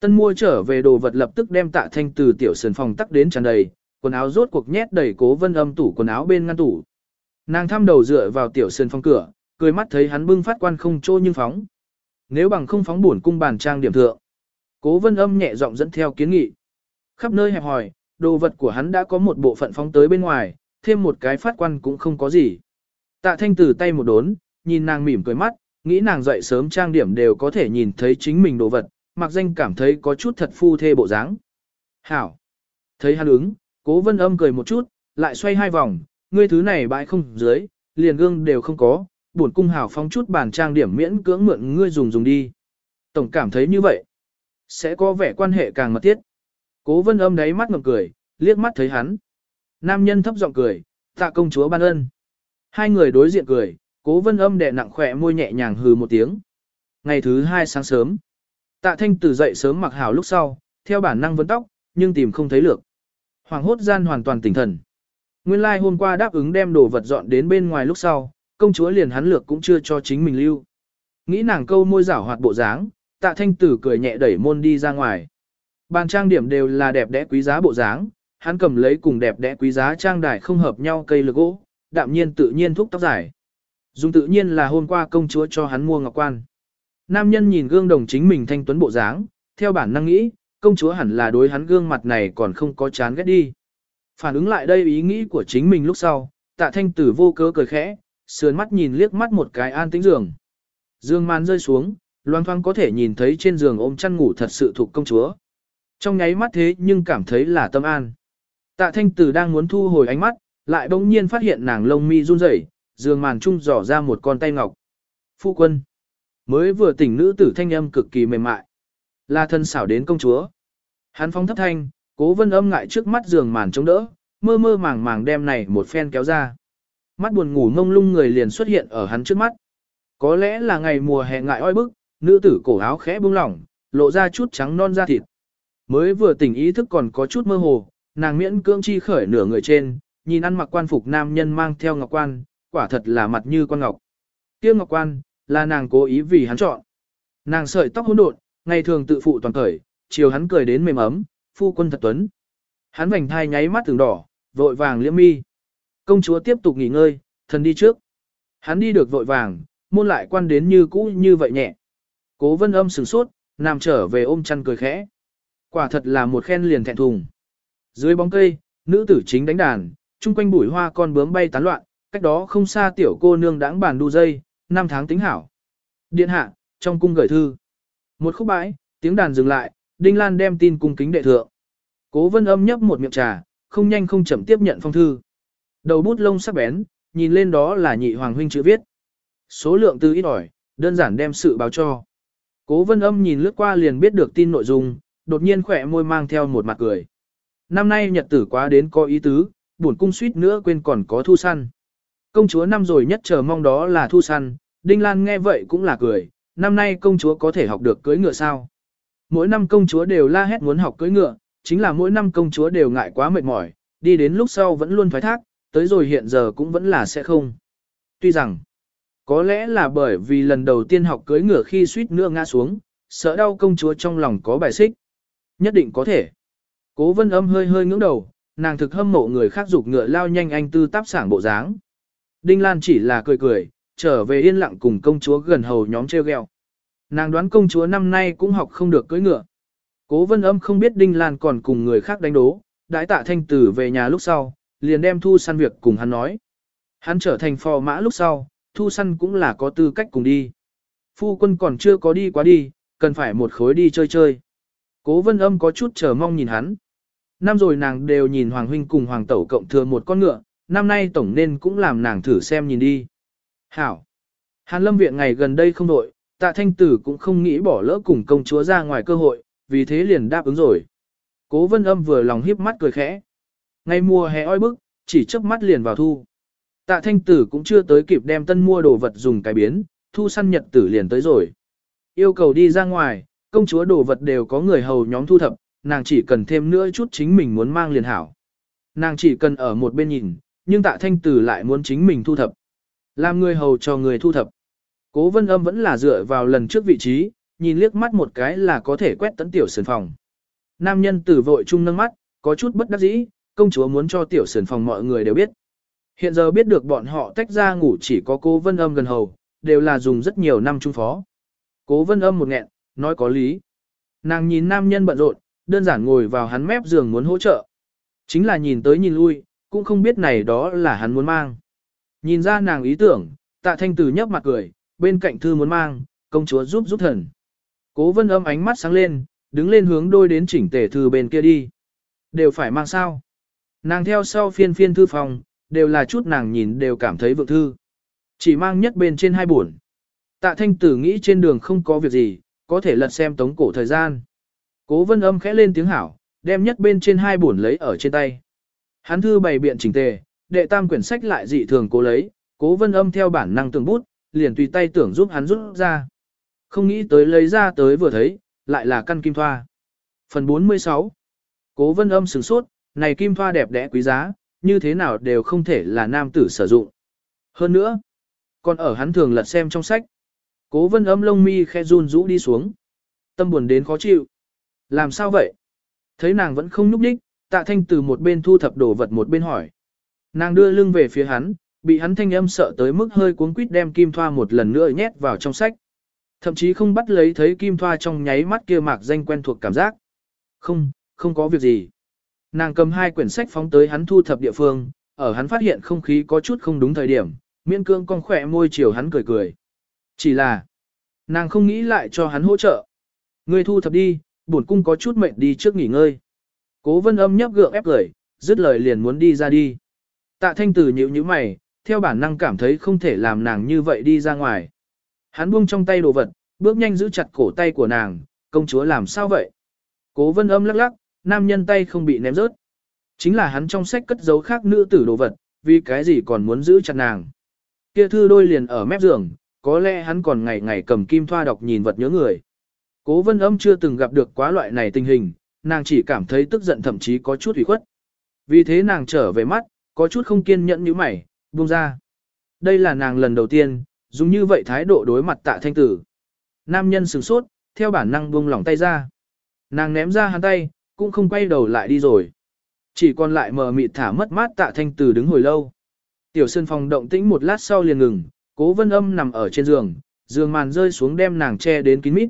A: Tân mua trở về đồ vật lập tức đem tạ thanh từ tiểu sườn phòng tắc đến tràn đầy, quần áo rốt cuộc nhét đầy cố vân âm tủ quần áo bên ngăn tủ. Nàng thăm đầu dựa vào tiểu sơn phong cửa, cười mắt thấy hắn bưng phát quan không trô nhưng phóng. Nếu bằng không phóng buồn cung bàn trang điểm thượng. Cố vân âm nhẹ giọng dẫn theo kiến nghị. Khắp nơi hẹp hỏi, đồ vật của hắn đã có một bộ phận phóng tới bên ngoài, thêm một cái phát quan cũng không có gì. Tạ thanh từ tay một đốn, nhìn nàng mỉm cười mắt, nghĩ nàng dậy sớm trang điểm đều có thể nhìn thấy chính mình đồ vật, mặc danh cảm thấy có chút thật phu thê bộ dáng. Hảo! Thấy hắn ứng, cố vân âm cười một chút, lại xoay hai vòng, ngươi thứ này bãi không dưới, liền gương đều không có, buồn cung hảo phóng chút bàn trang điểm miễn cưỡng mượn ngươi dùng dùng đi. Tổng cảm thấy như vậy, sẽ có vẻ quan hệ càng mật thiết. Cố vân âm đáy mắt ngầm cười, liếc mắt thấy hắn. Nam nhân thấp giọng cười, tạ công chúa ban ân. Hai người đối diện cười, cố vân âm đè nặng khỏe môi nhẹ nhàng hừ một tiếng. Ngày thứ hai sáng sớm, tạ thanh tử dậy sớm mặc hào lúc sau, theo bản năng vấn tóc, nhưng tìm không thấy lược. Hoàng hốt gian hoàn toàn tỉnh thần. Nguyên lai like hôm qua đáp ứng đem đồ vật dọn đến bên ngoài lúc sau, công chúa liền hắn lược cũng chưa cho chính mình lưu. Nghĩ nàng câu môi giảo hoạt bộ dáng, tạ thanh tử cười nhẹ đẩy môn đi ra ngoài. Bàn trang điểm đều là đẹp đẽ quý giá bộ dáng, hắn cầm lấy cùng đẹp đẽ quý giá trang đài không hợp nhau cây lược gỗ, đạm nhiên tự nhiên thúc tóc dài. Dùng tự nhiên là hôm qua công chúa cho hắn mua ngọc quan. Nam nhân nhìn gương đồng chính mình thanh tuấn bộ dáng, theo bản năng nghĩ, công chúa hẳn là đối hắn gương mặt này còn không có chán ghét đi. Phản ứng lại đây ý nghĩ của chính mình lúc sau, tạ thanh tử vô cớ cười khẽ, sườn mắt nhìn liếc mắt một cái an tĩnh giường. Dương màn rơi xuống, loang thoang có thể nhìn thấy trên giường ôm chăn ngủ thật sự thuộc công chúa. Trong nháy mắt thế nhưng cảm thấy là tâm an. Tạ thanh tử đang muốn thu hồi ánh mắt, lại bỗng nhiên phát hiện nàng lông mi run rẩy, giường màn trung dò ra một con tay ngọc. Phu quân. Mới vừa tỉnh nữ tử thanh âm cực kỳ mềm mại. Là thân xảo đến công chúa. Hắn phong thấp thanh, cố vân âm ngại trước mắt giường màn chống đỡ, mơ mơ màng màng đem này một phen kéo ra. Mắt buồn ngủ mông lung người liền xuất hiện ở hắn trước mắt. Có lẽ là ngày mùa hè ngại oi bức, nữ tử cổ áo khẽ buông lỏng, lộ ra chút trắng non da thịt. Mới vừa tỉnh ý thức còn có chút mơ hồ, nàng miễn cưỡng chi khởi nửa người trên, nhìn ăn mặc quan phục nam nhân mang theo ngọc quan, quả thật là mặt như con ngọc. Kia ngọc quan, là nàng cố ý vì hắn chọn. Nàng sợi tóc hỗn độn, ngày thường tự phụ toàn khởi, chiều hắn cười đến mềm ấm, phu quân thật tuấn. Hắn vành thai nháy mắt từng đỏ, vội vàng liễm mi. Công chúa tiếp tục nghỉ ngơi, thần đi trước. Hắn đi được vội vàng, môn lại quan đến như cũ như vậy nhẹ. Cố vân âm sửng sốt, nằm trở về ôm chăn cười khẽ. Quả thật là một khen liền thẹn thùng. Dưới bóng cây, nữ tử chính đánh đàn, chung quanh bụi hoa con bướm bay tán loạn, cách đó không xa tiểu cô nương đãng bàn đu dây, năm tháng tính hảo. Điện hạ, trong cung gửi thư. Một khúc bãi, tiếng đàn dừng lại, Đinh Lan đem tin cung kính đệ thượng. Cố vân âm nhấp một miệng trà, không nhanh không chậm tiếp nhận phong thư. Đầu bút lông sắc bén, nhìn lên đó là nhị hoàng huynh chữ viết. Số lượng từ ít ỏi, đơn giản đem sự báo cho. Cố vân âm nhìn lướt qua liền biết được tin nội dung, đột nhiên khỏe môi mang theo một mặt cười. Năm nay nhật tử quá đến có ý tứ, buồn cung suýt nữa quên còn có thu săn. Công chúa năm rồi nhất chờ mong đó là thu săn, Đinh Lan nghe vậy cũng là cười, năm nay công chúa có thể học được cưỡi ngựa sao. Mỗi năm công chúa đều la hét muốn học cưỡi ngựa, chính là mỗi năm công chúa đều ngại quá mệt mỏi, đi đến lúc sau vẫn luôn thoái thác, tới rồi hiện giờ cũng vẫn là sẽ không. Tuy rằng, có lẽ là bởi vì lần đầu tiên học cưỡi ngựa khi suýt nữa ngã xuống, sợ đau công chúa trong lòng có bài xích. Nhất định có thể. Cố vân âm hơi hơi ngưỡng đầu, nàng thực hâm mộ người khác dục ngựa lao nhanh anh tư táp sảng bộ dáng. Đinh Lan chỉ là cười cười, trở về yên lặng cùng công chúa gần hầu nhóm treo gheo. Nàng đoán công chúa năm nay cũng học không được cưỡi ngựa. Cố vân âm không biết Đinh Lan còn cùng người khác đánh đố, đãi tạ thanh tử về nhà lúc sau, liền đem thu săn việc cùng hắn nói. Hắn trở thành phò mã lúc sau, thu săn cũng là có tư cách cùng đi. Phu quân còn chưa có đi quá đi, cần phải một khối đi chơi chơi. Cố vân âm có chút chờ mong nhìn hắn. Năm rồi nàng đều nhìn Hoàng Huynh cùng Hoàng Tẩu cộng thừa một con ngựa, năm nay tổng nên cũng làm nàng thử xem nhìn đi. Hảo. Hàn lâm viện ngày gần đây không đội, tạ thanh tử cũng không nghĩ bỏ lỡ cùng công chúa ra ngoài cơ hội, vì thế liền đáp ứng rồi. Cố vân âm vừa lòng híp mắt cười khẽ. Ngày mùa hè oi bức, chỉ chớp mắt liền vào thu. Tạ thanh tử cũng chưa tới kịp đem tân mua đồ vật dùng cái biến, thu săn nhật tử liền tới rồi. Yêu cầu đi ra ngoài, công chúa đồ vật đều có người hầu nhóm thu thập, nàng chỉ cần thêm nữa chút chính mình muốn mang liền hảo. Nàng chỉ cần ở một bên nhìn, nhưng tạ thanh tử lại muốn chính mình thu thập. Làm người hầu cho người thu thập. Cố vân âm vẫn là dựa vào lần trước vị trí, nhìn liếc mắt một cái là có thể quét tấn tiểu sườn phòng. Nam nhân tử vội chung nâng mắt, có chút bất đắc dĩ, công chúa muốn cho tiểu sườn phòng mọi người đều biết. Hiện giờ biết được bọn họ tách ra ngủ chỉ có cố vân âm gần hầu, đều là dùng rất nhiều năm trung phó. Cố vân âm một nghẹn, nói có lý. Nàng nhìn nam nhân bận rộn, đơn giản ngồi vào hắn mép giường muốn hỗ trợ. Chính là nhìn tới nhìn lui, cũng không biết này đó là hắn muốn mang. Nhìn ra nàng ý tưởng, tạ thanh Tử nhấp mặt cười, bên cạnh thư muốn mang, công chúa giúp giúp thần. Cố vân âm ánh mắt sáng lên, đứng lên hướng đôi đến chỉnh tề thư bên kia đi. Đều phải mang sao. Nàng theo sau phiên phiên thư phòng, đều là chút nàng nhìn đều cảm thấy vượng thư. Chỉ mang nhất bên trên hai buồn. Tạ thanh tử nghĩ trên đường không có việc gì, có thể lật xem tống cổ thời gian. Cố vân âm khẽ lên tiếng hảo, đem nhất bên trên hai buồn lấy ở trên tay. Hắn thư bày biện chỉnh tề, đệ tam quyển sách lại dị thường cố lấy, cố vân âm theo bản năng tưởng bút, liền tùy tay tưởng giúp hắn rút ra. Không nghĩ tới lấy ra tới vừa thấy, lại là căn kim thoa. Phần 46 Cố vân âm sửng sốt, này kim thoa đẹp đẽ quý giá, như thế nào đều không thể là nam tử sử dụng. Hơn nữa, còn ở hắn thường lật xem trong sách. Cố vân âm lông mi khe run rũ đi xuống. Tâm buồn đến khó chịu. Làm sao vậy? Thấy nàng vẫn không nhúc đích, tạ thanh từ một bên thu thập đồ vật một bên hỏi. Nàng đưa lưng về phía hắn, bị hắn thanh âm sợ tới mức hơi cuốn quýt đem kim thoa một lần nữa nhét vào trong sách. Thậm chí không bắt lấy thấy kim thoa trong nháy mắt kia mạc danh quen thuộc cảm giác. Không, không có việc gì. Nàng cầm hai quyển sách phóng tới hắn thu thập địa phương, ở hắn phát hiện không khí có chút không đúng thời điểm, miễn cương con khỏe môi chiều hắn cười cười. Chỉ là, nàng không nghĩ lại cho hắn hỗ trợ. Ngươi thu thập đi, bổn cung có chút mệnh đi trước nghỉ ngơi. Cố vân âm nhấp gượng ép cười, dứt lời liền muốn đi ra đi. Tạ thanh tử nhíu nhíu mày, theo bản năng cảm thấy không thể làm nàng như vậy đi ra ngoài. Hắn buông trong tay đồ vật, bước nhanh giữ chặt cổ tay của nàng, công chúa làm sao vậy? Cố vân âm lắc lắc, nam nhân tay không bị ném rớt. Chính là hắn trong sách cất giấu khác nữ tử đồ vật, vì cái gì còn muốn giữ chặt nàng. Kia thư đôi liền ở mép giường, có lẽ hắn còn ngày ngày cầm kim thoa đọc nhìn vật nhớ người. Cố vân âm chưa từng gặp được quá loại này tình hình, nàng chỉ cảm thấy tức giận thậm chí có chút ủy khuất. Vì thế nàng trở về mắt, có chút không kiên nhẫn như mày, buông ra. Đây là nàng lần đầu tiên, dùng như vậy thái độ đối mặt tạ thanh tử. Nam nhân sửng sốt, theo bản năng buông lỏng tay ra. Nàng ném ra hắn tay, cũng không quay đầu lại đi rồi. Chỉ còn lại mờ mịt thả mất mát tạ thanh tử đứng hồi lâu. Tiểu sơn phòng động tĩnh một lát sau liền ngừng, cố vân âm nằm ở trên giường, giường màn rơi xuống đem nàng che đến kín mít.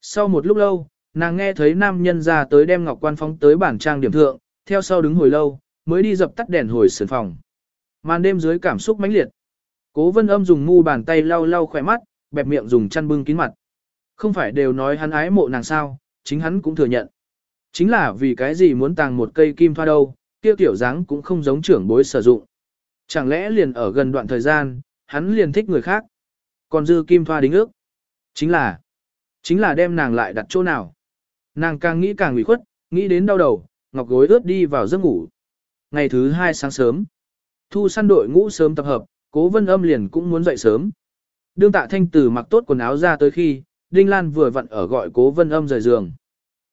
A: Sau một lúc lâu, nàng nghe thấy nam nhân ra tới đem ngọc quan phóng tới bản trang điểm thượng, theo sau đứng hồi lâu, mới đi dập tắt đèn hồi sườn phòng. Màn đêm dưới cảm xúc mãnh liệt. Cố vân âm dùng mu bàn tay lau lau khỏe mắt, bẹp miệng dùng chăn bưng kín mặt. Không phải đều nói hắn ái mộ nàng sao, chính hắn cũng thừa nhận. Chính là vì cái gì muốn tàng một cây kim thoa đâu, kia tiểu dáng cũng không giống trưởng bối sử dụng. Chẳng lẽ liền ở gần đoạn thời gian, hắn liền thích người khác. Còn dư kim thoa đính ước. Chính là, chính là đem nàng lại đặt chỗ nào. Nàng càng nghĩ càng ủy khuất, nghĩ đến đau đầu, ngọc gối ướt đi vào giấc ngủ. Ngày thứ hai sáng sớm, thu săn đội ngũ sớm tập hợp, cố vân âm liền cũng muốn dậy sớm. Đương tạ thanh tử mặc tốt quần áo ra tới khi, Đinh Lan vừa vặn ở gọi cố vân âm rời giường.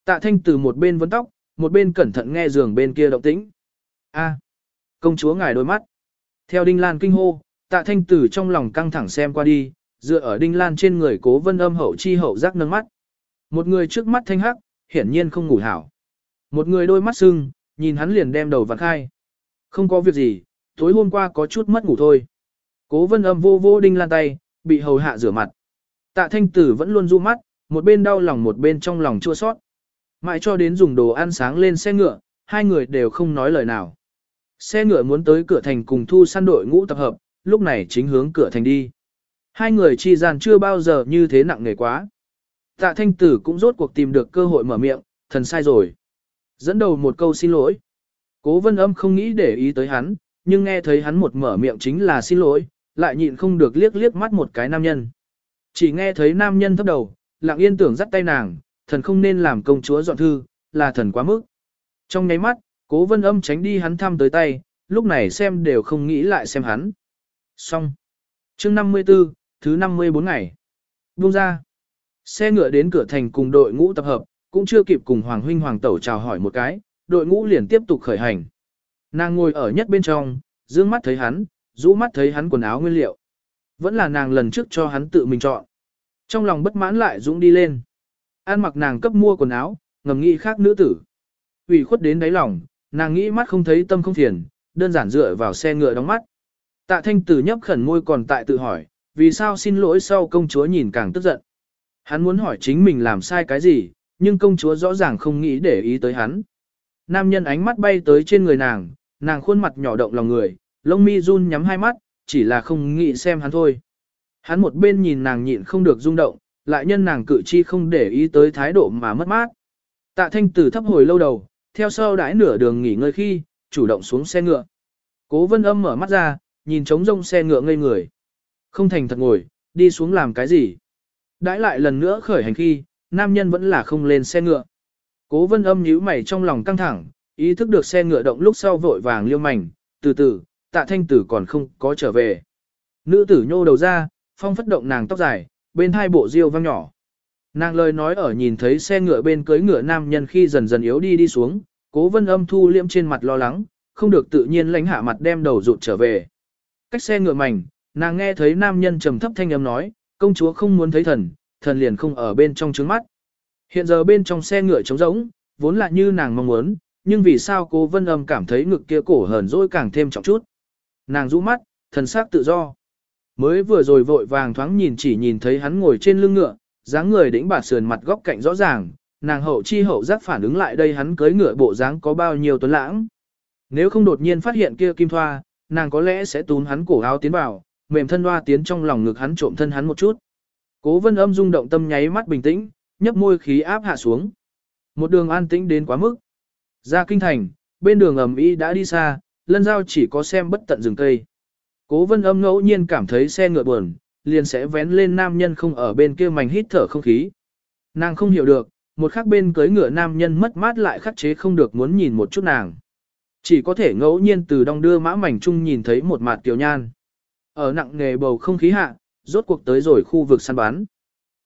A: Tạ thanh tử một bên vấn tóc, một bên cẩn thận nghe giường bên kia động tĩnh. A, công chúa ngài đôi mắt. Theo Đinh Lan kinh hô, tạ thanh tử trong lòng căng thẳng xem qua đi, dựa ở Đinh Lan trên người cố vân âm hậu chi hậu giác nâng mắt. Một người trước mắt thanh hắc, hiển nhiên không ngủ hảo. Một người đôi mắt sưng, nhìn hắn liền đem đầu vặn khai. Không có việc gì, tối hôm qua có chút mất ngủ thôi. Cố vân âm vô vô Đinh Lan tay, bị hầu hạ rửa mặt. Tạ thanh tử vẫn luôn du mắt, một bên đau lòng một bên trong lòng chua sót. Mãi cho đến dùng đồ ăn sáng lên xe ngựa, hai người đều không nói lời nào. Xe ngựa muốn tới cửa thành cùng thu săn đội ngũ tập hợp, lúc này chính hướng cửa thành đi. Hai người chi gian chưa bao giờ như thế nặng nề quá. Tạ thanh tử cũng rốt cuộc tìm được cơ hội mở miệng, thần sai rồi. Dẫn đầu một câu xin lỗi. Cố vân âm không nghĩ để ý tới hắn, nhưng nghe thấy hắn một mở miệng chính là xin lỗi, lại nhịn không được liếc liếc mắt một cái nam nhân. Chỉ nghe thấy nam nhân thấp đầu, lặng yên tưởng dắt tay nàng, thần không nên làm công chúa dọn thư, là thần quá mức. Trong nháy mắt, cố vân âm tránh đi hắn thăm tới tay, lúc này xem đều không nghĩ lại xem hắn. Xong. chương 54, thứ 54 ngày. Buông ra. Xe ngựa đến cửa thành cùng đội ngũ tập hợp, cũng chưa kịp cùng Hoàng huynh Hoàng tẩu chào hỏi một cái, đội ngũ liền tiếp tục khởi hành. Nàng ngồi ở nhất bên trong, dương mắt thấy hắn, rũ mắt thấy hắn quần áo nguyên liệu. Vẫn là nàng lần trước cho hắn tự mình chọn. Trong lòng bất mãn lại dũng đi lên. An mặc nàng cấp mua quần áo, ngầm nghĩ khác nữ tử. ủy khuất đến đáy lòng, nàng nghĩ mắt không thấy tâm không thiền đơn giản dựa vào xe ngựa đóng mắt. Tạ thanh tử nhấp khẩn môi còn tại tự hỏi, vì sao xin lỗi sau công chúa nhìn càng tức giận. Hắn muốn hỏi chính mình làm sai cái gì, nhưng công chúa rõ ràng không nghĩ để ý tới hắn. Nam nhân ánh mắt bay tới trên người nàng, nàng khuôn mặt nhỏ động lòng người, lông mi run nhắm hai mắt, chỉ là không nghĩ xem hắn thôi. Hắn một bên nhìn nàng nhịn không được rung động, lại nhân nàng cự chi không để ý tới thái độ mà mất mát. Tạ thanh tử thấp hồi lâu đầu, theo sau đãi nửa đường nghỉ ngơi khi, chủ động xuống xe ngựa. Cố vân âm mở mắt ra, nhìn trống rông xe ngựa ngây người. Không thành thật ngồi, đi xuống làm cái gì. Đãi lại lần nữa khởi hành khi, nam nhân vẫn là không lên xe ngựa. Cố vân âm nhíu mày trong lòng căng thẳng, ý thức được xe ngựa động lúc sau vội vàng liêu mảnh, từ từ, tạ thanh tử còn không có trở về. Nữ tử nhô đầu ra, phong phất động nàng tóc dài, bên hai bộ diêu vang nhỏ. Nàng lời nói ở nhìn thấy xe ngựa bên cưới ngựa nam nhân khi dần dần yếu đi đi xuống, cố vân âm thu liễm trên mặt lo lắng, không được tự nhiên lánh hạ mặt đem đầu rụt trở về. Cách xe ngựa mảnh, nàng nghe thấy nam nhân trầm thấp thanh âm nói, công chúa không muốn thấy thần, thần liền không ở bên trong trứng mắt. Hiện giờ bên trong xe ngựa trống rỗng, vốn là như nàng mong muốn, nhưng vì sao cô vân âm cảm thấy ngực kia cổ hờn dỗi càng thêm trọng chút. Nàng rũ mắt, thần sắc tự do. Mới vừa rồi vội vàng thoáng nhìn chỉ nhìn thấy hắn ngồi trên lưng ngựa, dáng người đĩnh bà sườn mặt góc cạnh rõ ràng, nàng hậu chi hậu giác phản ứng lại đây hắn cưới ngựa bộ dáng có bao nhiêu tuấn lãng. Nếu không đột nhiên phát hiện kia kim thoa, nàng có lẽ sẽ túm hắn cổ áo tiến vào, mềm thân hoa tiến trong lòng ngực hắn trộm thân hắn một chút. Cố vân âm rung động tâm nháy mắt bình tĩnh, nhấp môi khí áp hạ xuống. Một đường an tĩnh đến quá mức. Ra kinh thành, bên đường ẩm ý đã đi xa, lân giao chỉ có xem bất tận rừng cây. Cố vân âm ngẫu nhiên cảm thấy xe ngựa buồn, liền sẽ vén lên nam nhân không ở bên kia mảnh hít thở không khí. Nàng không hiểu được, một khắc bên cưới ngựa nam nhân mất mát lại khắc chế không được muốn nhìn một chút nàng. Chỉ có thể ngẫu nhiên từ đong đưa mã mảnh chung nhìn thấy một mặt tiểu nhan. Ở nặng nghề bầu không khí hạ, rốt cuộc tới rồi khu vực săn bắn.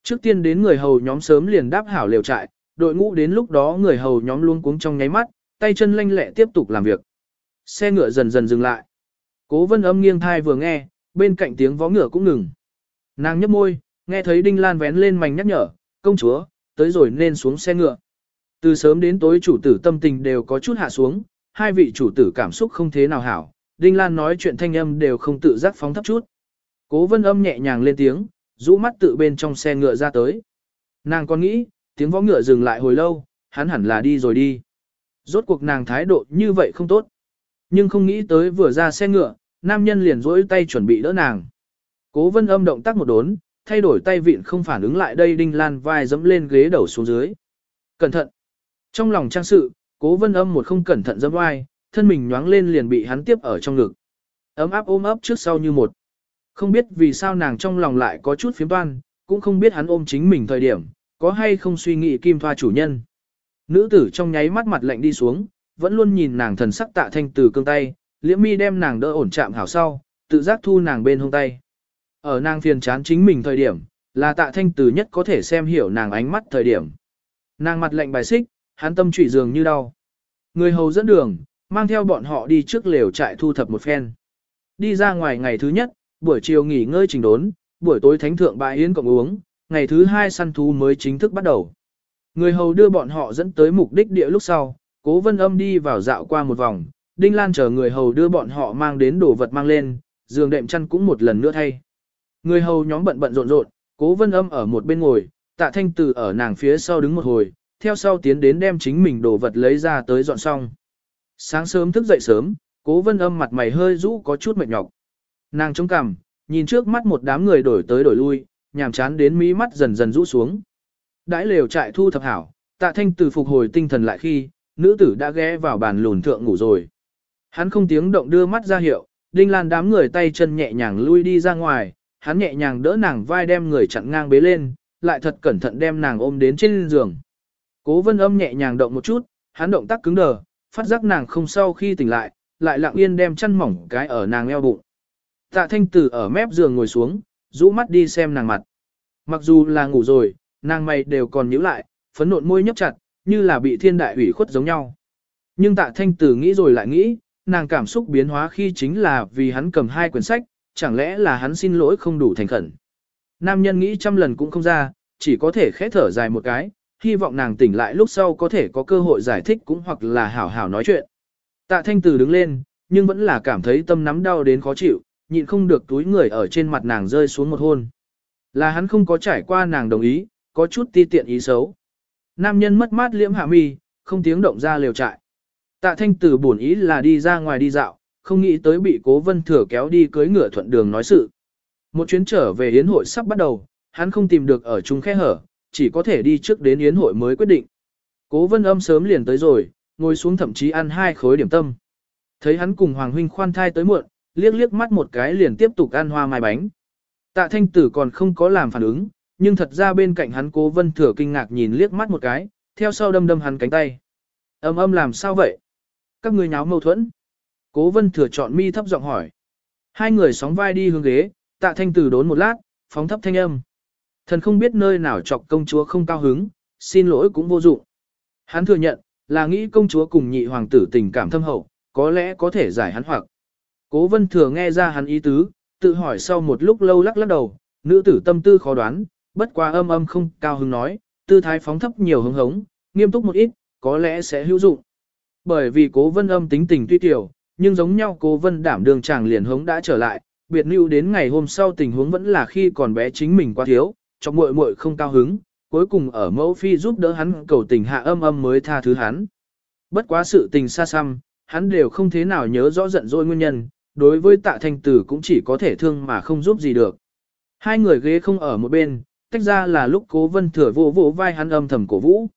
A: Trước tiên đến người hầu nhóm sớm liền đáp hảo liều trại, đội ngũ đến lúc đó người hầu nhóm luôn cuống trong nháy mắt, tay chân lanh lẹ tiếp tục làm việc. Xe ngựa dần dần dừng lại. Cố vân âm nghiêng thai vừa nghe, bên cạnh tiếng vó ngựa cũng ngừng. Nàng nhấp môi, nghe thấy Đinh Lan vén lên mảnh nhắc nhở, công chúa, tới rồi nên xuống xe ngựa. Từ sớm đến tối chủ tử tâm tình đều có chút hạ xuống, hai vị chủ tử cảm xúc không thế nào hảo, Đinh Lan nói chuyện thanh âm đều không tự giác phóng thấp chút. Cố vân âm nhẹ nhàng lên tiếng, rũ mắt tự bên trong xe ngựa ra tới. Nàng còn nghĩ, tiếng võ ngựa dừng lại hồi lâu, hắn hẳn là đi rồi đi. Rốt cuộc nàng thái độ như vậy không tốt. Nhưng không nghĩ tới vừa ra xe ngựa, nam nhân liền rỗi tay chuẩn bị đỡ nàng. Cố vân âm động tác một đốn, thay đổi tay vịn không phản ứng lại đây đinh lan vai dẫm lên ghế đầu xuống dưới. Cẩn thận! Trong lòng trang sự, cố vân âm một không cẩn thận dẫm vai, thân mình nhoáng lên liền bị hắn tiếp ở trong ngực. Ấm áp ôm ấp trước sau như một. Không biết vì sao nàng trong lòng lại có chút phiếm toan, cũng không biết hắn ôm chính mình thời điểm, có hay không suy nghĩ kim thoa chủ nhân. Nữ tử trong nháy mắt mặt lạnh đi xuống, vẫn luôn nhìn nàng thần sắc tạ thanh từ cương tay, liễm mi đem nàng đỡ ổn chạm hảo sau, tự giác thu nàng bên hông tay. Ở nàng phiền chán chính mình thời điểm, là tạ thanh từ nhất có thể xem hiểu nàng ánh mắt thời điểm. Nàng mặt lạnh bài xích, hắn tâm trụy dường như đau. Người hầu dẫn đường, mang theo bọn họ đi trước lều trại thu thập một phen. Đi ra ngoài ngày thứ nhất, buổi chiều nghỉ ngơi trình đốn, buổi tối thánh thượng bại yến cộng uống, ngày thứ hai săn thú mới chính thức bắt đầu. Người hầu đưa bọn họ dẫn tới mục đích địa lúc sau, cố vân âm đi vào dạo qua một vòng, Đinh Lan chờ người hầu đưa bọn họ mang đến đồ vật mang lên, giường đệm chăn cũng một lần nữa thay. Người hầu nhóm bận bận rộn rộn, cố vân âm ở một bên ngồi, tạ thanh từ ở nàng phía sau đứng một hồi, theo sau tiến đến đem chính mình đồ vật lấy ra tới dọn xong. Sáng sớm thức dậy sớm, cố vân âm mặt mày hơi rũ có chút mệt nhọc. Nàng chống cằm, nhìn trước mắt một đám người đổi tới đổi lui, nhàm chán đến mí mắt dần dần rũ xuống. Đãi lều trại thu thập hảo, tạ thanh từ phục hồi tinh thần lại khi, nữ tử đã ghé vào bàn lùn thượng ngủ rồi. Hắn không tiếng động đưa mắt ra hiệu, đinh lan đám người tay chân nhẹ nhàng lui đi ra ngoài, hắn nhẹ nhàng đỡ nàng vai đem người chặn ngang bế lên, lại thật cẩn thận đem nàng ôm đến trên giường. Cố vân âm nhẹ nhàng động một chút, hắn động tác cứng đờ, phát giác nàng không sau khi tỉnh lại, lại lặng yên đem chăn mỏng cái ở nàng eo bụng. Tạ thanh tử ở mép giường ngồi xuống, rũ mắt đi xem nàng mặt. Mặc dù là ngủ rồi, nàng mày đều còn nhíu lại, phấn nộn môi nhấp chặt, như là bị thiên đại ủy khuất giống nhau. Nhưng tạ thanh tử nghĩ rồi lại nghĩ, nàng cảm xúc biến hóa khi chính là vì hắn cầm hai quyển sách, chẳng lẽ là hắn xin lỗi không đủ thành khẩn. Nam nhân nghĩ trăm lần cũng không ra, chỉ có thể khẽ thở dài một cái, hy vọng nàng tỉnh lại lúc sau có thể có cơ hội giải thích cũng hoặc là hảo hảo nói chuyện. Tạ thanh tử đứng lên, nhưng vẫn là cảm thấy tâm nắm đau đến khó chịu, nhịn không được túi người ở trên mặt nàng rơi xuống một hôn. Là hắn không có trải qua nàng đồng ý, có chút ti tiện ý xấu. Nam nhân mất mát liễm hạ mi, không tiếng động ra liều trại. Tạ thanh tử buồn ý là đi ra ngoài đi dạo, không nghĩ tới bị cố vân thừa kéo đi cưới ngựa thuận đường nói sự. Một chuyến trở về yến hội sắp bắt đầu, hắn không tìm được ở chung khe hở, chỉ có thể đi trước đến yến hội mới quyết định. Cố vân âm sớm liền tới rồi, ngồi xuống thậm chí ăn hai khối điểm tâm. Thấy hắn cùng Hoàng Huynh khoan thai tới muộn, liếc liếc mắt một cái liền tiếp tục ăn hoa mai bánh. Tạ thanh tử còn không có làm phản ứng, nhưng thật ra bên cạnh hắn cố vân thừa kinh ngạc nhìn liếc mắt một cái, theo sau đâm đâm hắn cánh tay. Âm âm làm sao vậy? Các người nháo mâu thuẫn. Cố vân thừa chọn mi thấp giọng hỏi. Hai người sóng vai đi hướng ghế, tạ thanh tử đốn một lát, phóng thấp thanh âm. Thần không biết nơi nào chọc công chúa không cao hứng, xin lỗi cũng vô dụng. Hắn thừa nhận, là nghĩ công chúa cùng nhị hoàng tử tình cảm thâm hậu, có lẽ có thể giải hắn hoặc. Cố vân thừa nghe ra hắn ý tứ, tự hỏi sau một lúc lâu lắc lắc đầu, nữ tử tâm tư khó đoán, bất quá âm âm không cao hứng nói, tư thái phóng thấp nhiều hứng hống, nghiêm túc một ít, có lẽ sẽ hữu dụng. Bởi vì cố vân âm tính tình tuy tiểu, nhưng giống nhau cố vân đảm đường chàng liền hống đã trở lại, biệt lưu đến ngày hôm sau tình huống vẫn là khi còn bé chính mình quá thiếu, cho muội muội không cao hứng, cuối cùng ở mẫu phi giúp đỡ hắn cầu tình hạ âm âm mới tha thứ hắn. Bất quá sự tình xa xăm, hắn đều không thế nào nhớ rõ giận dỗi nguyên nhân, đối với tạ thanh tử cũng chỉ có thể thương mà không giúp gì được. Hai người ghế không ở một bên, tách ra là lúc cố vân thừa vô vô vai hắn âm thầm cổ vũ.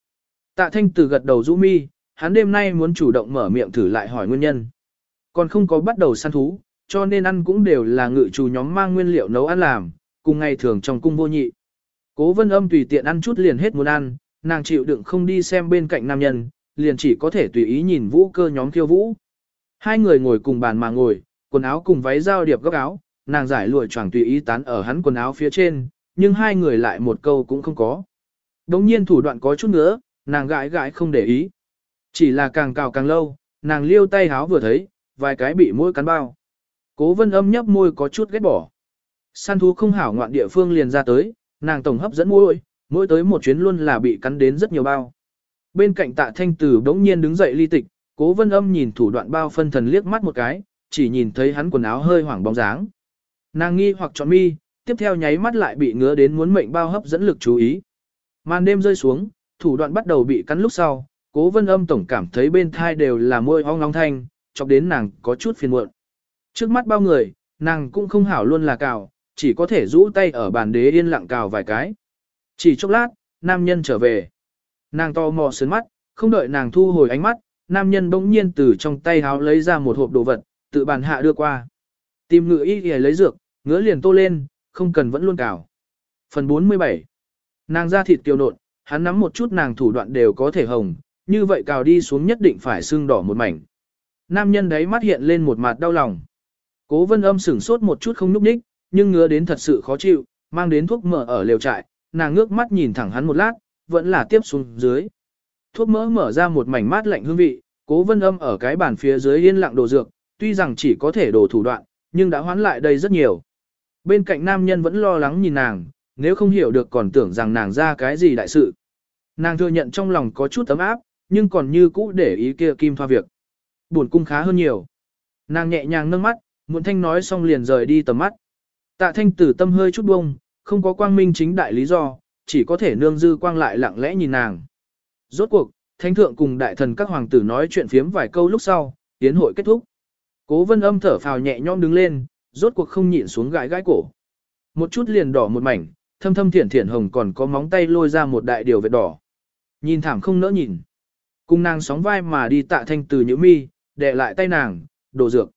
A: Tạ thanh tử gật đầu rũ mi, hắn đêm nay muốn chủ động mở miệng thử lại hỏi nguyên nhân. Còn không có bắt đầu săn thú, cho nên ăn cũng đều là ngự chủ nhóm mang nguyên liệu nấu ăn làm, cùng ngày thường trong cung vô nhị. Cố vân âm tùy tiện ăn chút liền hết muốn ăn, nàng chịu đựng không đi xem bên cạnh nam nhân, liền chỉ có thể tùy ý nhìn vũ cơ nhóm khiêu vũ. Hai người ngồi cùng bàn mà ngồi, quần áo cùng váy giao điệp góc áo, nàng giải lụa choàng tùy ý tán ở hắn quần áo phía trên, nhưng hai người lại một câu cũng không có. Đống nhiên thủ đoạn có chút nữa, nàng gãi gãi không để ý. Chỉ là càng cào càng lâu, nàng liêu tay háo vừa thấy, vài cái bị mũi cắn bao. Cố vân âm nhấp môi có chút ghét bỏ. Săn thú không hảo ngoạn địa phương liền ra tới, nàng tổng hấp dẫn môi, mỗi tới một chuyến luôn là bị cắn đến rất nhiều bao. Bên cạnh tạ thanh tử đống nhiên đứng dậy ly tịch, cố vân âm nhìn thủ đoạn bao phân thần liếc mắt một cái, chỉ nhìn thấy hắn quần áo hơi hoảng bóng dáng. Nàng nghi hoặc chọn mi, tiếp theo nháy mắt lại bị ngứa đến muốn mệnh bao hấp dẫn lực chú ý. Màn đêm rơi xuống, thủ đoạn bắt đầu bị cắn lúc sau, cố vân âm tổng cảm thấy bên thai đều là môi ong long thanh, chọc đến nàng có chút phiền muộn. Trước mắt bao người, nàng cũng không hảo luôn là cào, chỉ có thể rũ tay ở bàn đế yên lặng cào vài cái. Chỉ chốc lát, nam nhân trở về. Nàng to mò sớn mắt, không đợi nàng thu hồi ánh mắt, nam nhân bỗng nhiên từ trong tay háo lấy ra một hộp đồ vật, tự bàn hạ đưa qua. Tìm ngựa y để lấy dược, ngứa liền tô lên, không cần vẫn luôn cào. Phần 47 Nàng ra thịt kiều nộn, hắn nắm một chút nàng thủ đoạn đều có thể hồng, như vậy cào đi xuống nhất định phải xương đỏ một mảnh. Nam nhân đấy mắt hiện lên một mặt đau lòng. Cố vân âm sửng sốt một chút không núp đích, nhưng ngứa đến thật sự khó chịu, mang đến thuốc mỡ ở lều trại, nàng ngước mắt nhìn thẳng hắn một lát, vẫn là tiếp xuống dưới. Thuốc mỡ mở ra một mảnh mát lạnh hương vị, cố vân âm ở cái bàn phía dưới yên lặng đồ dược, tuy rằng chỉ có thể đổ thủ đoạn, nhưng đã hoán lại đây rất nhiều. Bên cạnh nam nhân vẫn lo lắng nhìn nàng, nếu không hiểu được còn tưởng rằng nàng ra cái gì đại sự. Nàng thừa nhận trong lòng có chút ấm áp, nhưng còn như cũ để ý kia kim thoa việc. Buồn cung khá hơn nhiều. Nàng nhẹ nhàng nâng mắt, muộn thanh nói xong liền rời đi tầm mắt. Tạ thanh tử tâm hơi chút bông, không có quang minh chính đại lý do, chỉ có thể nương dư quang lại lặng lẽ nhìn nàng. Rốt cuộc, thánh thượng cùng đại thần các hoàng tử nói chuyện phiếm vài câu lúc sau, tiến hội kết thúc. Cố vân âm thở phào nhẹ nhõm đứng lên, rốt cuộc không nhịn xuống gãi gãi cổ. Một chút liền đỏ một mảnh, thâm thâm thiển thiển hồng còn có móng tay lôi ra một đại điều vệt đỏ. Nhìn thảm không nỡ nhìn. Cung nàng sóng vai mà đi tạ thanh từ nhữ mi, đè lại tay nàng, đổ dược.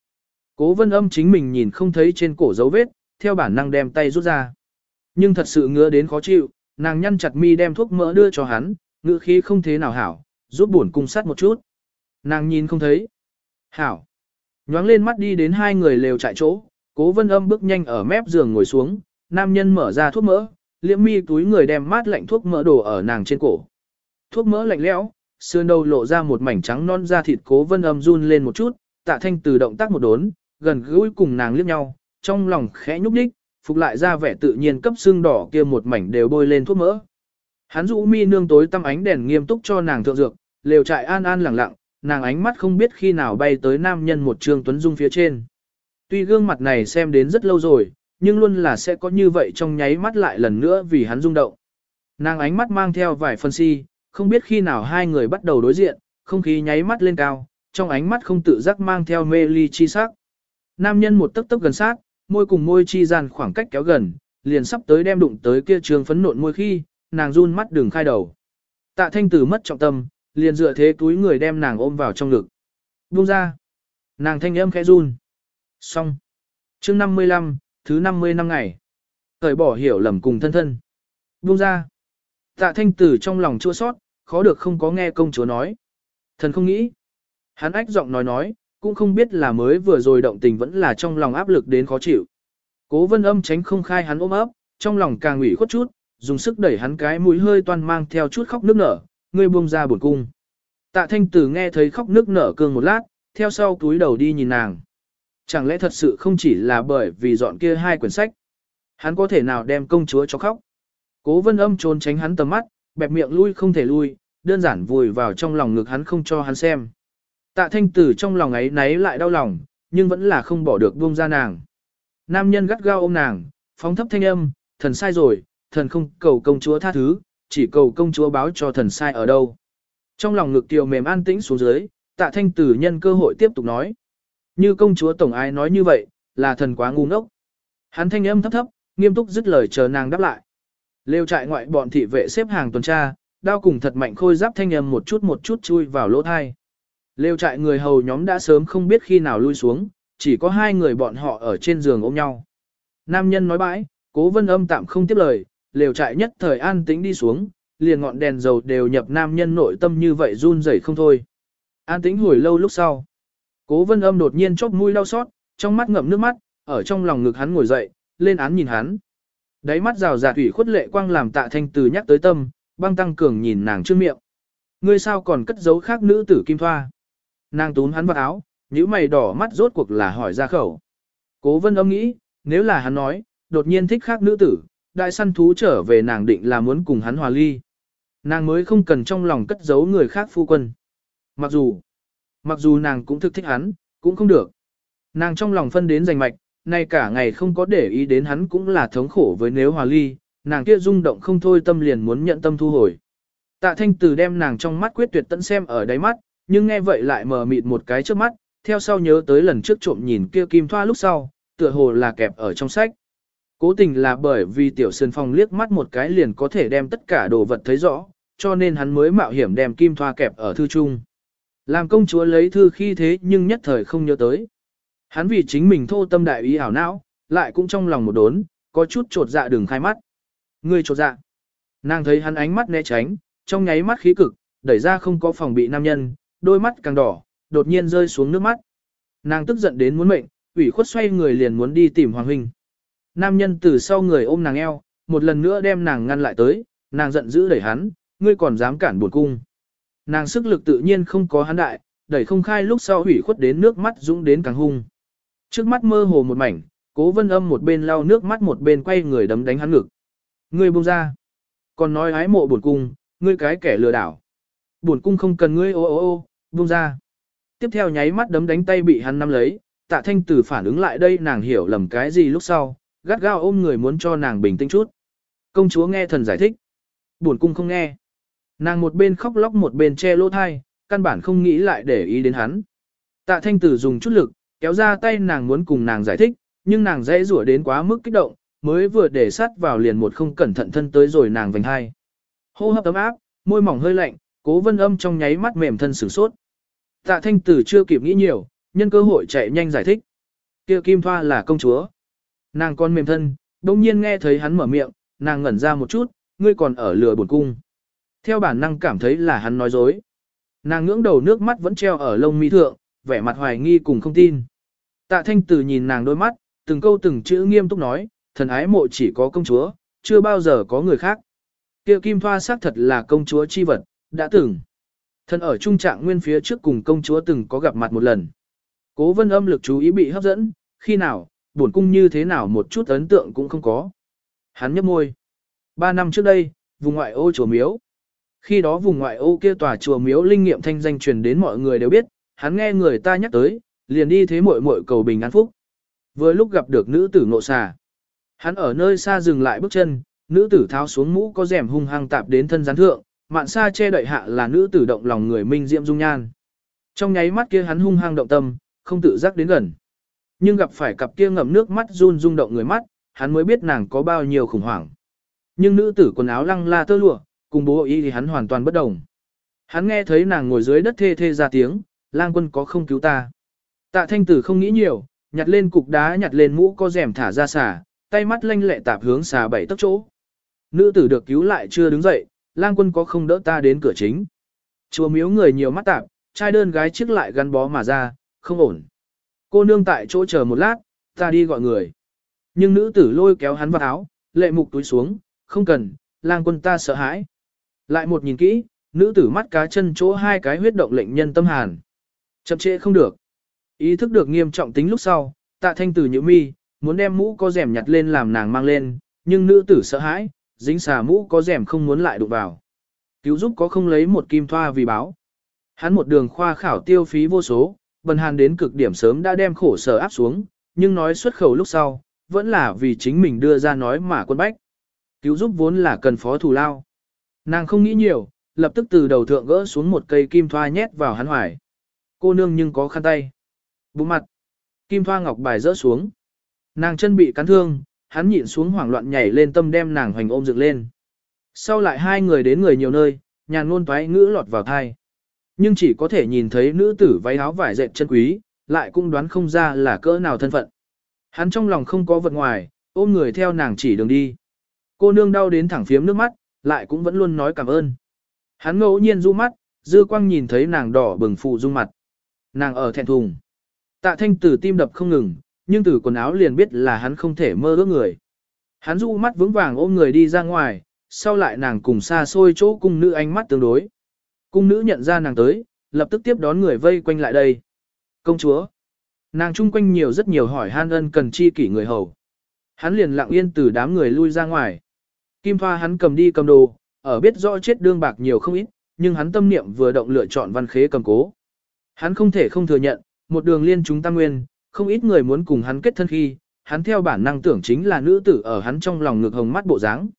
A: Cố vân âm chính mình nhìn không thấy trên cổ dấu vết, theo bản năng đem tay rút ra. Nhưng thật sự ngứa đến khó chịu, nàng nhăn chặt mi đem thuốc mỡ đưa cho hắn, ngữ khí không thế nào hảo, giúp buồn cung sát một chút. Nàng nhìn không thấy. Hảo. Nhoáng lên mắt đi đến hai người lều trại chỗ, cố vân âm bước nhanh ở mép giường ngồi xuống, nam nhân mở ra thuốc mỡ, liễm mi túi người đem mát lạnh thuốc mỡ đổ ở nàng trên cổ. Thuốc mỡ lạnh lẽo, sườn đầu lộ ra một mảnh trắng non da thịt cố vân âm run lên một chút, tạ thanh từ động tác một đốn, gần gũi cùng nàng liếc nhau, trong lòng khẽ nhúc nhích phục lại ra vẻ tự nhiên cấp xương đỏ kia một mảnh đều bôi lên thuốc mỡ. Hắn rũ mi nương tối tăm ánh đèn nghiêm túc cho nàng thượng dược, lều trại an an lẳng lặng, nàng ánh mắt không biết khi nào bay tới nam nhân một trương tuấn dung phía trên. Tuy gương mặt này xem đến rất lâu rồi, nhưng luôn là sẽ có như vậy trong nháy mắt lại lần nữa vì hắn rung động. Nàng ánh mắt mang theo vài phân si, không biết khi nào hai người bắt đầu đối diện, không khí nháy mắt lên cao, trong ánh mắt không tự giác mang theo mê ly chi sắc. Nam nhân một tấc tấc gần sát, môi cùng môi chi gian khoảng cách kéo gần, liền sắp tới đem đụng tới kia trường phấn nộn môi khi, nàng run mắt đường khai đầu. Tạ thanh tử mất trọng tâm, liền dựa thế túi người đem nàng ôm vào trong ngực. Buông ra. Nàng thanh âm khẽ run. Xong. chương 55, thứ 50 năm ngày. Thời bỏ hiểu lầm cùng thân thân. Buông ra. Tạ thanh tử trong lòng chua sót, khó được không có nghe công chúa nói. Thần không nghĩ. Hắn ách giọng nói nói, cũng không biết là mới vừa rồi động tình vẫn là trong lòng áp lực đến khó chịu. Cố vân âm tránh không khai hắn ôm ấp, trong lòng càng ủy khuất chút, dùng sức đẩy hắn cái mũi hơi toan mang theo chút khóc nước nở, ngươi buông ra buồn cung. Tạ thanh tử nghe thấy khóc nước nở cương một lát, theo sau túi đầu đi nhìn nàng. Chẳng lẽ thật sự không chỉ là bởi vì dọn kia hai quyển sách. Hắn có thể nào đem công chúa cho khóc. Cố vân âm trốn tránh hắn tầm mắt, bẹp miệng lui không thể lui, đơn giản vùi vào trong lòng ngực hắn không cho hắn xem. Tạ thanh tử trong lòng ấy náy lại đau lòng, nhưng vẫn là không bỏ được buông ra nàng. Nam nhân gắt gao ôm nàng, phóng thấp thanh âm, thần sai rồi, thần không cầu công chúa tha thứ, chỉ cầu công chúa báo cho thần sai ở đâu. Trong lòng ngực tiểu mềm an tĩnh xuống dưới, tạ thanh tử nhân cơ hội tiếp tục nói. Như công chúa tổng ái nói như vậy, là thần quá ngu ngốc. Hắn thanh âm thấp thấp, nghiêm túc dứt lời chờ nàng đáp lại. Lêu trại ngoại bọn thị vệ xếp hàng tuần tra, đao cùng thật mạnh khôi giáp thanh âm một chút một chút chui vào lỗ thai. Lêu trại người hầu nhóm đã sớm không biết khi nào lui xuống, chỉ có hai người bọn họ ở trên giường ôm nhau. Nam nhân nói bãi, cố vân âm tạm không tiếp lời, lều trại nhất thời an tĩnh đi xuống, liền ngọn đèn dầu đều nhập nam nhân nội tâm như vậy run rẩy không thôi. An tĩnh hồi lâu lúc sau. Cố vân âm đột nhiên chốc mũi đau xót, trong mắt ngậm nước mắt, ở trong lòng ngực hắn ngồi dậy, lên án nhìn hắn. Đáy mắt rào rạt ủy khuất lệ quang làm tạ thanh từ nhắc tới tâm, băng tăng cường nhìn nàng trước miệng. Ngươi sao còn cất giấu khác nữ tử kim thoa? Nàng tún hắn vào áo, nhíu mày đỏ mắt rốt cuộc là hỏi ra khẩu. Cố vân âm nghĩ, nếu là hắn nói, đột nhiên thích khác nữ tử, đại săn thú trở về nàng định là muốn cùng hắn hòa ly. Nàng mới không cần trong lòng cất giấu người khác phu quân. Mặc dù, mặc dù nàng cũng thực thích hắn, cũng không được. Nàng trong lòng phân đến giành mạch, nay cả ngày không có để ý đến hắn cũng là thống khổ với nếu hòa ly, nàng kia rung động không thôi tâm liền muốn nhận tâm thu hồi. Tạ thanh từ đem nàng trong mắt quyết tuyệt tận xem ở đáy mắt, nhưng nghe vậy lại mờ mịt một cái trước mắt, theo sau nhớ tới lần trước trộm nhìn kia kim thoa lúc sau, tựa hồ là kẹp ở trong sách. Cố tình là bởi vì tiểu sơn phong liếc mắt một cái liền có thể đem tất cả đồ vật thấy rõ, cho nên hắn mới mạo hiểm đem kim thoa kẹp ở thư trung. Làm công chúa lấy thư khi thế nhưng nhất thời không nhớ tới. Hắn vì chính mình thô tâm đại ý ảo não, lại cũng trong lòng một đốn, có chút trột dạ đừng khai mắt. Người trột dạ. Nàng thấy hắn ánh mắt né tránh, trong nháy mắt khí cực, đẩy ra không có phòng bị nam nhân, đôi mắt càng đỏ, đột nhiên rơi xuống nước mắt. Nàng tức giận đến muốn mệnh, ủy khuất xoay người liền muốn đi tìm Hoàng Huynh. Nam nhân từ sau người ôm nàng eo, một lần nữa đem nàng ngăn lại tới, nàng giận dữ đẩy hắn, ngươi còn dám cản buồn cung. Nàng sức lực tự nhiên không có hắn đại, đẩy không khai lúc sau hủy khuất đến nước mắt dũng đến càng hung. Trước mắt mơ hồ một mảnh, cố vân âm một bên lau nước mắt một bên quay người đấm đánh hắn ngực. Ngươi buông ra. Còn nói ái mộ buồn cung, ngươi cái kẻ lừa đảo. Buồn cung không cần ngươi ô ô ô, buông ra. Tiếp theo nháy mắt đấm đánh tay bị hắn nắm lấy, tạ thanh tử phản ứng lại đây nàng hiểu lầm cái gì lúc sau, gắt gao ôm người muốn cho nàng bình tĩnh chút. Công chúa nghe thần giải thích. Buồn cung không nghe. Nàng một bên khóc lóc một bên che lỗ thai, căn bản không nghĩ lại để ý đến hắn. Tạ thanh tử dùng chút lực, kéo ra tay nàng muốn cùng nàng giải thích, nhưng nàng dễ rủa đến quá mức kích động, mới vừa để sát vào liền một không cẩn thận thân tới rồi nàng vành hai. Hô hấp ấm áp, môi mỏng hơi lạnh, cố vân âm trong nháy mắt mềm thân sửng sốt. Tạ thanh tử chưa kịp nghĩ nhiều, nhân cơ hội chạy nhanh giải thích. kia kim thoa là công chúa. Nàng con mềm thân, đông nhiên nghe thấy hắn mở miệng, nàng ngẩn ra một chút, ngươi còn ở lừa buồn cung. Theo bản năng cảm thấy là hắn nói dối. Nàng ngưỡng đầu nước mắt vẫn treo ở lông mi thượng, vẻ mặt hoài nghi cùng không tin. Tạ thanh tử nhìn nàng đôi mắt, từng câu từng chữ nghiêm túc nói, thần ái mộ chỉ có công chúa, chưa bao giờ có người khác. Kia kim thoa xác thật là công chúa chi vật, đã từng. Thần ở trung trạng nguyên phía trước cùng công chúa từng có gặp mặt một lần. Cố vân âm lực chú ý bị hấp dẫn, khi nào, buồn cung như thế nào một chút ấn tượng cũng không có. Hắn nhấp môi. Ba năm trước đây, vùng ngoại ô chùa miếu. Khi đó vùng ngoại ô kia tòa chùa miếu linh nghiệm thanh danh truyền đến mọi người đều biết, hắn nghe người ta nhắc tới, liền đi thế muội muội cầu bình an phúc. Vừa lúc gặp được nữ tử ngộ xà. Hắn ở nơi xa dừng lại bước chân, nữ tử tháo xuống mũ có rèm hung hăng tạp đến thân gián thượng, mạn xa che đậy hạ là nữ tử động lòng người minh diễm dung nhan. Trong nháy mắt kia hắn hung hăng động tâm, không tự giác đến gần. Nhưng gặp phải cặp kia ngậm nước mắt run rung động người mắt, hắn mới biết nàng có bao nhiêu khủng hoảng. Nhưng nữ tử quần áo lăng la tơ lụa, cùng bố ý thì hắn hoàn toàn bất đồng. Hắn nghe thấy nàng ngồi dưới đất thê thê ra tiếng, lang quân có không cứu ta. Tạ thanh tử không nghĩ nhiều, nhặt lên cục đá nhặt lên mũ có rèm thả ra xà, tay mắt lanh lẹ tạp hướng xà bảy tấc chỗ. Nữ tử được cứu lại chưa đứng dậy, lang quân có không đỡ ta đến cửa chính. Chùa miếu người nhiều mắt tạp, trai đơn gái chiếc lại gắn bó mà ra, không ổn. Cô nương tại chỗ chờ một lát, ta đi gọi người. Nhưng nữ tử lôi kéo hắn vào áo, lệ mục túi xuống, không cần, lang quân ta sợ hãi. Lại một nhìn kỹ, nữ tử mắt cá chân chỗ hai cái huyết động lệnh nhân tâm hàn. Chậm trễ không được. Ý thức được nghiêm trọng tính lúc sau, tạ thanh tử nhữ mi, muốn đem mũ có rèm nhặt lên làm nàng mang lên, nhưng nữ tử sợ hãi, dính xà mũ có rèm không muốn lại đụng vào. Cứu giúp có không lấy một kim thoa vì báo. Hắn một đường khoa khảo tiêu phí vô số, bần hàn đến cực điểm sớm đã đem khổ sở áp xuống, nhưng nói xuất khẩu lúc sau, vẫn là vì chính mình đưa ra nói mà quân bách. Cứu giúp vốn là cần phó thù lao. Nàng không nghĩ nhiều, lập tức từ đầu thượng gỡ xuống một cây kim thoa nhét vào hắn hoài. Cô nương nhưng có khăn tay. Bụng mặt. Kim thoa ngọc bài rỡ xuống. Nàng chân bị cắn thương, hắn nhịn xuống hoảng loạn nhảy lên tâm đem nàng hoành ôm dựng lên. Sau lại hai người đến người nhiều nơi, nhàn ngôn toái ngữ lọt vào thai. Nhưng chỉ có thể nhìn thấy nữ tử váy áo vải dệt chân quý, lại cũng đoán không ra là cỡ nào thân phận. Hắn trong lòng không có vật ngoài, ôm người theo nàng chỉ đường đi. Cô nương đau đến thẳng phiếm nước mắt, lại cũng vẫn luôn nói cảm ơn. Hắn ngẫu nhiên du mắt, dư quang nhìn thấy nàng đỏ bừng phụ dung mặt. Nàng ở thẹn thùng. Tạ thanh tử tim đập không ngừng, nhưng từ quần áo liền biết là hắn không thể mơ ước người. Hắn du mắt vững vàng ôm người đi ra ngoài, sau lại nàng cùng xa xôi chỗ cung nữ ánh mắt tương đối. Cung nữ nhận ra nàng tới, lập tức tiếp đón người vây quanh lại đây. Công chúa. Nàng chung quanh nhiều rất nhiều hỏi han ân cần chi kỷ người hầu. Hắn liền lặng yên từ đám người lui ra ngoài. Kim Thoa hắn cầm đi cầm đồ, ở biết rõ chết đương bạc nhiều không ít, nhưng hắn tâm niệm vừa động lựa chọn văn khế cầm cố. Hắn không thể không thừa nhận, một đường liên chúng tăng nguyên, không ít người muốn cùng hắn kết thân khi, hắn theo bản năng tưởng chính là nữ tử ở hắn trong lòng ngực hồng mắt bộ dáng.